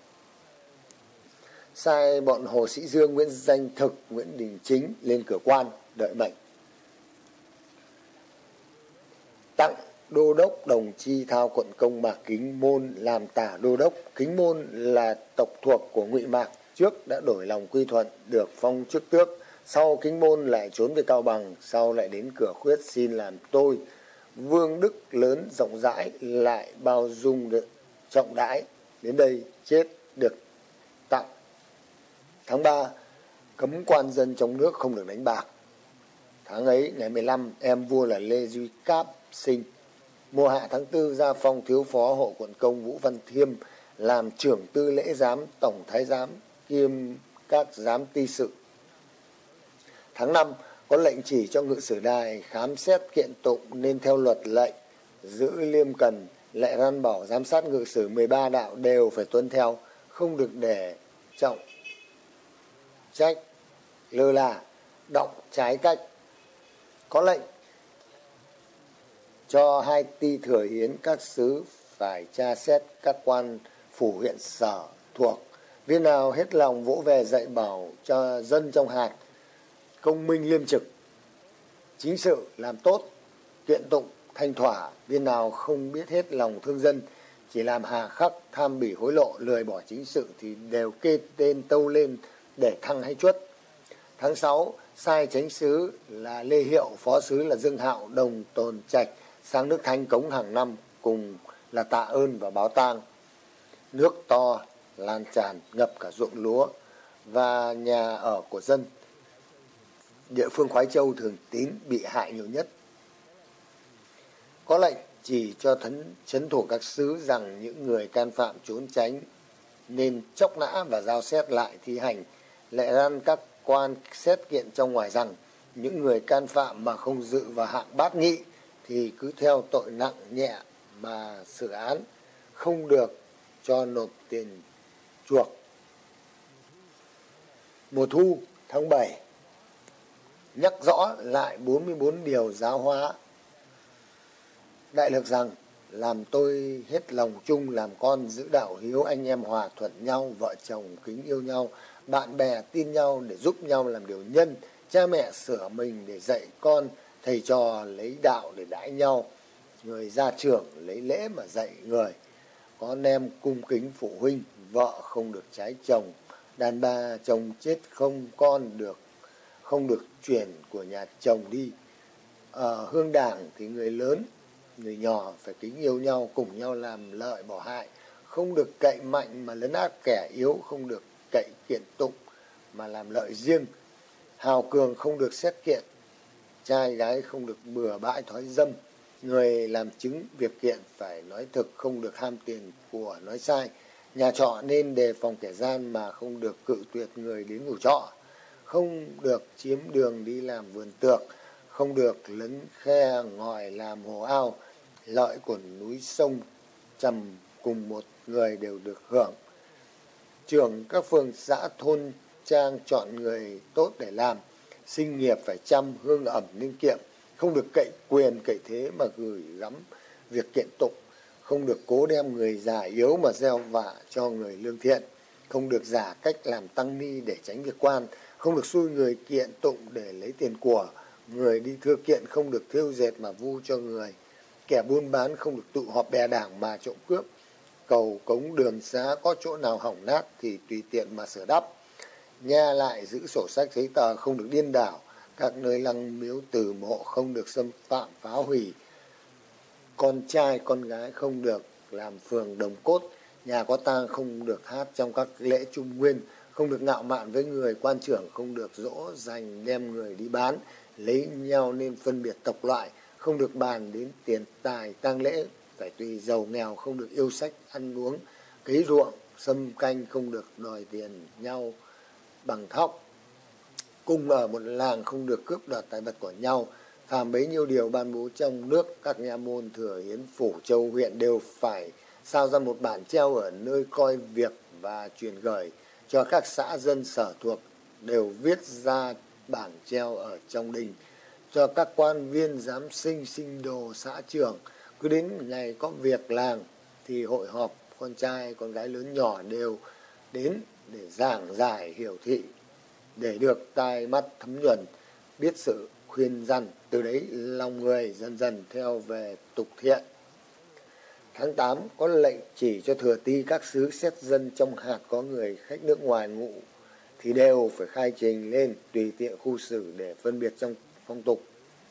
Sai bọn Hồ Sĩ Dương, Nguyễn Danh Thực, Nguyễn Đình Chính lên cửa quan đợi mệnh. Tặng đô đốc đồng chi thao quận công mạc kính môn làm tả đô đốc kính môn là tộc thuộc của ngụy mạc, trước đã đổi lòng quy thuận, được phong chức tước. Sau kính môn lại trốn về cao bằng, sau lại đến cửa khuyết xin làm tôi. Vương đức lớn rộng rãi lại bao dung được trọng đãi, đến đây chết được tặng. Tháng ba, cấm quan dân trong nước không được đánh bạc. Tháng ấy, ngày 15 em vua là lê duy cáp sinh mùa hạ tháng tư ra phong thiếu phó hộ quận công vũ văn thiêm làm trưởng tư lễ giám, tổng thái giám, kiêm các giám ti sự. Tháng năm, có lệnh chỉ cho ngự sử đài khám xét kiện tụng nên theo luật lệnh, giữ liêm cần lệ răn bảo giám sát ngự sử 13 đạo đều phải tuân theo, không được để trọng trách, lơ là, động trái cách. Có lệnh cho hai ty thừa hiến các sứ phải tra xét các quan phủ huyện sở thuộc. Viên nào hết lòng vỗ về dạy bảo cho dân trong hạt, công minh liêm trực, chính sự làm tốt, kiện tụng, thanh thỏa, viên nào không biết hết lòng thương dân, chỉ làm hà khắc, tham bỉ hối lộ, lười bỏ chính sự thì đều kê tên tâu lên để thăng hay chuất tháng sáu, sai chánh sứ là lê hiệu, phó sứ là dương hạo, đồng tồn trạch sang nước thanh cống hàng năm cùng là tạ ơn và báo tang. Nước to, lan tràn, ngập cả ruộng lúa và nhà ở của dân. Địa phương khoái châu thường tín bị hại nhiều nhất. Có lệnh chỉ cho thấn, chấn thủ các sứ rằng những người can phạm trốn tránh nên chóc nã và giao xét lại thi hành. Lệ răn các quan xét kiện trong ngoài rằng những người can phạm mà không dự vào hạng bát nghị thì cứ theo tội nặng nhẹ mà xử án, không được cho nộp tiền chuộc. Mùa thu tháng 7 nhắc rõ lại 44 điều giáo hóa. Đại lược rằng, làm tôi hết lòng chung làm con giữ đạo hiếu anh em hòa thuận nhau, vợ chồng kính yêu nhau, bạn bè tin nhau để giúp nhau làm điều nhân, cha mẹ sửa mình để dạy con thầy trò lấy đạo để đãi nhau, người gia trưởng lấy lễ mà dạy người. Con em cung kính phụ huynh, vợ không được trái chồng, đàn bà chồng chết không con được, không được chuyển của nhà chồng đi. Ở hương đảng thì người lớn, người nhỏ phải kính yêu nhau, cùng nhau làm lợi bỏ hại. Không được cậy mạnh mà lấn át kẻ yếu, không được cậy kiện tụng mà làm lợi riêng. Hào cường không được xét kiện trai gái không được bừa bãi thói dâm, người làm chứng việc kiện phải nói thực không được ham tiền của nói sai. Nhà trọ nên đề phòng kẻ gian mà không được cự tuyệt người đến ngủ trọ. Không được chiếm đường đi làm vườn tược, không được lấn khe ngòi làm hồ ao. Lợi của núi sông trầm cùng một người đều được hưởng. Trưởng các phường, xã, thôn trang chọn người tốt để làm sinh nghiệp phải chăm, hương ẩm niêm kiệm không được cậy quyền, cậy thế mà gửi gắm việc kiện tụng. Không được cố đem người già yếu mà gieo vạ cho người lương thiện. Không được giả cách làm tăng ni để tránh việc quan. Không được xui người kiện tụng để lấy tiền của. Người đi thưa kiện không được thêu dệt mà vu cho người. Kẻ buôn bán không được tụ họp bè đảng mà trộm cướp. Cầu cống đường xá có chỗ nào hỏng nát thì tùy tiện mà sửa đắp nha lại giữ sổ sách giấy tờ không được điên đảo, các nơi lăng miếu từ mộ không được xâm phạm phá hủy. Con trai, con gái không được làm phường đồng cốt, nhà có tang không được hát trong các lễ trung nguyên, không được ngạo mạn với người quan trưởng, không được dỗ dành đem người đi bán, lấy nhau nên phân biệt tộc loại, không được bàn đến tiền tài tang lễ, phải tùy giàu nghèo không được yêu sách ăn uống, cấy ruộng, xâm canh không được đòi tiền nhau bằng thóc. Cùng ở một làng không được cướp đoạt tài vật của nhau, phàm bấy nhiêu điều ban bố trong nước, các nhà môn thừa hiến phủ châu huyện đều phải sao ra một bản treo ở nơi coi việc và truyền gửi cho các xã dân sở thuộc, đều viết ra bản treo ở trong đình cho các quan viên giám sinh sinh đồ xã trưởng. Cứ đến ngày có việc làng thì hội họp, con trai, con gái lớn nhỏ đều đến để giảng giải hiểu thị để được tai mắt thấm nhuần biết sự khuyên răn từ đấy lòng người dần dần theo về tục thiện. Tháng tám có lệnh chỉ cho thừa ti các xứ xét dân trong hạt có người khách nước ngoài ngụ thì đều phải khai trình lên tùy tiện khu xử để phân biệt trong phong tục.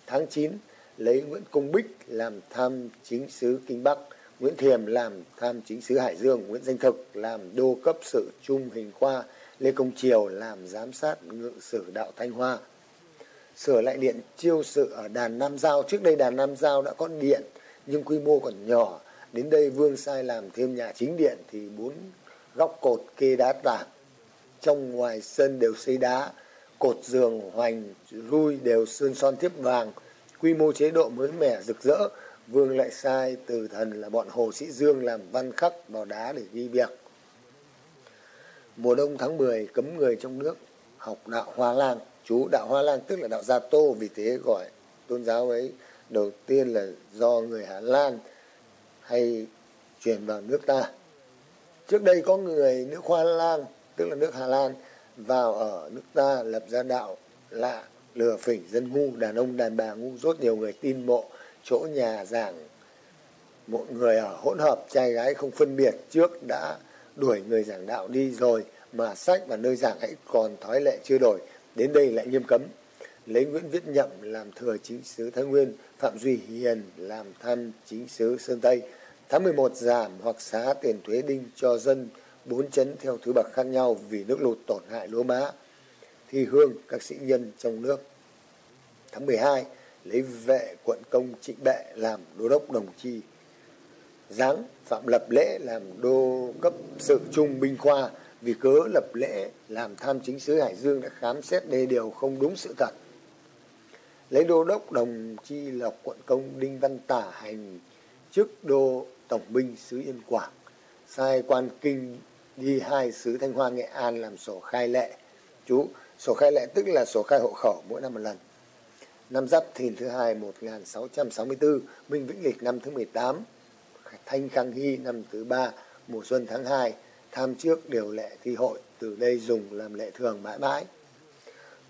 Tháng chín lấy Nguyễn Công Bích làm tham chính sứ Kinh Bắc, Nguyễn Thiềm làm tham chính sứ Hải Dương, Nguyễn Danh Thực làm đô cấp sự trung hình khoa, Lê Công Triều làm giám sát ngự sử đạo Thanh Hoa. Sửa lại điện chiêu sự ở đàn Nam Giao, trước đây đàn Nam Giao đã có điện nhưng quy mô còn nhỏ. Đến đây Vương Sai làm thêm nhà chính điện thì bốn góc cột kê đá tảng. Trong ngoài sân đều xây đá, cột giường hoành rui đều sơn son thiếp vàng quy mô chế độ mới mẻ rực rỡ vương lại sai, từ thần là bọn hồ sĩ dương làm văn khắc vào đá để ghi việc. Mùa đông tháng 10 cấm người trong nước học đạo hoa lan. Chú đạo hoa lan tức là đạo gia tô, vì thế gọi tôn giáo ấy đầu tiên là do người hà lan hay truyền vào nước ta. Trước đây có người nước hoa lan, tức là nước hà lan, vào ở nước ta lập ra đạo lạ lừa phỉnh dân ngu, đàn ông đàn bà ngu dốt, nhiều người tin mộ chỗ nhà giảng. Một người ở hỗn hợp trai gái không phân biệt trước đã đuổi người giảng đạo đi rồi mà sách và nơi giảng hãy còn thói lệ chưa đổi. Đến đây lại nghiêm cấm. Lấy Nguyễn Viết Nhậm làm thừa chính sứ Thái Nguyên Phạm Duy Hiền làm tham chính sứ Sơn Tây. Tháng 11 giảm hoặc xá tiền thuế đinh cho dân bốn chấn theo thứ bậc khác nhau vì nước lụt tổn hại lúa má. Thi hương các sĩ nhân trong nước. Tháng 12, lấy vệ quận công trịnh bệ làm đô đốc đồng chi. Giáng Phạm Lập Lễ làm đô cấp sự trung binh khoa vì cớ lập lễ làm tham chính sứ Hải Dương đã khám xét đây điều không đúng sự thật. Lấy đô đốc đồng chi lộc quận công Đinh Văn Tả hành chức đô tổng binh sứ Yên Quảng, sai quan kinh đi hai sứ Thanh Hoa Nghệ An làm sổ khai lệ. Chú, sổ khai lệ tức là sổ khai hộ khẩu mỗi năm một lần. Năm Giáp Thìn thứ hai 1664, Minh Vĩnh Lịch năm thứ 18, Thanh Khang Hy năm thứ ba, mùa xuân tháng 2, tham trước điều lệ thi hội, từ đây dùng làm lệ thường mãi mãi.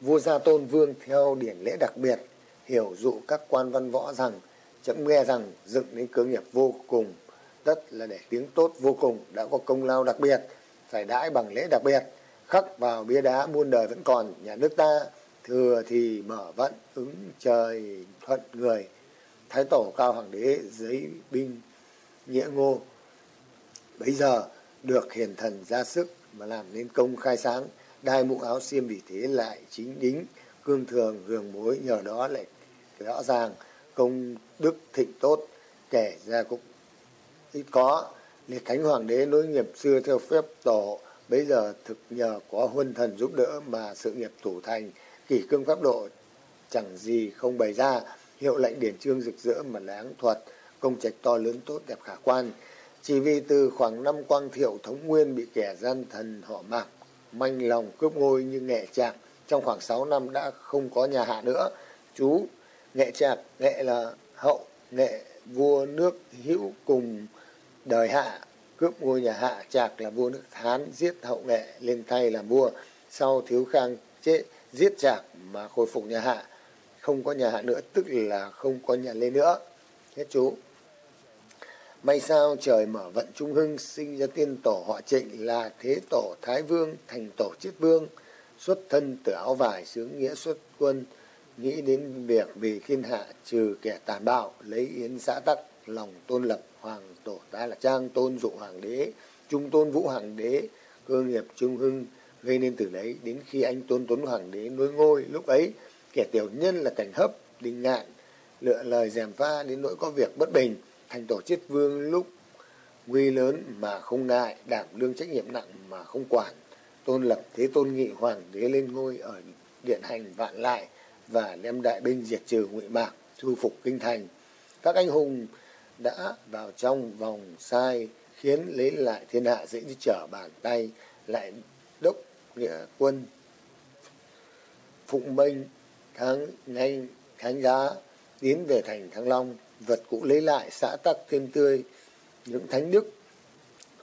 Vua Gia Tôn Vương theo điển lễ đặc biệt, hiểu dụ các quan văn võ rằng, chẳng nghe rằng dựng đến cơ nghiệp vô cùng, tất là để tiếng tốt vô cùng, đã có công lao đặc biệt, phải đãi bằng lễ đặc biệt, khắc vào bia đá muôn đời vẫn còn, nhà nước ta thừa thì mở vận ứng trời thuận người. Thái tổ cao hoàng đế giấy binh nghĩa ngô. Bây giờ được hiền thần ra sức mà làm nên công khai sáng. Đai mũ áo xiêm vì thế lại chính đính. Cương thường hường mối nhờ đó lại rõ ràng. Công đức thịnh tốt kể ra cũng ít có. Liệt thánh hoàng đế nối nghiệp xưa theo phép tổ. Bây giờ thực nhờ có huân thần giúp đỡ mà sự nghiệp thủ thành kỷ cương pháp độ, chẳng gì không bày ra. Hiệu lệnh điển trương rực rỡ mà láng thuật công trạch to lớn tốt đẹp khả quan. Chỉ vì từ khoảng năm quang thiệu thống nguyên bị kẻ gian thần họ mạc, manh lòng cướp ngôi như nghệ trạc. Trong khoảng sáu năm đã không có nhà hạ nữa. Chú, nghệ trạc, nghệ là hậu, nghệ vua nước hữu cùng đời hạ. Cướp ngôi nhà hạ, trạc là vua nước hán, giết hậu nghệ, lên thay làm vua. Sau thiếu khang chết giết giặc mà khôi phục nhà hạ. Không có nhà hạ nữa, tức là không có nhà lê nữa. Hết chú. May sao trời mở vận trung hưng, sinh ra tiên tổ họ trịnh là thế tổ thái vương, thành tổ chiết vương. Xuất thân từ áo vải, sướng nghĩa xuất quân, nghĩ đến việc vì thiên hạ trừ kẻ tàn bạo, lấy yến xã tắc, lòng tôn lập hoàng tổ ta là trang, tôn dụ hoàng đế, trung tôn vũ hoàng đế, cơ nghiệp trung hưng gây nên từ đấy đến khi anh tôn tuấn hoàng đế nối ngôi, lúc ấy kẻ tiểu nhân là cảnh hấp đình ngạn, lựa lời dèm pha đến nỗi có việc bất bình. Thành tổ chiết vương lúc nguy lớn mà không ngại đảm đương trách nhiệm nặng mà không quản. Tôn lập thế tôn nghị hoàng đế lên ngôi ở điện hành vạn lại và đem đại binh diệt trừ ngụy mạc, thu phục kinh thành. Các anh hùng đã vào trong vòng sai khiến lấy lại thiên hạ dễ như trở bàn tay, lại đốc nghĩa quân. Phụng minh tháng nhanh kháng giá, tiến về thành thăng long, vật cũ lấy lại xã tắc thêm tươi, những thánh đức,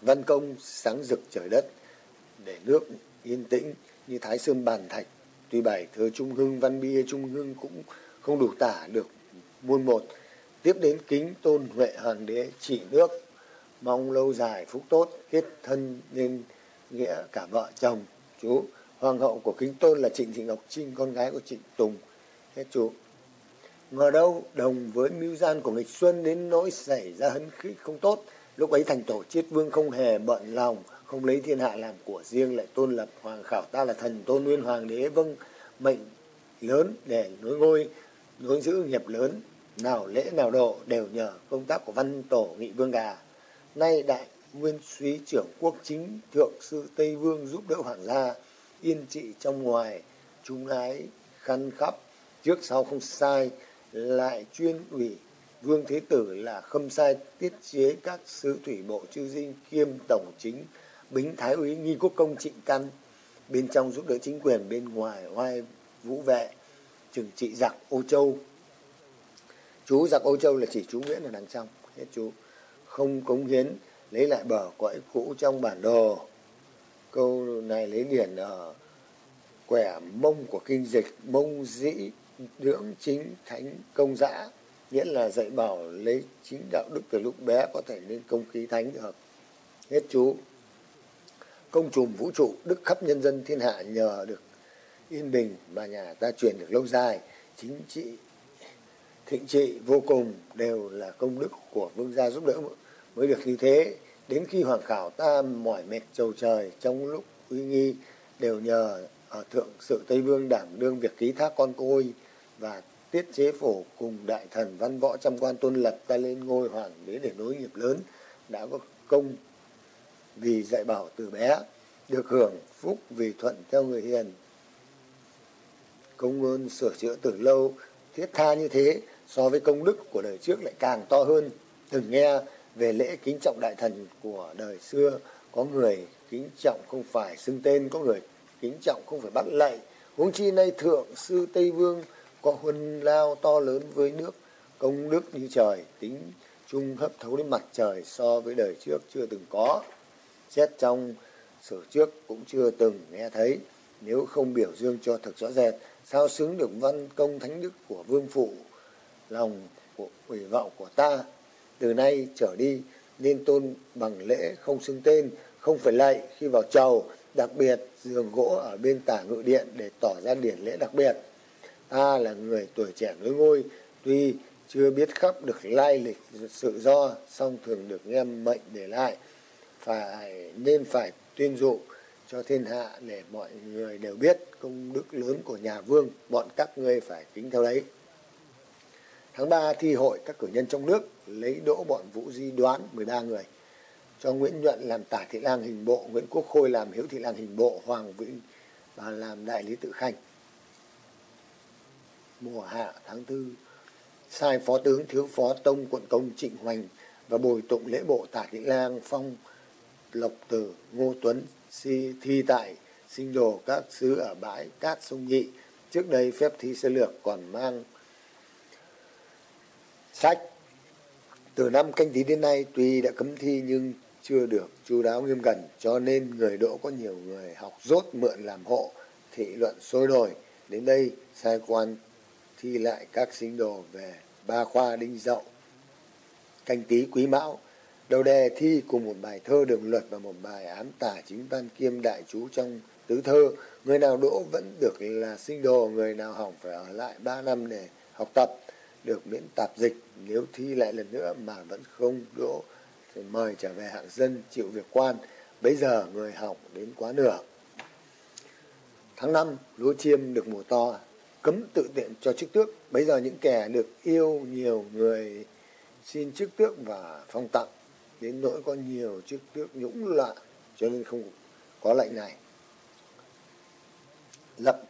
văn công sáng rực trời đất, để nước yên tĩnh như thái sơn bàn thạch. Tuy bài thơ trung hưng văn bia trung hưng cũng không đủ tả được muôn một. Tiếp đến kính tôn huệ hoàng đế trị nước, mong lâu dài phúc tốt, kết thân nên nghĩa cả vợ chồng chú, hoàng hậu của kính tôn là trịnh thị ngọc trinh, con gái của trịnh tùng. Hết chú, ngờ đâu đồng với mưu gian của nghịch xuân đến nỗi xảy ra hấn khí không tốt. Lúc ấy thành tổ chiết vương không hề bận lòng, không lấy thiên hạ làm của riêng, lại tôn lập hoàng khảo ta là thần tôn nguyên hoàng đế vâng mệnh lớn để nối ngôi, nối giữ nghiệp lớn. Nào lễ nào độ đều nhờ công tác của văn tổ nghị vương gà. Nay đại nguyên suý trưởng quốc chính thượng sư tây vương giúp đỡ hoàng gia, yên trị trong ngoài. Trung ái khăn khắp, trước sau không sai, lại chuyên ủy. Vương thế tử là khâm sai tiết chế các sứ thủy bộ chư dinh kiêm tổng chính, bính thái úy nghi quốc công trịnh căn. Bên trong giúp đỡ chính quyền, bên ngoài oai vũ vệ, trừng trị giặc ô châu. Chú giặc ô châu là chỉ chú nguyễn ở đằng trong. Hết chú. Không cống hiến lấy lại bờ cõi cũ trong bản đồ. Câu này lấy điển ở quẻ mông của kinh dịch, mông dĩ, dưỡng chính, thánh, công dã nghĩa là dạy bảo lấy chính đạo đức từ lúc bé có thể lên công khí thánh được. Hết chú. Công trùm vũ trụ, đức khắp nhân dân thiên hạ nhờ được yên bình mà nhà ta truyền được lâu dài. Chính trị, thịnh trị vô cùng đều là công đức của vương gia giúp đỡ mới được như thế đến khi hoàng khảo ta mỏi mệt trầu trời trong lúc uy nghi đều nhờ ở thượng sự tây vương đảm đương việc ký thác con côi và tiết chế phổ cùng đại thần văn võ trăm quan tôn lập ta lên ngôi hoàng đế để nối nghiệp lớn đã có công vì dạy bảo từ bé được hưởng phúc vì thuận theo người hiền. Công ơn sửa chữa từ lâu, thiết tha như thế so với công đức của đời trước lại càng to hơn. Từng nghe về lễ kính trọng đại thần của đời xưa, có người kính trọng không phải xưng tên, có người kính trọng không phải bắt lạy. Huống chi nay thượng sư Tây Vương có huân lao to lớn với nước, công đức như trời, tính chung hấp thấu đến mặt trời so với đời trước chưa từng có. Xét trong sử trước cũng chưa từng nghe thấy, nếu không biểu dương cho thật rõ rệt, sao xứng được văn công thánh đức của vương phụ, lòng của ủy vọng của ta. Từ nay trở đi, nên tôn bằng lễ không xưng tên, không phải lạy khi vào chầu, đặc biệt giường gỗ ở bên tả ngự điện để tỏ ra điển lễ đặc biệt. Ta là người tuổi trẻ nối ngôi, tuy chưa biết khắp được lai lịch sự do, song thường được nghe mệnh để lại, phải nên phải tuyên dụ cho thiên hạ để mọi người đều biết công đức lớn của nhà vương, bọn các ngươi phải kính theo đấy. Tháng 3 thi hội các cử nhân trong nước lấy đỗ bọn Vũ Di đoán 13 người. Cho Nguyễn Nhuận làm tả thị lang hình bộ, Nguyễn Quốc Khôi làm hiếu thị lang hình bộ, Hoàng Vĩnh và làm đại lý tự khanh. Mùa hạ tháng 4, sai phó tướng thiếu phó tông quận công Trịnh Hoành và bồi tụng lễ bộ tả thị lang phong Lộc Tử, Ngô Tuấn si thi tại sinh đồ các xứ ở bãi cát sông Nhị. Trước đây phép thi sơ lược còn mang sách. Từ năm canh tí đến nay, tuy đã cấm thi nhưng chưa được chú đáo nghiêm cẩn, cho nên người đỗ có nhiều người học rốt mượn làm hộ, thị luận sôi nổi. Đến đây, sai quan thi lại các sinh đồ về ba khoa đinh dậu, canh tí quý mão. Đầu đề thi cùng một bài thơ đường luật và một bài ám tả chính văn kiêm đại chú trong tứ thơ. Người nào đỗ vẫn được là sinh đồ, người nào hỏng phải ở lại ba năm để học tập được miễn tạp dịch. Nếu thi lại lần nữa mà vẫn không đỗ, thì mời trở về hạng dân chịu việc quan. Bây giờ người học đến quá nửa. Tháng năm, lúa chiêm được mùa to, cấm tự tiện cho chức tước. Bây giờ những kẻ được yêu nhiều người xin chức tước và phong tặng. Đến nỗi có nhiều chức tước nhũng loạn, cho nên không có lệnh này. Lập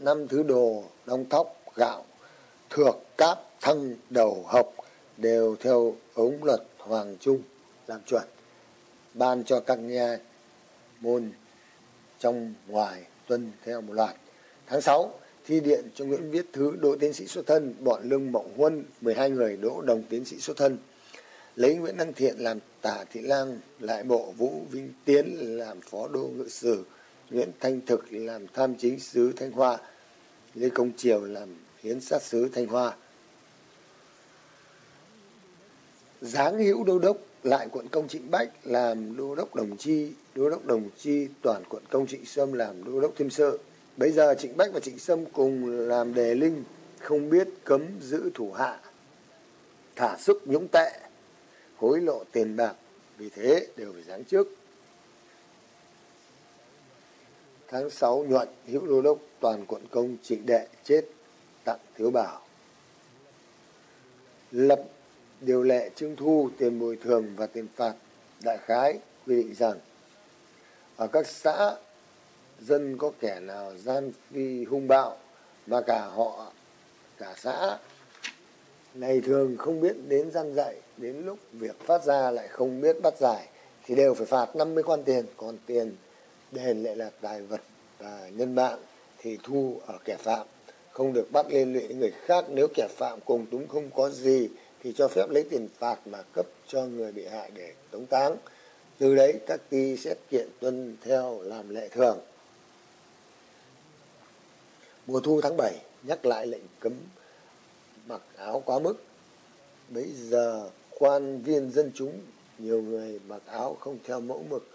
năm thứ đồ đông thóc, gạo, thược, cáp thăng đầu học đều theo ống luật hoàng trung làm chuẩn ban cho các nhà môn trong ngoài tuân theo một loạt tháng sáu thi điện cho Nguyễn Viết Thứ đỗ tiến sĩ xuất thân, bọn Lương Mộng Huân 12 người đỗ đồng tiến sĩ xuất thân. Lấy Nguyễn Đăng Thiện làm tả thị lang, lại bộ Vũ Vinh Tiến làm phó đô ngự sử, Nguyễn Thanh Thực làm tham chính sứ Thanh Hoa, Lê Công Triều làm hiến sát sứ Thanh Hoa. Giáng hữu đô đốc lại quận công Trịnh Bách làm đô đốc đồng chi, đô đốc đồng chi toàn quận công Trịnh Sâm làm đô đốc thêm sợ. Bây giờ Trịnh Bách và Trịnh Sâm cùng làm đề linh, không biết cấm giữ thủ hạ, thả sức nhũng tệ, hối lộ tiền bạc, vì thế đều phải giáng trước. Tháng 6 nhuận hữu đô đốc toàn quận công trịnh đệ chết tặng thiếu bảo. Lập điều lệ trưng thu, tiền bồi thường và tiền phạt đại khái quy định rằng ở các xã dân có kẻ nào gian phi hung bạo mà cả họ, cả xã này thường không biết đến gian dạy, đến lúc việc phát ra lại không biết bắt giải thì đều phải phạt 50 quan tiền. Còn tiền đền lại là tài vật và nhân mạng thì thu ở kẻ phạm, không được bắt liên lụy người khác. Nếu kẻ phạm cùng túng không có gì thì cho phép lấy tiền phạt mà cấp cho người bị hại để tống táng, từ đấy các ty xét kiện tuân theo làm lệ thường. Mùa thu tháng 7 nhắc lại lệnh cấm mặc áo quá mức. Bây giờ quan viên dân chúng, nhiều người mặc áo không theo mẫu mực,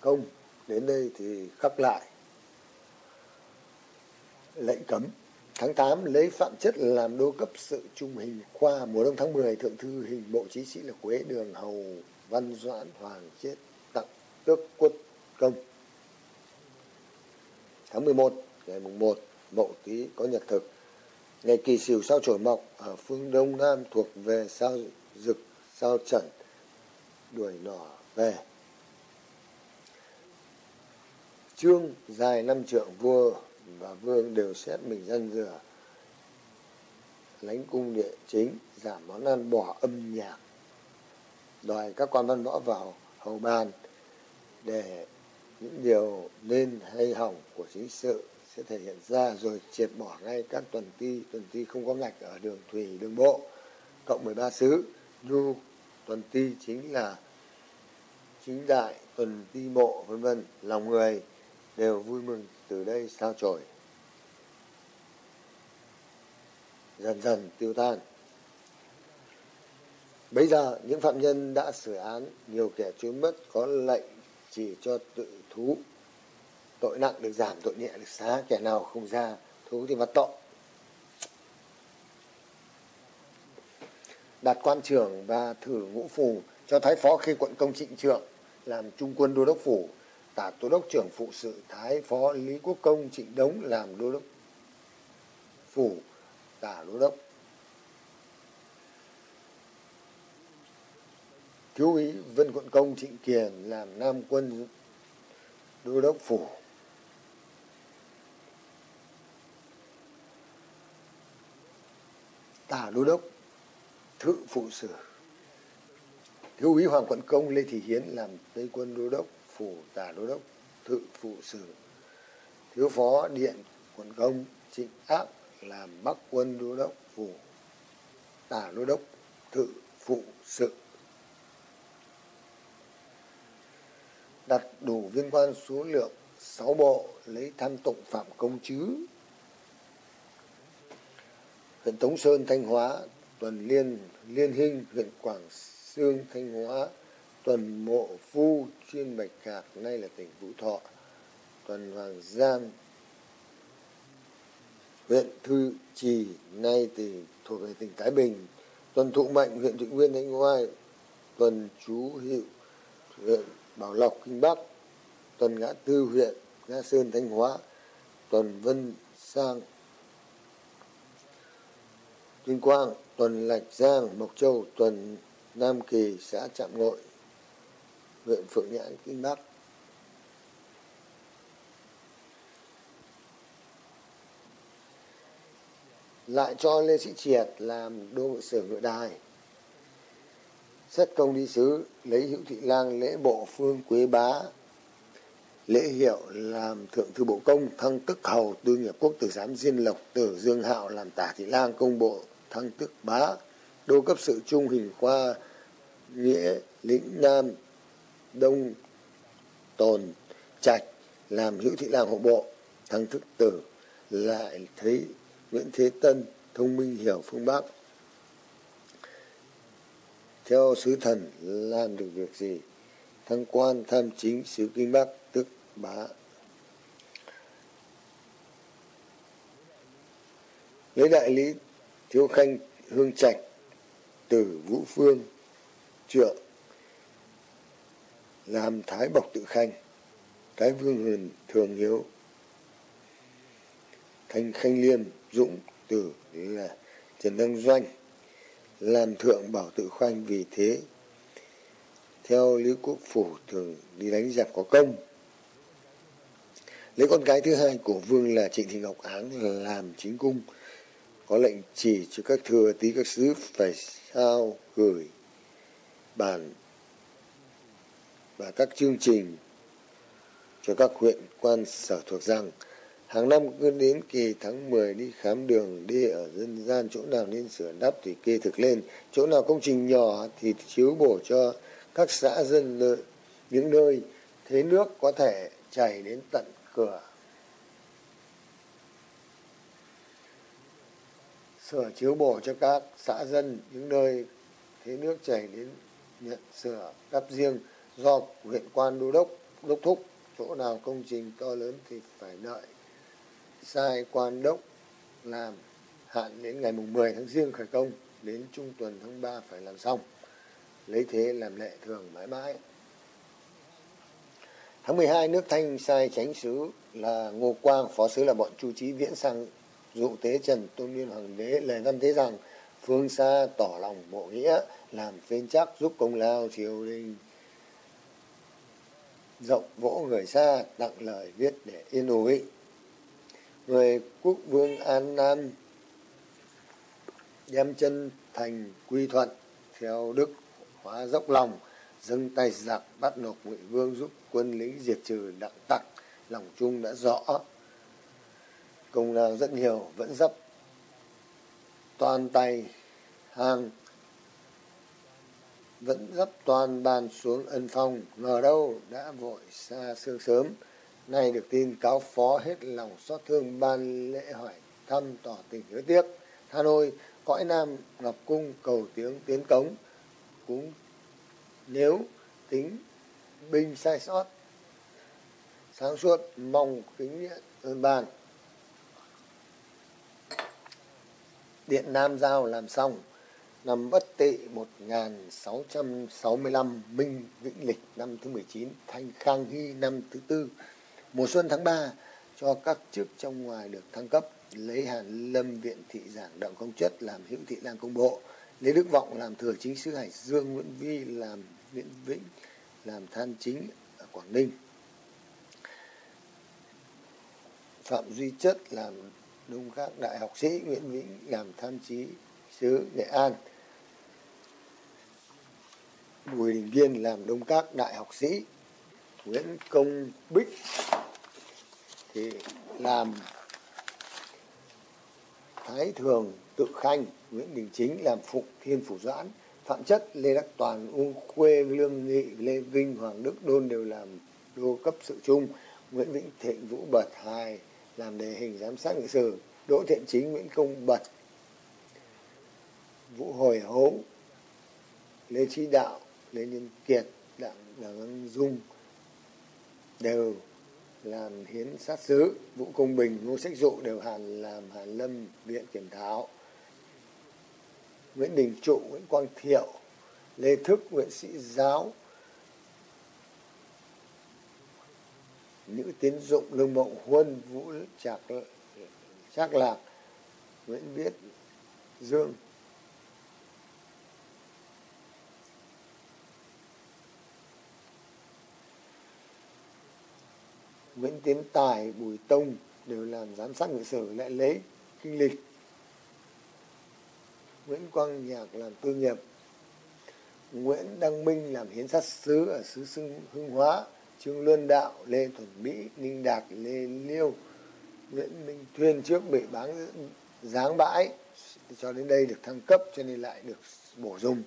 công đến đây thì khắc lại. Lệnh cấm tháng 8 lấy phạm chất làm đô cấp sự trung hình khoa, mùa đông tháng 10 thượng thư hình bộ chí sĩ là quế đường hầu, văn doãn hoàng chết, tặng tước quốc công. Tháng 11 ngày mùng 1 mậu tý có nhật thực. Ngày kỳ sửu sao trổi mọc ở phương đông nam thuộc về sao dực sao trần, đuổi nỏ về. Trương dài năm trượng vua và vương đều xét mình dân rửa lánh cung địa chính, giảm món ăn bỏ âm nhạc. Đòi các quan văn võ vào hầu bàn để những điều nên hay hỏng của chính sự sẽ thể hiện ra rồi triệt bỏ ngay các tuần ti. Tuần ti không có ngạch ở đường thủy, đường bộ, cộng 13 sứ nhu, tuần ti chính là, chính đại, tuần ti mộ vân vân, lòng người đều vui mừng từ đây sao chổi? Dần dần tiêu tan. Bây giờ, những phạm nhân đã xử án, nhiều kẻ trốn mất có lệnh chỉ cho tự thú. Tội nặng được giảm, tội nhẹ được xá, kẻ nào không ra, thú thì bắt tội. Đặt quan trưởng và thử ngũ phù cho thái phó khi quận công trịnh trượng, làm trung quân đô đốc phủ tả đô đốc trưởng phụ sự thái phó lý quốc công trịnh đống làm đô đốc. Phủ tả đô đốc. Thiếu úy vân quận công trịnh kiền làm nam quân đô đốc phủ. Tả đô đốc, thự phụ sử. Thiếu úy hoàng quận công lê thị hiến làm tây quân đô đốc phủ tả đô đốc, thự phụ sử. Thiếu phó điện quận công, trịnh ác làm bắc quân đô đốc phủ tả đô đốc, thự phụ sự đặt đủ viên quan số lượng, sáu bộ lấy tham tụng phạm công chứ. Huyện Tống Sơn, Thanh Hóa, tuần liên liên hinh huyện Quảng Sương, Thanh Hóa tuần mộ phu chuyên bạch hạc, nay là tỉnh Vũ Thọ, tuần Hoàng Giang, huyện Thư Trì, nay thì thuộc về tỉnh Thái Bình, tuần Thụ Mạnh, huyện Thụy Nguyên, Thanh oai tuần Chú Hiệu huyện Bảo Lộc, Kinh Bắc, tuần Ngã Tư, huyện Nga Sơn, Thanh Hóa, tuần Vân Sang, Tuyên Quang, tuần Lạch Giang, Mộc Châu, tuần Nam Kỳ, xã Trạm Ngội huyện Phượng Nhãn Kinh Bắc. Lại cho Lê Sĩ Triệt làm đô ngự sử nội đài. Xét công đi sứ lấy hữu thị lang, lễ bộ phương quế bá, lễ hiệu làm thượng thư bộ công, thăng tức hầu tư nghiệp quốc tử giám diên lộc, tử dương hạo làm tả thị lang công bộ, thăng tức bá, đô cấp sự trung hình khoa, nghĩa, lĩnh nam đông tồn trạch, làm hữu thị lang hộ bộ. Thăng thức tử, lại thấy nguyễn thế tân thông minh hiểu phương bắc. Theo sứ thần, làm được việc gì? Thăng quan tham chính sứ kinh bắc, tức bá. Lấy đại lý thiếu khanh hương trạch từ vũ phương, trượng làm thái bộc tự khanh, thái vương huyền thường hiếu, thanh khanh liêm dũng tử là trần đăng doanh làm thượng bảo tự khoanh vì thế, theo lý quốc phủ thường đi đánh giặc có công. Lấy con gái thứ hai của vương là trịnh thị ngọc áng làm chính cung, có lệnh chỉ cho các thừa tí các sứ phải sao gửi bản và các chương trình cho các huyện quan sở thuộc rằng hàng năm cứ đến kỳ tháng 10 đi khám đường, đi ở dân gian, chỗ nào nên sửa đắp thì kê thực lên. Chỗ nào công trình nhỏ thì chiếu bổ cho các xã dân lợi những nơi thế nước có thể chảy đến tận cửa. Sửa chiếu bổ cho các xã dân, những nơi thế nước chảy đến nhận sửa đắp riêng do huyện quan đô đốc đốc thúc, chỗ nào công trình to lớn thì phải đợi. Sai quan đốc làm hạn đến ngày mùng 10 tháng riêng khởi công, đến trung tuần tháng 3 phải làm xong. Lấy thế làm lệ thường mãi mãi. Tháng 12 nước thanh sai chánh sứ là ngô quang, phó sứ là bọn chu trí viễn sang dụ tế trần tôn nguyên hoàng đế, lời văn thế rằng, phương xa tỏ lòng bộ nghĩa, làm phên chắc giúp công lao triều đình rộng vỗ người xa tặng lời viết để yên ủi người quốc vương an nam đem chân thành quy thuận, theo đức hóa dốc lòng, dâng tay giặc bắt nộp ngụy vương giúp quân lính diệt trừ đặng tặc. Lòng chung đã rõ, công lao rất nhiều, vẫn dấp toàn tay hàng vẫn dấp toàn bàn xuống ân phong ngờ đâu đã vội xa sương sớm. Nay được tin cáo phó hết lòng xót thương ban lễ hỏi thăm tỏ tình hứa tiếc. Hà nội cõi nam ngọc cung cầu tiếng tiến cống. Cũng nếu tính binh sai sót, sáng suốt mong kính nhận ơn ban. Điện nam giao làm xong năm bất tỵ 1665 minh vĩnh lịch năm thứ 19 thanh khang hy năm thứ tư. Mùa xuân tháng 3 cho các chức trong ngoài được thăng cấp, lấy hàn lâm viện thị giảng động công chất làm hữu thị lang công bộ lấy đức vọng làm thừa chính sứ hải dương, nguyễn vi làm nguyễn vĩnh, làm than chính ở quảng ninh. Phạm duy chất làm đông các đại học sĩ, nguyễn vĩnh làm tham chí sứ nghệ an bùi đình kiên làm đông các đại học sĩ, nguyễn công bích thì làm thái thường tự khanh, nguyễn đình chính làm phụng thiên phủ doãn, phạm chất, lê đắc toàn uông khuê, lương nghị, lê vinh, hoàng đức đôn đều làm đô cấp sự chung, nguyễn vĩnh thịnh, vũ bật hài làm đề hình giám sát nghị sử, đỗ thiện chính, nguyễn công bật, vũ hồi hấu, lê trí đạo lê nhân kiệt đặng đặng dung đều làm hiến sát sứ. Vũ công bình, ngô sách dụ đều hàn làm hàn lâm, viện kiểm thảo nguyễn đình trụ, nguyễn quang thiệu, lê thức, nguyễn sĩ giáo, nữ tiến dụng, lương mộng huân, vũ trạc trác lạc, nguyễn viết dương. Nguyễn Tiến Tài, Bùi Tông đều làm giám sát ngự sử lại lấy kinh lịch. Nguyễn Quang Nhạc làm tư nghiệp. Nguyễn Đăng Minh làm hiến sát sứ ở xứ Sưng Hưng Hóa. Trương Luân Đạo, Lê Thuần Mỹ, Ninh Đạt, Lê Liêu, Nguyễn Minh Thuyên trước bị bán giáng bãi cho đến đây được thăng cấp cho nên lại được bổ dùng.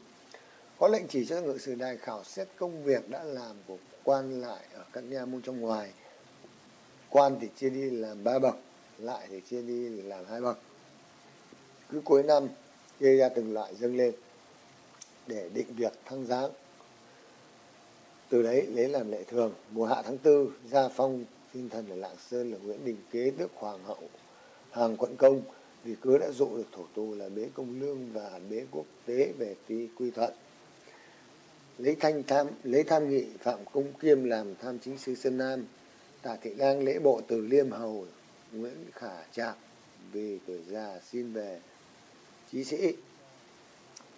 Có lệnh chỉ cho ngự sử đài khảo xét công việc đã làm của quan lại ở các nhà môn trong ngoài quan thì chia đi làm ba bậc, lại thì chia đi làm hai bậc. Cứ cuối năm chia ra từng loại dâng lên để định việc thăng giáng. Từ đấy lấy làm lệ thường. Mùa hạ tháng tư, gia phong thiên thần ở lạng sơn là nguyễn đình kế, tước hoàng hậu hàng quận công vì cứ đã dụ được thổ tù là bế công lương và bế quốc tế về phi quy thuận. Lấy thanh tham, lấy tham nghị phạm công kiêm làm tham chính sứ sơn nam. Tả Thị Lang lễ bộ từ Liêm Hầu, Nguyễn Khả Trạc vì tuổi già xin về chí sĩ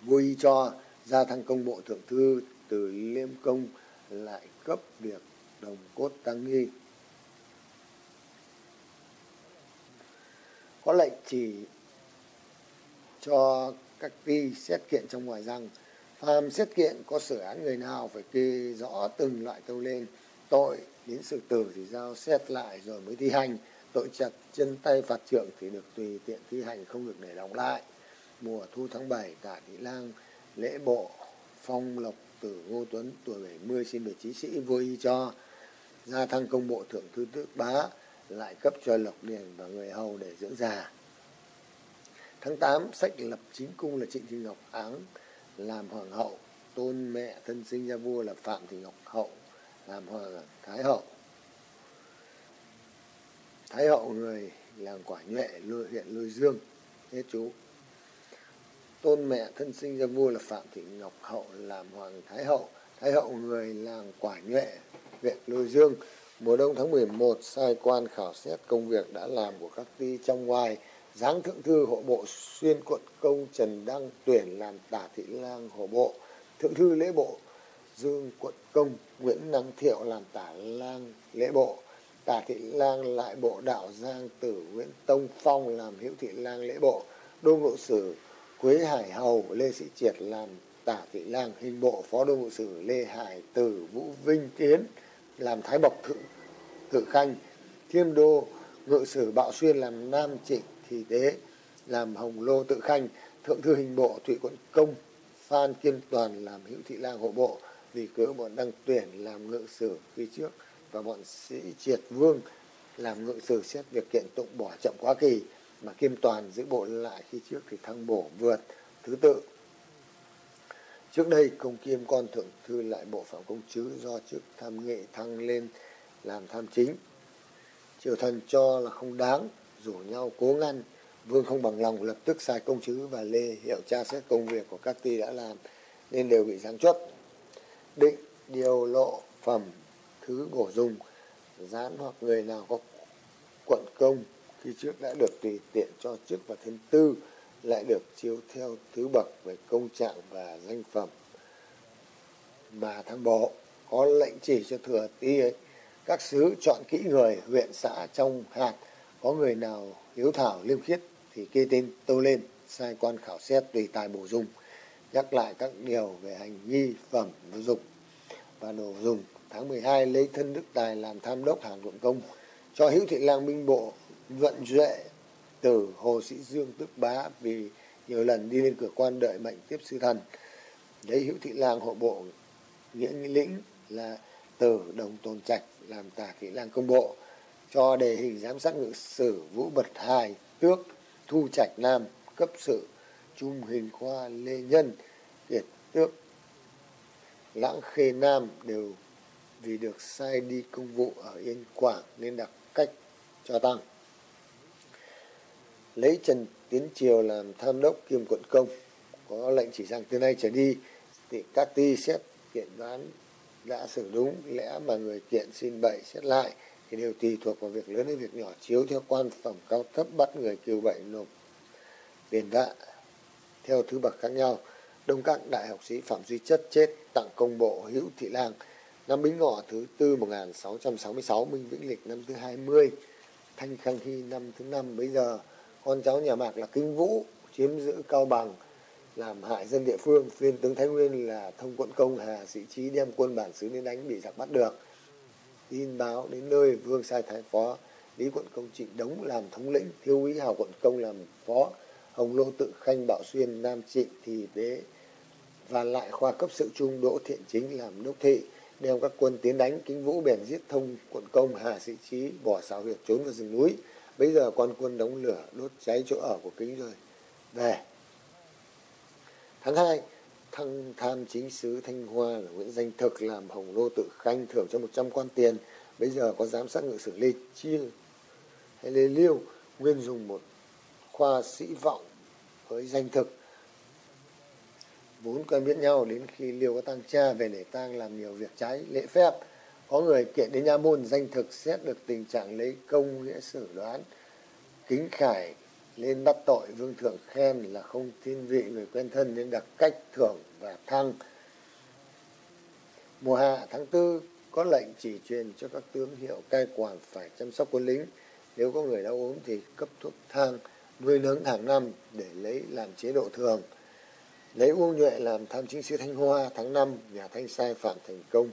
vui cho gia thăng công bộ thượng thư từ Liêm Công lại cấp việc đồng cốt tăng nghi. Có lệnh chỉ cho các ty xét kiện trong ngoài rằng phàm xét kiện có xử án người nào phải kê rõ từng loại tâu lên tội đến sự tử thì giao xét lại rồi mới thi hành. Tội chặt chân tay phạt trượng thì được tùy tiện thi hành, không được để đóng lại. Mùa thu tháng 7 cả thị lang, lễ bộ, phong lộc, tử ngô tuấn, tuổi 70 xin về chí sĩ vô y cho. Gia thăng công bộ thượng thư tước bá lại cấp cho lộc điền và người hầu để dưỡng già. Tháng 8 sách lập chính cung là trịnh thị ngọc áng, làm hoàng hậu, tôn mẹ thân sinh ra vua là phạm thị ngọc hậu làm hoàng thái hậu. Thái hậu người làng quả nhuệ huyện lôi dương, hết chú. Tôn mẹ thân sinh ra vua là phạm thị ngọc hậu làm hoàng thái hậu. Thái hậu người làng quả nhuệ, huyện lôi dương. Mùa đông tháng 11 sai quan khảo xét công việc đã làm của các ty trong ngoài. Giáng thượng thư hộ bộ xuyên quận công trần đăng tuyển làm tả thị lang hộ bộ. Thượng thư lễ bộ Dương quận công, Nguyễn Năng Thiệu làm tả lang lễ bộ, tả thị lang lại bộ đạo Giang Tử, Nguyễn Tông Phong làm hữu thị lang lễ bộ, đô Ngộ sử Quế Hải Hầu, Lê Sĩ Triệt làm tả thị lang hình bộ, phó đô Ngộ sử Lê Hải Tử, Vũ Vinh Tiến làm thái bộc thự, thự khanh, thiêm đô ngự sử Bạo Xuyên làm nam trịnh thị Đế, làm hồng lô tự khanh, thượng thư hình bộ Thụy quận công, Phan Kiên Toàn làm hữu thị lang hộ bộ, vì cớ bọn đăng tuyển làm ngự sử khi trước và bọn sĩ triệt vương làm ngự sử xét việc kiện tụng bỏ chậm quá kỳ mà Kim Toàn giữ bộ lại khi trước thì thăng bổ vượt thứ tự. Trước đây công kiêm con thượng thư lại bộ phạm công chứ do chức tham nghệ thăng lên làm tham chính. Triều thần cho là không đáng, rủ nhau cố ngăn. Vương không bằng lòng lập tức sai công chứ và Lê hiệu tra xét công việc của các ty đã làm nên đều bị giáng chuất Định điều lộ phẩm thứ bổ dùng, gián hoặc người nào có quận công khi trước đã được tùy tiện cho chức và thêm tư lại được chiếu theo thứ bậc về công trạng và danh phẩm. Mà thăng bộ có lệnh chỉ cho thừa ti ấy, các sứ chọn kỹ người, huyện, xã, trong, hạt, có người nào hiếu thảo liêm khiết thì kê tên tâu lên, sai quan khảo xét tùy tài bổ dung nhắc lại các điều về hành vi, phẩm đồ dục. Và đồ dùng, tháng 12 lấy thân đức tài làm tham đốc hàng quận công, cho hữu thị lang binh bộ vận duệ từ hồ sĩ dương tức bá vì nhiều lần đi lên cửa quan đợi mệnh tiếp sư thần. Lấy hữu thị lang hộ bộ nghĩa lĩnh là từ đồng tôn trạch làm tả thị lang công bộ, cho đề hình giám sát ngự sử vũ bật hài, tước, thu trạch nam, cấp sự trung hình khoa lê nhân kiệt tước lãng khê nam đều vì được sai đi công vụ ở yên quảng nên đặt cách cho tăng. Lấy trần tiến triều làm tham đốc kiêm quận công, có lệnh chỉ rằng từ nay trở đi thì các ty xét kiện đoán đã xử đúng lẽ mà người kiện xin bậy xét lại thì đều tùy thuộc vào việc lớn hay việc nhỏ, chiếu theo quan phẩm cao thấp bắt người kiều bậy nộp tiền vạ theo thứ bậc khác nhau. Đông các đại học sĩ phạm duy chất chết tặng công bộ hữu thị lang, năm bính ngọ thứ tư 1666 minh vĩnh lịch năm thứ 20 thanh khang hy năm thứ năm. Bây giờ, con cháu nhà mạc là kinh vũ, chiếm giữ cao bằng, làm hại dân địa phương. Viên tướng thái nguyên là thông quận công, hà sĩ trí đem quân bản xứ đến đánh bị giặc bắt được. Tin báo đến nơi, vương sai thái phó, lý quận công trị đống làm thống lĩnh thiếu úy hào quận công làm phó hồng lô tự khanh bảo xuyên, nam trịnh thì đế và lại khoa cấp sự trung đỗ thiện chính làm đốc thị, đem các quân tiến đánh kính vũ bèn giết thông quận công hà sĩ trí bỏ xảo huyệt trốn vào rừng núi. Bây giờ quan quân đóng lửa, đốt cháy chỗ ở của kính rồi. Về. Tháng hai, thăng tham chính sứ thanh hoa là nguyễn danh thực làm hồng lô tự khanh thưởng cho một trăm quan tiền. Bây giờ có giám sát ngự sử lê chiêu hay lê liêu, nguyên dùng một khoa sĩ vọng với danh thực, vốn quen biết nhau đến khi liêu có tăng cha về để tang làm nhiều việc trái, lễ phép. Có người kiện đến nha môn, danh thực xét được tình trạng lấy công, nghĩa xử, đoán, kính khải, lên bắt tội. Vương thượng khen là không thiên vị người quen thân nên đặt cách thưởng và thăng. Mùa hạ tháng tư, có lệnh chỉ truyền cho các tướng hiệu cai quản phải chăm sóc quân lính. Nếu có người đau ốm thì cấp thuốc thang nuôi nấng hàng năm để lấy làm chế độ thường. Lấy uông nhuệ làm tham chính sứ thanh hoa tháng năm, nhà thanh sai phạm thành công.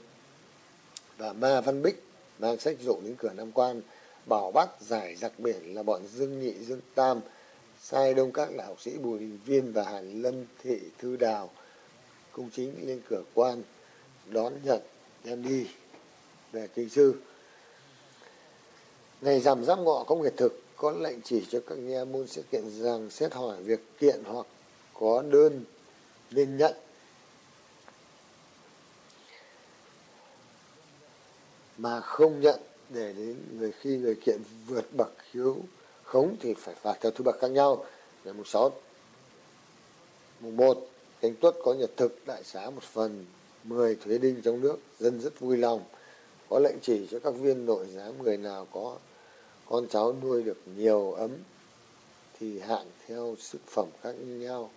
Và ma văn bích mang sách dụ đến cửa nam quan, bảo bắt giải giặc biển là bọn dương nhị dương tam, sai đông các là học sĩ bùi đình viên và hàn lâm thị thư đào, công chính lên cửa quan, đón nhận, đem đi về kinh sư. Ngày rằm giáp ngọ có nguyệt thực có lệnh chỉ cho các nghe môn sẽ kiện rằng xét hỏi việc kiện hoặc có đơn nên nhận. Mà không nhận, để đến người khi người kiện vượt bậc hiếu khống thì phải phạt theo thứ bậc khác nhau. Ngày mùng sáu. Mùng một cánh tuất có nhật thực đại xá một phần, mười thuế đinh trong nước, dân rất vui lòng. Có lệnh chỉ cho các viên nội giám người nào có con cháu nuôi được nhiều ấm, thì hạn theo sức phẩm khác nhau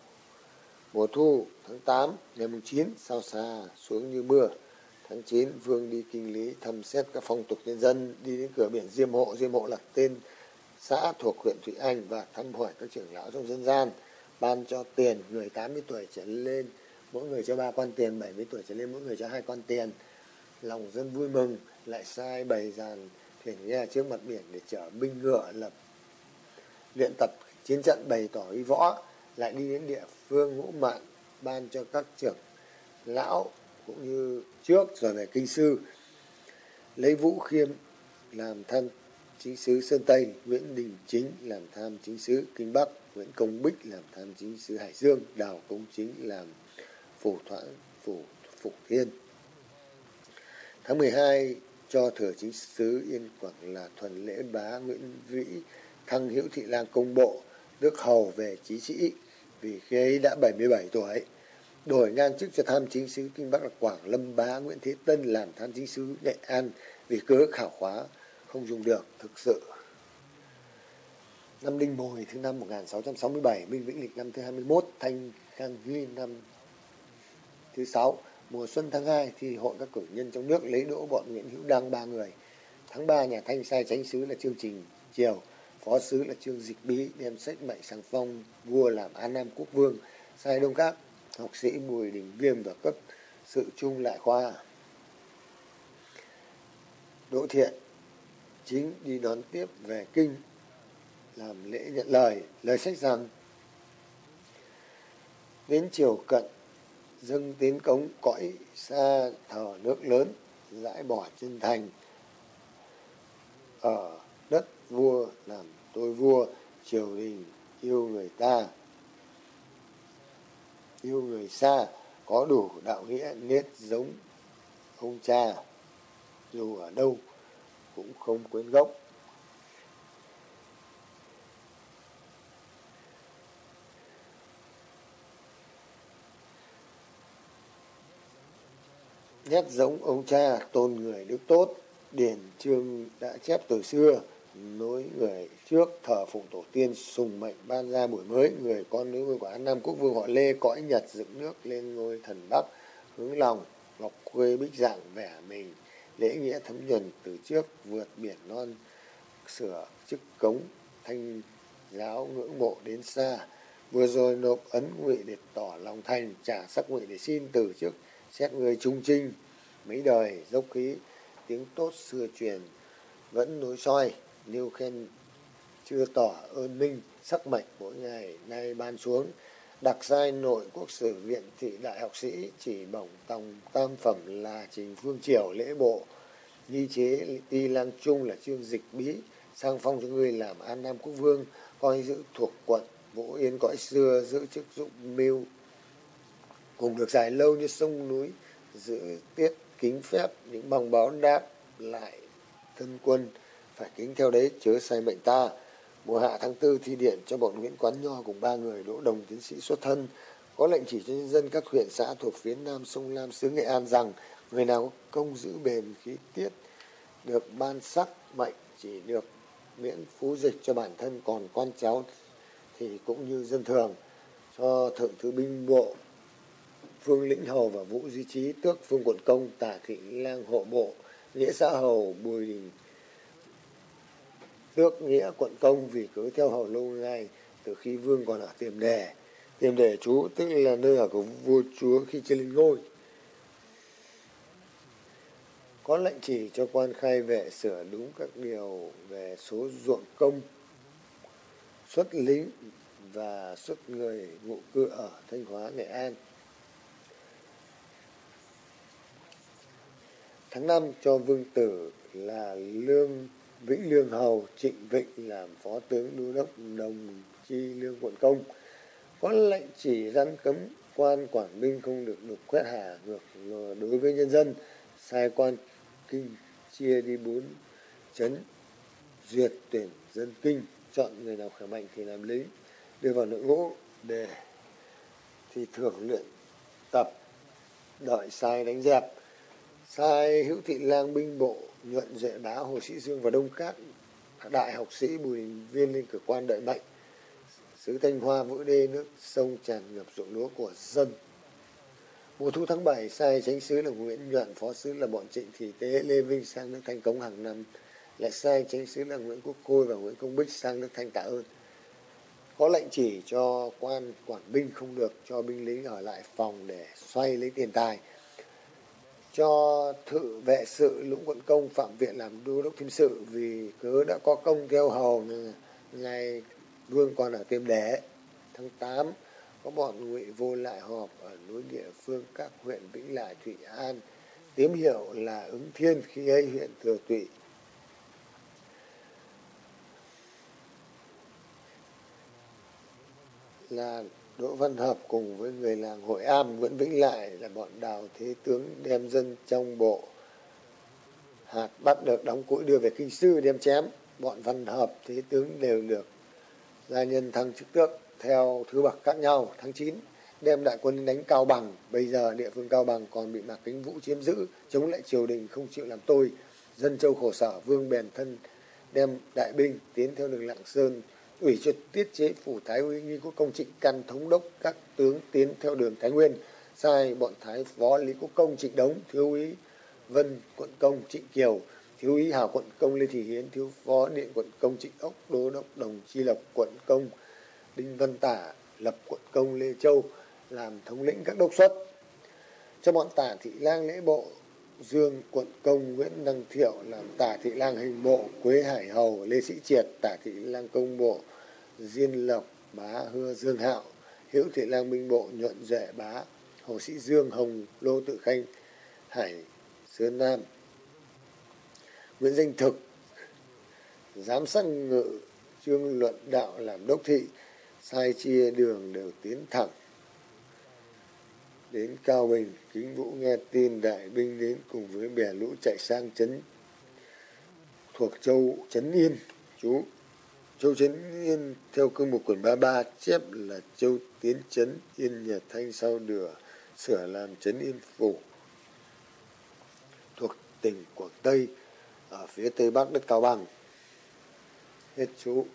Mùa thu tháng 8 ngày mùng 9 sao xa xuống như mưa. Tháng 9 Vương đi kinh lý thăm xét các phong tục nhân dân, đi đến cửa biển Diêm Hộ. Diêm Hộ là tên xã thuộc huyện Thụy Anh và thăm hỏi các trưởng lão trong dân gian. Ban cho tiền người 80 tuổi trở lên, mỗi người cho ba con tiền 70 tuổi trở lên, mỗi người cho hai con tiền lòng dân vui mừng, lại sai bày dàn thuyền ghe trước mặt biển để chở binh ngựa lập luyện tập chiến trận bày tỏ uy võ, lại đi đến địa phương ngũ mạn ban cho các trưởng lão cũng như trước rồi về kinh sư. Lấy vũ khiêm làm tham chính sứ sơn tây, nguyễn đình chính làm tham chính sứ kinh bắc, nguyễn công bích làm tham chính sứ hải dương, đào công chính làm phủ thoại phủ phục thiên. Tháng 12 cho thừa chính sứ yên quảng là thuần lễ bá nguyễn vĩ, thăng hữu thị lang công bộ đức hầu về chí sĩ, vì khi ấy đã 77 tuổi. Đổi ngang chức cho tham chính sứ kinh bắc là quảng lâm bá nguyễn thế tân làm tham chính sứ nghệ an vì cớ khảo khóa không dùng được, thực sự. Năm đinh mùi thứ năm 1667 minh vĩnh lịch năm thứ 21 thanh khang Huy năm thứ sáu mùa xuân tháng 2 thì hội các cử nhân trong nước lấy đỗ bọn Nguyễn Hữu Đăng ba người. Tháng 3 nhà Thanh sai tránh sứ là Trương Trình Triều, phó sứ là Trương Dịch Bí đem sách mệnh sang phong vua làm An Nam quốc vương, sai đông các học sĩ Bùi Đình Viêm và cấp sự chung lại khoa. Đỗ Thiện chính đi đón tiếp về kinh làm lễ nhận lời lời sách rằng đến chiều cận dâng tiến cống cõi xa thờ nước lớn giải bỏ chân thành. Ở đất vua làm tôi vua, triều đình yêu người ta. Yêu người xa có đủ đạo nghĩa nết giống ông cha, dù ở đâu cũng không quên gốc. Nét giống ông cha tôn người đức tốt, điển trương đã chép từ xưa. Nối người trước thờ phụng tổ tiên, sùng mệnh ban ra buổi mới. Người con nữ của an nam quốc vương họ lê cõi nhật dựng nước lên ngôi thần bắc, hướng lòng, ngọc quê bích dạng vẻ mình, lễ nghĩa thấm nhuần từ trước, vượt biển non, sửa chức cống, thanh giáo ngưỡng mộ đến xa. Vừa rồi nộp ấn ngụy để tỏ lòng thành, trả sắc ngụy để xin từ trước xét người trung trinh, mấy đời dốc khí, tiếng tốt xưa truyền vẫn nối soi, nêu khen chưa tỏ ơn minh, sắc mệnh mỗi ngày nay ban xuống. Đặc sai nội quốc sử viện thị đại học sĩ, chỉ bổng tòng tam phẩm là trình phương triều lễ bộ. Nghi chế y lang trung là trương dịch bí, sang phong cho ngươi làm an nam quốc vương, coi giữ thuộc quận vũ yên, cõi xưa giữ chức dụng mưu cùng được dài lâu như sông núi, giữ tiết kính phép, những bằng báo đáp lại thân quân. Phải kính theo đấy, chớ sai mệnh ta. Mùa hạ tháng tư thi điện cho bọn nguyễn quán nho cùng ba người đỗ đồng tiến sĩ xuất thân. Có lệnh chỉ cho nhân dân các huyện, xã thuộc phía nam sông lam, xứ nghệ an rằng, người nào có công giữ bền khí tiết, được ban sắc mệnh chỉ được miễn phú dịch cho bản thân còn con cháu thì cũng như dân thường. Cho thượng thư binh bộ Phương Lĩnh Hầu và Vũ Duy Trí tước Phương Quận Công, Tả Thị Lang Hộ Bộ, Nghĩa Xã Hầu, Bùi Đình tước Nghĩa Quận Công vì cứ theo hầu lâu ngày từ khi Vương còn ở tiềm đề. Tiềm đề chú tức là nơi ở của vua chúa khi chưa lên ngôi. Có lệnh chỉ cho quan khai vệ sửa đúng các điều về số ruộng công, xuất lính và xuất người ngụ cư ở Thanh Hóa, Nghệ An. Tháng 5 cho vương tử là lương vĩnh lương hầu, trịnh vịnh làm phó tướng đô đốc đồng chi lương quận công. Có lệnh chỉ răn cấm quan quản binh không được đục quét hà ngược đối với nhân dân. Sai quan kinh chia đi bốn chấn, duyệt tuyển dân kinh, chọn người nào khỏe mạnh thì làm lính. Đưa vào nội ngũ để thì thường luyện tập, đợi sai đánh dẹp sai hữu thị lang binh bộ nhuận duệ bá hồ sĩ dương và đông các đại học sĩ bùi đình viên lên cửa quan đợi mệnh Sứ Thanh Hoa vỡ đê nước sông tràn ngập ruộng lúa của dân. Mùa thu tháng 7, sai tránh sứ là Nguyễn Nhuận, phó sứ là bọn Trịnh Thị Tế, Lê Vinh sang nước Thanh Cống hàng năm. Lại sai tránh sứ là Nguyễn Quốc côi và Nguyễn Công Bích sang nước Thanh Tạ Ơn. Có lệnh chỉ cho quan quản binh không được cho binh lính ở lại phòng để xoay lấy tiền tài cho thự vệ sự lũng quận công phạm viện làm đô đốc thiên sự vì cớ đã có công theo hầu ngày vương còn ở tiêm đế, tháng 8 có bọn ngụy vô lại họp ở núi địa phương các huyện vĩnh lại, thụy an tím hiệu là ứng thiên khi ấy huyện thừa tụy. Là Đỗ Văn Hợp cùng với người làng Hội Am Nguyễn Vĩnh Lại là bọn đào thế tướng đem dân trong bộ hạt bắt được đóng củi đưa về kinh sư đem chém. Bọn Văn Hợp, thế tướng đều được gia nhân thăng chức tước theo thứ bậc khác nhau, tháng 9 đem đại quân đánh Cao Bằng. Bây giờ địa phương Cao Bằng còn bị Mạc Kính Vũ chiếm giữ, chống lại triều đình không chịu làm tôi. Dân châu khổ sở, vương bèn thân đem đại binh tiến theo đường Lạng Sơn ủy cho tiết chế phủ thái úy nghi quốc công trịnh căn thống đốc các tướng tiến theo đường thái nguyên, sai bọn thái phó lý quốc công trịnh đống, thiếu úy vân quận công trịnh kiều, thiếu úy hào quận công lê thị hiến, thiếu phó điện quận công trịnh ốc đô đốc đồng chi lộc quận công, đinh văn tả lập quận công lê châu làm thống lĩnh các đốc xuất. Cho bọn tả thị lang lễ bộ Dương Quận Công Nguyễn Đăng Thiệu làm tả thị lang hình bộ, Quế Hải Hầu, Lê Sĩ Triệt, tả thị lang công bộ, Diên Lộc, Bá Hưa Dương Hạo Hiễu thị lang minh bộ, Nhuận Duệ, Bá Hồ Sĩ Dương, Hồng Lô Tự Khanh, Hải Sơn Nam. Nguyễn Danh Thực, giám sát ngự trương luận đạo làm đốc thị, sai chia đường đều tiến thẳng đến Cao Bình, Kính Vũ nghe tin đại binh đến cùng với bè lũ chạy sang trấn thuộc châu Trấn Yên. Chú Châu Trấn Yên theo cương mục quyển 33 chép là châu Tiến Trấn Yên nhà Thanh sau đửa sửa làm Trấn Yên Phủ thuộc tỉnh Quảng Tây ở phía tây bắc đất Cao Bằng. Hết chú.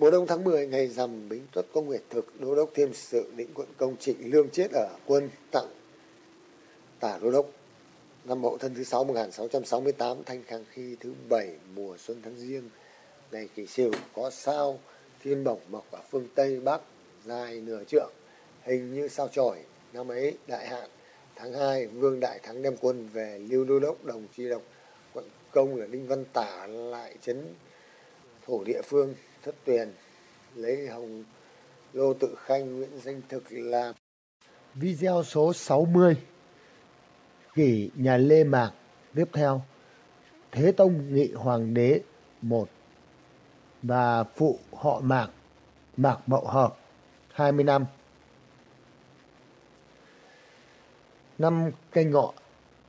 Mùa đông tháng 10 ngày rằm Bính Tuất Công Nguyệt Thực, Đô đốc Thiêm sự định quận công trịnh lương chết ở quân tặng tả đô đốc. Năm mậu thân thứ sáu 1668 thanh khang khi thứ bảy, mùa xuân tháng riêng. Ngày kỷ sửu có sao, thiên bổng mọc ở phương tây bắc, dài nửa trượng, hình như sao chổi. Năm ấy, đại hạn, tháng 2 vương đại thắng đem quân về lưu đô đốc đồng chi độc, quận công là đinh văn tả lại chấn thổ địa phương thất tuyền lấy hồng lô tự khanh, nguyễn danh thực làm video số 60 kỷ nhà lê mạc. Tiếp theo, thế tông nghị hoàng đế một và phụ họ mạc mạc mậu hợp 20 năm. Năm canh ngọ,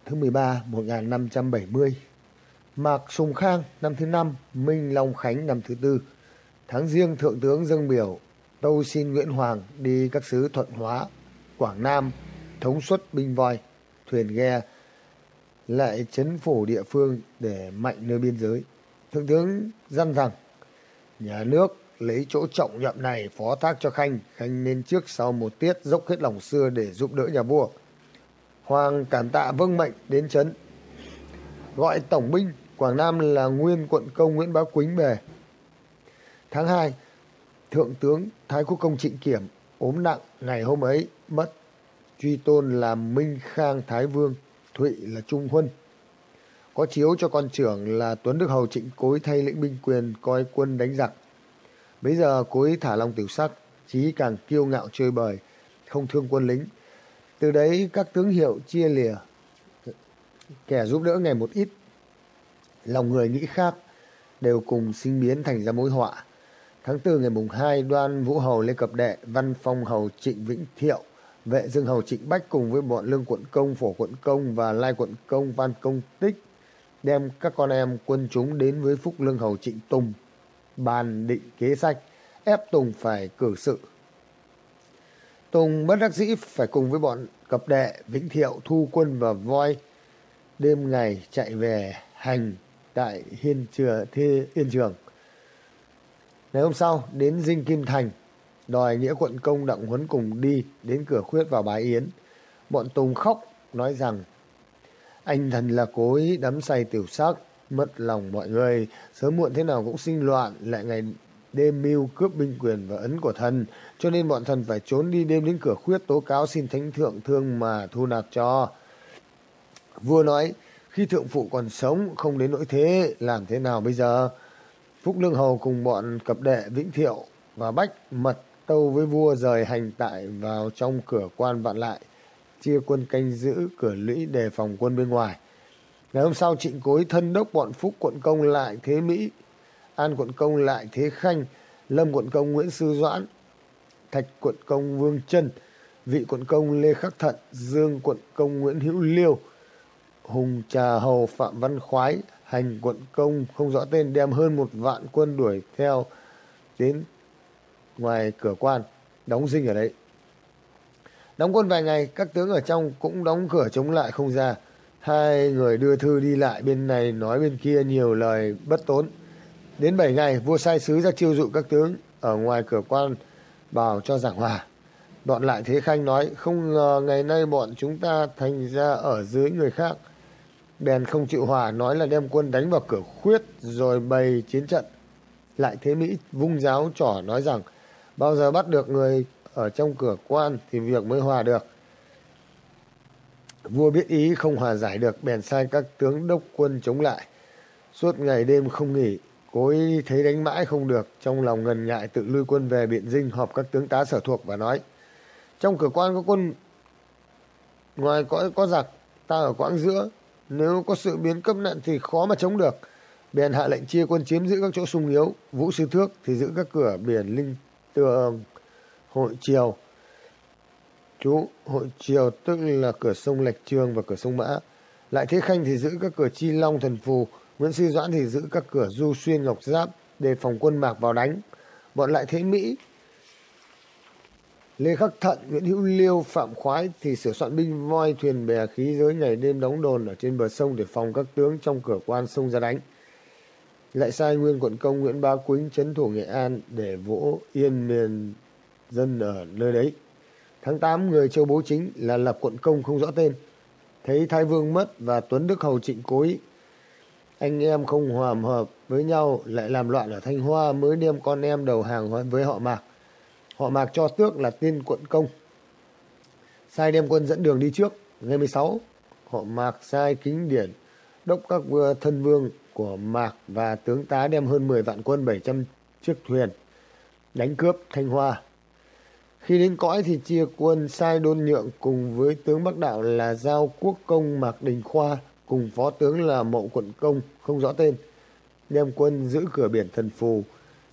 thứ 13 1570 Mạc Sùng Khang, năm thứ năm. Minh Long Khánh, năm thứ tư. Tháng riêng Thượng tướng dâng biểu tâu xin Nguyễn Hoàng đi các xứ Thuận Hóa, Quảng Nam, thống suất binh voi, thuyền ghe, lại chấn phủ địa phương để mạnh nơi biên giới. Thượng tướng dặn rằng, nhà nước lấy chỗ trọng nhậm này phó thác cho Khanh, Khanh nên trước sau một tiết dốc hết lòng xưa để giúp đỡ nhà vua. Hoàng cảm tạ vâng mệnh đến chấn. Gọi tổng binh, Quảng Nam là nguyên quận công Nguyễn Bá Quýnh về Tháng 2, Thượng tướng Thái Quốc Công Trịnh Kiểm ốm nặng ngày hôm ấy mất. Truy tôn là Minh Khang Thái Vương, Thụy là Trung Huân. Có chiếu cho con trưởng là Tuấn Đức Hầu Trịnh Cối thay lĩnh binh quyền coi quân đánh giặc. Bây giờ Cối thả lòng tiểu sắc, chí càng kiêu ngạo chơi bời, không thương quân lính. Từ đấy các tướng hiệu chia lìa, kẻ giúp đỡ ngày một ít. Lòng người nghĩ khác, đều cùng sinh biến thành ra mối họa Tháng 4 ngày mùng 2, Đoan Vũ Hầu Lê Cập Đệ, Văn Phong Hầu Trịnh Vĩnh Thiệu, Vệ Dương Hầu Trịnh Bách cùng với bọn Lương Quận Công, Phổ Quận Công và Lai Quận Công, Văn Công Tích đem các con em quân chúng đến với Phúc Lương Hầu Trịnh Tùng, bàn định kế sách, ép Tùng phải cử sự. Tùng bất đắc dĩ phải cùng với bọn Cập Đệ, Vĩnh Thiệu thu quân và voi, đêm ngày chạy về hành tại hiên yên trường Ngày hôm sau, đến Dinh Kim Thành, đòi nghĩa quận công Đặng Huấn cùng đi đến cửa khuyết vào bái yến. Bọn Tùng khóc, nói rằng anh thần là cố ý đắm say tiểu sắc, mất lòng mọi người, sớm muộn thế nào cũng sinh loạn, lại ngày đêm mưu cướp binh quyền và ấn của thần, cho nên bọn thần phải trốn đi đêm đến cửa khuyết tố cáo xin thánh thượng thương mà thu nạp cho. Vua nói, khi thượng phụ còn sống không đến nỗi thế, làm thế nào bây giờ? Phúc Lương Hầu cùng bọn cập đệ Vĩnh Thiệu và Bách mật tâu với vua rời hành tại vào trong cửa quan vạn lại, chia quân canh giữ cửa lũy đề phòng quân bên ngoài. Ngày hôm sau trịnh cối thân đốc bọn Phúc quận công lại Thế Mỹ, An quận công lại Thế Khanh, Lâm quận công Nguyễn Sư Doãn, Thạch quận công Vương Trân, Vị quận công Lê Khắc Thận, Dương quận công Nguyễn Hữu Liêu, Hùng Trà Hầu Phạm Văn Khoái, hành quận công không rõ tên đem hơn một vạn quân đuổi theo đến ngoài cửa quan, đóng dinh ở đấy. Đóng quân vài ngày, các tướng ở trong cũng đóng cửa chống lại không ra. Hai người đưa thư đi lại bên này nói bên kia nhiều lời bất tốn. Đến bảy ngày, vua sai sứ ra chiêu dụ các tướng ở ngoài cửa quan bảo cho giảng hòa. Đoạn lại Thế Khanh nói, không ngờ ngày nay bọn chúng ta thành ra ở dưới người khác. Bèn không chịu hòa, nói là đem quân đánh vào cửa khuyết rồi bày chiến trận. Lại Thế Mỹ vung giáo trỏ nói rằng, bao giờ bắt được người ở trong cửa quan thì việc mới hòa được. Vua biết ý không hòa giải được, bèn sai các tướng đốc quân chống lại. Suốt ngày đêm không nghỉ, cố ý thấy đánh mãi không được, trong lòng ngần ngại tự lui quân về Biện Dinh họp các tướng tá sở thuộc và nói trong cửa quan có quân ngoài có có giặc ta ở quãng giữa nếu có sự biến cấp nạn thì khó mà chống được. Bèn hạ lệnh chia quân chiếm giữ các chỗ sung yếu, vũ sư thước thì giữ các cửa biển linh tường, hội triều. Chú hội triều tức là cửa sông lạch trường và cửa sông mã. Lại thế khanh thì giữ các cửa chi long, thần phù. Nguyễn sư doãn thì giữ các cửa du xuyên, ngọc giáp để phòng quân mạc vào đánh. Bọn lại thế mỹ Lê Khắc Thận, Nguyễn Hữu Liêu, Phạm Khoái thì sửa soạn binh voi thuyền bè khí giới ngày đêm đóng đồn ở trên bờ sông để phòng các tướng trong cửa quan sông ra đánh. Lại sai nguyên quận công Nguyễn Bá Quýnh chấn thủ Nghệ An để vỗ yên miền dân ở nơi đấy. Tháng 8 người châu bố chính là lập quận công không rõ tên. Thấy Thái Vương mất và Tuấn Đức Hầu trịnh cối. Anh em không hòa hợp với nhau lại làm loạn ở Thanh Hoa mới đem con em đầu hàng với họ Mạc họ mạc cho tước là tiên quận công. Sai đem quân dẫn đường đi trước. Ngày 16 họ mạc sai kính điển, đốc các vua thân vương của mạc và tướng tá đem hơn 10 vạn quân 700 chiếc thuyền đánh cướp thanh hoa. Khi đến cõi thì chia quân sai đôn nhượng cùng với tướng bắc đạo là giao quốc công mạc đình khoa cùng phó tướng là mậu quận công, không rõ tên, đem quân giữ cửa biển thần phù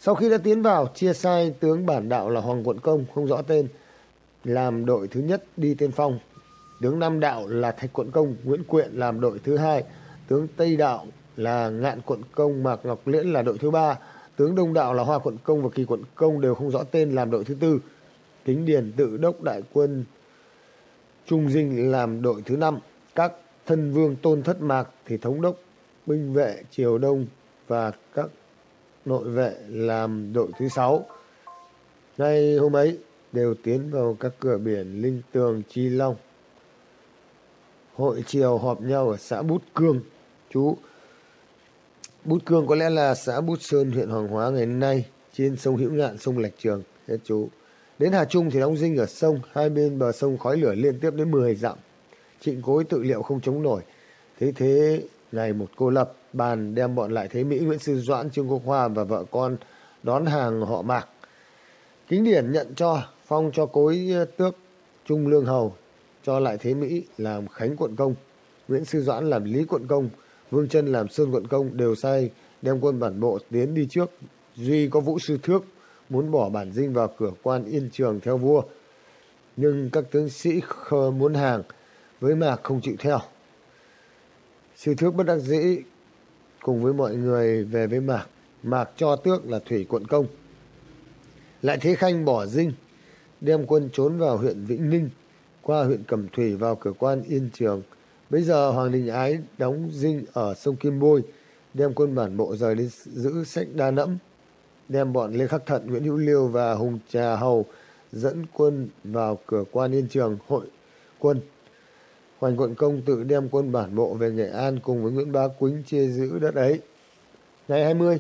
sau khi đã tiến vào, chia sai tướng bản đạo là Hoàng Quận Công, không rõ tên, làm đội thứ nhất đi tiên phong. Tướng Nam Đạo là Thạch Quận Công, Nguyễn Quyện làm đội thứ hai. Tướng Tây Đạo là Ngạn Quận Công, Mạc Ngọc Liễn là đội thứ ba. Tướng Đông Đạo là Hoa Quận Công và Kỳ Quận Công đều không rõ tên làm đội thứ tư. Kính Điền tự đốc đại quân Trung Dinh làm đội thứ năm. Các thân vương tôn thất mạc thì thống đốc binh vệ triều đông và các nội vệ làm đội thứ sáu. Ngay hôm ấy đều tiến vào các cửa biển Linh Tường, Chi Long. Hội triều họp nhau ở xã Bút Cương. Chú Bút Cương có lẽ là xã Bút Sơn, huyện Hoàng Hóa ngày nay trên sông Hữu Ngạn, sông Lạch Trường. hết chú. Đến Hà Trung thì đóng dinh ở sông, hai bên bờ sông khói lửa liên tiếp đến 10 dặm. Trịnh cối tự liệu không chống nổi. Thế thế ngày một cô lập bàn đem bọn lại thế Mỹ Nguyễn Sư Doãn, Trương Quốc Hoa và vợ con đón hàng họ Mạc. Kính Điển nhận cho, phong cho cối tước Trung Lương Hầu, cho lại thế Mỹ làm Khánh quận công, Nguyễn Sư Doãn làm Lý quận công, Vương Trân làm Sơn quận công đều sai đem quân bản bộ tiến đi trước. Duy có Vũ Sư Thước muốn bỏ bản dinh vào cửa quan yên trường theo vua. Nhưng các tướng sĩ khờ muốn hàng với Mạc không chịu theo. Sư Thước bất đắc dĩ cùng với mọi người về với Mạc. Mạc cho tước là Thủy quận công. Lại Thế Khanh bỏ dinh, đem quân trốn vào huyện Vĩnh Ninh, qua huyện Cẩm Thủy vào cửa quan Yên Trường. Bây giờ Hoàng Đình Ái đóng dinh ở sông Kim Bôi, đem quân bản bộ rời đi giữ sách đa nẫm. đem bọn Lê Khắc Thận, Nguyễn Hữu Liêu và Hùng Trà Hầu dẫn quân vào cửa quan Yên Trường hội quân. Hoành Quận Công tự đem quân bản bộ về Nghệ An cùng với Nguyễn Bá Quýnh chia giữ đất ấy. Ngày 20,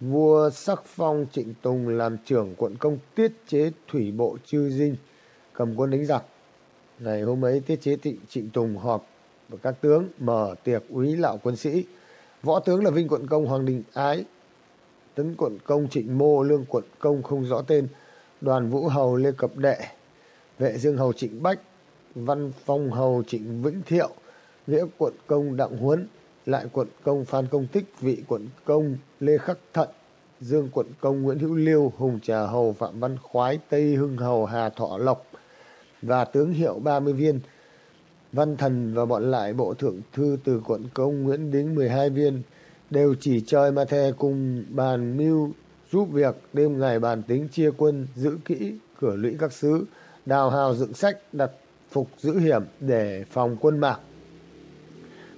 vua sắc phong Trịnh Tùng làm trưởng quận công tiết chế thủy bộ chư dinh, cầm quân đánh giặc. Ngày hôm ấy tiết chế thị Trịnh Tùng họp và các tướng mở tiệc úy lạo quân sĩ. Võ tướng là Vinh quận công Hoàng Đình Ái, tấn quận công Trịnh Mô, lương quận công không rõ tên, đoàn vũ hầu Lê Cập Đệ, vệ dương hầu Trịnh Bách, văn phong hầu Trịnh Vĩnh Thiệu, nghĩa quận công Đặng Huấn, lại quận công Phan Công Tích, vị quận công Lê Khắc Thận, dương quận công Nguyễn Hữu Liêu, Hùng Trà Hầu Phạm Văn Khoái, Tây Hưng Hầu Hà Thọ Lộc và tướng hiệu 30 viên. Văn Thần và bọn lại bộ thượng thư từ quận công Nguyễn Đính 12 viên đều chỉ chơi mà thề cùng bàn mưu giúp việc đêm ngày bàn tính chia quân giữ kỹ cửa lũy các xứ đào hào dựng sách đặt phục giữ hiểm để phòng quân mạc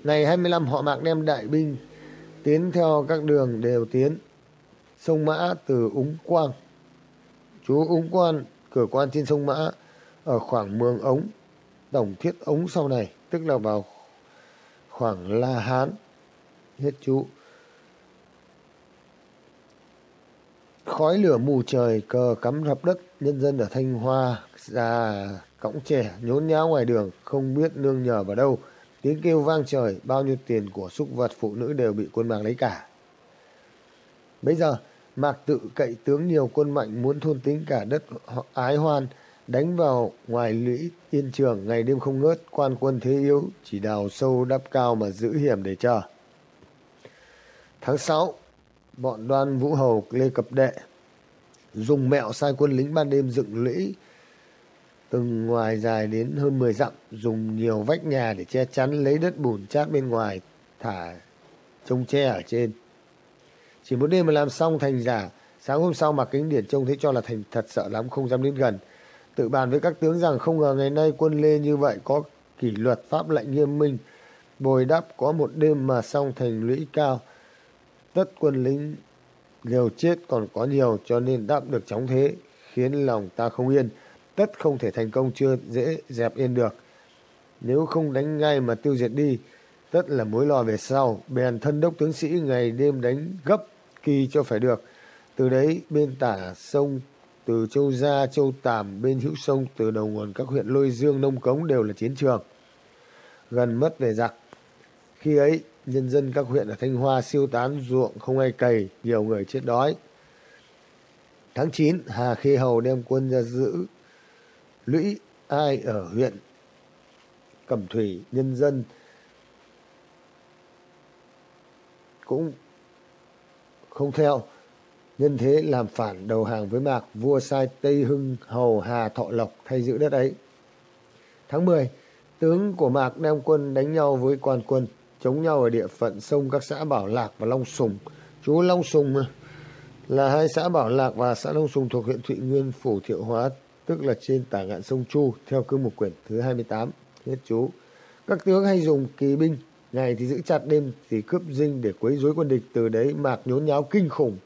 Ngày 25 họ Mạc đem đại binh tiến theo các đường đều tiến. Sông Mã từ Úng Quang. Chú Úng Quan, cửa quan trên sông Mã ở khoảng mương ống, tổng thiết ống sau này, tức là vào khoảng La Hán. Hết chú. Khói lửa mù trời, cờ cắm rập đất, nhân dân ở Thanh Hoa, ra cõng trẻ, nhốn nháo ngoài đường, không biết nương nhờ vào đâu Tiếng kêu vang trời, bao nhiêu tiền của súc vật phụ nữ đều bị quân Mạc lấy cả. Bây giờ, Mạc tự cậy tướng nhiều quân mạnh muốn thôn tính cả đất ái hoan, đánh vào ngoài lũy yên trường ngày đêm không ngớt, quan quân thế yếu, chỉ đào sâu đắp cao mà giữ hiểm để chờ. Tháng 6, bọn đoan vũ hầu Lê Cập Đệ dùng mẹo sai quân lính ban đêm dựng lũy từng ngoài dài đến hơn 10 dặm, dùng nhiều vách nhà để che chắn lấy đất bùn chát bên ngoài, thả trông tre ở trên. Chỉ một đêm mà làm xong thành giả, sáng hôm sau mặc kính điển trông thấy cho là thành thật sợ lắm không dám đến gần. Tự bàn với các tướng rằng không ngờ ngày nay quân Lê như vậy có kỷ luật pháp lệnh nghiêm minh, bồi đắp có một đêm mà xong thành lũy cao. Tất quân lính liều chết còn có nhiều cho nên đáp được chóng thế, khiến lòng ta không yên tất không thể thành công chưa dễ dẹp yên được. Nếu không đánh ngay mà tiêu diệt đi, tất là mối lo về sau. Bèn thân đốc tướng sĩ ngày đêm đánh gấp kỳ cho phải được. Từ đấy bên tả sông, từ châu Gia, châu Tàm, bên hữu sông, từ đầu nguồn các huyện Lôi Dương, Nông Cống đều là chiến trường. Gần mất về giặc. Khi ấy, nhân dân các huyện ở Thanh Hoa siêu tán ruộng không ai cày, nhiều người chết đói. Tháng 9, Hà Khê Hầu đem quân ra giữ lũy ai ở huyện Cẩm Thủy nhân dân cũng không theo, nhân thế làm phản đầu hàng với mạc, vua sai tây hưng, hầu hà, thọ lộc thay giữ đất ấy. Tháng 10 tướng của mạc đem quân đánh nhau với quan quân, chống nhau ở địa phận sông các xã bảo lạc và long sùng. Chú long sùng là hai xã bảo lạc và xã long sùng thuộc huyện thụy nguyên, phủ thiệu hóa tức là trên tả ngạn sông Chu theo cương mục quyển thứ 28. Hết chú. Các tướng hay dùng kỳ binh, ngày thì giữ chặt đêm thì cướp dinh để quấy rối quân địch. Từ đấy mạc nhốn nháo kinh khủng,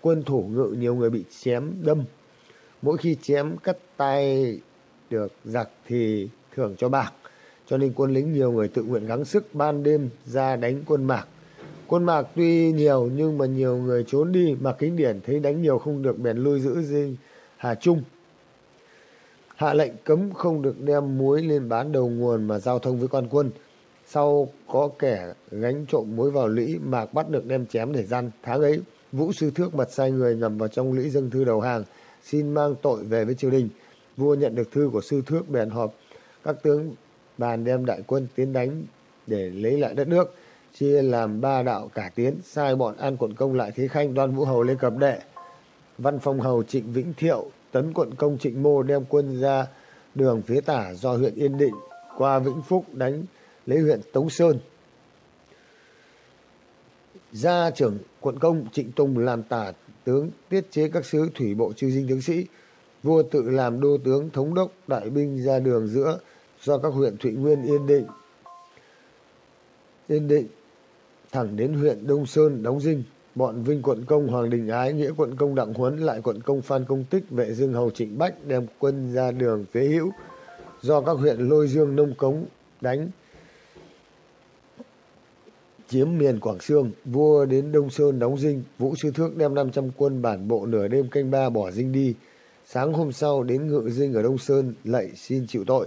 quân thủ ngự nhiều người bị chém đâm. Mỗi khi chém cắt tay được giặc thì thưởng cho bạc. Cho nên quân lính nhiều người tự nguyện gắng sức ban đêm ra đánh quân mạc. Quân mạc tuy nhiều nhưng mà nhiều người trốn đi. Mạc Kính Điển thấy đánh nhiều không được bèn lui giữ dinh Hà Trung hạ lệnh cấm không được đem muối lên bán đầu nguồn mà giao thông với quan quân. Sau có kẻ gánh trộm muối vào lũy, Mạc bắt được đem chém để gian. Tháng ấy, Vũ Sư Thước mật sai người ngầm vào trong lũy dâng thư đầu hàng, xin mang tội về với triều đình. Vua nhận được thư của Sư Thước bèn họp các tướng bàn đem đại quân tiến đánh để lấy lại đất nước chia làm ba đạo cả tiến sai bọn an quận công lại thế khanh đoan vũ hầu lên cập đệ văn phong hầu trịnh vĩnh thiệu tấn quận công trịnh mô đem quân ra đường phía tả do huyện Yên Định, qua Vĩnh Phúc đánh lấy huyện Tống Sơn. Gia trưởng quận công Trịnh Tùng làm tả tướng, tiết chế các sứ thủy bộ chư dinh tướng sĩ. Vua tự làm đô tướng thống đốc đại binh ra đường giữa do các huyện Thụy Nguyên, Yên Định. Yên Định thẳng đến huyện Đông Sơn đóng dinh bọn Vinh quận công Hoàng Đình Ái, Nghĩa quận công Đặng Huấn, lại quận công Phan Công Tích, vệ dương hầu Trịnh Bách đem quân ra đường phía hữu do các huyện Lôi Dương, Nông Cống đánh chiếm miền Quảng Sương, vua đến Đông Sơn đóng dinh, Vũ Sư Thước đem 500 quân bản bộ nửa đêm canh ba bỏ dinh đi. Sáng hôm sau đến ngự dinh ở Đông Sơn, lạy xin chịu tội.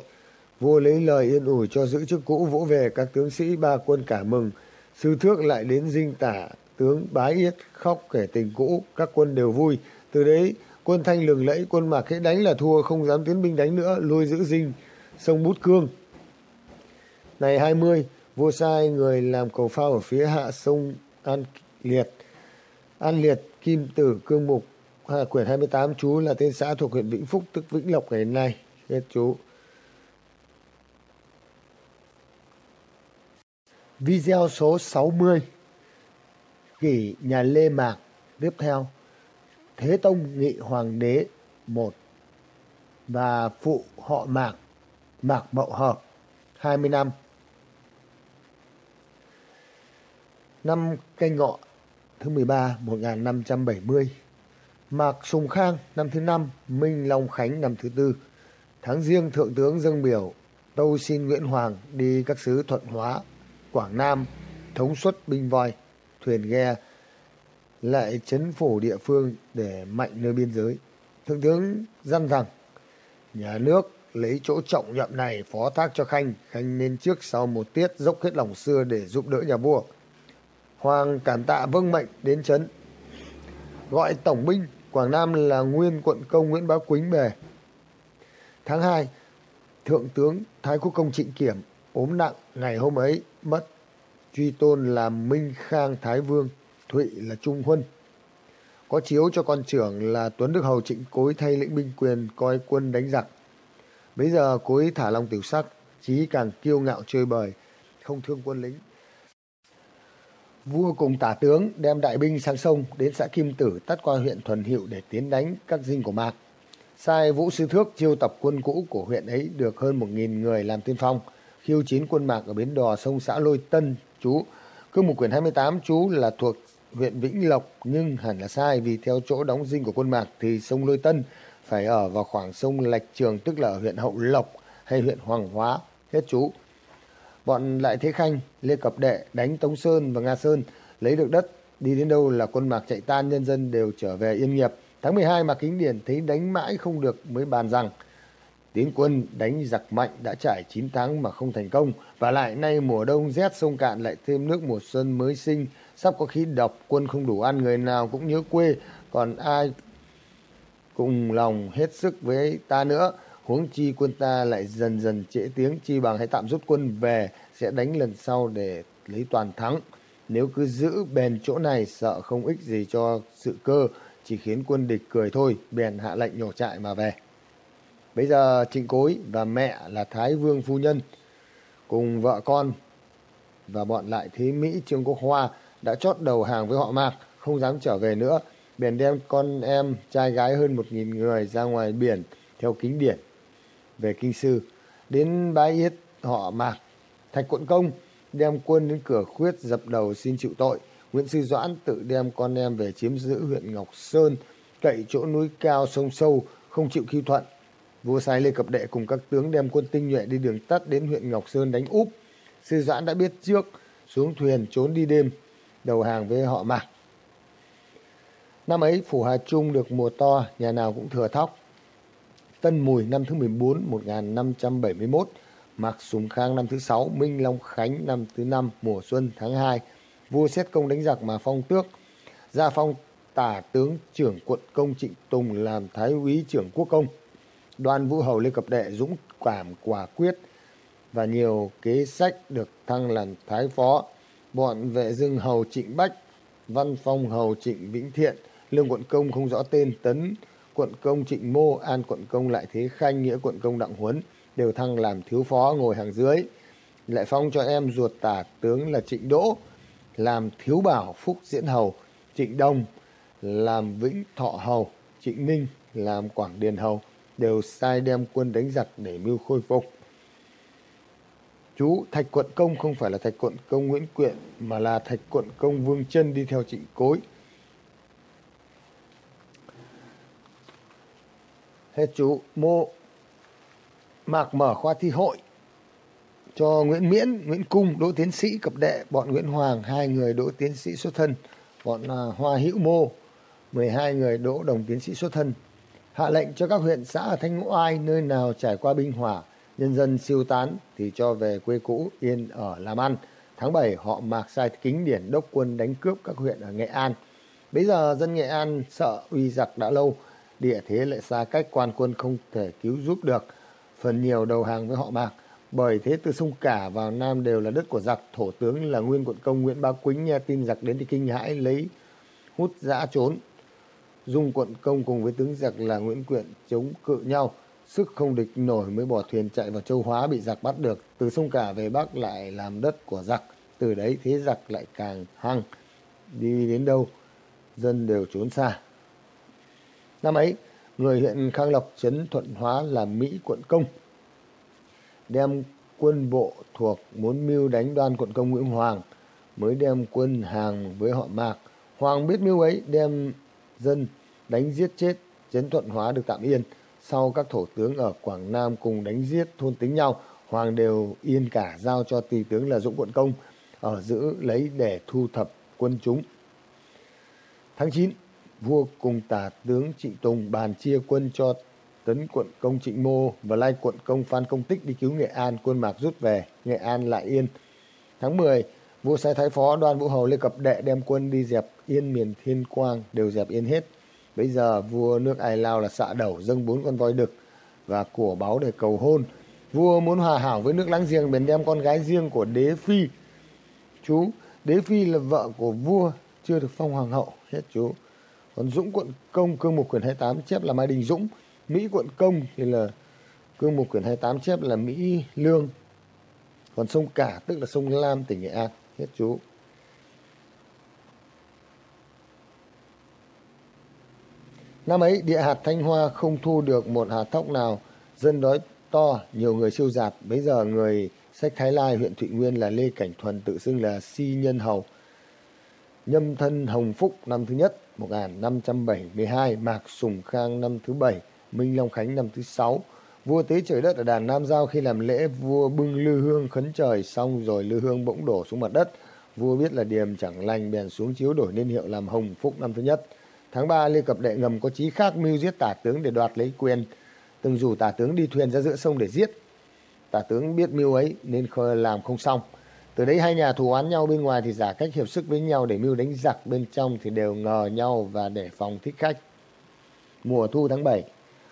Vua lấy lời yên ủi cho giữ chức cũ vỗ về các tướng sĩ ba quân cả mừng. Sư Thước lại đến dinh tả tướng bái yết khóc kể tình cũ, các quân đều vui. Từ đấy quân thanh lừng lẫy, quân mạc hễ đánh là thua, không dám tiến binh đánh nữa, lui giữ dinh, sông Bút Cương. Ngày 20, vua sai người làm cầu phao ở phía hạ sông An Liệt. An Liệt, Kim Tử, Cương Mục, quyển 28 chú là tên xã thuộc huyện Vĩnh Phúc tức Vĩnh Lộc ngày nay. Hết chú. Video số 60 Kỷ nhà Lê Mạc. Tiếp theo Thế Tông Nghị Hoàng đế một Và phụ họ Mạc Mạc Mậu Hợp 20 năm. Năm canh ngọ thứ 13 1570 Mạc Sùng Khang năm thứ năm. Minh Long Khánh năm thứ tư. Tháng riêng Thượng tướng Dương biểu Tâu xin Nguyễn Hoàng đi các xứ Thuận Hóa Quảng Nam thống suất binh voi, thuyền ghe lại chấn phủ địa phương để mạnh nơi biên giới. Thượng tướng dặn rằng nhà nước lấy chỗ trọng nhậm này phó thác cho Khanh, Khanh nên trước sau một tiết dốc hết lòng xưa để giúp đỡ nhà vua. Hoàng cản tạ vâng mệnh đến chấn. Gọi tổng binh, Quảng Nam là nguyên quận công Nguyễn Bá Quýnh về. Tháng 2, Thượng tướng Thái Quốc Công Trịnh Kiểm ốm nặng ngày hôm ấy mất truy tôn là minh khang thái vương thụy là trung huân. Có chiếu cho con trưởng là tuấn đức hầu trịnh cối thay lĩnh binh quyền coi quân đánh giặc. Bây giờ cối thả lòng tiểu sắc chí càng kiêu ngạo chơi bời không thương quân lính. Vua cùng tả tướng đem đại binh sang sông đến xã kim tử tắt qua huyện thuần hiệu để tiến đánh các dinh của mạc. Sai vũ sư thước chiêu tập quân cũ của huyện ấy được hơn một nghìn người làm tiên phong khiêu chiến quân mạc ở bến đò sông xã Lôi Tân, chú. Cương mục quyển 28 chú là thuộc huyện Vĩnh Lộc nhưng hẳn là sai vì theo chỗ đóng dinh của quân mạc thì sông Lôi Tân phải ở vào khoảng sông Lạch Trường tức là ở huyện Hậu Lộc hay huyện Hoàng Hóa. Hết chú. Bọn Lại Thế Khanh, Lê Cập Đệ đánh Tống Sơn và Nga Sơn lấy được đất đi đến đâu là quân mạc chạy tan nhân dân đều trở về yên nghiệp. Tháng 12 Mạc Kính Điển thấy đánh mãi không được mới bàn rằng tiến quân đánh giặc mạnh đã trải 9 tháng mà không thành công. Và lại nay mùa đông rét sông cạn lại thêm nước mùa xuân mới sinh. Sắp có khí độc, quân không đủ ăn, người nào cũng nhớ quê. Còn ai cùng lòng hết sức với ta nữa? Huống chi quân ta lại dần dần trễ tiếng, chi bằng hãy tạm rút quân về, sẽ đánh lần sau để lấy toàn thắng. Nếu cứ giữ bền chỗ này, sợ không ích gì cho sự cơ, chỉ khiến quân địch cười thôi, bèn hạ lệnh nhổ trại mà về. Bây giờ Trịnh Cối và mẹ là Thái Vương Phu Nhân cùng vợ con và bọn lại thế Mỹ Trương Quốc Hoa đã chót đầu hàng với họ Mạc, không dám trở về nữa. Bèn đem con em trai gái hơn một nghìn người ra ngoài biển theo kính điển về Kinh Sư. Đến bái yết họ Mạc, Thạch Quận Công đem quân đến cửa khuyết dập đầu xin chịu tội. Nguyễn Sư Doãn tự đem con em về chiếm giữ huyện Ngọc Sơn, cậy chỗ núi cao sông sâu, không chịu khi thuận Vua sai Lê Cập Đệ cùng các tướng đem quân tinh nhuệ đi đường tắt đến huyện Ngọc Sơn đánh úp. Sư Doãn đã biết trước, xuống thuyền trốn đi đêm, đầu hàng với họ Mạc. Năm ấy Phủ Hà Trung được mùa to, nhà nào cũng thừa thóc. Tân Mùi năm thứ 14, 1571, Mạc Sùng Khang năm thứ 6, Minh Long Khánh năm thứ 5, mùa xuân tháng 2. Vua xét công đánh giặc mà phong tước, ra phong tả tướng trưởng quận công Trịnh Tùng làm thái úy trưởng quốc công đoan vũ hầu lê cập đệ dũng cảm quả quyết và nhiều kế sách được thăng làm thái phó. Bọn vệ dương hầu trịnh bách, văn phong hầu trịnh vĩnh thiện, lương quận công không rõ tên tấn, quận công trịnh mô, an quận công lại thế khanh, nghĩa quận công đặng huấn đều thăng làm thiếu phó ngồi hàng dưới. Lại phong cho em ruột tả tướng là trịnh đỗ, làm thiếu bảo phúc diễn hầu, trịnh đông làm vĩnh thọ hầu, trịnh ninh làm quảng điền hầu đều sai đem quân đánh giặc để mưu khôi phục. Chú Thạch Quận Công không phải là Thạch Quận Công Nguyễn Quyện mà là Thạch Quận Công Vương Chân đi theo chị cối. Hết chú mô mạc mở khoa thi hội cho Nguyễn Miễn, Nguyễn Cung, Đỗ Tiến Sĩ, cập đệ, bọn Nguyễn Hoàng, hai người Đỗ Tiến Sĩ xuất thân, bọn à, Hoa Hữu Mô, 12 người Đỗ Đồng Tiến Sĩ xuất thân. Hạ lệnh cho các huyện xã ở Thanh ngũ ai nơi nào trải qua binh hỏa, nhân dân siêu tán thì cho về quê cũ yên ở làm ăn. Tháng 7 họ mạc sai kính điển đốc quân đánh cướp các huyện ở Nghệ An. Bây giờ dân Nghệ An sợ uy giặc đã lâu, địa thế lại xa cách quan quân không thể cứu giúp được. Phần nhiều đầu hàng với họ mạc bởi thế từ sông Cả vào Nam đều là đất của giặc, thổ tướng là nguyên quận công Nguyễn Bá Quýnh nghe tin giặc đến thì kinh hãi lấy hút dã trốn. Dung quận công cùng với tướng giặc là Nguyễn Quyện chống cự nhau, sức không địch nổi mới bỏ thuyền chạy vào châu Hóa bị giặc bắt được. Từ sông Cả về Bắc lại làm đất của giặc, từ đấy thế giặc lại càng hăng. Đi đến đâu, dân đều trốn xa. Năm ấy, người huyện Khang Lộc trấn Thuận Hóa là Mỹ quận công đem quân bộ thuộc muốn mưu đánh đoan quận công Nguyễn Hoàng mới đem quân hàng với họ Mạc. Hoàng biết mưu ấy đem dân đánh giết chết chiến thuận hóa được tạm yên. Sau các thổ tướng ở Quảng Nam cùng đánh giết thôn tính nhau, Hoàng đều yên cả giao cho tùy tướng là Dũng quận công ở giữ lấy để thu thập quân chúng. Tháng 9, vua cùng tả tướng Trịnh Tùng bàn chia quân cho tấn quận công Trịnh Mô và lai quận công Phan Công Tích đi cứu Nghệ An, quân Mạc rút về, Nghệ An lại yên. Tháng 10, vua sai thái phó đoan vũ hầu lê cập đệ đem quân đi dẹp yên miền thiên quang, đều dẹp yên hết. Bây giờ vua nước Ai Lao là xạ đầu dâng bốn con voi đực và của báu để cầu hôn. Vua muốn hòa hảo với nước láng giềng bèn đem con gái riêng của đế phi. Chú, đế phi là vợ của vua, chưa được phong hoàng hậu, hết chú. Còn Dũng quận công cương mục quyển 28 chép là Mai Đình Dũng, Mỹ quận công thì là cương mục quyển 28 chép là Mỹ Lương. Còn sông Cả tức là sông Lam tỉnh Nghệ An. Hết chú. Năm ấy địa hạt Thanh Hoa không thu được một hạt thóc nào. Dân đói to, nhiều người siêu giạt. Bây giờ người sách Thái Lai huyện Thụy Nguyên là Lê Cảnh Thuần tự xưng là Si Nhân Hầu. Nhâm thân Hồng Phúc năm thứ nhất 1572, Mạc Sùng Khang năm thứ bảy Minh Long Khánh năm thứ sáu. Vua tế trời đất ở đàn Nam Giao khi làm lễ vua bưng lư hương khấn trời xong rồi lư hương bỗng đổ xuống mặt đất. Vua biết là điềm chẳng lành bèn xuống chiếu đổi niên hiệu làm Hồng Phúc năm thứ nhất. Tháng 3 liên Cập Đệ ngầm có chí khác mưu giết tả tướng để đoạt lấy quyền. Từng rủ tả tướng đi thuyền ra giữa sông để giết. Tả tướng biết mưu ấy nên làm không xong. Từ đấy hai nhà thù oán nhau bên ngoài thì giả cách hiệp sức với nhau để mưu đánh giặc bên trong thì đều ngờ nhau và để phòng thích khách. Mùa thu tháng 7,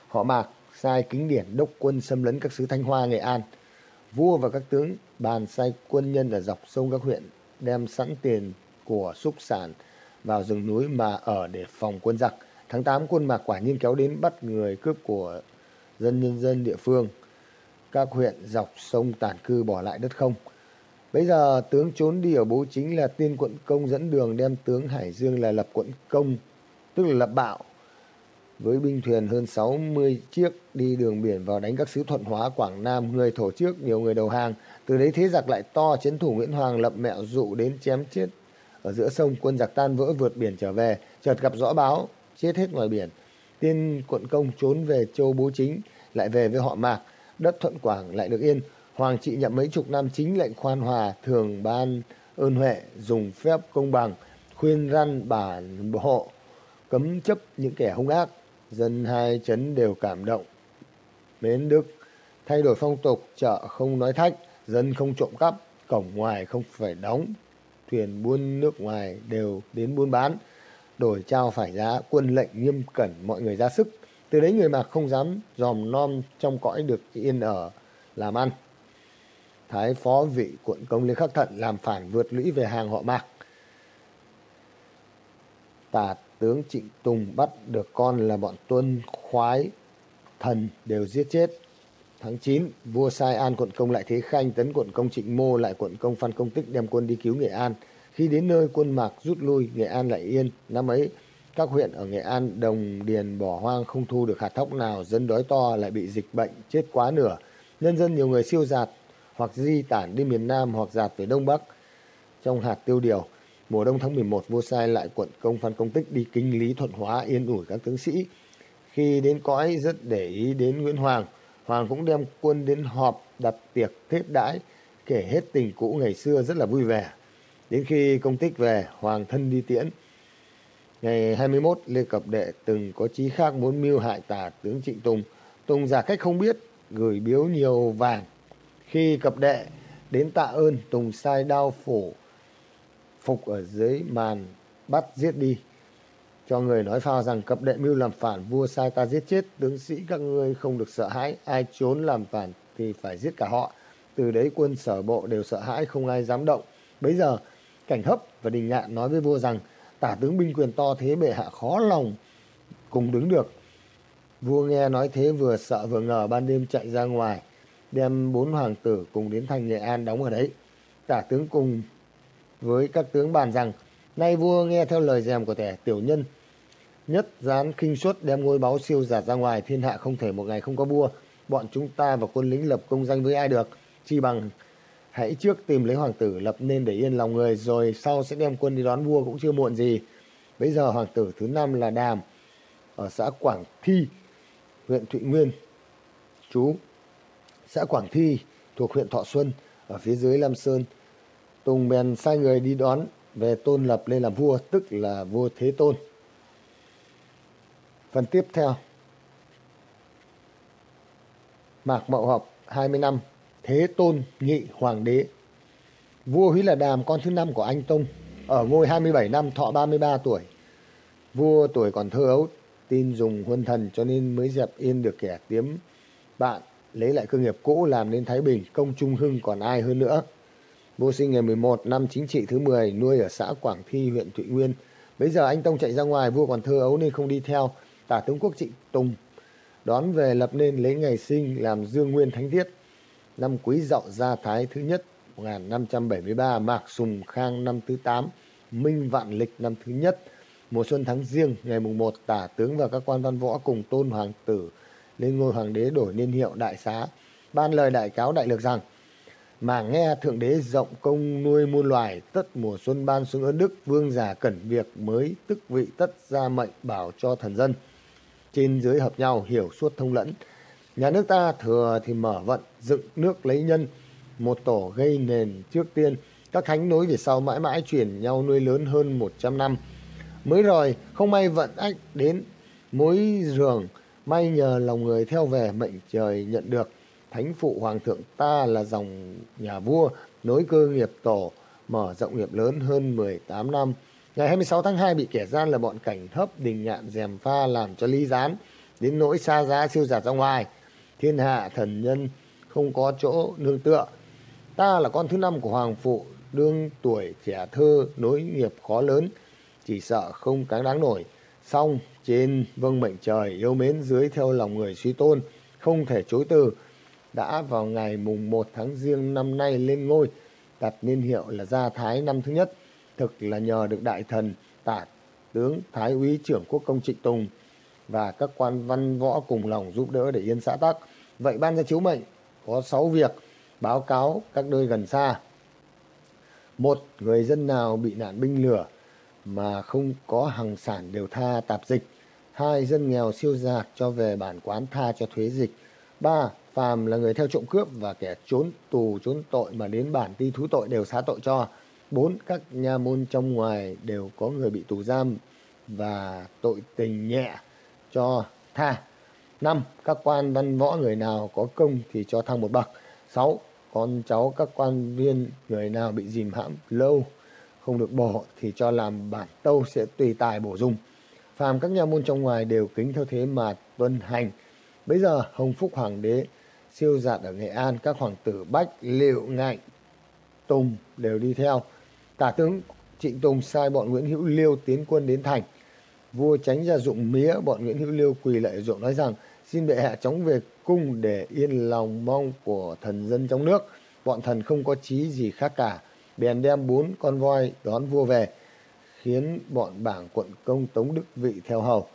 họ Mạc sai kính điển đốc quân xâm lấn các xứ Thanh Hoa, Nghệ An. Vua và các tướng bàn sai quân nhân ở dọc sông các huyện đem sẵn tiền của xúc sản vào rừng núi mà ở để phòng quân giặc. Tháng 8 quân Mạc quả nhiên kéo đến bắt người cướp của dân nhân dân địa phương. Các huyện dọc sông tản cư bỏ lại đất không. Bây giờ tướng trốn đi ở bố chính là tiên quận công dẫn đường đem tướng Hải Dương là lập quận công, tức là lập bạo với binh thuyền hơn 60 chiếc đi đường biển vào đánh các sứ thuận hóa Quảng Nam, người thổ trước, nhiều người đầu hàng. Từ đấy thế giặc lại to, chiến thủ Nguyễn Hoàng lập mẹo dụ đến chém chết. Ở giữa sông, quân giặc tan vỡ vượt biển trở về, chợt gặp rõ báo, chết hết ngoài biển. Tiên quận công trốn về châu Bố Chính, lại về với họ Mạc, đất thuận Quảng lại được yên. Hoàng trị nhậm mấy chục năm chính lệnh khoan hòa, thường ban ơn huệ, dùng phép công bằng, khuyên răn bản hộ, cấm chấp những kẻ hung ác, dân hai chấn đều cảm động. Mến Đức, thay đổi phong tục, chợ không nói thách, dân không trộm cắp, cổng ngoài không phải đóng, thuyền buôn nước ngoài đều đến buôn bán, đổi trao phải giá, quân lệnh nghiêm cẩn mọi người ra sức. Từ đấy người mạc không dám dòm nom trong cõi được yên ở, làm ăn. Thái phó vị quận công Lê Khắc Thận làm phản vượt lũy về hàng họ mạc. tả tướng Trịnh Tùng bắt được con là bọn tuân khoái thần đều giết chết. Tháng 9, vua sai An quận công lại Thế Khanh tấn quận công Trịnh Mô lại quận công Phan Công Tích đem quân đi cứu Nghệ An. Khi đến nơi quân Mạc rút lui, Nghệ An lại yên. Năm ấy, các huyện ở Nghệ An đồng điền bỏ hoang không thu được hạt thóc nào, dân đói to lại bị dịch bệnh chết quá nửa. Nhân dân nhiều người siêu giạt hoặc di tản đi miền Nam hoặc giạt về Đông Bắc trong hạt tiêu điều. Mùa đông tháng 11, vua sai lại quận công Phan Công Tích đi kinh lý thuận hóa yên ủi các tướng sĩ. Khi đến cõi rất để ý đến Nguyễn Hoàng. Hoàng cũng đem quân đến họp đặt tiệc tiếp đãi, kể hết tình cũ ngày xưa rất là vui vẻ. Đến khi công tích về, Hoàng thân đi tiễn. Ngày 21, Lê Cập Đệ từng có chí khác muốn mưu hại tả tướng Trịnh Tùng. Tùng giả cách không biết, gửi biếu nhiều vàng. Khi Cập Đệ đến tạ ơn, Tùng sai đao phủ phục ở dưới màn bắt giết đi cho người nói phao rằng cập đệ mưu làm phản vua sai ta giết chết, tướng sĩ các ngươi không được sợ hãi, ai trốn làm phản thì phải giết cả họ. Từ đấy quân sở bộ đều sợ hãi, không ai dám động. Bấy giờ, cảnh hấp và đình ngạn nói với vua rằng, tả tướng binh quyền to thế bệ hạ khó lòng cùng đứng được. Vua nghe nói thế vừa sợ vừa ngờ, ban đêm chạy ra ngoài, đem bốn hoàng tử cùng đến thành nghệ an đóng ở đấy. Tả tướng cùng với các tướng bàn rằng, nay vua nghe theo lời dèm của tẻ tiểu nhân nhất gián khinh suất đem ngôi báu siêu giạt ra ngoài, thiên hạ không thể một ngày không có vua. Bọn chúng ta và quân lính lập công danh với ai được? Chi bằng hãy trước tìm lấy hoàng tử, lập nên để yên lòng người, rồi sau sẽ đem quân đi đón vua cũng chưa muộn gì. Bây giờ hoàng tử thứ năm là đàm, ở xã quảng thi, huyện thụy nguyên. Chú, xã quảng thi thuộc huyện thọ xuân, ở phía dưới lam sơn. Tùng bèn sai người đi đón về tôn lập lên làm vua, tức là vua thế tôn phần tiếp theo. Mạc mậu học, hai mươi năm, thế tôn nhị hoàng đế. Vua húy là đàm, con thứ năm của anh tông, ở ngôi hai mươi bảy năm thọ ba mươi ba tuổi. Vua tuổi còn thơ ấu, tin dùng huân thần cho nên mới dẹp yên được kẻ tiếm. Bạn lấy lại cơ nghiệp cũ làm nên thái bình, công trung hưng còn ai hơn nữa. Vua sinh ngày 11 năm chính trị thứ 10 nuôi ở xã Quảng Thi, huyện Thụy Nguyên. Bây giờ anh Tông chạy ra ngoài, vua còn thơ ấu nên không đi theo. Tả tướng quốc trị Tùng, đón về lập nên lấy ngày sinh làm Dương Nguyên Thánh Tiết. Năm Quý Dậu Gia Thái thứ nhất 1573 Mạc Sùng Khang năm thứ 8 Minh Vạn Lịch năm thứ nhất, mùa xuân tháng riêng ngày mùng 1 tả tướng và các quan văn võ cùng tôn hoàng tử lên ngôi hoàng đế đổi niên hiệu đại xá, ban lời đại cáo đại lược rằng, mà nghe thượng đế rộng công nuôi muôn loài, tất mùa xuân ban xuống ơn đức vương giả cẩn việc mới, tức vị tất ra mệnh bảo cho thần dân trên dưới hợp nhau hiểu suốt thông lẫn. Nhà nước ta thừa thì mở vận, dựng nước lấy nhân, một tổ gây nền trước tiên. Các thánh nối về sau mãi mãi chuyển nhau nuôi lớn hơn một trăm năm. Mới rồi, không may vận ách đến mối giường may nhờ lòng người theo về mệnh trời nhận được. Thánh phụ hoàng thượng ta là dòng nhà vua, nối cơ nghiệp tổ, mở rộng nghiệp lớn hơn 18 năm. Ngày 26 tháng 2 bị kẻ gian là bọn cảnh thấp đình nhạn dèm pha làm cho ly gián đến nỗi xa giá siêu giạt ra ngoài. Thiên hạ thần nhân không có chỗ nương tựa. Ta là con thứ năm của hoàng phụ đương tuổi trẻ thơ nối nghiệp khó lớn chỉ sợ không cáng đáng nổi. Xong trên vâng mệnh trời yêu mến dưới theo lòng người suy tôn không thể chối từ đã vào ngày mùng 1 tháng riêng năm nay lên ngôi, đặt niên hiệu là Gia Thái năm thứ nhất, thực là nhờ được đại thần tả tướng Thái úy trưởng quốc công Trịnh Tùng và các quan văn võ cùng lòng giúp đỡ để yên xã tắc. Vậy ban ra chiếu mệnh có sáu việc báo cáo các nơi gần xa. Một, người dân nào bị nạn binh lửa mà không có hàng sản đều tha tạp dịch. Hai, dân nghèo siêu giạc cho về bản quán tha cho thuế dịch. Ba, phàm là người theo trộm cướp và kẻ trốn tù trốn tội mà đến bản ti thú tội đều xá tội cho. Bốn, các nha môn trong ngoài đều có người bị tù giam và tội tình nhẹ cho tha. Năm, các quan văn võ người nào có công thì cho thăng một bậc. Sáu, con cháu các quan viên người nào bị dìm hãm lâu không được bỏ thì cho làm bản tâu sẽ tùy tài bổ dung. Phàm các nha môn trong ngoài đều kính theo thế mà tuân hành. Bây giờ Hồng Phúc Hoàng đế siêu giạt ở Nghệ An, các hoàng tử Bách, Liệu, Ngạnh, Tùng đều đi theo. Tả tướng Trịnh Tùng sai bọn Nguyễn Hữu Liêu tiến quân đến thành. Vua tránh ra dụng mía, bọn Nguyễn Hữu Liêu quỳ lại ruộng nói rằng xin bệ hạ chóng về cung để yên lòng mong của thần dân trong nước. Bọn thần không có chí gì khác cả. Bèn đem bốn con voi đón vua về, khiến bọn bảng quận công Tống Đức Vị theo hầu.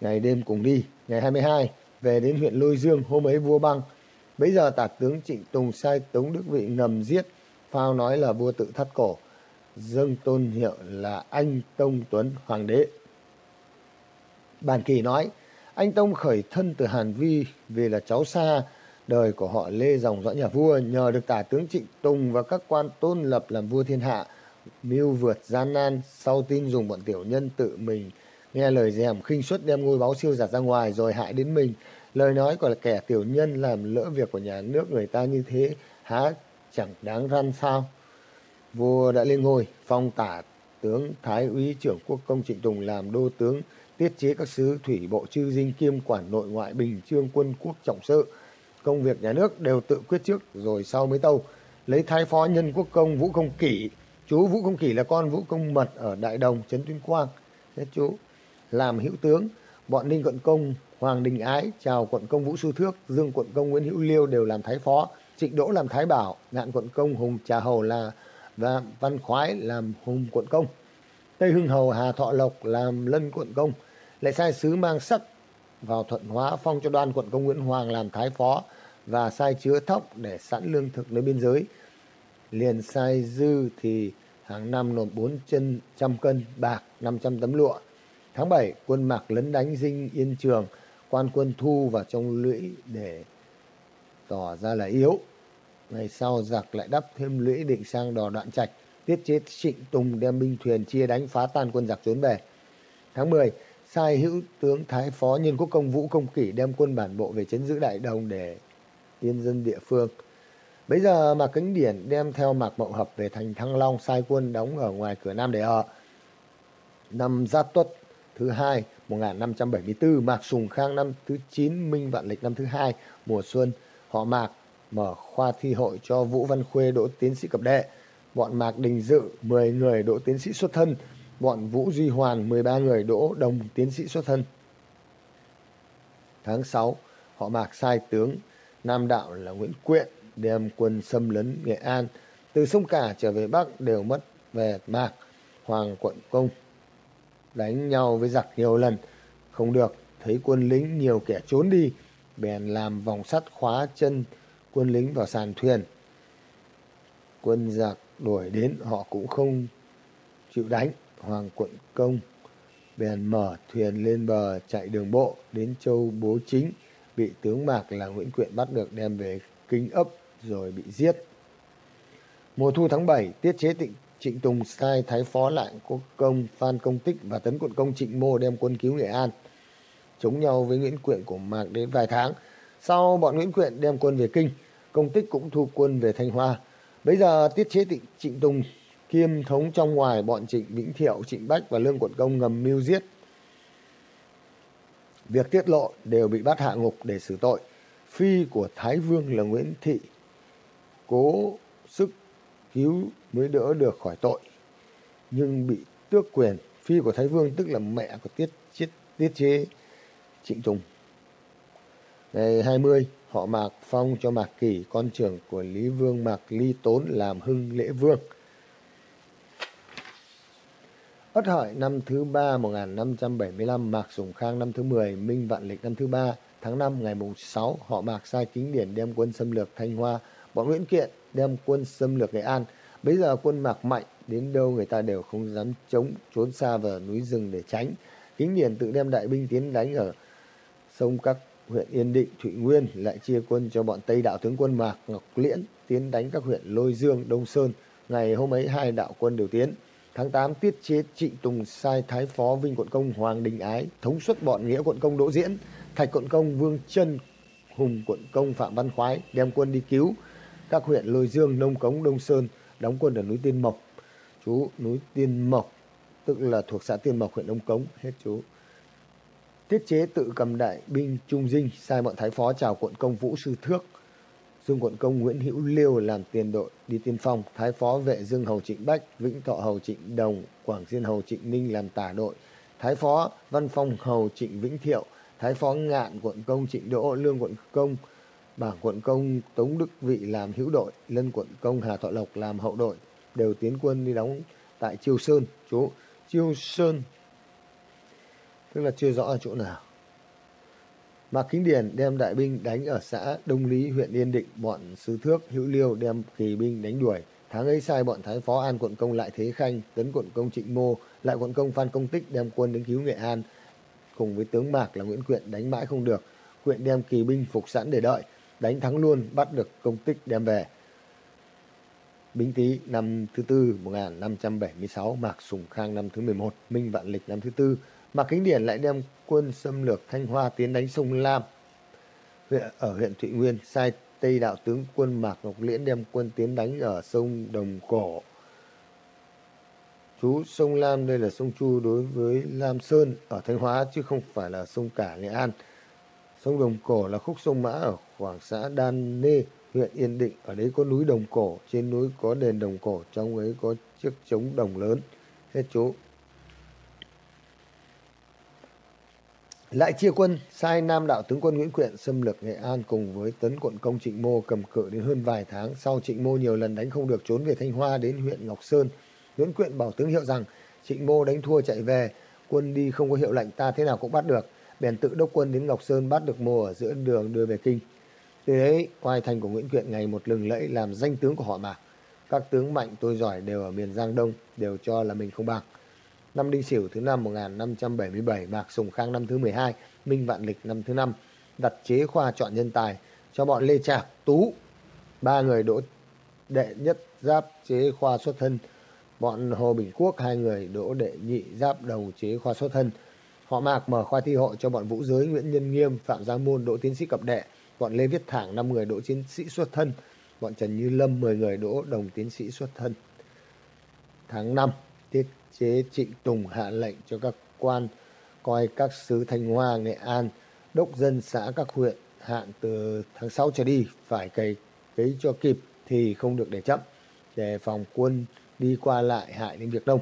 Ngày đêm cùng đi, ngày 22, về đến huyện Lôi Dương hôm ấy vua băng. Bây giờ tả tướng Trịnh Tùng sai Tống Đức Vị ngầm giết, phao nói là vua tự thắt cổ, dâng tôn hiệu là anh Tông Tuấn Hoàng đế. Bàn kỳ nói, Anh Tông khởi thân từ Hàn Vi vì là cháu xa đời của họ Lê dòng dõi nhà vua nhờ được tả tướng Trịnh Tùng và các quan tôn lập làm vua thiên hạ. Mưu vượt gian nan, sau tin dùng bọn tiểu nhân tự mình nghe lời dèm khinh suất đem ngôi báo siêu giặt ra ngoài rồi hại đến mình. Lời nói của là kẻ tiểu nhân làm lỡ việc của nhà nước người ta như thế há chẳng đáng răn sao. Vua đã lên ngôi, phong tả tướng Thái úy trưởng quốc công Trịnh Tùng làm đô tướng tiết chế các sứ thủy bộ chư dinh kiêm quản nội ngoại bình trương quân quốc trọng sự. Công việc nhà nước đều tự quyết trước rồi sau mới tâu. Lấy thái phó nhân quốc công vũ công kỷ. Chú vũ công kỷ là con vũ công mật ở đại đồng trấn tuyên quang. Thế chú. Làm hữu tướng bọn ninh quận công hoàng đình ái chào quận công vũ sư thước dương quận công nguyễn hữu liêu đều làm thái phó. Trịnh đỗ làm thái bảo ngạn quận công hùng trà hầu là và văn khoái làm hùng quận công. Tây hưng hầu, hà thọ lộc làm lân quận công. Lại sai sứ mang sắc vào thuận hóa phong cho đoan quận công nguyễn hoàng làm thái phó và sai chứa thóc để sẵn lương thực nơi biên giới. Liền sai dư thì hàng năm nộp bốn chân trăm cân, bạc năm trăm tấm lụa. Tháng bảy, quân mạc lấn đánh dinh yên trường. Quan quân thu vào trong lũy để tỏ ra là yếu ngày sau, giặc lại đắp thêm lũy định sang đò đoạn trạch tiết chế trịnh tùng đem binh thuyền chia đánh phá tan quân giặc trốn về. Tháng mười, sai hữu tướng thái phó nhân quốc công vũ công kỷ đem quân bản bộ về chấn giữ đại đồng để yên dân địa phương. Bây giờ mạc kính điển đem theo mạc mậu hợp về thành thăng long sai quân đóng ở ngoài cửa nam để ở. Năm giáp tuất, thứ hai 1574 mạc sùng khang năm thứ chín, minh vạn lịch năm thứ hai, mùa xuân, họ mạc mở khoa thi hội cho vũ văn khuê đỗ tiến sĩ cập đệ bọn mạc đình dự 10 người đỗ tiến sĩ xuất thân bọn Vũ Duy Hoàn 13 người đỗ đồng tiến sĩ xuất thân. Tháng 6, họ mạc sai tướng Nam Đạo là Nguyễn Quyện đem quân xâm lấn Nghệ An. Từ sông Cả trở về Bắc đều mất về mạc Hoàng quận công. Đánh nhau với giặc nhiều lần, không được, thấy quân lính nhiều kẻ trốn đi, bèn làm vòng sắt khóa chân quân lính vào sàn thuyền. Quân giặc đuổi đến họ cũng không chịu đánh Hoàng Quận Công bèn mở thuyền lên bờ chạy đường bộ đến châu Bố Chính, bị tướng Mạc là Nguyễn Quyện bắt được đem về Kinh ấp rồi bị giết. Mùa thu tháng 7, tiết chế tịnh Trịnh Tùng sai Thái Phó Lạng Quốc Công Phan Công Tích và Tấn Quận Công Trịnh Mô đem quân cứu Nghệ An. Chống nhau với Nguyễn Quyện của Mạc đến vài tháng. Sau bọn Nguyễn Quyện đem quân về Kinh, Công Tích cũng thu quân về Thanh Hoa. Bây giờ tiết chế tịnh Trịnh Tùng kiêm thống trong ngoài bọn Trịnh Vĩnh Thiệu, Trịnh Bách và Lương Quận Công ngầm mưu giết. Việc tiết lộ đều bị bắt hạ ngục để xử tội. Phi của Thái Vương là Nguyễn Thị cố sức cứu mới đỡ được khỏi tội. Nhưng bị tước quyền. Phi của Thái Vương tức là mẹ của Tiết, tiết, tiết chế Trịnh Tùng. Ngày 20, họ Mạc Phong cho Mạc Kỳ, con trưởng của Lý Vương Mạc Ly Tốn làm hưng lễ vương. Ất Hợi năm thứ ba 1575, Mạc Sùng Khang năm thứ 10, Minh Vạn Lịch năm thứ ba, tháng 5 ngày mùng 6, họ Mạc sai kính điển đem quân xâm lược Thanh Hoa, bọn Nguyễn Kiện đem quân xâm lược Nghệ An. Bây giờ quân Mạc mạnh, đến đâu người ta đều không dám chống, trốn xa vào núi rừng để tránh. Kính điển tự đem đại binh tiến đánh ở sông các huyện Yên Định, Thụy Nguyên, lại chia quân cho bọn Tây đạo tướng quân Mạc Ngọc Liễn tiến đánh các huyện Lôi Dương, Đông Sơn. Ngày hôm ấy hai đạo quân đều tiến. Tháng 8 tiết chế Trịnh Tùng sai Thái Phó Vinh Quận Công Hoàng Đình Ái thống suất bọn Nghĩa Quận Công Đỗ Diễn, Thạch Quận Công Vương Trân, Hùng Quận Công Phạm Văn Khoái đem quân đi cứu các huyện Lôi Dương, Nông Cống, Đông Sơn đóng quân ở núi Tiên Mộc. Chú núi Tiên Mộc tức là thuộc xã Tiên Mộc huyện Nông Cống hết chú. Tiết chế tự cầm đại binh Trung Dinh sai bọn Thái Phó chào quận công Vũ Sư Thước. Dương quận công Nguyễn Hữu Liêu làm tiền đội đi tiên phong, Thái phó vệ Dương Hầu Trịnh Bách, Vĩnh Thọ Hầu Trịnh Đồng, Quảng Diên Hầu Trịnh Ninh làm tả đội, Thái phó Văn Phong Hầu Trịnh Vĩnh Thiệu, Thái phó Ngạn quận công Trịnh Đỗ, Lương quận công Bảng quận công Tống Đức Vị làm hữu đội, Lân quận công Hà Thọ Lộc làm hậu đội, đều tiến quân đi đóng tại Chiêu Sơn, chú Chiêu Sơn, tức là chưa rõ ở chỗ nào. Mạc Kính Điển đem đại binh đánh ở xã Đông Lý, huyện Yên Định, bọn Sứ Thước, Hữu Liêu đem kỳ binh đánh đuổi. Tháng ấy sai bọn Thái Phó An quận công lại Thế Khanh, tấn quận công Trịnh Mô, lại quận công Phan Công Tích đem quân đến cứu Nghệ An. cùng với tướng Mạc là Nguyễn Quyện đánh mãi không được. Quyện đem kỳ binh phục sẵn để đợi, đánh thắng luôn, bắt được công tích đem về. Bính Tý năm thứ tư 1576, Mạc Sùng Khang năm thứ 11, Minh Vạn Lịch năm thứ tư, Mạc Kính Điển lại đem quân xâm lược Thanh Hoa tiến đánh sông Lam ở huyện Thụy Nguyên, sai Tây đạo tướng quân Mạc Ngọc Liễn đem quân tiến đánh ở sông Đồng Cổ. Chú sông Lam đây là sông Chu đối với Lam Sơn ở Thanh Hóa chứ không phải là sông cả Nghệ An. Sông Đồng Cổ là khúc sông Mã ở khoảng xã Đan Nê, huyện Yên Định. Ở đấy có núi Đồng Cổ, trên núi có đền Đồng Cổ, trong ấy có chiếc trống đồng lớn. Hết chú. Lại chia quân, sai Nam đạo tướng quân Nguyễn Quyện xâm lược Nghệ An cùng với tấn quận công Trịnh Mô cầm cự đến hơn vài tháng. Sau Trịnh Mô nhiều lần đánh không được trốn về Thanh Hoa đến huyện Ngọc Sơn. Nguyễn Quyện bảo tướng hiệu rằng Trịnh Mô đánh thua chạy về, quân đi không có hiệu lệnh ta thế nào cũng bắt được. Bèn tự đốc quân đến Ngọc Sơn bắt được Mô ở giữa đường đưa về Kinh. Từ đấy, oai thành của Nguyễn Quyện ngày một lừng lẫy làm danh tướng của họ mà Các tướng mạnh tôi giỏi đều ở miền Giang Đông, đều cho là mình không bằng. Năm Đinh Sửu thứ năm 1577, Mạc Sùng Khang năm thứ 12, Minh Vạn Lịch năm thứ năm, đặt chế khoa chọn nhân tài cho bọn Lê Trạc, Tú. Ba người đỗ đệ nhất giáp chế khoa xuất thân. Bọn Hồ Bình Quốc hai người đỗ đệ nhị giáp đầu chế khoa xuất thân. Họ Mạc mở khoa thi hội cho bọn Vũ Giới, Nguyễn Nhân Nghiêm, Phạm Giang Môn đỗ tiến sĩ cập đệ. Bọn Lê Viết Thảng năm người đỗ tiến sĩ xuất thân. Bọn Trần Như Lâm 10 người đỗ đồng tiến sĩ xuất thân. Tháng 5, chế Trịnh Tùng hạ lệnh cho các quan coi các sứ Thanh Hoa, Nghệ An, đốc dân xã các huyện hạn từ tháng 6 trở đi phải cày cấy cho kịp thì không được để chậm để phòng quân đi qua lại hại đến việc đông.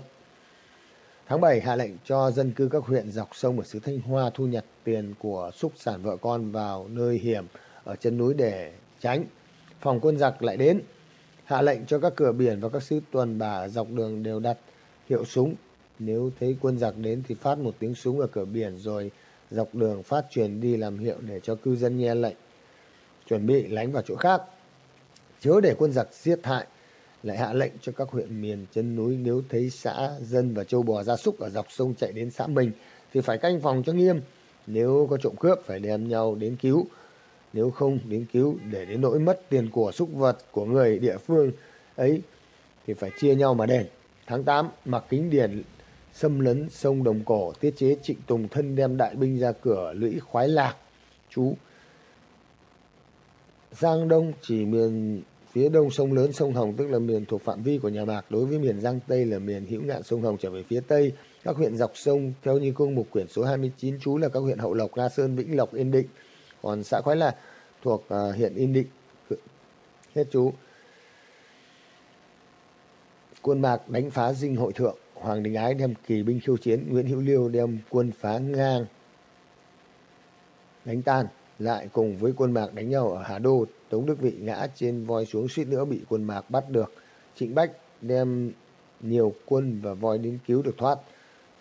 Tháng 7 hạ lệnh cho dân cư các huyện dọc sông ở xứ Thanh Hoa thu nhặt tiền của xúc sản vợ con vào nơi hiểm ở chân núi để tránh. Phòng quân giặc lại đến, hạ lệnh cho các cửa biển và các sứ tuần bà dọc đường đều đặt hiệu súng. Nếu thấy quân giặc đến thì phát một tiếng súng ở cửa biển rồi dọc đường phát truyền đi làm hiệu để cho cư dân nghe lệnh. Chuẩn bị lánh vào chỗ khác. Chớ để quân giặc giết hại. Lại hạ lệnh cho các huyện miền chân núi nếu thấy xã dân và châu bò gia súc ở dọc sông chạy đến xã mình thì phải canh phòng cho nghiêm. Nếu có trộm cướp phải đem nhau đến cứu. Nếu không đến cứu để đến nỗi mất tiền của súc vật của người địa phương ấy thì phải chia nhau mà đền. Tháng 8, Mạc Kính Điển xâm lấn sông Đồng Cổ, tiết chế Trịnh Tùng thân đem đại binh ra cửa lũy khoái lạc. Chú Giang Đông chỉ miền phía đông sông lớn sông Hồng tức là miền thuộc phạm vi của nhà Mạc đối với miền Giang Tây là miền hữu ngạn sông Hồng trở về phía Tây. Các huyện dọc sông theo như cương mục quyển số 29 chú là các huyện Hậu Lộc, La Sơn, Vĩnh Lộc, Yên Định. Còn xã Khoái Lạc thuộc uh, huyện Yên Định. Hết chú quân mạc đánh phá dinh hội thượng, hoàng đình ái đem kỳ binh khiêu chiến, nguyễn hữu liêu đem quân phá ngang, đánh tan. Lại cùng với quân mạc đánh nhau ở hà đô, tống đức vị ngã trên voi xuống suýt nữa bị quân mạc bắt được. Trịnh bách đem nhiều quân và voi đến cứu được thoát.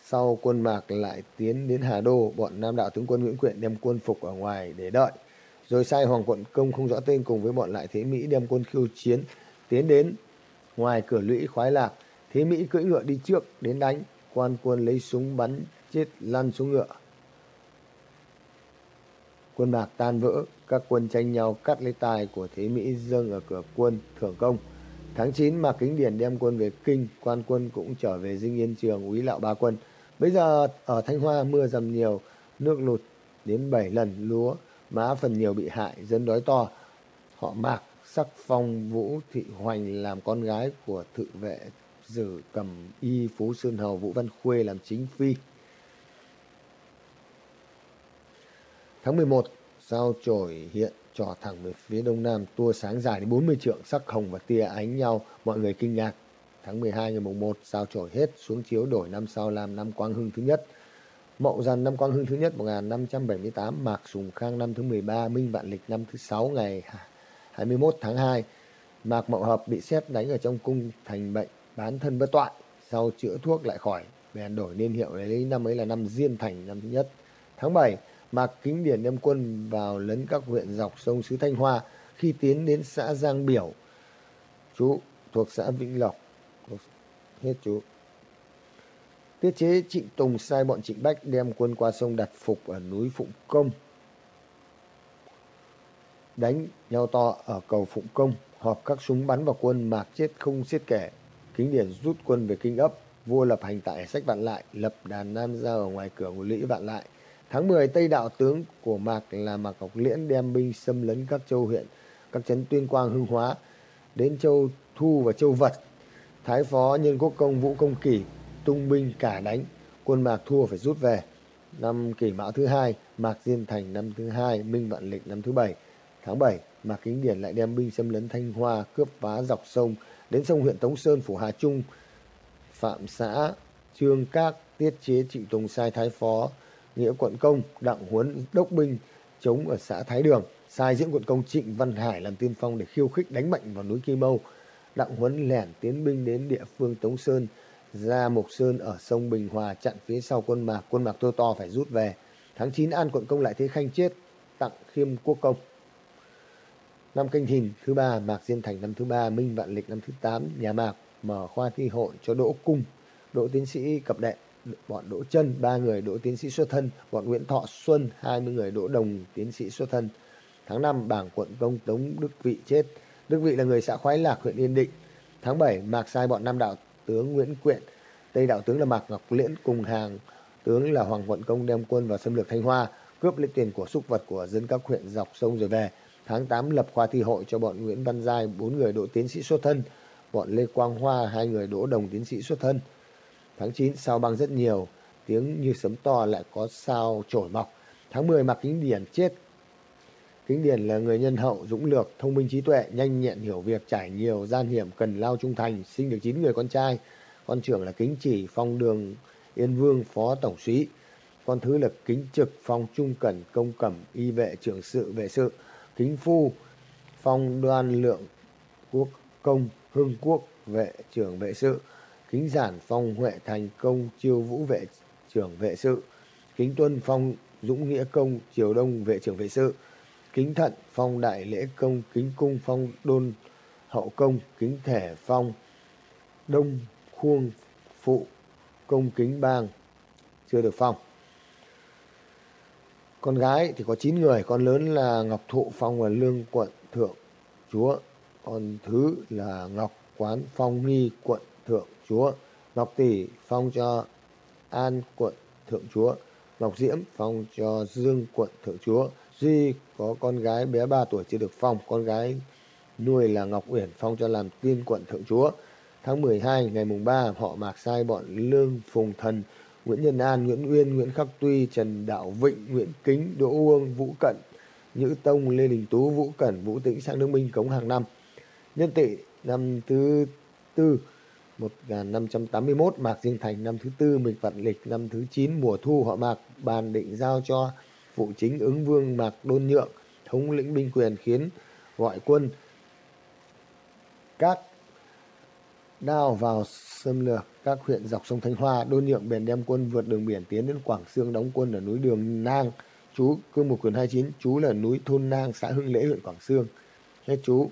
Sau quân mạc lại tiến đến hà đô, bọn nam đạo tướng quân nguyễn quyện đem quân phục ở ngoài để đợi. Rồi sai hoàng quận công không rõ tên cùng với bọn lại thế mỹ đem quân khiêu chiến, tiến đến ngoài cửa lũy khoái lạc, thế mỹ cưỡi ngựa đi trước đến đánh, quan quân lấy súng bắn chết lăn xuống ngựa. Quân mạc tan vỡ, các quân tranh nhau cắt lấy tài của thế mỹ dâng ở cửa quân thưởng công. Tháng 9 mạc kính điển đem quân về kinh, quan quân cũng trở về dinh yên trường úy lạo ba quân. Bây giờ ở thanh hoa, mưa dầm nhiều, nước lụt đến 7 lần lúa, má phần nhiều bị hại, dân đói to. Họ mạc sắc phong vũ thị hoành làm con gái của thự vệ dử cầm y phú sơn hầu vũ văn khuê làm chính phi. Tháng 11 sao chổi hiện trò thẳng về phía đông nam tua sáng dài đến 40 trượng sắc hồng và tia ánh nhau mọi người kinh ngạc. Tháng 12 ngày mùng 1 sao chổi hết xuống chiếu đổi năm sau làm năm quang hưng thứ nhất. Mậu dần năm Quang Hưng thứ nhất 1578, Mạc Sùng Khang năm thứ 13, Minh Vạn Lịch năm thứ 6 ngày 21 tháng 2, Mạc Mậu Hợp bị xét đánh ở trong cung thành bệnh bán thân bất toại, sau chữa thuốc lại khỏi, bèn đổi niên hiệu lấy năm ấy là năm Diên Thành năm thứ nhất. Tháng 7, Mạc Kính Điển đem quân vào lấn các huyện dọc sông Sứ Thanh Hoa khi tiến đến xã Giang Biểu, chú thuộc xã Vĩnh Lộc. Hết chú. Tiết chế Trịnh Tùng sai bọn Trịnh Bách đem quân qua sông đặt phục ở núi Phụng Công. Đánh nhau to ở cầu Phụng Công, họp các súng bắn vào quân mạc chết không xiết kẻ. Kính Điển rút quân về Kinh ấp, vua lập hành tại sách vạn lại, lập đàn nam ra ở ngoài cửa của lũy vạn lại. Tháng 10, Tây đạo tướng của Mạc là Mạc Ngọc Liễn đem binh xâm lấn các châu huyện, các trấn Tuyên Quang Hưng Hóa, đến châu Thu và châu Vật. Thái phó Nhân Quốc Công Vũ Công Kỳ tung binh cả đánh, quân Mạc thua phải rút về. Năm kỷ mão thứ hai, Mạc Diên Thành năm thứ hai, Minh Vạn Lịch năm thứ bảy. Tháng 7, Mạc Kính Điển lại đem binh xâm lấn Thanh Hoa, cướp phá dọc sông, đến sông huyện Tống Sơn, Phủ Hà Trung, Phạm xã, Trương Các, tiết chế Trịnh Tùng sai Thái Phó, Nghĩa Quận Công, Đặng Huấn, đốc binh, chống ở xã Thái Đường, sai diễn quận công Trịnh Văn Hải làm tiên phong để khiêu khích đánh mạnh vào núi Kim Mâu. Đặng Huấn lẻn tiến binh đến địa phương Tống Sơn, ra Mộc Sơn ở sông Bình Hòa chặn phía sau quân Mạc, quân Mạc Tô To phải rút về. Tháng 9 An quận công lại thế khanh chết, tặng khiêm quốc công. Năm canh thìn thứ ba, Mạc Diên Thành năm thứ ba, Minh Vạn Lịch năm thứ tám, nhà Mạc mở khoa thi hội cho Đỗ Cung, Đỗ tiến sĩ cập đệ, bọn Đỗ Chân ba người Đỗ tiến sĩ xuất thân, bọn Nguyễn Thọ Xuân hai mươi người Đỗ Đồng tiến sĩ xuất thân. Tháng năm, bảng quận công Tống Đức Vị chết. Đức Vị là người xã Khoái Lạc, huyện Yên Định. Tháng bảy, Mạc sai bọn Nam đạo tướng Nguyễn Quyện, Tây đạo tướng là Mạc Ngọc Liễn cùng hàng tướng là Hoàng Quận Công đem quân vào xâm lược Thanh Hoa, cướp lấy tiền của súc vật của dân các huyện dọc sông rồi về. Tháng 8 lập khoa thi hội cho bọn Nguyễn Văn Giai, bốn người đỗ tiến sĩ xuất thân, bọn Lê Quang Hoa, hai người đỗ đồng tiến sĩ xuất thân. Tháng 9 sao băng rất nhiều, tiếng như sấm to lại có sao trổi mọc. Tháng 10 mặc Kính Điển chết. Kính Điển là người nhân hậu, dũng lược, thông minh trí tuệ, nhanh nhẹn hiểu việc, trải nhiều gian hiểm, cần lao trung thành, sinh được 9 người con trai. Con trưởng là Kính Chỉ, phong đường Yên Vương, phó tổng suý. Con thứ là Kính Trực, phong trung cẩn, công cẩm, y vệ, trưởng sự, vệ sự. Kính Phu, phong đoan lượng, quốc công, hưng quốc, vệ, trưởng vệ sự. Kính Giản, phong Huệ Thành, công, chiêu vũ vệ, trưởng vệ sự. Kính Tuân, phong Dũng Nghĩa Công, Triều Đông, vệ trưởng vệ sự. Kính Thận, phong Đại Lễ Công, Kính Cung, phong Đôn, Hậu Công, Kính Thể, phong Đông, Khuông, Phụ, Công Kính Bang, chưa được phong. Con gái thì có 9 người, con lớn là Ngọc Thụ Phong và Lương Quận Thượng Chúa. Con thứ là Ngọc Quán Phong Nghi Quận Thượng Chúa. Ngọc Tỷ Phong cho An Quận Thượng Chúa. Ngọc Diễm Phong cho Dương Quận Thượng Chúa. Duy có con gái bé 3 tuổi chưa được phong. Con gái nuôi là Ngọc Uyển Phong cho làm tiên Quận Thượng Chúa. Tháng 12 ngày mùng 3 họ mạc sai bọn Lương Phùng Thần Nguyễn Nhân An, Nguyễn Uyên, Nguyễn Khắc Tuy, Trần Đạo Vịnh, Nguyễn Kính, Đỗ Uông, Vũ Cận, Nhữ Tông, Lê Đình Tú, Vũ Cẩn, Vũ Tĩnh sang nước Minh cống hàng năm. Nhân tỵ năm thứ tư 1581, Mạc Diên Thành năm thứ tư, Mịch Vạn Lịch năm thứ 9, mùa thu họ Mạc bàn định giao cho phụ chính ứng vương Mạc Đôn Nhượng, thống lĩnh binh quyền khiến gọi quân các đao vào xâm lược các huyện dọc sông Thanh Hoa, Đôn Nhượng bèn đem quân vượt đường biển tiến đến Quảng Sương đóng quân ở núi Đường Nang. Chú cương mục quyền 29, chú là núi Thôn Nang, xã Hưng Lễ, huyện Quảng Sương. Hết chú.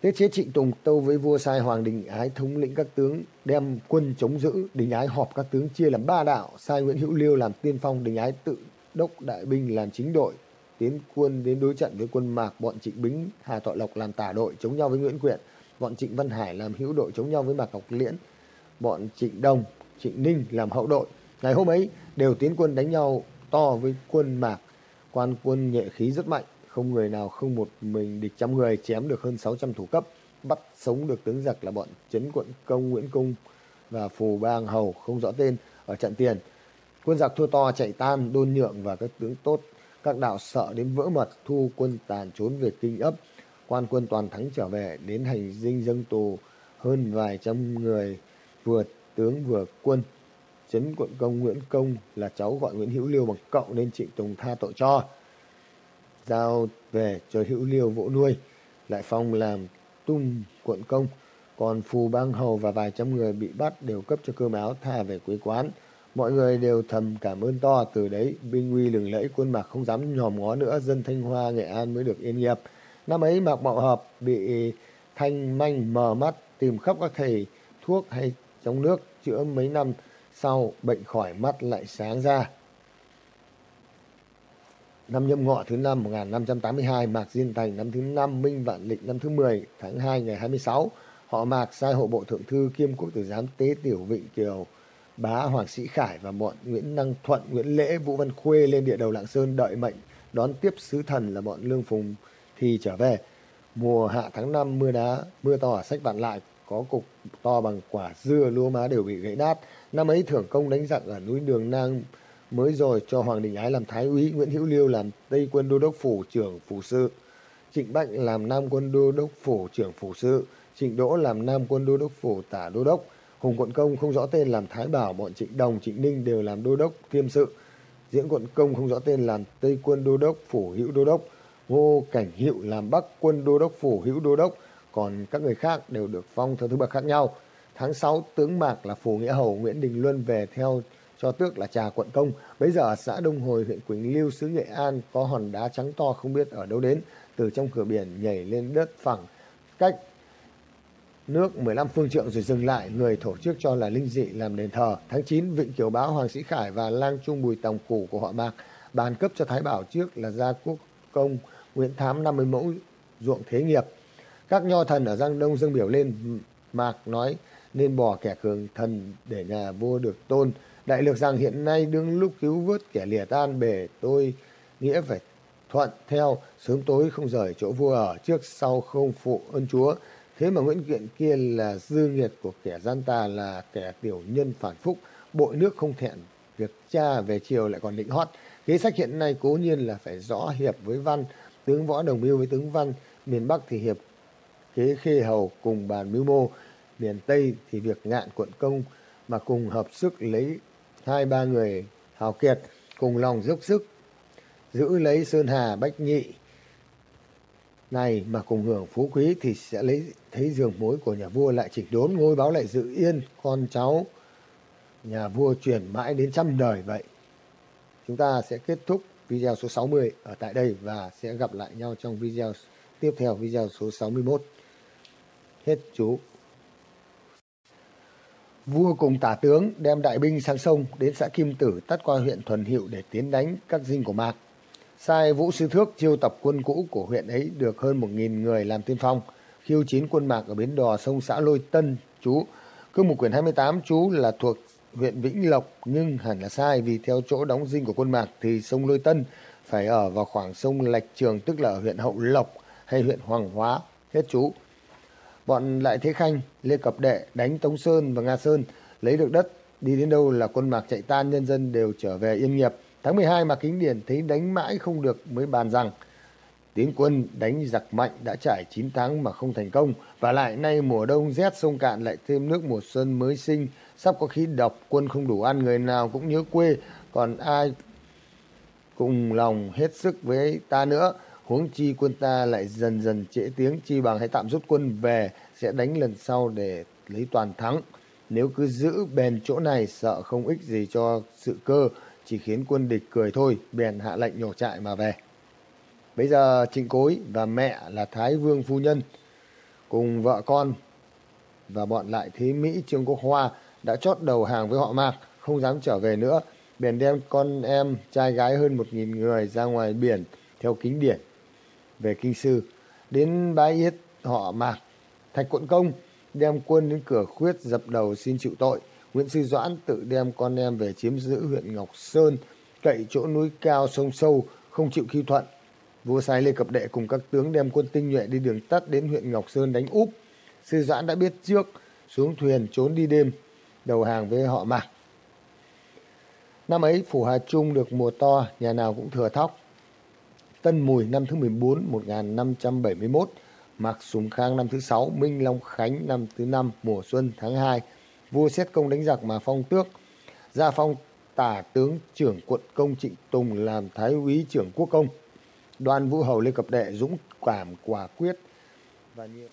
Tiết chế trịnh Tùng tâu với vua sai Hoàng Đình Ái thống lĩnh các tướng đem quân chống giữ. Đình Ái họp các tướng chia làm ba đạo, sai Nguyễn Hữu Liêu làm tiên phong, Đình Ái tự đốc đại binh làm chính đội, tiến quân đến đối trận với quân Mạc, bọn Trịnh Bính, Hà Thọ Lộc làm tả đội chống nhau với Nguyễn Quyện bọn Trịnh Văn Hải làm hữu đội chống nhau với Mạc Ngọc Liễn, bọn Trịnh Đông, Trịnh Ninh làm hậu đội. Ngày hôm ấy đều tiến quân đánh nhau to với quân Mạc, quan quân nhẹ khí rất mạnh, không người nào không một mình địch trăm người chém được hơn 600 thủ cấp, bắt sống được tướng giặc là bọn Trấn Quận Công Nguyễn Cung và Phù Bang Hầu không rõ tên ở trận tiền. Quân giặc thua to chạy tan, đôn nhượng và các tướng tốt, các đạo sợ đến vỡ mật thu quân tàn trốn về kinh ấp quan quân toàn thắng trở về đến hành dinh dân tù, hơn vài trăm người vừa tướng vừa quân. Chấn quận công nguyễn công là cháu gọi nguyễn hữu liêu bằng cậu nên trịnh tùng tha tội cho. Giao về cho hữu liêu vỗ nuôi, lại phong làm tung quận công. Còn phù bang hầu và vài trăm người bị bắt đều cấp cho cơm áo tha về quê quán. Mọi người đều thầm cảm ơn to, từ đấy binh uy lừng lẫy, quân mạc không dám nhòm ngó nữa, dân thanh hoa nghệ an mới được yên nghiệp. Năm ấy Mạc Mậu Hợp bị thanh manh mờ mắt tìm khắp các thầy thuốc hay trong nước chữa mấy năm sau bệnh khỏi mắt lại sáng ra. Năm nhâm ngọ thứ năm 1582, Mạc Diên Thành năm thứ năm, Minh Vạn Lịch năm thứ 10, tháng 2 ngày 26, họ Mạc sai hộ bộ thượng thư kiêm quốc tử giám tế tiểu Vịnh Kiều, bá Hoàng Sĩ Khải và bọn Nguyễn Năng Thuận, Nguyễn Lễ, Vũ Văn Khuê lên địa đầu Lạng Sơn đợi mệnh đón tiếp sứ thần là bọn Lương Phùng thì trở về. Mùa hạ tháng 5 mưa đá, mưa to ở sách vạn lại, có cục to bằng quả dưa lúa má đều bị gãy nát. Năm ấy thưởng công đánh giặc ở núi Đường Nang mới rồi cho Hoàng Đình Ái làm thái úy, Nguyễn Hữu Liêu làm Tây quân đô đốc phủ trưởng phủ sự, Trịnh Bạch làm Nam quân đô đốc phủ trưởng phủ sự, Trịnh Đỗ làm Nam quân đô đốc phủ tả đô đốc, Hùng Quận Công không rõ tên làm Thái Bảo, bọn Trịnh Đồng, Trịnh Ninh đều làm đô đốc kiêm sự. Diễn Quận Công không rõ tên làm Tây quân đô đốc phủ hữu đô đốc, Ngô Cảnh Hiệu làm Bắc quân đô đốc phủ hữu đô đốc, còn các người khác đều được phong theo thứ bậc khác nhau. Tháng 6, tướng Mạc là Phù Nghĩa Hầu Nguyễn Đình Luân về theo cho tước là trà quận công. Bây giờ ở xã Đông Hồi, huyện Quỳnh Lưu, xứ Nghệ An có hòn đá trắng to không biết ở đâu đến, từ trong cửa biển nhảy lên đất phẳng, cách nước 15 phương trượng rồi dừng lại, người thổ chức cho là linh dị làm đền thờ. Tháng 9, Vịnh Kiều Báo Hoàng Sĩ Khải và Lang Trung Bùi Tòng Củ của họ Mạc bàn cấp cho Thái Bảo trước là gia quốc công Nguyễn Thám 50 mẫu ruộng thế nghiệp. Các nho thần ở Giang Đông dâng biểu lên, Mạc nói, nên bỏ kẻ cường thần để nhà vua được tôn. Đại lược rằng hiện nay đương lúc cứu vớt kẻ lìa tan bể tôi, nghĩa phải thuận theo. Sớm tối không rời chỗ vua ở, trước sau không phụ ơn chúa. Thế mà nguyễn kiện kia là dư nghiệt của kẻ gian tà, là kẻ tiểu nhân phản phúc. Bội nước không thẹn, việc cha về chiều lại còn định hót. Kế sách hiện nay cố nhiên là phải rõ hiệp với văn tướng võ đồng mưu với tướng văn, miền bắc thì hiệp kế khê hầu cùng bàn mưu mô, miền tây thì việc ngạn quận công, mà cùng hợp sức lấy hai ba người hào kiệt, cùng lòng dốc sức, giữ lấy sơn hà, bách nhị này mà cùng hưởng phú quý thì sẽ lấy, thấy giường mối của nhà vua lại chỉnh đốn, ngôi báo lại dự yên, con cháu nhà vua truyền mãi đến trăm đời vậy. Chúng ta sẽ kết thúc video số 60 ở tại đây và sẽ gặp lại nhau trong video tiếp theo video số 61 hết chú Vua cùng tả tướng đem đại binh sang sông đến xã Kim Tử tắt qua huyện Thuần Hiệu để tiến đánh các dinh của Mạc. Sai Vũ Sư Thước chiêu tập quân cũ của huyện ấy được hơn một nghìn người làm tiên phong, khiêu chiến quân Mạc ở bến đò sông xã Lôi Tân, chú. Cương một quyển 28 chú là thuộc huyện Vĩnh Lộc nhưng hẳn là sai vì theo chỗ đóng dinh của quân Mạc thì sông Lôi Tân phải ở vào khoảng sông Lạch Trường tức là ở huyện Hậu Lộc hay huyện Hoàng Hóa. Hết chú bọn Lại Thế Khanh, Lê Cập Đệ đánh Tống Sơn và Nga Sơn, lấy được đất, đi đến đâu là quân Mạc chạy tan, nhân dân đều trở về yên nghiệp. Tháng 12 mà Kính Điển thấy đánh mãi không được mới bàn rằng tiến quân đánh giặc mạnh đã trải 9 tháng mà không thành công và lại nay mùa đông rét sông cạn lại thêm nước mùa xuân mới sinh sắp có khí độc, quân không đủ ăn, người nào cũng nhớ quê. Còn ai cùng lòng hết sức với ta nữa, huống chi quân ta lại dần dần trễ tiếng. Chi bằng hãy tạm rút quân về, sẽ đánh lần sau để lấy toàn thắng. Nếu cứ giữ bền chỗ này, sợ không ích gì cho sự cơ, chỉ khiến quân địch cười thôi, bèn hạ lệnh nhổ trại mà về. Bây giờ trịnh cối và mẹ là thái vương phu nhân cùng vợ con và bọn lại thế mỹ trương quốc hoa đã chót đầu hàng với họ mạc không dám trở về nữa. Bèn đem con em trai gái hơn một nghìn người ra ngoài biển theo kính điển về kinh sư. Đến bái yết họ mạc thạch quận công đem quân đến cửa khuyết dập đầu xin chịu tội. Nguyễn sư doãn tự đem con em về chiếm giữ huyện ngọc sơn, cậy chỗ núi cao sông sâu, không chịu khiêu thuận. Vua sai lê cập đệ cùng các tướng đem quân tinh nhuệ đi đường tắt đến huyện ngọc sơn đánh úp. Sư doãn đã biết trước, xuống thuyền trốn đi đêm đầu hàng với họ mạc năm ấy phủ hà trung được mùa to nhà nào cũng thừa thóc Tân Mùi năm thứ 14 1571, Mạc Sùng Khang năm thứ 6, Minh Long Khánh năm thứ 5, mùa xuân tháng 2. Vua xét công đánh giặc mà phong tước. Gia phong tả tướng trưởng quận công Trịnh Tùng làm thái úy trưởng quốc công. Đoàn vũ hầu Lê Cập Đệ dũng cảm quả quyết và nhiều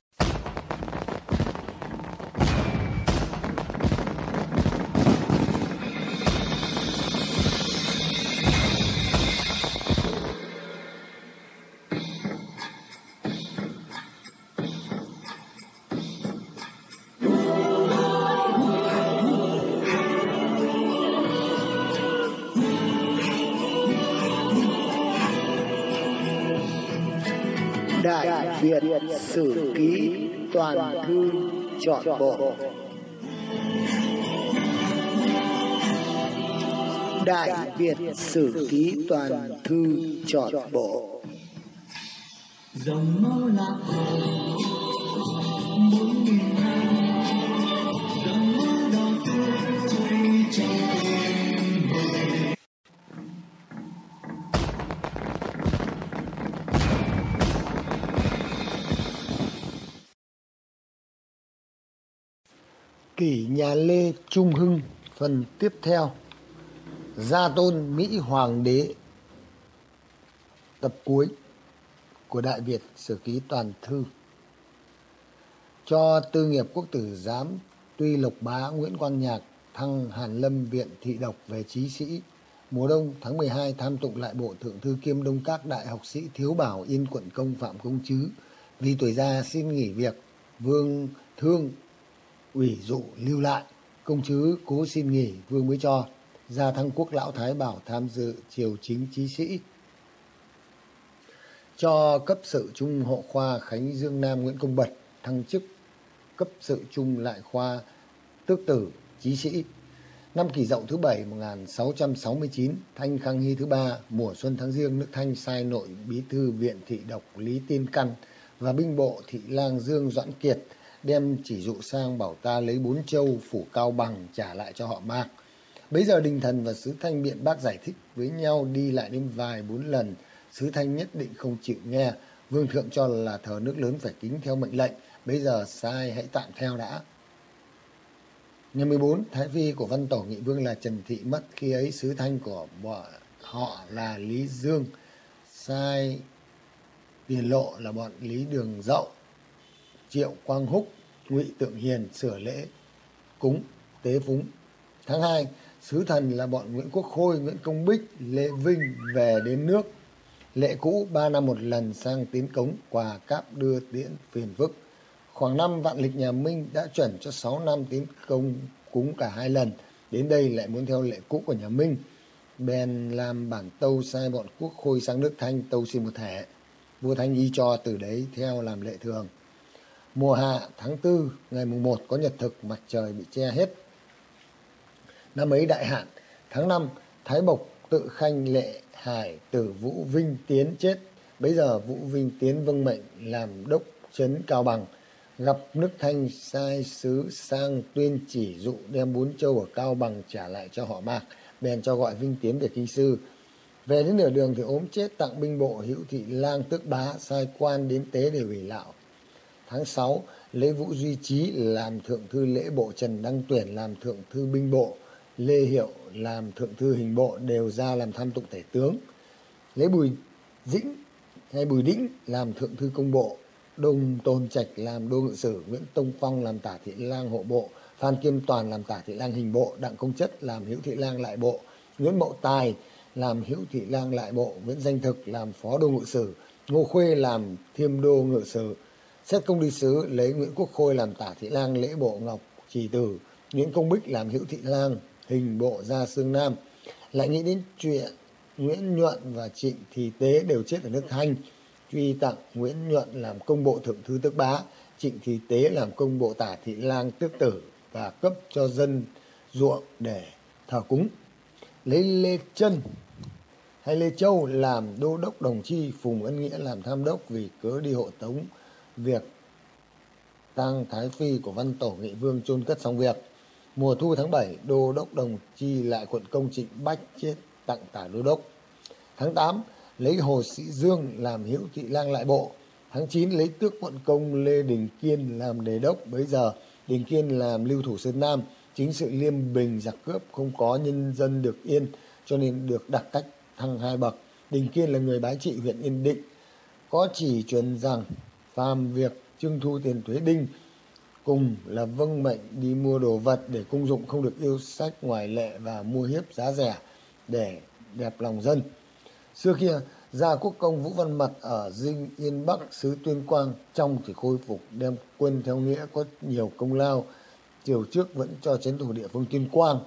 Việt Sử Ký Toàn Thư Chọn Bộ. Đại Việt Sử Ký Toàn Thư Chọn Bộ. Dòng máu lạc bốn nghìn dòng máu đỏ tươi chảy trong Kỷ nhà Lê Trung Hưng, phần tiếp theo. Gia tôn Mỹ Hoàng đế, Tập cuối của Đại Việt Sử ký toàn thư. Cho tư nghiệp quốc tử giám, Tuy Lộc Bá Nguyễn Quang Nhạc thăng Hàn Lâm Viện Thị Độc về trí sĩ, Mùa đông tháng 12 tham tụng lại bộ thượng thư kiêm đông các đại học sĩ Thiếu Bảo Yên Quận Công Phạm Công Chứ, Vì tuổi già xin nghỉ việc, Vương Thương ủy dụ lưu lại, công chứ cố xin nghỉ, vương mới cho. Gia thăng quốc lão thái bảo tham dự triều chính trí sĩ. Cho cấp sự trung hộ khoa khánh dương nam nguyễn công bật, thăng chức cấp sự trung lại khoa tước tử trí sĩ. Năm kỷ dậu thứ bảy một nghìn sáu trăm sáu mươi chín, thanh khang hy thứ ba, mùa xuân tháng riêng nước thanh sai nội bí thư viện thị độc lý tiên căn và binh bộ thị lang dương doãn kiệt đem chỉ dụ sang bảo ta lấy bốn châu phủ cao bằng trả lại cho họ mạc Bây giờ đình thần và sứ thanh biện bác giải thích với nhau đi lại đến vài bốn lần. Sứ thanh nhất định không chịu nghe. Vương thượng cho là thờ nước lớn phải kính theo mệnh lệnh. Bây giờ sai, hãy tạm theo đã. Ngày mười bốn, thái phi của văn tổ nghị vương là trần thị mất. Khi ấy sứ thanh của bọn họ là lý dương. Sai tiền lộ là bọn lý đường dậu triệu quang húc, ngụy tượng hiền sửa lễ cúng tế phúng. Tháng hai, sứ thần là bọn nguyễn quốc khôi, nguyễn công bích lê vinh về đến nước. Lệ cũ ba năm một lần sang tiến cống, quà cáp đưa tiễn phiền phức. Khoảng năm, vạn lịch nhà minh đã chuẩn cho sáu năm tiến công cúng cả hai lần. Đến đây lại muốn theo lệ cũ của nhà minh, bèn làm bản tâu sai bọn quốc khôi sang nước thanh tâu xin một thẻ. Vua thanh y cho từ đấy theo làm lệ thường. Mùa hạ tháng tư ngày mùng một có nhật thực mặt trời bị che hết. Năm ấy đại hạn, tháng năm Thái Bộc tự khanh lệ hải tử Vũ Vinh Tiến chết. Bây giờ Vũ Vinh Tiến vâng mệnh làm đốc trấn Cao Bằng. Gặp nước Thanh sai sứ sang tuyên chỉ dụ đem bốn châu ở Cao Bằng trả lại cho họ Mạc. Bèn cho gọi Vinh Tiến về kinh sư. Về đến nửa đường thì ốm chết tặng binh bộ hữu thị lang tước bá sai quan đến tế để hủy lạo tháng 6, Lễ Vũ Duy Trí làm thượng thư lễ bộ Trần Đăng Tuyển làm thượng thư binh bộ, Lê Hiệu làm thượng thư hình bộ đều ra làm tham tụng tể tướng. Lễ Bùi Dĩnh hay Bùi Đĩnh làm thượng thư công bộ, Đông Tôn Trạch làm đô ngự sử, Nguyễn Tông Phong làm tả thị lang hộ bộ, Phan Kiêm Toàn làm tả thị lang hình bộ, Đặng Công Chất làm hữu thị lang lại bộ, Nguyễn Mậu Tài làm hữu thị lang lại bộ, Nguyễn Danh Thực làm phó đô ngự sử, Ngô Khuê làm thiêm đô ngự sử, xét công đi sứ lấy nguyễn quốc khôi làm tả thị lang lễ bộ ngọc trì tử, nguyễn công bích làm hữu thị lang, hình bộ gia sương nam. Lại nghĩ đến chuyện nguyễn nhuận và trịnh Thị tế đều chết ở nước thanh truy tặng nguyễn nhuận làm công bộ thượng thư tước bá, trịnh Thị tế làm công bộ tả thị lang tước tử và cấp cho dân ruộng để thờ cúng. Lấy lê chân hay lê châu làm đô đốc đồng chi, phùng ân nghĩa làm tham đốc vì cớ đi hộ tống việc. Tang thái phi của văn tổ nghị vương chôn cất xong việc. Mùa thu tháng bảy, đô đốc đồng chi lại quận công trịnh bách chết tặng tả đô đốc. Tháng tám, lấy hồ sĩ dương làm hữu thị lang lại bộ. Tháng chín, lấy tước quận công lê đình kiên làm đề đốc. Bấy giờ, đình kiên làm lưu thủ sơn nam. Chính sự liêm bình, giặc cướp, không có nhân dân được yên, cho nên được đặc cách thăng hai bậc. Đình kiên là người bái trị huyện yên định. Có chỉ truyền rằng phàm việc trưng thu tiền thuế đinh, cùng là vâng mệnh đi mua đồ vật để cung dụng không được yêu sách ngoài lệ và mua hiếp giá rẻ để đẹp lòng dân. Xưa kia, gia quốc công vũ văn mật ở dinh yên bắc, xứ tuyên quang, trong thì khôi phục, đem quân theo nghĩa có nhiều công lao, triều trước vẫn cho chấn thủ địa phương tuyên quang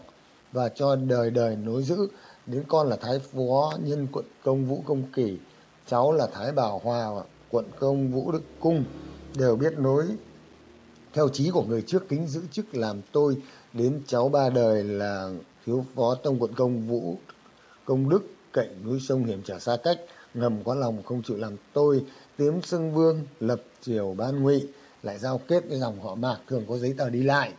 và cho đời đời nối giữ. Đến con là thái phó nhân quận công vũ công kỷ, cháu là thái bảo hòa quận công, Vũ Đức Cung đều biết nối. Theo chí của người trước kính giữ chức làm tôi đến cháu ba đời là thiếu phó tông quận công, Vũ Công Đức, cạnh núi sông hiểm trở xa cách, ngầm có lòng không chịu làm tôi, tiếm xưng vương, lập triều ban ngụy lại giao kết với dòng họ mạc, thường có giấy tờ đi lại.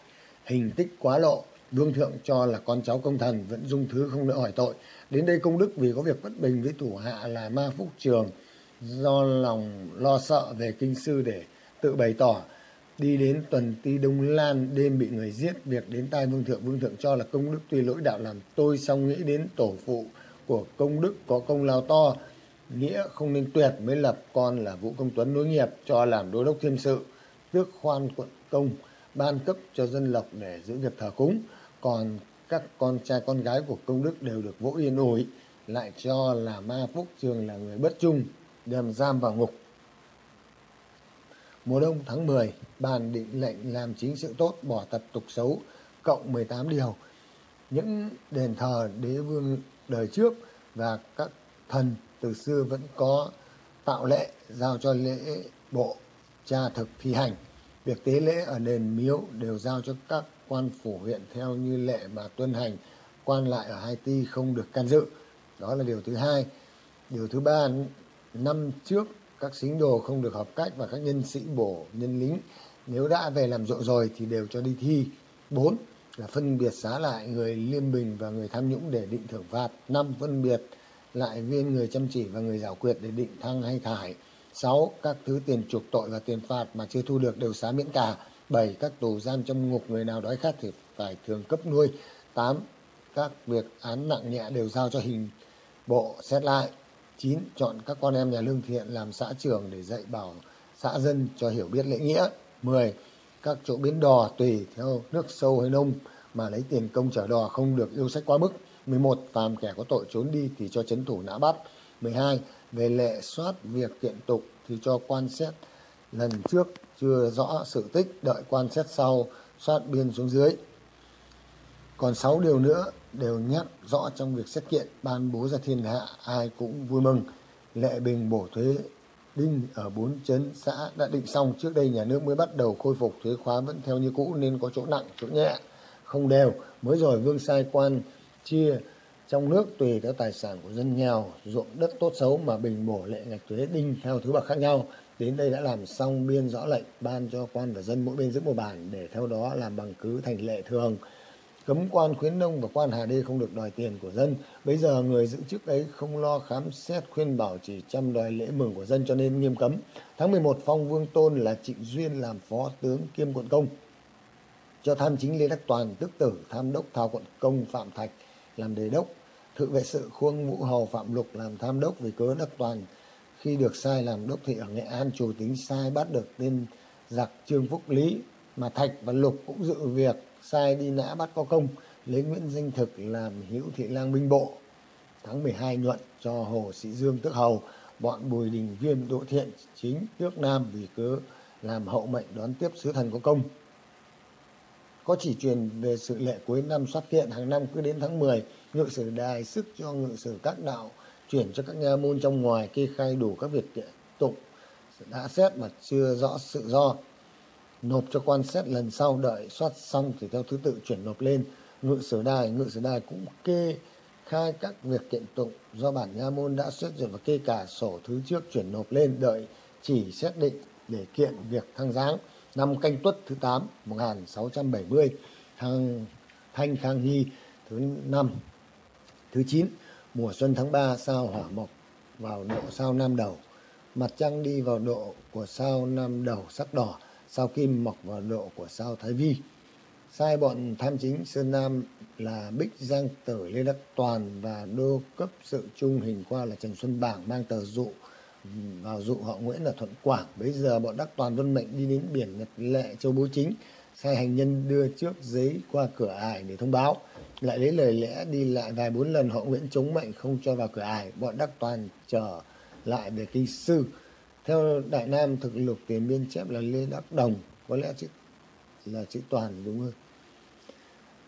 Hình tích quá lộ vương thượng cho là con cháu công thần vẫn dung thứ không nỡ hỏi tội. Đến đây công đức vì có việc bất bình với thủ hạ là ma phúc trường do lòng lo sợ về kinh sư để tự bày tỏ. Đi đến tuần ti đông lan, đêm bị người giết, việc đến tai vương thượng. Vương thượng cho là công đức tuy lỗi đạo làm tôi song nghĩ đến tổ phụ của công đức có công lao to, nghĩa không nên tuyệt mới lập con là vũ công tuấn nối nghiệp, cho làm đô đốc thiêm sự, tước khoan quận công, ban cấp cho dân lộc để giữ việc thờ cúng. Còn các con trai con gái của công đức đều được vỗ yên ủi, lại cho là ma phúc trường là người bất trung đem giam vào ngục. Mùa đông tháng 10 bàn định lệnh làm chính sự tốt, bỏ tập tục xấu, cộng 18 điều. Những đền thờ đế vương đời trước và các thần từ xưa vẫn có tạo lệ giao cho lễ bộ tra thực thi hành. Việc tế lễ ở đền miếu đều giao cho các quan phủ huyện theo như lệ mà tuân hành, quan lại ở Haiti không được can dự. Đó là điều thứ hai. Điều thứ ba năm trước, các sính đồ không được hợp cách và các nhân sĩ bổ, nhân lính, nếu đã về làm rộ rồi thì đều cho đi thi. Bốn là phân biệt xá lại người liêm bình và người tham nhũng để định thưởng phạt. Năm, phân biệt lại viên người chăm chỉ và người giảo quyệt để định thăng hay thải. Sáu, các thứ tiền chuộc tội và tiền phạt mà chưa thu được đều xá miễn cả bảy, các tù giam trong ngục người nào đói khát thì phải thường cấp nuôi. Tám, các việc án nặng nhẹ đều giao cho hình bộ xét lại chín chọn các con em nhà lương thiện làm xã trưởng để dạy bảo xã dân cho hiểu biết lễ nghĩa mười các chỗ biến đò tùy theo nước sâu hay nông mà lấy tiền công chở đò không được yêu sách quá mức 11. Phàm kẻ có tội trốn đi thì cho chấn thủ nã bắt. 12. Về lệ soát việc kiện tục thì cho quan xét lần trước chưa rõ sự tích, đợi quan xét sau, soát biên xuống dưới. Còn 6 điều nữa đều nhắc rõ trong việc xét kiện ban bố ra thiên hạ, ai cũng vui mừng. Lệ bình bổ thuế đinh ở bốn chấn xã đã định xong. Trước đây nhà nước mới bắt đầu khôi phục thuế khóa vẫn theo như cũ nên có chỗ nặng chỗ nhẹ không đều. Mới rồi vương sai quan chia trong nước tùy theo tài sản của dân nghèo ruộng đất tốt xấu mà bình bổ lệ ngạch thuế đinh theo thứ bậc khác nhau. Đến đây đã làm xong biên rõ lệnh ban cho quan và dân mỗi bên giữ một bản để theo đó làm bằng cứ thành lệ thường cấm quan khuyến nông và quan hà đê không được đòi tiền của dân. Bây giờ người giữ chức ấy không lo khám xét khuyên bảo chỉ chăm đòi lễ mừng của dân cho nên nghiêm cấm. Tháng 11 phong vương tôn là trịnh duyên làm phó tướng kiêm quận công. Cho tham chính lê đắc toàn, tức tử, tham đốc thao quận công phạm thạch làm đề đốc. Thự vệ sự khuông vũ hầu phạm lục làm tham đốc vì cớ đắc toàn khi được sai làm đốc thị ở nghệ an, chủ tính sai bắt được tên giặc trương phúc lý mà thạch và lục cũng dự việc sai đi nã bắt có công, lấy nguyễn danh thực làm hữu thị lang binh bộ. Tháng 12 nhuận cho hồ sĩ dương tước hầu, bọn bùi đình viêm đỗ thiện chính tước nam vì cớ làm hậu mệnh đón tiếp sứ thần có công. Có chỉ truyền về sự lệ cuối năm soát kiện, hàng năm cứ đến tháng 10 ngự sử đài sức cho ngự sử các đạo, chuyển cho các nha môn trong ngoài kê khai đủ các việc kiện tụng. Đã xét mà chưa rõ sự do nộp cho quan xét lần sau đợi soát xong thì theo thứ tự chuyển nộp lên. Ngự sử đài, ngự sử đài cũng kê khai các việc kiện tụng do bản nha môn đã xét duyệt và kê cả sổ thứ trước chuyển nộp lên đợi chỉ xét định để kiện việc thăng giáng. Năm canh tuất thứ 8 1670 thăng, thanh khang hy thứ năm, thứ 9 mùa xuân tháng 3 sao hỏa mộc vào độ sao nam đầu. Mặt trăng đi vào độ của sao nam đầu sắc đỏ sao kim mọc vào độ của sao thái vi sai bọn tham chính sơn nam là bích giang tử lê đắc toàn và đô cấp sự trung hình qua là trần xuân bảng mang tờ dụ vào dụ họ Nguyễn là Thuận Quảng. Bây giờ bọn Đắc Toàn Vân Mệnh đi đến biển Nhật Lệ Châu Bố Chính, sai hành nhân đưa trước giấy qua cửa ải để thông báo. Lại lấy lời lẽ đi lại vài bốn lần họ Nguyễn chống mệnh không cho vào cửa ải. Bọn Đắc Toàn trở lại về kinh sư. Theo Đại Nam thực lục tiền biên chép là Lê Đắc Đồng, có lẽ chữ là chữ Toàn đúng hơn.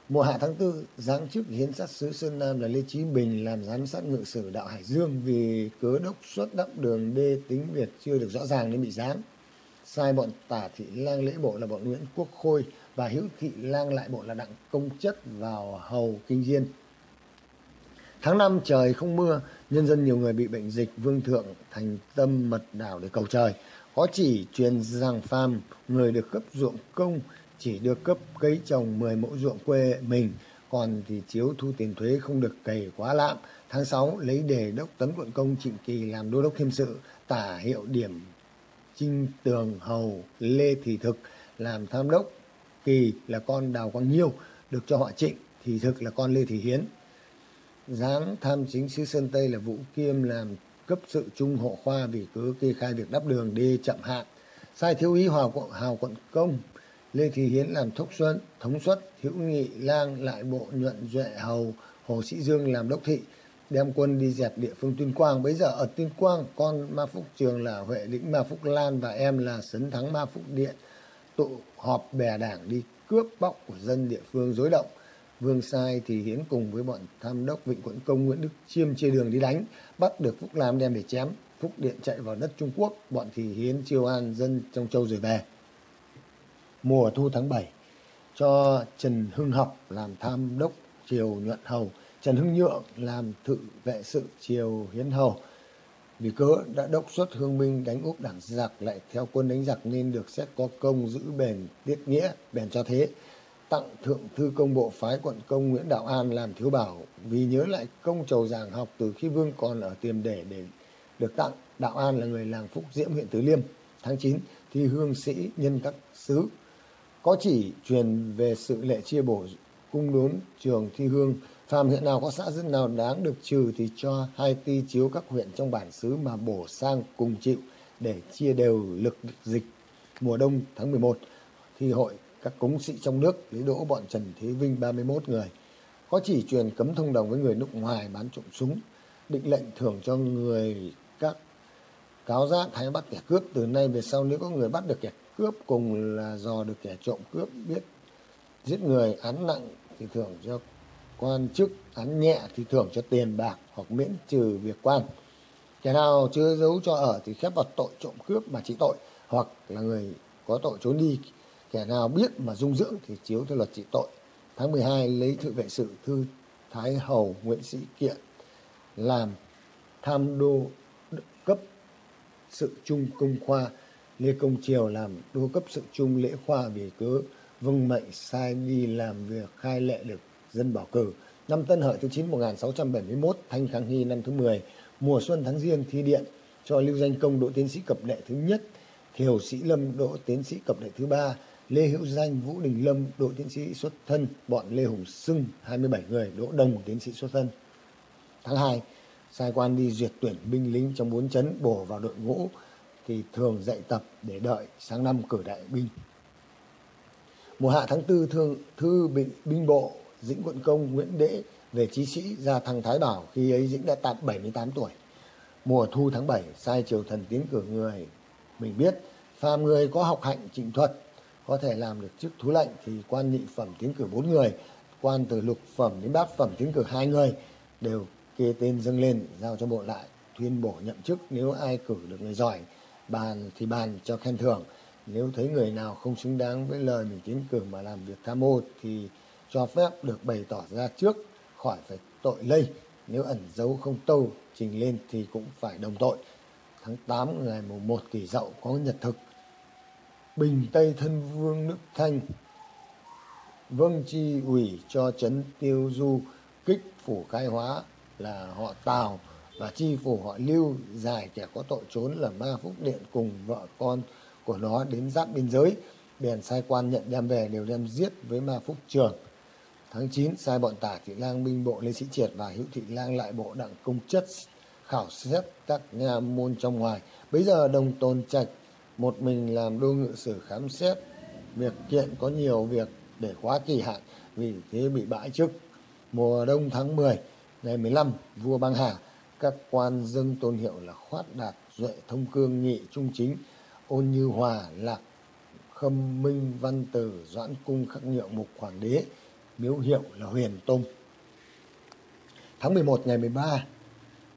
Mùa hạ tháng tư, giáng chức hiến sát sứ Sơn Nam là Lê Chí Bình làm giám sát ngự sử đạo Hải Dương vì cớ đốc xuất đắp đường đê tính Việt chưa được rõ ràng nên bị giáng. Sai bọn tả thị lang lễ bộ là bọn Nguyễn Quốc Khôi và hữu thị lang lại bộ là đặng công chất vào hầu kinh diên. Tháng năm trời không mưa, nhân dân nhiều người bị bệnh dịch, vương thượng thành tâm mật đảo để cầu trời. Có chỉ truyền rằng phàm người được cấp ruộng công chỉ được cấp cấy trồng 10 mẫu ruộng quê mình, còn thì chiếu thu tiền thuế không được cày quá lạm. Tháng 6 lấy đề đốc tấn quận công Trịnh Kỳ làm đô đốc thêm sự, tả hiệu điểm Trinh Tường Hầu Lê Thị Thực làm tham đốc. Kỳ là con Đào Quang Nhiêu, được cho họ Trịnh, Thị Thực là con Lê Thị Hiến. Giáng tham chính sứ Sơn Tây là Vũ Kiêm làm cấp sự trung hộ khoa vì cứ kê khai việc đắp đường đê chậm hạn. Sai thiếu úy Hào quận, Hào quận công Lê Thị Hiến làm thốc xuân, thống suất, hữu nghị lang lại bộ nhuận duệ hầu, Hồ Sĩ Dương làm đốc thị, đem quân đi dẹp địa phương Tuyên Quang. Bây giờ ở Tuyên Quang, con Ma Phúc Trường là Huệ lĩnh Ma Phúc Lan và em là Sấn Thắng Ma Phúc Điện tụ họp bè đảng đi cướp bóc của dân địa phương dối động. Vương Sai thì Hiến cùng với bọn tham đốc Vịnh Quận Công Nguyễn Đức Chiêm chia đường đi đánh, bắt được Phúc Lam đem về chém. Phúc Điện chạy vào đất Trung Quốc, bọn thì Hiến chiêu an dân trong châu rồi về mùa thu tháng 7 cho Trần Hưng Học làm tham đốc triều nhuận hầu, Trần Hưng Nhượng làm thự vệ sự triều hiến hầu. Vì cớ đã đốc xuất hương minh đánh úp đảng giặc lại theo quân đánh giặc nên được xét có công giữ bền tiết nghĩa, bền cho thế. Tặng thượng thư công bộ phái quận công Nguyễn Đạo An làm thiếu bảo, vì nhớ lại công trầu giảng học từ khi vương còn ở tiềm để để được tặng. Đạo An là người làng Phúc Diễm, huyện Tứ Liêm. Tháng 9 thì hương sĩ nhân các sứ có chỉ truyền về sự lệ chia bổ, cung đốn trường thi hương phàm huyện nào có xã dân nào đáng được trừ thì cho hai ti chiếu các huyện trong bản xứ mà bổ sang cùng chịu để chia đều lực dịch mùa đông tháng 11 thì hội các cúng sĩ trong nước lấy đỗ bọn Trần Thế Vinh 31 người. Có chỉ truyền cấm thông đồng với người nước ngoài bán trộm súng, định lệnh thưởng cho người các cáo giác hay bắt kẻ cướp. Từ nay về sau nếu có người bắt được kẻ cướp cùng là dò được kẻ trộm cướp, biết giết người, án nặng thì thưởng cho quan chức, án nhẹ thì thưởng cho tiền bạc hoặc miễn trừ việc quan. Kẻ nào chưa giấu cho ở thì khép vào tội trộm cướp mà chỉ tội, hoặc là người có tội trốn đi kẻ nào biết mà dung dưỡng thì chiếu theo luật trị tội tháng 12 lấy thự vệ sự thư thái hầu nguyễn sĩ kiện làm tham đô cấp sự trung công khoa Lê Công Triều làm đô cấp sự trung lễ khoa vì cớ vâng mệnh sai đi làm việc khai lệ được dân bảo cử. Năm Tân Hợi thứ 9 1671, Thanh Khang Hy năm thứ 10, mùa xuân tháng riêng thi điện cho lưu danh công đỗ tiến sĩ cập đệ thứ nhất, Thiều Sĩ Lâm đỗ tiến sĩ cập đệ thứ ba, Lê Hữu Danh, Vũ Đình Lâm đỗ tiến sĩ xuất thân, bọn Lê Hùng Sưng 27 người đỗ đồng tiến sĩ xuất thân. Tháng 2, sai quan đi duyệt tuyển binh lính trong bốn chấn bổ vào đội ngũ thì thường dạy tập để đợi sáng năm cử đại binh. Mùa hạ tháng tư thương thư bị binh bộ Dĩnh Quận Công Nguyễn Đễ về chí sĩ ra thăng Thái Bảo khi ấy Dĩnh đã tạm 78 tuổi. Mùa thu tháng 7 sai triều thần tiến cử người. Mình biết phàm người có học hạnh trịnh thuật có thể làm được chức thú lệnh thì quan nhị phẩm tiến cử bốn người, quan từ lục phẩm đến bát phẩm tiến cử hai người đều kê tên dâng lên giao cho bộ lại tuyên bổ nhậm chức nếu ai cử được người giỏi bàn thì bàn cho khen thưởng. Nếu thấy người nào không xứng đáng với lời mình tiến cử mà làm việc tham ô thì cho phép được bày tỏ ra trước khỏi phải tội lây. Nếu ẩn giấu không tâu trình lên thì cũng phải đồng tội. Tháng 8 ngày mùng 1 kỷ dậu có nhật thực bình tây thân vương nước thanh. Vâng chi ủy cho trấn tiêu du. Kích phủ khai hóa là họ tào và chi phủ họ lưu. Dài kẻ có tội trốn là ma phúc điện cùng vợ con của nó đến giáp biên giới. Bèn sai quan nhận đem về đều đem giết với ma phúc trường. Tháng 9 sai bọn tả thị lang binh bộ, lê sĩ triệt và hữu thị lang lại bộ đặng công chất khảo xét các nha môn trong ngoài. Bây giờ đồng tôn trạch một mình làm đô ngự sử khám xét việc kiện có nhiều việc để quá kỳ hạn vì thế bị bãi chức mùa đông tháng 10 ngày 15 vua băng hà các quan dâng tôn hiệu là khoát đạt duệ thông cương nghị trung chính ôn như hòa lạc khâm minh văn tử doãn cung khắc nhượng mục hoàng đế miếu hiệu là Huyền Tông. Tháng 11 ngày 13,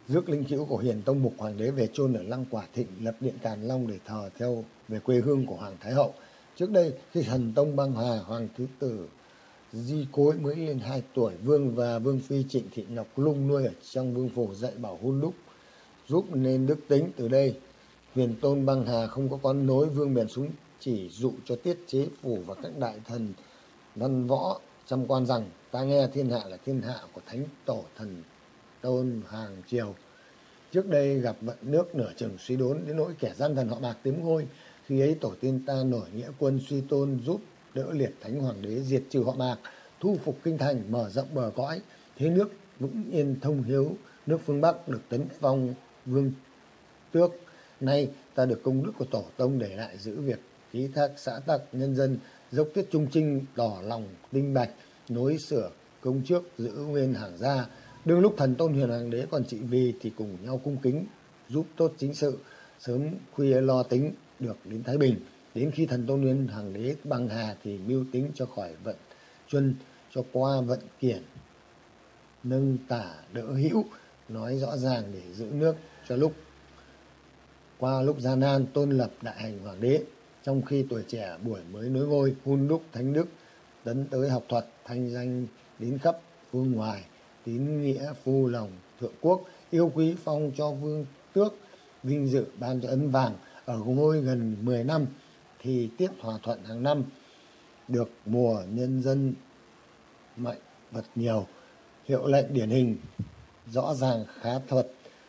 rước linh cữu của hiền Tông Mục Hoàng đế về chôn ở Lăng Quả Thịnh, lập điện Càn Long để thờ theo về quê hương của Hoàng Thái Hậu. Trước đây, khi thần Tông băng hà, Hoàng Thứ Tử Di Cối mới lên hai tuổi, Vương và Vương Phi Trịnh Thị Ngọc Lung nuôi ở trong vương phủ dạy bảo hôn đúc, giúp nên đức tính từ đây. Huyền Tôn băng hà không có con nối, Vương bèn xuống chỉ dụ cho tiết chế phủ và các đại thần văn võ trăm quan rằng ta nghe thiên hạ là thiên hạ của thánh tổ thần tôn hàng triều. Trước đây gặp vận nước nửa chừng suy đốn, đến nỗi kẻ gian thần họ bạc tím ngôi. Khi ấy tổ tiên ta nổi nghĩa quân suy tôn giúp đỡ liệt thánh hoàng đế, diệt trừ họ bạc, thu phục kinh thành, mở rộng bờ cõi. Thế nước vững yên thông hiếu, nước phương bắc được tấn phong vương tước. Nay ta được công đức của tổ tông để lại giữ việc ký thác xã tắc nhân dân, dốc tiết trung trinh tỏ lòng tinh bạch, nối sửa công trước giữ nguyên hàng gia đương lúc thần tôn huyền hoàng đế còn trị vì thì cùng nhau cung kính, giúp tốt chính sự, sớm khuya lo tính được đến thái bình. Đến khi thần tôn huyền hoàng đế băng hà thì mưu tính cho khỏi vận chuân cho qua vận kiển, nâng tả đỡ hữu, nói rõ ràng để giữ nước cho lúc. Qua lúc gian nan tôn lập đại hành hoàng đế, trong khi tuổi trẻ buổi mới nối ngôi hun đúc thánh đức, tấn tới học thuật, thanh danh đến khắp phương ngoài tín nghĩa phu lòng thượng quốc, yêu quý phong cho vương tước, vinh dự ban cho ấn vàng ở ngôi gần 10 năm thì tiếp hòa thuận hàng năm được mùa nhân dân mạnh vật nhiều. Hiệu lệnh điển hình, rõ ràng khá thuật.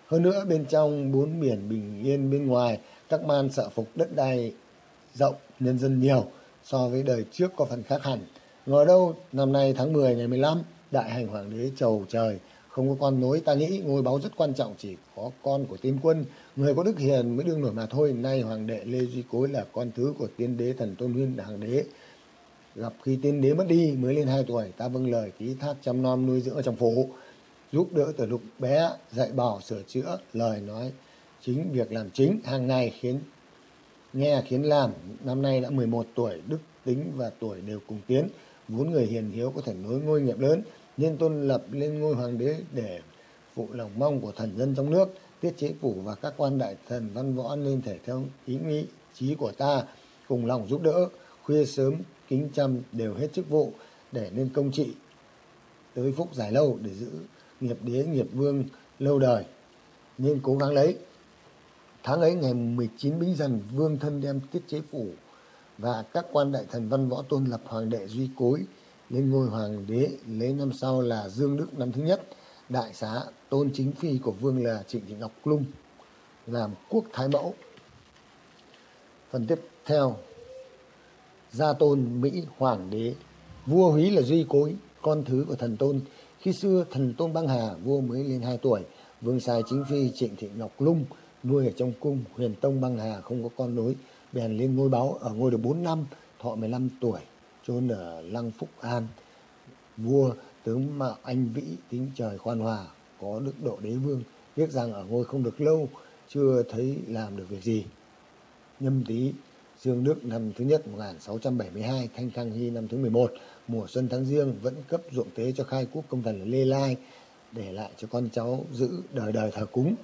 Hơn nữa, bên trong bốn biển bình yên bên ngoài, các man sợ phục đất đai rộng nhân dân nhiều so với đời trước có phần khác hẳn. Ngờ đâu, năm nay tháng 10 ngày 15 đại hành hoàng đế trầu trời. Không có con nối, ta nghĩ ngôi báu rất quan trọng, chỉ có con của tiên quân. Người có đức hiền mới đương nổi mà thôi. Nay hoàng đệ lê duy cối là con thứ của tiên đế thần tôn huyên hoàng đế. Gặp khi tiên đế mất đi, mới lên hai tuổi, ta vâng lời ký thác chăm nom nuôi dưỡng ở trong phủ giúp đỡ từ lúc bé dạy bảo, sửa chữa, lời nói chính, việc làm chính. Hàng ngày khiến, nghe khiến làm. Năm nay đã 11 tuổi, đức tính và tuổi đều cùng tiến. Vốn người hiền hiếu có thể nối ngôi nghiệp lớn nên tôn lập lên ngôi hoàng đế để phụ lòng mong của thần dân trong nước, tiết chế phủ và các quan đại thần văn võ nên thể theo ý nghĩ, chí của ta, cùng lòng giúp đỡ, khuya sớm, kính chăm đều hết chức vụ để nên công trị. Tới phúc dài lâu để giữ nghiệp đế, nghiệp vương lâu đời. Nên cố gắng lấy. Tháng ấy ngày 19 bính dần, vương thân đem tiết chế phủ và các quan đại thần văn võ tôn lập hoàng đệ duy cối lên ngôi hoàng đế lấy năm sau là dương đức năm thứ nhất, đại xá tôn chính phi của vương là trịnh thị ngọc lung làm quốc thái mẫu. Phần tiếp theo, gia tôn mỹ hoàng đế, vua húy là duy cối, con thứ của thần tôn. Khi xưa, thần tôn băng hà, vua mới lên hai tuổi, vương sai chính phi trịnh thị ngọc lung nuôi ở trong cung huyền tông băng hà không có con nối, bèn lên ngôi báu ở ngôi được bốn năm, thọ 15 tuổi chôn ở lăng phúc an. Vua tướng mạo anh vĩ tính trời khoan hòa, có đức độ đế vương, biết rằng ở ngôi không được lâu, chưa thấy làm được việc gì. Nhâm tý, dương đức năm thứ nhất 1672 thanh khang hy năm thứ 11 mùa xuân tháng riêng vẫn cấp ruộng tế cho khai quốc công thần lê lai, để lại cho con cháu giữ đời đời thờ cúng.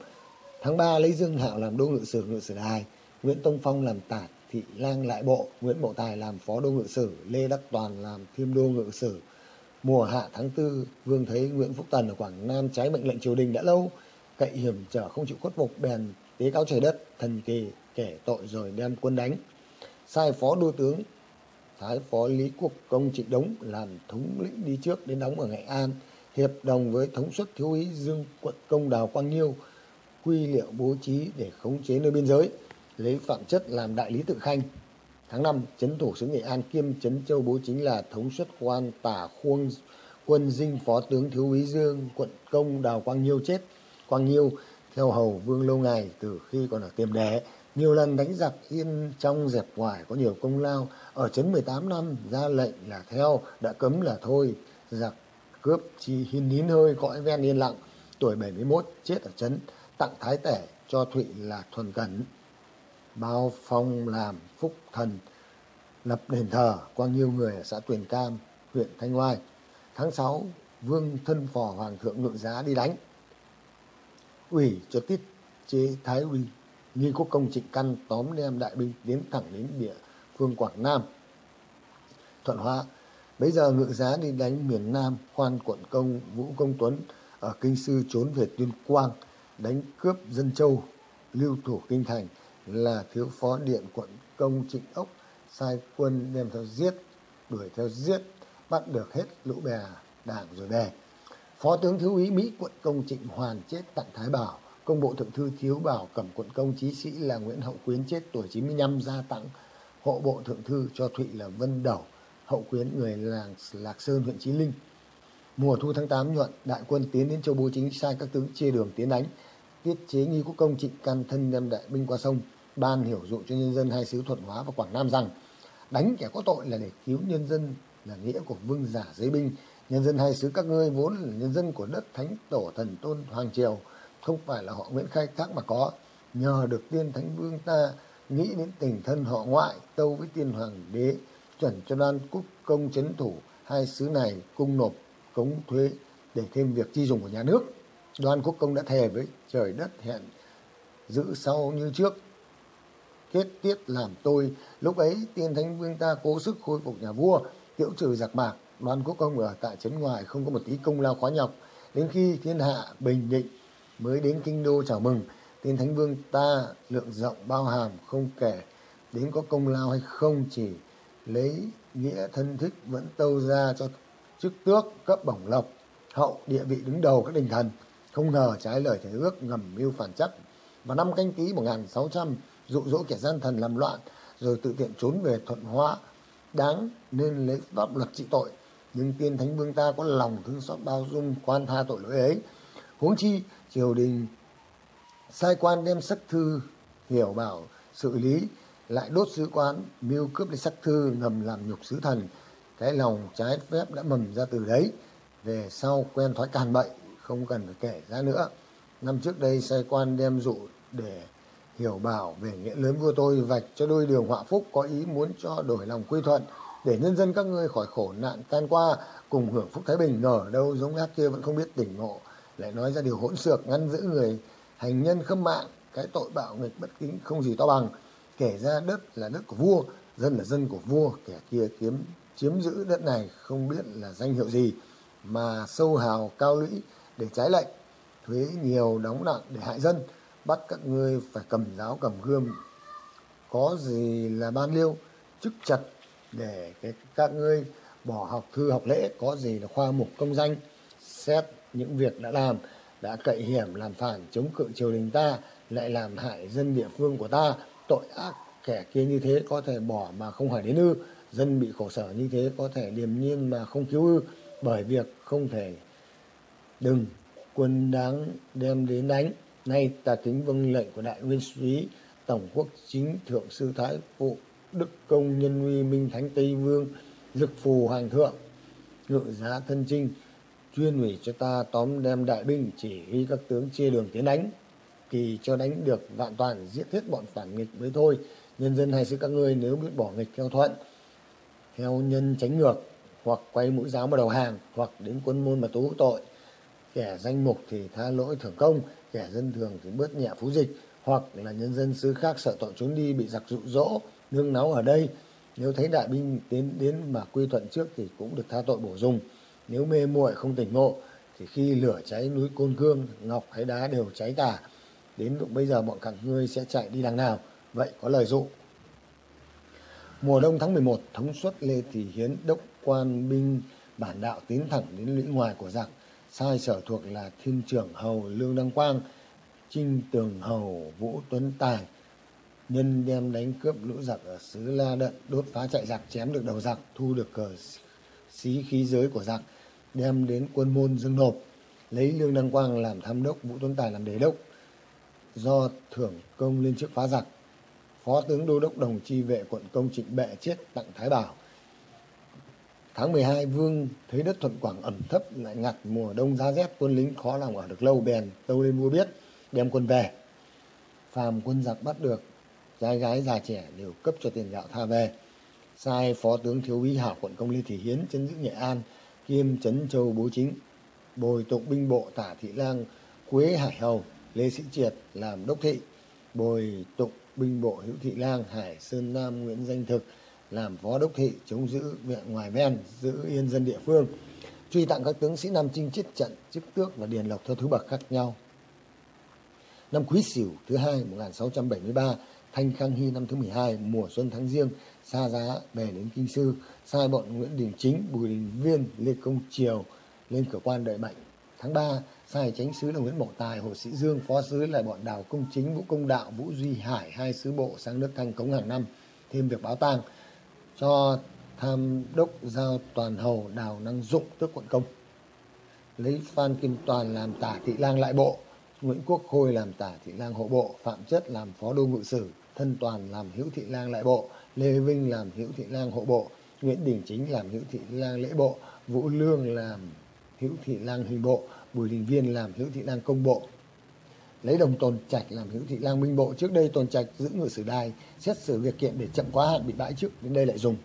Tháng 3 lấy dương hạo làm đô ngự sử ngự sử đài, nguyễn tông phong làm tả thị lang lại bộ, nguyễn bộ tài làm phó đô ngự sử, lê đắc toàn làm thiêm đô ngự sử. Mùa hạ tháng tư, vương thấy nguyễn phúc tần ở quảng nam trái mệnh lệnh triều đình đã lâu. Cậy hiểm trở không chịu khuất phục, bèn tế cáo trời đất, thần kỳ kể tội rồi đem quân đánh. Sai phó đô tướng, thái phó lý quốc công trịnh đống làm thống lĩnh đi trước đến đóng ở nghệ an. Hiệp đồng với thống suất thiếu úy dương quận công đào quang nhiêu, quy liệu bố trí để khống chế nơi biên giới lấy phạm chất làm đại lý tự khanh. Tháng năm, chấn thủ sứ nghệ an kiêm chấn châu bố chính là thống suất quan tả khuông quân dinh phó tướng thiếu úy dương, quận công, đào quang nhiêu chết. Quang nhiêu theo hầu vương lâu ngày từ khi còn ở tiềm đế. Nhiều lần đánh giặc yên trong dẹp ngoài có nhiều công lao. Ở chấn 18 năm, ra lệnh là theo, đã cấm là thôi. Giặc cướp chi hin nín hơi, cõi ven yên lặng. Tuổi 71 chết ở chấn. Tặng thái tể cho thụy là thuần cẩn bao phong làm phúc thần lập đền thờ qua nhiều người ở xã Tuyền Cam, huyện Thanh Oai. Tháng 6, vương thân phò hoàng thượng ngự giá đi đánh. Ủy cho tiết chế Thái Uy, nghi quốc công trịnh căn tóm đem đại binh tiến thẳng đến địa phương Quảng Nam. Thuận Hóa, bây giờ ngự giá đi đánh miền Nam, khoan quận công Vũ Công Tuấn ở Kinh Sư trốn về Tuyên Quang, đánh cướp Dân Châu, lưu thủ Kinh Thành là thiếu phó điện quận công Trịnh Ốc sai quân đem theo giết, đuổi theo giết, bắt được hết lũ bè đảng rồi về. Phó tướng thiếu úy Mỹ quận công Trịnh Hoàn chết tặng Thái Bảo, công bộ thượng thư thiếu bảo cẩm quận công chí sĩ là Nguyễn Hậu Quyến chết tuổi 95 gia tặng hộ bộ thượng thư cho Thụy là Vân Đẩu, hậu quyến người làng Lạc Sơn huyện Chí Linh. Mùa thu tháng 8 nhuận, đại quân tiến đến châu Bố Chính sai các tướng chia đường tiến đánh, tiết chế nghi quốc công trịnh can thân đem đại binh qua sông, ban hiểu dụ cho nhân dân hai xứ Thuận Hóa và Quảng Nam rằng, đánh kẻ có tội là để cứu nhân dân là nghĩa của vương giả giới binh. Nhân dân hai xứ các ngươi vốn là nhân dân của đất thánh tổ thần tôn hoàng triều, không phải là họ nguyễn khai thác mà có. Nhờ được tiên thánh vương ta nghĩ đến tình thân họ ngoại, tâu với tiên hoàng đế, chuẩn cho đoan quốc công chấn thủ hai xứ này cung nộp cống thuế để thêm việc chi dùng của nhà nước. Đoan quốc công đã thề với trời đất hẹn giữ sau như trước kết tiết làm tôi. Lúc ấy, tiên thánh vương ta cố sức khôi phục nhà vua tiễu trừ giặc mạc đoan quốc công ở tại trấn ngoài không có một tí công lao khó nhọc. Đến khi thiên hạ bình định mới đến kinh đô chào mừng, tiên thánh vương ta lượng rộng bao hàm không kể đến có công lao hay không, chỉ lấy nghĩa thân thích vẫn tâu ra cho chức tước cấp bổng lộc, hậu địa vị đứng đầu các đình thần. Không ngờ trái lời thể ước ngầm mưu phản chắc. Vào năm canh tí một nghìn sáu trăm dụ dỗ kẻ gian thần làm loạn, rồi tự tiện trốn về thuận hóa. Đáng nên lấy pháp luật trị tội, nhưng tiên thánh vương ta có lòng thương xót bao dung quan tha tội lỗi ấy. Huống chi triều đình sai quan đem sắc thư hiểu bảo xử lý, lại đốt sứ quán, mưu cướp lấy sắc thư ngầm làm nhục sứ thần. Cái lòng trái phép đã mầm ra từ đấy. Về sau quen thói càn bậy, không cần phải kể ra nữa. Năm trước đây, sai quan đem dụ để hiểu bảo về nghĩa lớn vua tôi vạch cho đôi đường họa phúc có ý muốn cho đổi lòng quy thuận, để nhân dân các ngươi khỏi khổ nạn can qua, cùng hưởng phúc thái bình ngờ đâu giống ác kia vẫn không biết tỉnh ngộ. Lại nói ra điều hỗn xược ngăn giữ người hành nhân khâm mạng cái tội bạo nghịch bất kính không gì to bằng. Kể ra đất là đất của vua, dân là dân của vua, kẻ kia kiếm, chiếm giữ đất này không biết là danh hiệu gì, mà sâu hào cao lũy để trái lệnh, thuế nhiều đóng nặng để hại dân bắt các ngươi phải cầm giáo cầm gươm. Có gì là ban liêu chức chặt để cái, các ngươi bỏ học thư học lễ. Có gì là khoa mục công danh xét những việc đã làm đã cậy hiểm làm phản chống cự triều đình ta lại làm hại dân địa phương của ta. Tội ác kẻ kia như thế có thể bỏ mà không hỏi đến ư. Dân bị khổ sở như thế có thể điềm nhiên mà không cứu ư. Bởi việc không thể đừng quân đáng đem đến đánh nay ta kính vâng lệnh của đại nguyên soái tổng quốc chính thượng sư thái phụ đức công nhân uy minh thánh tây vương, dực phù hoàng thượng, ngự giá thân trinh chuyên ủy cho ta tóm đem đại binh chỉ huy các tướng chia đường tiến đánh. Kỳ cho đánh được vạn toàn, giết hết bọn phản nghịch mới thôi. Nhân dân hay xứ các ngươi nếu biết bỏ nghịch theo thuận, theo nhân tránh ngược, hoặc quay mũi giáo mà đầu hàng, hoặc đến quân môn mà tố tội. Kẻ danh mục thì tha lỗi thưởng công kẻ dân thường thì bớt nhẹ phú dịch, hoặc là nhân dân xứ khác sợ tội trốn đi bị giặc dụ dỗ, nương náu ở đây. Nếu thấy đại binh tiến đến mà quy thuận trước thì cũng được tha tội bổ dùng. Nếu mê muội không tỉnh ngộ thì khi lửa cháy núi côn cương, ngọc hay đá đều cháy cả đến lúc bây giờ bọn các ngươi sẽ chạy đi đằng nào? Vậy có lời dụ. Mùa đông tháng 11 thống suất lê thị hiến đốc quan binh bản đạo tiến thẳng đến lũy ngoài của giặc sai sở thuộc là thiên trưởng hầu lương đăng quang, trinh tường hầu vũ tuấn tài. Nhân đem đánh cướp lũ giặc ở xứ la đận, đốt phá chạy giặc, chém được đầu giặc, thu được cờ xí khí giới của giặc, đem đến quân môn dâng nộp, lấy lương đăng quang làm tham đốc, vũ tuấn tài làm đế đốc, do thưởng công lên chức phá giặc. Phó tướng đô đốc đồng chi vệ quận công trịnh bệ chết tặng thái bảo tháng mười hai, vương thấy đất thuận quảng ẩm thấp, lại ngặt mùa đông giá rét, quân lính khó lòng ở được lâu, bèn tâu lên vua biết, đem quân về. Phàm quân giặc bắt được trai gái già trẻ đều cấp cho tiền gạo tha về. Sai phó tướng thiếu úy hảo, quận công lê thị hiến, chấn giữ nghệ an, kiêm trấn châu bố chính, bồi tụng binh bộ tả thị lang, quế hải hầu, lê sĩ triệt làm đốc thị, bồi tụng binh bộ hữu thị lang, hải sơn nam nguyễn danh thực làm phó đốc thị chống giữ viện ngoài ven giữ yên dân địa phương, truy tặng các tướng sĩ nam chinh chết trận, chức tước và điền lộc theo thứ bậc khác nhau. Năm quý sửu thứ hai 1673 thanh khang hy năm thứ 12 mùa xuân tháng riêng xa giá về đến kinh sư, sai bọn nguyễn đình chính, bùi đình viên, lê công triều lên cửa quan đợi bệnh. Tháng 3 sai chánh sứ là nguyễn mậu tài, hồ sĩ dương, phó sứ là bọn đào công chính, vũ công đạo, vũ duy hải, hai sứ bộ sang nước thanh cống hàng năm, thêm việc báo tang cho tham đốc giao toàn hầu đào năng dụng tước quận công. Lấy phan kim toàn làm tả thị lang lại bộ, nguyễn quốc khôi làm tả thị lang hộ bộ, phạm chất làm phó đô ngự sử, thân toàn làm hữu thị lang lại bộ, lê vinh làm hữu thị lang hộ bộ, nguyễn đình chính làm hữu thị lang lễ bộ, vũ lương làm hữu thị lang hình bộ, bùi đình viên làm hữu thị lang công bộ lấy đồng tồn trạch làm hữu thị lang minh bộ. Trước đây tồn trạch giữ ngự sử đài, xét xử việc kiện để chậm quá hạn bị bãi chức đến đây lại dùng.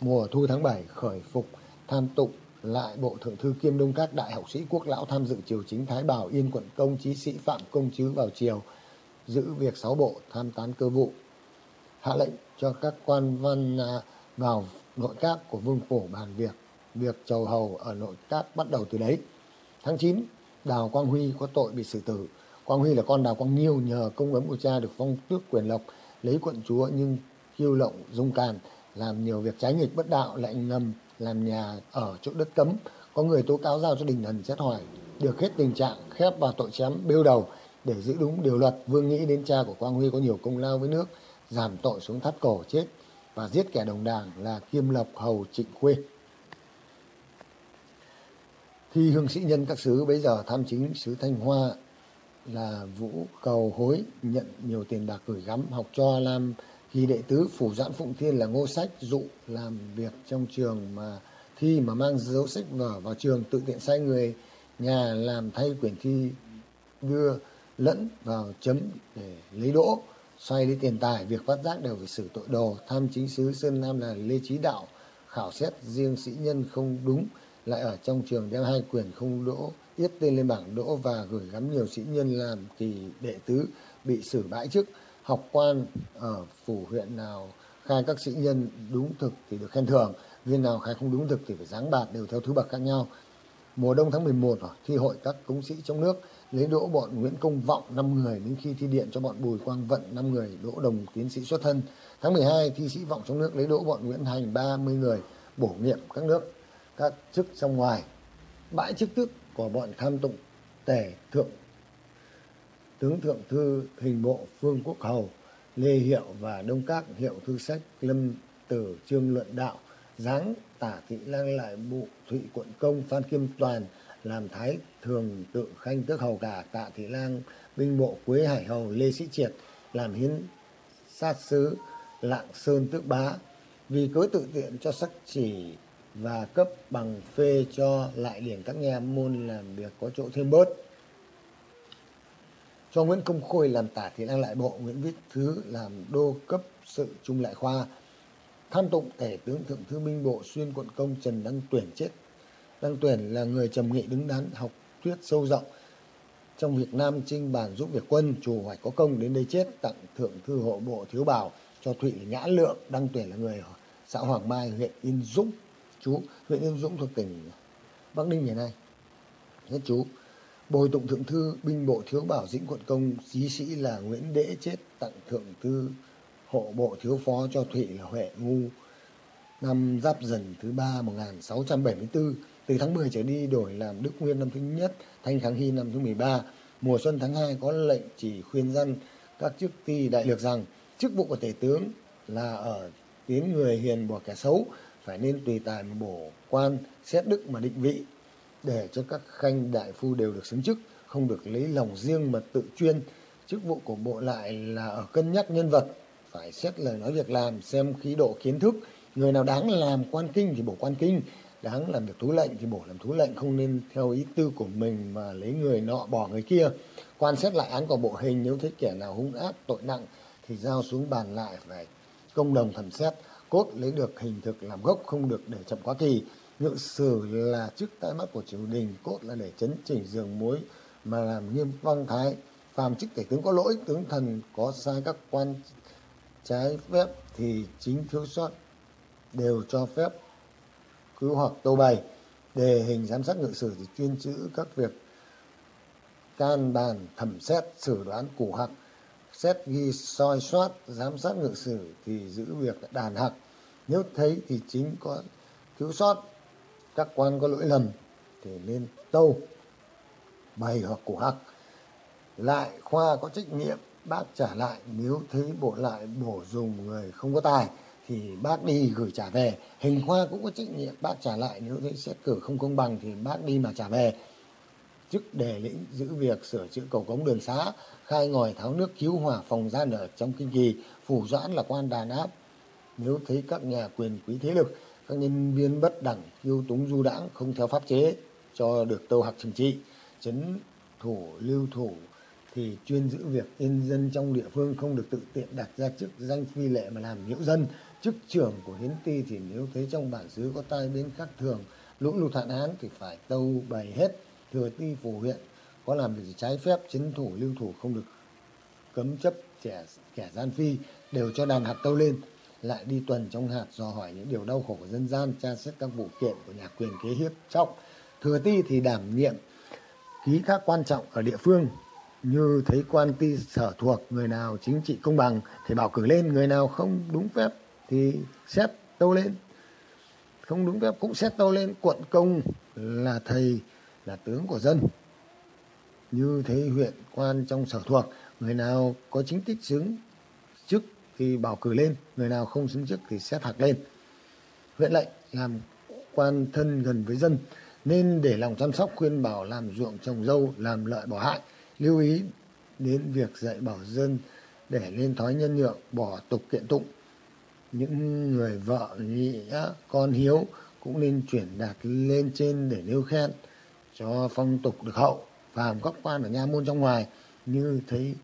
Mùa thu tháng 7 khởi phục, tham tụng lại bộ thượng thư kiêm đông các đại học sĩ quốc lão tham dự triều chính thái bảo yên quận công chí sĩ phạm công chứ vào triều, giữ việc sáu bộ, tham tán cơ vụ. Hạ lệnh cho các quan văn à, vào nội các của vương phủ bàn việc. Việc chầu hầu ở nội các bắt đầu từ đấy. Tháng 9 đào quang huy có tội bị xử tử quang huy là con đào quang nhiêu, nhờ công ấm của cha được phong tước quyền lộc, lấy quận chúa nhưng kiêu lộng, dung càn, làm nhiều việc trái nghịch bất đạo, lại ngầm làm nhà ở chỗ đất cấm. Có người tố cáo giao cho đình thần xét hỏi, được hết tình trạng, khép vào tội chém, bêu đầu. Để giữ đúng điều luật, vương nghĩ đến cha của quang huy có nhiều công lao với nước, giảm tội xuống thắt cổ, chết và giết kẻ đồng đảng là kiêm lộc hầu trịnh khuê. Thi hương sĩ nhân các sứ bấy giờ tham chính sứ thanh hoa là vũ cầu hối nhận nhiều tiền bạc gửi gắm, học cho làm kỳ đệ tứ, phủ doãn phụng thiên là ngô sách, dụ làm việc trong trường mà thi mà mang dấu sách vở vào trường, tự tiện sai người nhà làm thay quyển thi, đưa lẫn vào chấm để lấy đỗ, xoay đi tiền tài. Việc phát giác đều phải xử tội đồ. Tham chính sứ sơn nam là lê trí đạo, khảo xét riêng sĩ nhân không đúng, lại ở trong trường đem hai quyền không đỗ viết tên lên bảng đỗ và gửi gắm nhiều sĩ nhân làm kỳ đệ tứ bị xử bãi chức. Học quan ở phủ huyện nào khai các sĩ nhân đúng thực thì được khen thưởng, viên nào khai không đúng thực thì phải giáng bạt, đều theo thứ bậc khác nhau. Mùa đông tháng 11 một thi hội các cống sĩ trong nước, lấy đỗ bọn Nguyễn Công Vọng 5 người đến khi thi điện cho bọn Bùi Quang Vận 5 người, đỗ đồng tiến sĩ xuất thân. Tháng 12 thi sĩ vọng trong nước lấy đỗ bọn Nguyễn Hành 30 người, bổ nhiệm các nước, các chức trong ngoài. Bãi chức tước của bọn tham tụng tể thượng. Tướng thượng thư hình bộ phương quốc hầu, lê hiệu và đông các hiệu thư sách lâm tử trương luận đạo, giáng tả thị lang lại bụ thụy quận công phan kim toàn, làm thái thường tự khanh tước hầu cả tạ thị lang, binh bộ quế hải hầu lê sĩ triệt, làm hiến sát sứ lạng sơn tước bá, vì cớ tự tiện cho sắc chỉ và cấp bằng phê cho lại điển các nhà môn làm việc có chỗ thêm bớt cho Nguyễn Công Khôi làm tả thị lang lại bộ, Nguyễn Viết Thứ làm đô cấp sự trung lại khoa. Tham tụng tể tướng thượng thư minh bộ xuyên quận công Trần Đăng Tuyển chết. Đăng Tuyển là người trầm nghị đứng đắn, học thuyết sâu rộng. Trong việc Nam Trinh bàn giúp việc quân, chủ hoạch có công đến đây chết, tặng thượng thư hộ bộ thiếu bảo cho Thụy Nhã Lượng. Đăng Tuyển là người xã Hoàng Mai, huyện Yên Dũng. Chú, huyện Yên Dũng thuộc tỉnh Bắc Ninh ngày nay. Hết chú bồi tụng thượng thư binh bộ thiếu bảo dĩnh quận công chí sĩ là nguyễn đễ chết tặng thượng thư hộ bộ thiếu phó cho thụy là huệ ngu năm giáp dần thứ ba 1674 từ tháng 10 trở đi đổi làm đức nguyên năm thứ nhất thanh kháng hy năm thứ 13 mùa xuân tháng 2 có lệnh chỉ khuyên dân các chức ty đại lược rằng chức vụ của tể tướng là ở tiến người hiền bỏ kẻ xấu phải nên tùy tài mà bổ quan, xét đức mà định vị, để cho các khanh đại phu đều được xứng chức, không được lấy lòng riêng mà tự chuyên. Chức vụ của bộ lại là ở cân nhắc nhân vật, phải xét lời nói việc làm, xem khí độ kiến thức. Người nào đáng làm quan kinh thì bổ quan kinh, đáng làm việc thú lệnh thì bổ làm thú lệnh, không nên theo ý tư của mình mà lấy người nọ bỏ người kia. Quan xét lại án của bộ hình, nếu thấy kẻ nào hung ác, tội nặng thì giao xuống bàn lại, phải công đồng thẩm xét cốt lấy được hình thực làm gốc không được để chậm quá kỳ. Ngự sử là chức tai mắt của triều đình, cốt là để chấn chỉnh giường mối mà làm nghiêm phong thái. Phàm chức tể tướng có lỗi, tướng thần có sai các quan trái phép thì chính thiếu sót đều cho phép cứu hoặc tô bày. Đề hình giám sát ngự sử thì chuyên chữ các việc can bàn thẩm xét, xử đoán, củ hạc xét ghi soi soát, giám sát ngự sử thì giữ việc đàn hặc. Nếu thấy thì chính có thiếu sót, các quan có lỗi lầm thì nên tâu bày hoặc củ hặc. Lại khoa có trách nhiệm, bác trả lại. Nếu thấy bộ lại bổ dùng người không có tài thì bác đi gửi trả về. Hình khoa cũng có trách nhiệm, bác trả lại. Nếu thấy xét cử không công bằng thì bác đi mà trả về. Chức đề lĩnh giữ việc sửa chữa cầu cống đường xá khai ngòi tháo nước cứu hỏa phòng gian ở trong kinh kỳ, phủ doãn là quan đàn áp. Nếu thấy các nhà quyền quý thế lực, các nhân viên bất đẳng kiêu túng du đãng không theo pháp chế cho được tâu hạc trừng trị, chấn thủ, lưu thủ, thì chuyên giữ việc nhân dân trong địa phương không được tự tiện đặt ra chức danh phi lệ mà làm nhiễu dân. Chức trưởng của hiến ty thì nếu thấy trong bản xứ có tai biến khác thường lũ lụt hạn hán thì phải tâu bày hết, thừa ty phủ huyện có làm việc trái phép, chính thủ, lưu thủ không được. Cấm chấp kẻ kẻ gian phi đều cho đàn hạt tâu lên, lại đi tuần trong hạt dò hỏi những điều đau khổ của dân gian, tra xét các vụ kiện của nhà quyền kế hiếp trọng. Thừa ti thì đảm nhiệm ký các quan trọng ở địa phương. Như thấy quan ti sở thuộc, người nào chính trị công bằng thì bảo cử lên, người nào không đúng phép thì xét tâu lên. Không đúng phép cũng xét tâu lên. Quận công là thầy, là tướng của dân như thế huyện quan trong sở thuộc, người nào có chính tích xứng chức thì bảo cử lên, người nào không xứng chức thì xét hạc lên. Huyện lệnh làm quan thân gần với dân, nên để lòng chăm sóc khuyên bảo làm ruộng trồng dâu, làm lợi bỏ hại, lưu ý đến việc dạy bảo dân để lên thói nhân nhượng, bỏ tục kiện tụng. Những người vợ nghĩa con hiếu cũng nên chuyển đạt lên trên để nêu khen cho phong tục được hậu phàm các quan ở nha môn trong ngoài, như thấy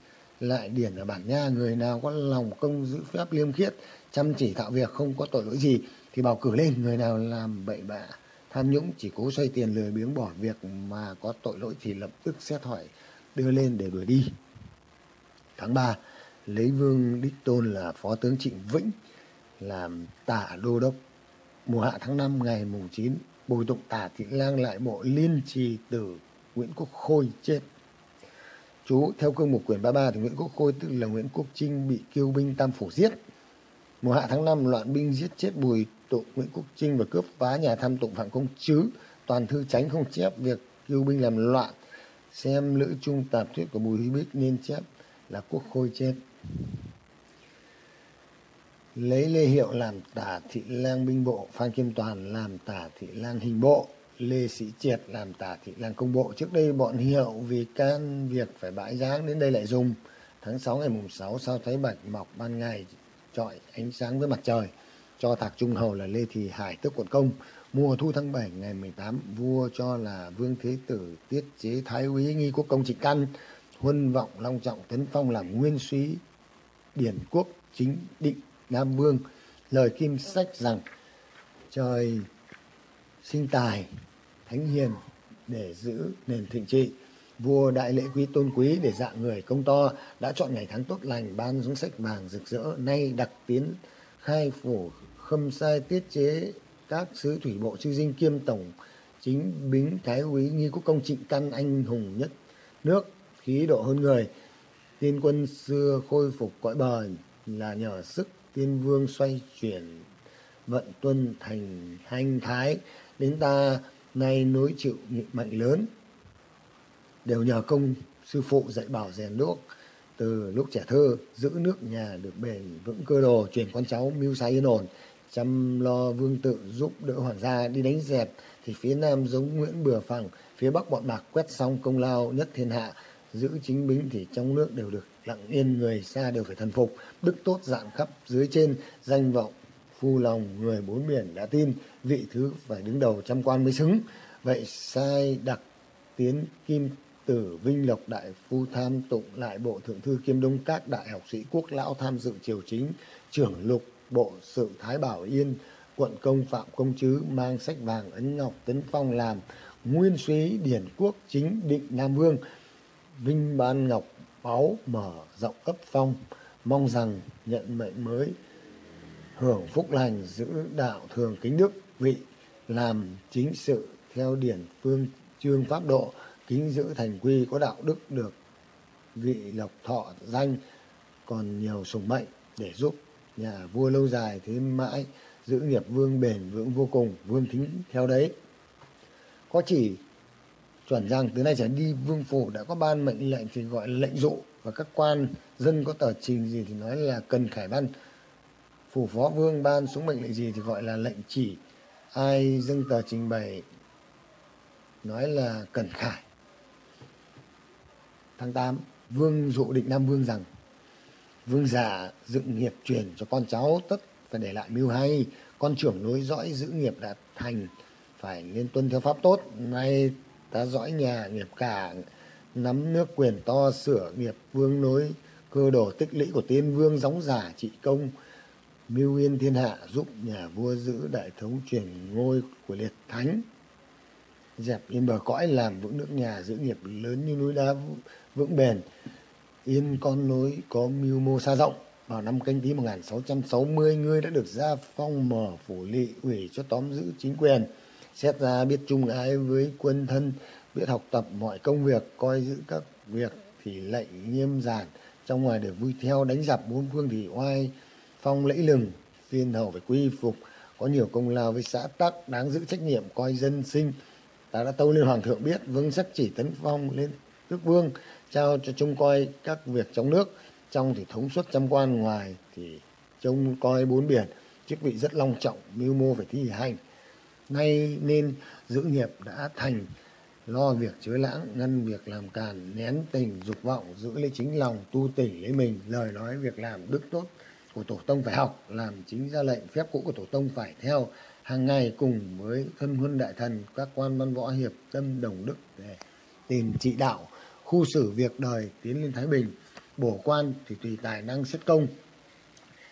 lại điển ở bản nha, người nào có lòng công giữ phép liêm khiết, chăm chỉ tạo việc, không có tội lỗi gì, thì bảo cử lên, người nào làm bậy bạ, tham nhũng, chỉ cố xoay tiền lười biếng bỏ việc mà có tội lỗi thì lập tức xét hỏi, đưa lên để đuổi đi. Tháng ba, lấy vương đích tôn là phó tướng trịnh vĩnh, làm tả đô đốc. Mùa hạ tháng năm, ngày mùng chín, bồi tụng tả thị lang lại bộ liên trì tử nguyễn quốc khôi chết. Chú, theo cương mục quyển 33 thì nguyễn quốc khôi tức là nguyễn quốc trinh bị kiêu binh tam phủ giết. Mùa hạ tháng 5 loạn binh giết chết bùi tụng, nguyễn quốc trinh và cướp phá nhà tham tụng phạm công chứ. Toàn thư tránh không chép việc kiêu binh làm loạn. Xem lữ trung tạp thuyết của bùi huy bích nên chép là quốc khôi chết. Lấy lê hiệu làm tả thị lang binh bộ, phan kim toàn làm tả thị lang hình bộ lê sĩ triệt làm tả thị làng công bộ. Trước đây bọn hiệu vì can việc phải bãi giáng đến đây lại dùng. Tháng 6 ngày mùng 6 sao thấy bạch mọc ban ngày, trọi ánh sáng với mặt trời. Cho thạc trung hầu là lê thị hải, tức quận công. Mùa thu tháng 7 ngày 18 vua cho là vương thế tử tiết chế thái úy nghi quốc công trịnh căn. Huân vọng long trọng tấn phong làm nguyên suý điển quốc chính định nam vương. Lời kim sách rằng, trời sinh tài thánh hiền để giữ nền thịnh trị. Vua đại lễ quý tôn quý để dạng người công to đã chọn ngày tháng tốt lành ban xuống sách vàng rực rỡ, nay đặc tiến khai phủ khâm sai tiết chế các sứ thủy bộ chư dinh kiêm tổng chính bính thái úy nghi quốc công trịnh căn anh hùng nhất nước, khí độ hơn người. Tiên quân xưa khôi phục cõi bờ là nhờ sức tiên vương xoay chuyển vận tuân thành hành thái. Đến ta nay nối chịu mạnh lớn. Đều nhờ công sư phụ dạy bảo rèn đuốc. Từ lúc trẻ thơ, giữ nước nhà được bền vững cơ đồ, truyền con cháu mưu sai yên ổn, chăm lo vương tự giúp đỡ hoàng gia đi đánh dẹp, thì phía nam giống nguyễn bừa phẳng, phía bắc bọn bạc quét xong công lao nhất thiên hạ, giữ chính bính thì trong nước đều được lặng yên, người xa đều phải thần phục. Đức tốt dạng khắp dưới trên, danh vọng phu lòng người bốn biển đã tin vị thứ phải đứng đầu trăm quan mới xứng vậy sai đặc tiến kim tử vinh lộc đại phu tham tụng lại bộ thượng thư kiêm đông các đại học sĩ quốc lão tham dự triều chính trưởng lục bộ sự thái bảo yên quận công Phạm Công Chứ mang sách vàng ấn ngọc tấn phong làm nguyên suý điển quốc chính định Nam Vương. Vinh Ban Ngọc Báu mở rộng cấp phong, mong rằng nhận mệnh mới hưởng phúc lành giữ đạo thường kính đức, vị làm chính sự theo điển phương, chương pháp độ, kính giữ thành quy có đạo đức được vị lộc thọ danh, còn nhiều sùng mệnh để giúp nhà vua lâu dài thế mãi giữ nghiệp vương bền vững vô cùng vương thính theo đấy. Có chỉ chuẩn rằng từ nay trở đi, vương phủ đã có ban mệnh lệnh thì gọi là lệnh dụ, và các quan, dân có tờ trình gì thì nói là cần khải văn phủ phó vương ban xuống mệnh lệnh gì thì gọi là lệnh chỉ. Ai dâng tờ trình bày, nói là cần khải. Tháng 8 vương dụ định nam vương rằng, vương giả dựng nghiệp truyền cho con cháu tất phải để lại mưu hay. Con trưởng nối dõi giữ nghiệp đã thành, phải nên tuân theo pháp tốt. Nay ta dõi nhà nghiệp cả, nắm nước quyền to sửa nghiệp vương nối cơ đồ tích lũy của tiên vương, gióng giả trị công mưu yên thiên hạ giúp nhà vua giữ đại thống truyền ngôi của liệt thánh. Dẹp yên bờ cõi làm vững nước nhà giữ nghiệp lớn như núi đá vững bền. Yên con nối có mưu mô xa rộng. Vào năm canh tí 1660 ngươi đã được gia phong mở phủ lỵ ủy cho tóm giữ chính quyền. Xét ra biết chung ái với quân thân, biết học tập mọi công việc, coi giữ các việc thì lệnh nghiêm giản. Trong ngoài để vui theo, đánh giặc bốn phương thì oai phong lẫy lừng phiên hầu phải quy phục, có nhiều công lao với xã tắc đáng giữ trách nhiệm coi dân sinh. Ta đã tâu lên hoàng thượng biết vương sắc chỉ tấn phong lên tước vương, trao cho trông coi các việc trong nước. Trong thì thống suất trăm quan, ngoài thì trông coi bốn biển. Chức vị rất long trọng, mưu mô phải thi hành. Nay nên giữ nghiệp đã thành, lo việc chứa lãng, ngăn việc làm càn, nén tình dục vọng, giữ lấy chính lòng tu tỉnh lấy mình. Lời nói việc làm đức tốt của tổ tông phải học, làm chính ra lệnh phép cũ của tổ tông phải theo, hàng ngày cùng với thân huân đại thần, các quan văn võ hiệp tâm đồng đức để tìm trị đạo, khu xử việc đời, tiến lên thái bình, bổ quan thì tùy tài năng xét công.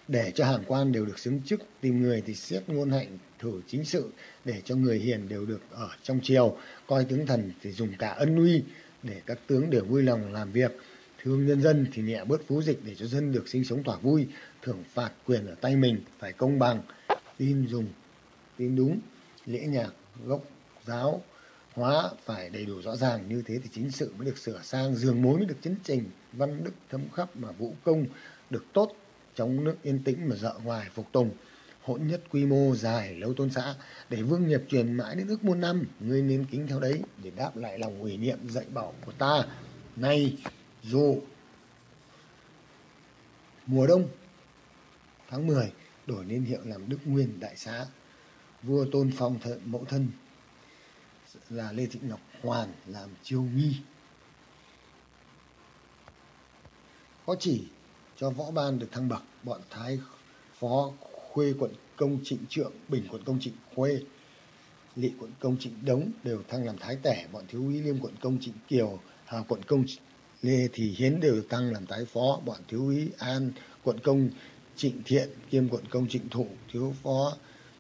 Để cho hàng quan đều được xứng chức, tìm người thì xét ngôn hạnh, thử chính sự, để cho người hiền đều được ở trong triều. Coi tướng thần thì dùng cả ân uy để các tướng đều vui lòng làm việc. Thương nhân dân thì nhẹ bớt phú dịch để cho dân được sinh sống thỏa vui thưởng phạt quyền ở tay mình phải công bằng, tin dùng, tin đúng, lễ nhạc, gốc, giáo, hóa phải đầy đủ rõ ràng. Như thế thì chính sự mới được sửa sang giường mối mới được chấn trình văn đức thấm khắp mà vũ công được tốt, trong nước yên tĩnh mà dợ ngoài phục tùng. Hỗn nhất quy mô dài lâu tôn xã, để vương nghiệp truyền mãi đến ước muôn năm, ngươi nên kính theo đấy để đáp lại lòng ủy niệm dạy bảo của ta. Nay, dù mùa đông tháng 10 đổi niên hiệu làm đức nguyên đại xá. Vua tôn phong thợ mẫu thân là lê thị ngọc hoàn làm chiêu nghi. Có chỉ cho võ ban được thăng bậc, bọn thái phó khuê quận công trịnh trượng, bình quận công trịnh khuê lỵ quận công trịnh đống đều thăng làm thái tể bọn thiếu úy liêm quận công trịnh kiều, hà quận công lê thị hiến đều tăng thăng làm thái phó, bọn thiếu úy an quận công trịnh thiện, kiêm quận công trịnh thụ thiếu phó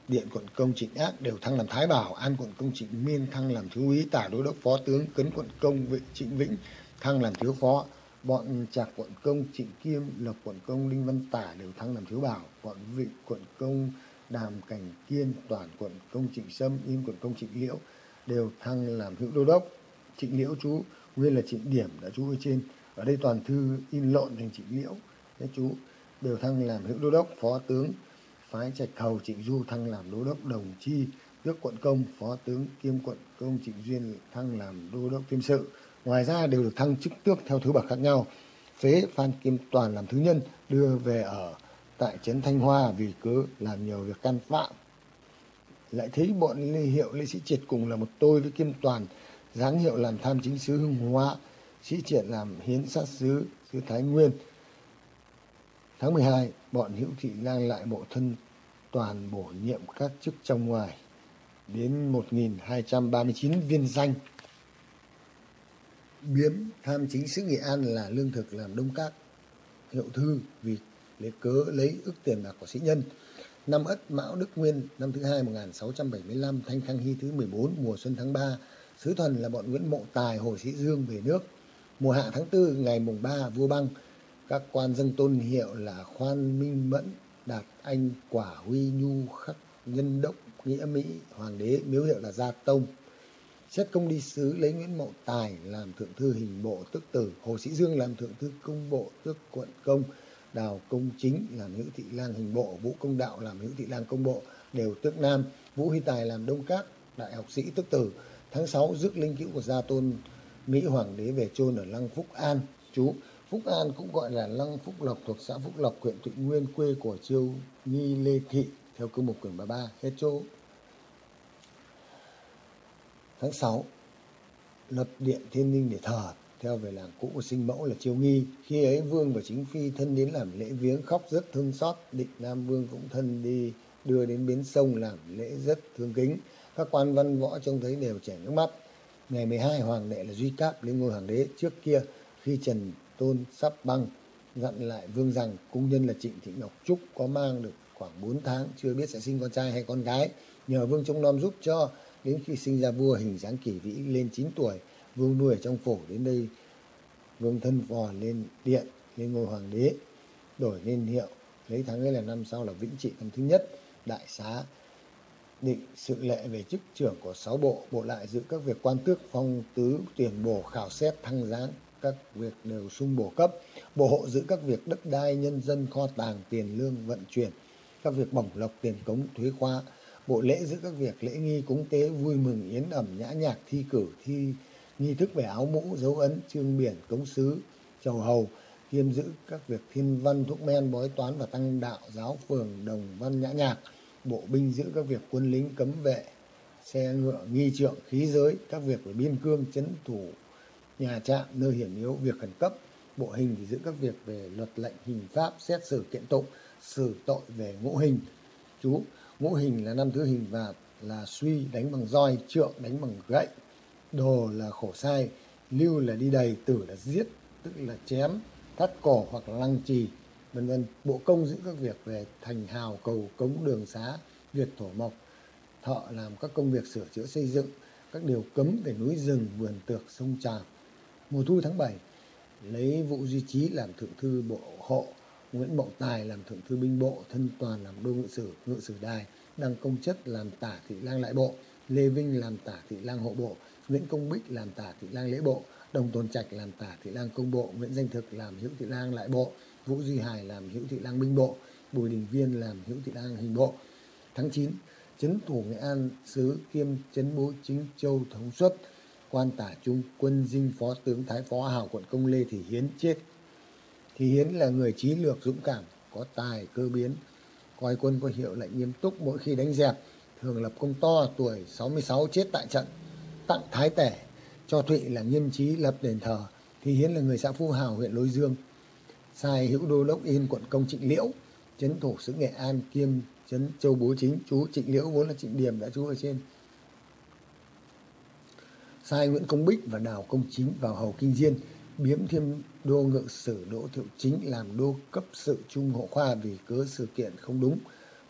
điện quận công trịnh ác đều thăng làm thái bảo, an quận công trịnh miên thăng làm thiếu úy, tả đô đốc phó tướng cấn quận công vị trịnh vĩnh thăng làm thiếu phó. Bọn trạc quận công trịnh kiêm lộc quận công đinh văn tả đều thăng làm thiếu bảo. Bọn vị quận công đàm cảnh kiên, toàn quận công trịnh sâm, yên quận công trịnh liễu đều thăng làm hữu đô đốc. Trịnh liễu chú nguyên là trịnh điểm đã chú ở trên. Ở đây toàn thư in lộn thành trịnh liễu. Thế chú đều thăng làm hữu đô đốc, phó tướng phái trạch hầu trịnh du thăng làm đô đốc đồng chi, tước quận công, phó tướng kiêm quận công trịnh duyên thăng làm đô đốc tiêm sự. Ngoài ra đều được thăng chức tước theo thứ bậc khác nhau. Phế phan kim toàn làm thứ nhân, đưa về ở tại trấn thanh hoa vì cớ làm nhiều việc can phạm lại thấy bọn lê hiệu lê sĩ triệt cùng là một tôi với kim toàn giáng hiệu làm tham chính sứ hưng hóa, sĩ triệt làm hiến sát sứ sứ thái nguyên tháng 12, bọn hữu thị lang lại bộ thân toàn bổ nhiệm các chức trong ngoài đến 1.239 viên danh. Biếm tham chính sứ Nghệ An là lương thực làm đông các hiệu thư vì lấy cớ lấy ức tiền bạc của sĩ nhân. Năm Ất Mão Đức Nguyên năm thứ hai 1675 Thanh Khang Hy thứ 14 mùa xuân tháng 3 sứ thần là bọn Nguyễn Mộ Tài Hồ Sĩ Dương về nước. Mùa hạ tháng 4 ngày mùng 3 vua băng các quan dân tôn hiệu là Khoan Minh Mẫn, Đạt Anh Quả Huy Nhu Khắc Nhân động Nghĩa Mỹ, Hoàng đế, miếu hiệu là Gia Tông. Xét công đi sứ lấy Nguyễn Mậu Tài làm thượng thư hình bộ tước tử, Hồ Sĩ Dương làm thượng thư công bộ tước quận công, Đào Công Chính làm hữu thị lang hình bộ, Vũ Công Đạo làm hữu thị lang công bộ, đều tước nam, Vũ Huy Tài làm đông cát, đại học sĩ tước tử. Tháng 6 rước linh cữu của gia tôn Mỹ Hoàng đế về chôn ở Lăng Phúc An. Chú Phúc An cũng gọi là Lăng Phúc Lộc thuộc xã Phúc Lộc, huyện Thụy Nguyên, quê của Chiêu Nhi Lê Thị, theo cương mục quyển 33 hết chỗ. Tháng 6 lập điện thiên ninh để thờ, theo về làng cũ của sinh mẫu là chiêu nghi. Khi ấy, vương và chính phi thân đến làm lễ viếng khóc rất thương xót. Định nam vương cũng thân đi đưa đến bến sông làm lễ rất thương kính. Các quan văn võ trông thấy đều chảy nước mắt. Ngày 12 hoàng đệ là duy cáp lên ngôi hoàng đế trước kia. Khi trần tôn sắp băng, dặn lại vương rằng cung nhân là trịnh thị ngọc trúc có mang được khoảng bốn tháng, chưa biết sẽ sinh con trai hay con gái. Nhờ vương trông nom giúp cho, đến khi sinh ra vua hình dáng kỳ vĩ lên chín tuổi, vương nuôi ở trong phủ đến đây, vương thân vò lên điện, lên ngôi hoàng đế, đổi niên hiệu. Lấy tháng ấy là năm sau là vĩnh trị năm thứ nhất, đại xá định sự lệ về chức trưởng của sáu bộ bộ lại giữ các việc quan tước phong tứ tuyển bổ khảo xét thăng giáng các việc đều sung bổ cấp bộ hộ giữ các việc đất đai, nhân dân, kho tàng, tiền lương, vận chuyển, các việc bổng lộc, tiền cống, thuế khoa bộ lễ giữ các việc lễ nghi, cúng tế, vui mừng, yến ẩm, nhã nhạc, thi cử, thi nghi thức về áo mũ, dấu ấn, trương biển, cống sứ, chầu hầu, kiêm giữ các việc thiên văn, thuốc men, bói toán và tăng đạo, giáo phường, đồng văn, nhã nhạc, bộ binh giữ các việc quân lính, cấm vệ, xe ngựa, nghi trượng, khí giới, các việc về biên cương, chấn thủ nhà trạm nơi hiểm yếu việc khẩn cấp, bộ hình thì giữ các việc về luật lệnh hình pháp, xét xử kiện tụng, xử tội về ngũ hình. Chú, ngũ hình là năm thứ hình và là suy đánh bằng roi, trượng đánh bằng gậy. Đồ là khổ sai, lưu là đi đầy, tử là giết, tức là chém, thắt cổ hoặc là lăng trì, vân vân. Bộ công giữ các việc về thành hào, cầu, cống, đường xá, việc thổ mộc. Thợ làm các công việc sửa chữa xây dựng, các điều cấm về núi rừng, vườn tược, sông trà mùa thu tháng 7 lấy vũ duy trí làm thượng thư bộ hộ, nguyễn mậu tài làm thượng thư binh bộ, thân toàn làm đô ngự sử ngự sử đài, đăng công chất làm tả thị lang lại bộ, lê vinh làm tả thị lang hộ bộ, nguyễn công bích làm tả thị lang lễ bộ, đồng tồn trạch làm tả thị lang công bộ, nguyễn danh thực làm hữu thị lang lại bộ, vũ duy hải làm hữu thị lang binh bộ, bùi đình viên làm hữu thị lang hình bộ. Tháng 9 chấn thủ nghệ an sứ kiêm chấn bố chính châu thống suất quan tả trung quân dinh phó tướng thái phó hào quận công lê thì hiến chết. Thì hiến là người trí lược, dũng cảm, có tài, cơ biến. Coi quân có hiệu lệnh nghiêm túc mỗi khi đánh dẹp, thường lập công to, tuổi 66 chết tại trận, tặng thái tể, cho thụy là nghiêm trí lập đền thờ. Thì hiến là người xã phú hào, huyện lôi dương. Sai hữu đô đốc yên, quận công trịnh liễu, chấn thủ xứ nghệ an, kiêm chấn châu bố chính, chú trịnh liễu vốn là trịnh điểm đã chú ở trên sai nguyễn công bích và đào công chính vào hầu kinh diên, biếm thêm đô ngự sử đỗ thiệu chính làm đô cấp sự trung hộ khoa vì cớ sự kiện không đúng.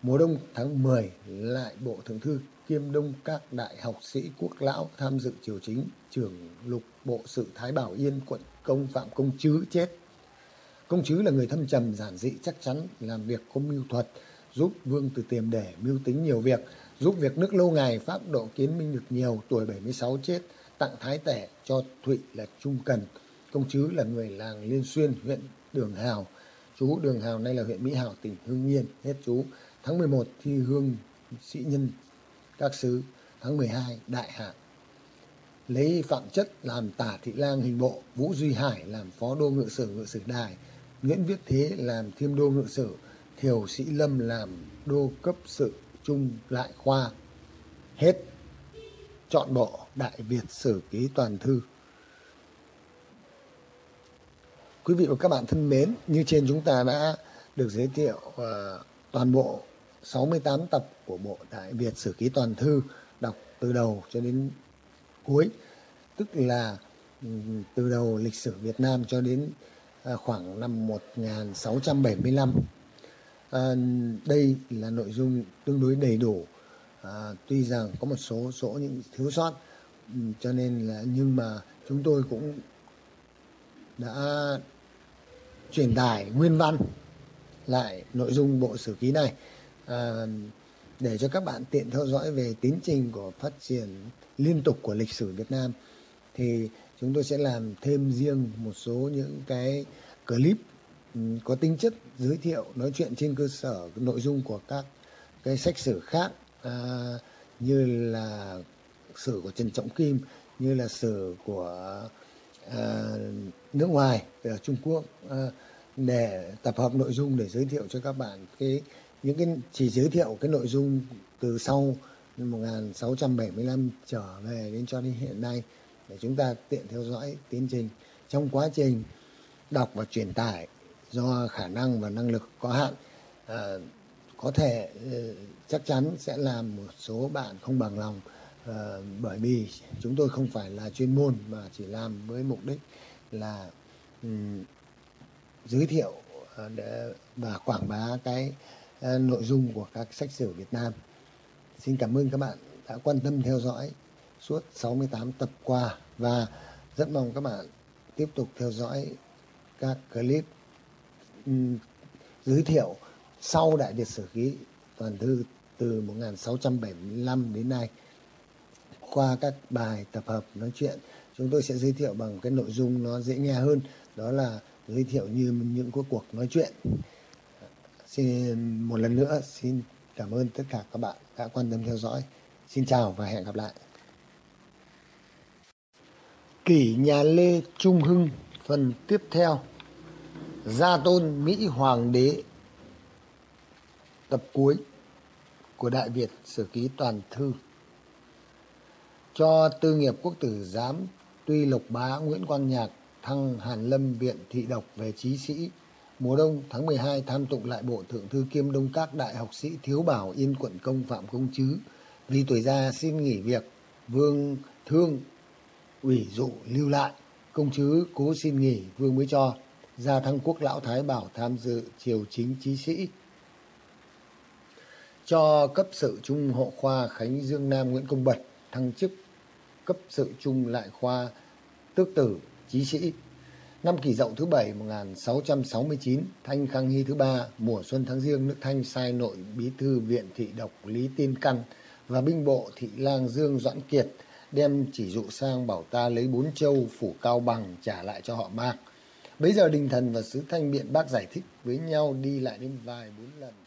Mùa đông tháng 10 lại bộ thượng thư kiêm đông các đại học sĩ quốc lão tham dự triều chính, trưởng lục bộ sự thái bảo yên, quận công phạm công chứ chết. Công chứ là người thâm trầm, giản dị, chắc chắn, làm việc có mưu thuật, giúp vương từ tiềm để mưu tính nhiều việc, giúp việc nước lâu ngày, pháp độ kiến minh được nhiều, tuổi 76 chết tặng thái tể cho thụy là trung cần, công chứ là người làng liên xuyên, huyện đường hào. Chú đường hào nay là huyện mỹ hào tỉnh hương yên, hết chú. Tháng 11 thi hương sĩ nhân các sứ tháng 12 đại hạ. Lấy phạm chất làm tả thị lang hình bộ, vũ duy hải làm phó đô ngự sử ngự sử đài. Nguyễn viết thế làm thiêm đô ngự sử. Thiều sĩ lâm làm đô cấp sự trung lại khoa. Hết chọn bộ đại việt sử ký toàn thư quý vị và các bạn thân mến như trên chúng ta đã được giới thiệu uh, toàn bộ 68 tập của bộ Đại Việt Sử Ký Toàn Thư đọc từ đầu cho đến cuối tức là từ đầu lịch sử Việt Nam cho đến ờ, khoảng năm 1675 À, ờ, đây là nội dung tương đối đầy đủ. À, tuy rằng có một số số những thiếu sót ừ, cho nên là nhưng mà chúng tôi cũng đã truyền tải nguyên văn lại nội dung bộ sử ký này. À, để cho các bạn tiện theo dõi về tiến trình của phát triển liên tục của lịch sử Việt Nam thì chúng tôi sẽ làm thêm riêng một số những cái clip ừ, có tính chất giới thiệu nói chuyện trên cơ sở nội dung của các cái sách sử khác uh, như là sử của Trần Trọng Kim như là sử của uh, nước ngoài ở Trung Quốc uh, để tập hợp nội dung để giới thiệu cho các bạn cái những cái chỉ giới thiệu cái nội dung từ sau 1675 trở về đến cho đến hiện nay để chúng ta tiện theo dõi tiến trình. Trong quá trình đọc và truyền tải do khả năng và năng lực có hạn uh, có thể ờ, chắc chắn sẽ làm một số bạn không bằng lòng ờ, bởi vì chúng tôi không phải là chuyên môn mà chỉ làm với mục đích là um, giới thiệu uh, để và quảng bá cái uh, nội dung của các sách sử Việt Nam. Xin cảm ơn các bạn đã quan tâm theo dõi suốt 68 tập qua và rất mong các bạn tiếp tục theo dõi các clip um, giới thiệu sau Đại Việt Sử Ký, toàn thư từ 1675 đến nay. Qua các bài tập hợp nói chuyện, chúng tôi sẽ giới thiệu bằng cái nội dung nó dễ nghe hơn, đó là giới thiệu như những cuộc cuộc nói chuyện. Xin một lần nữa, xin cảm ơn tất cả các bạn đã quan tâm theo dõi. Xin chào và hẹn gặp lại. Kỷ nhà lê trung hưng, phần tiếp theo. Gia tôn mỹ hoàng đế tập cuối của đại việt sử ký toàn thư. Cho tư nghiệp quốc tử giám, tuy lục bá nguyễn quang nhạc thăng hàn lâm viện thị độc về trí sĩ, mùa đông tháng 12 tham tụng lại bộ thượng thư kiêm đông các đại học sĩ thiếu bảo yên quận công phạm công chứ. Vì tuổi già xin nghỉ việc, vương thương ủy dụ lưu lại. Công chứ cố xin nghỉ, vương mới cho. Ra thăng quốc lão thái bảo tham dự triều chính trí sĩ cho cấp sự trung hộ khoa khánh dương nam nguyễn công bật thăng chức cấp sự trung lại khoa tước tử, chí sĩ. Năm kỷ dậu thứ bảy 1669 thanh khang hy thứ ba, mùa xuân tháng riêng nước thanh sai nội bí thư viện thị độc lý tiên căn và binh bộ thị lang dương doãn kiệt đem chỉ dụ sang bảo ta lấy bốn châu phủ cao bằng trả lại cho họ mạc. Bây giờ đình thần và sứ thanh biện bác giải thích với nhau đi lại đến vài bốn lần.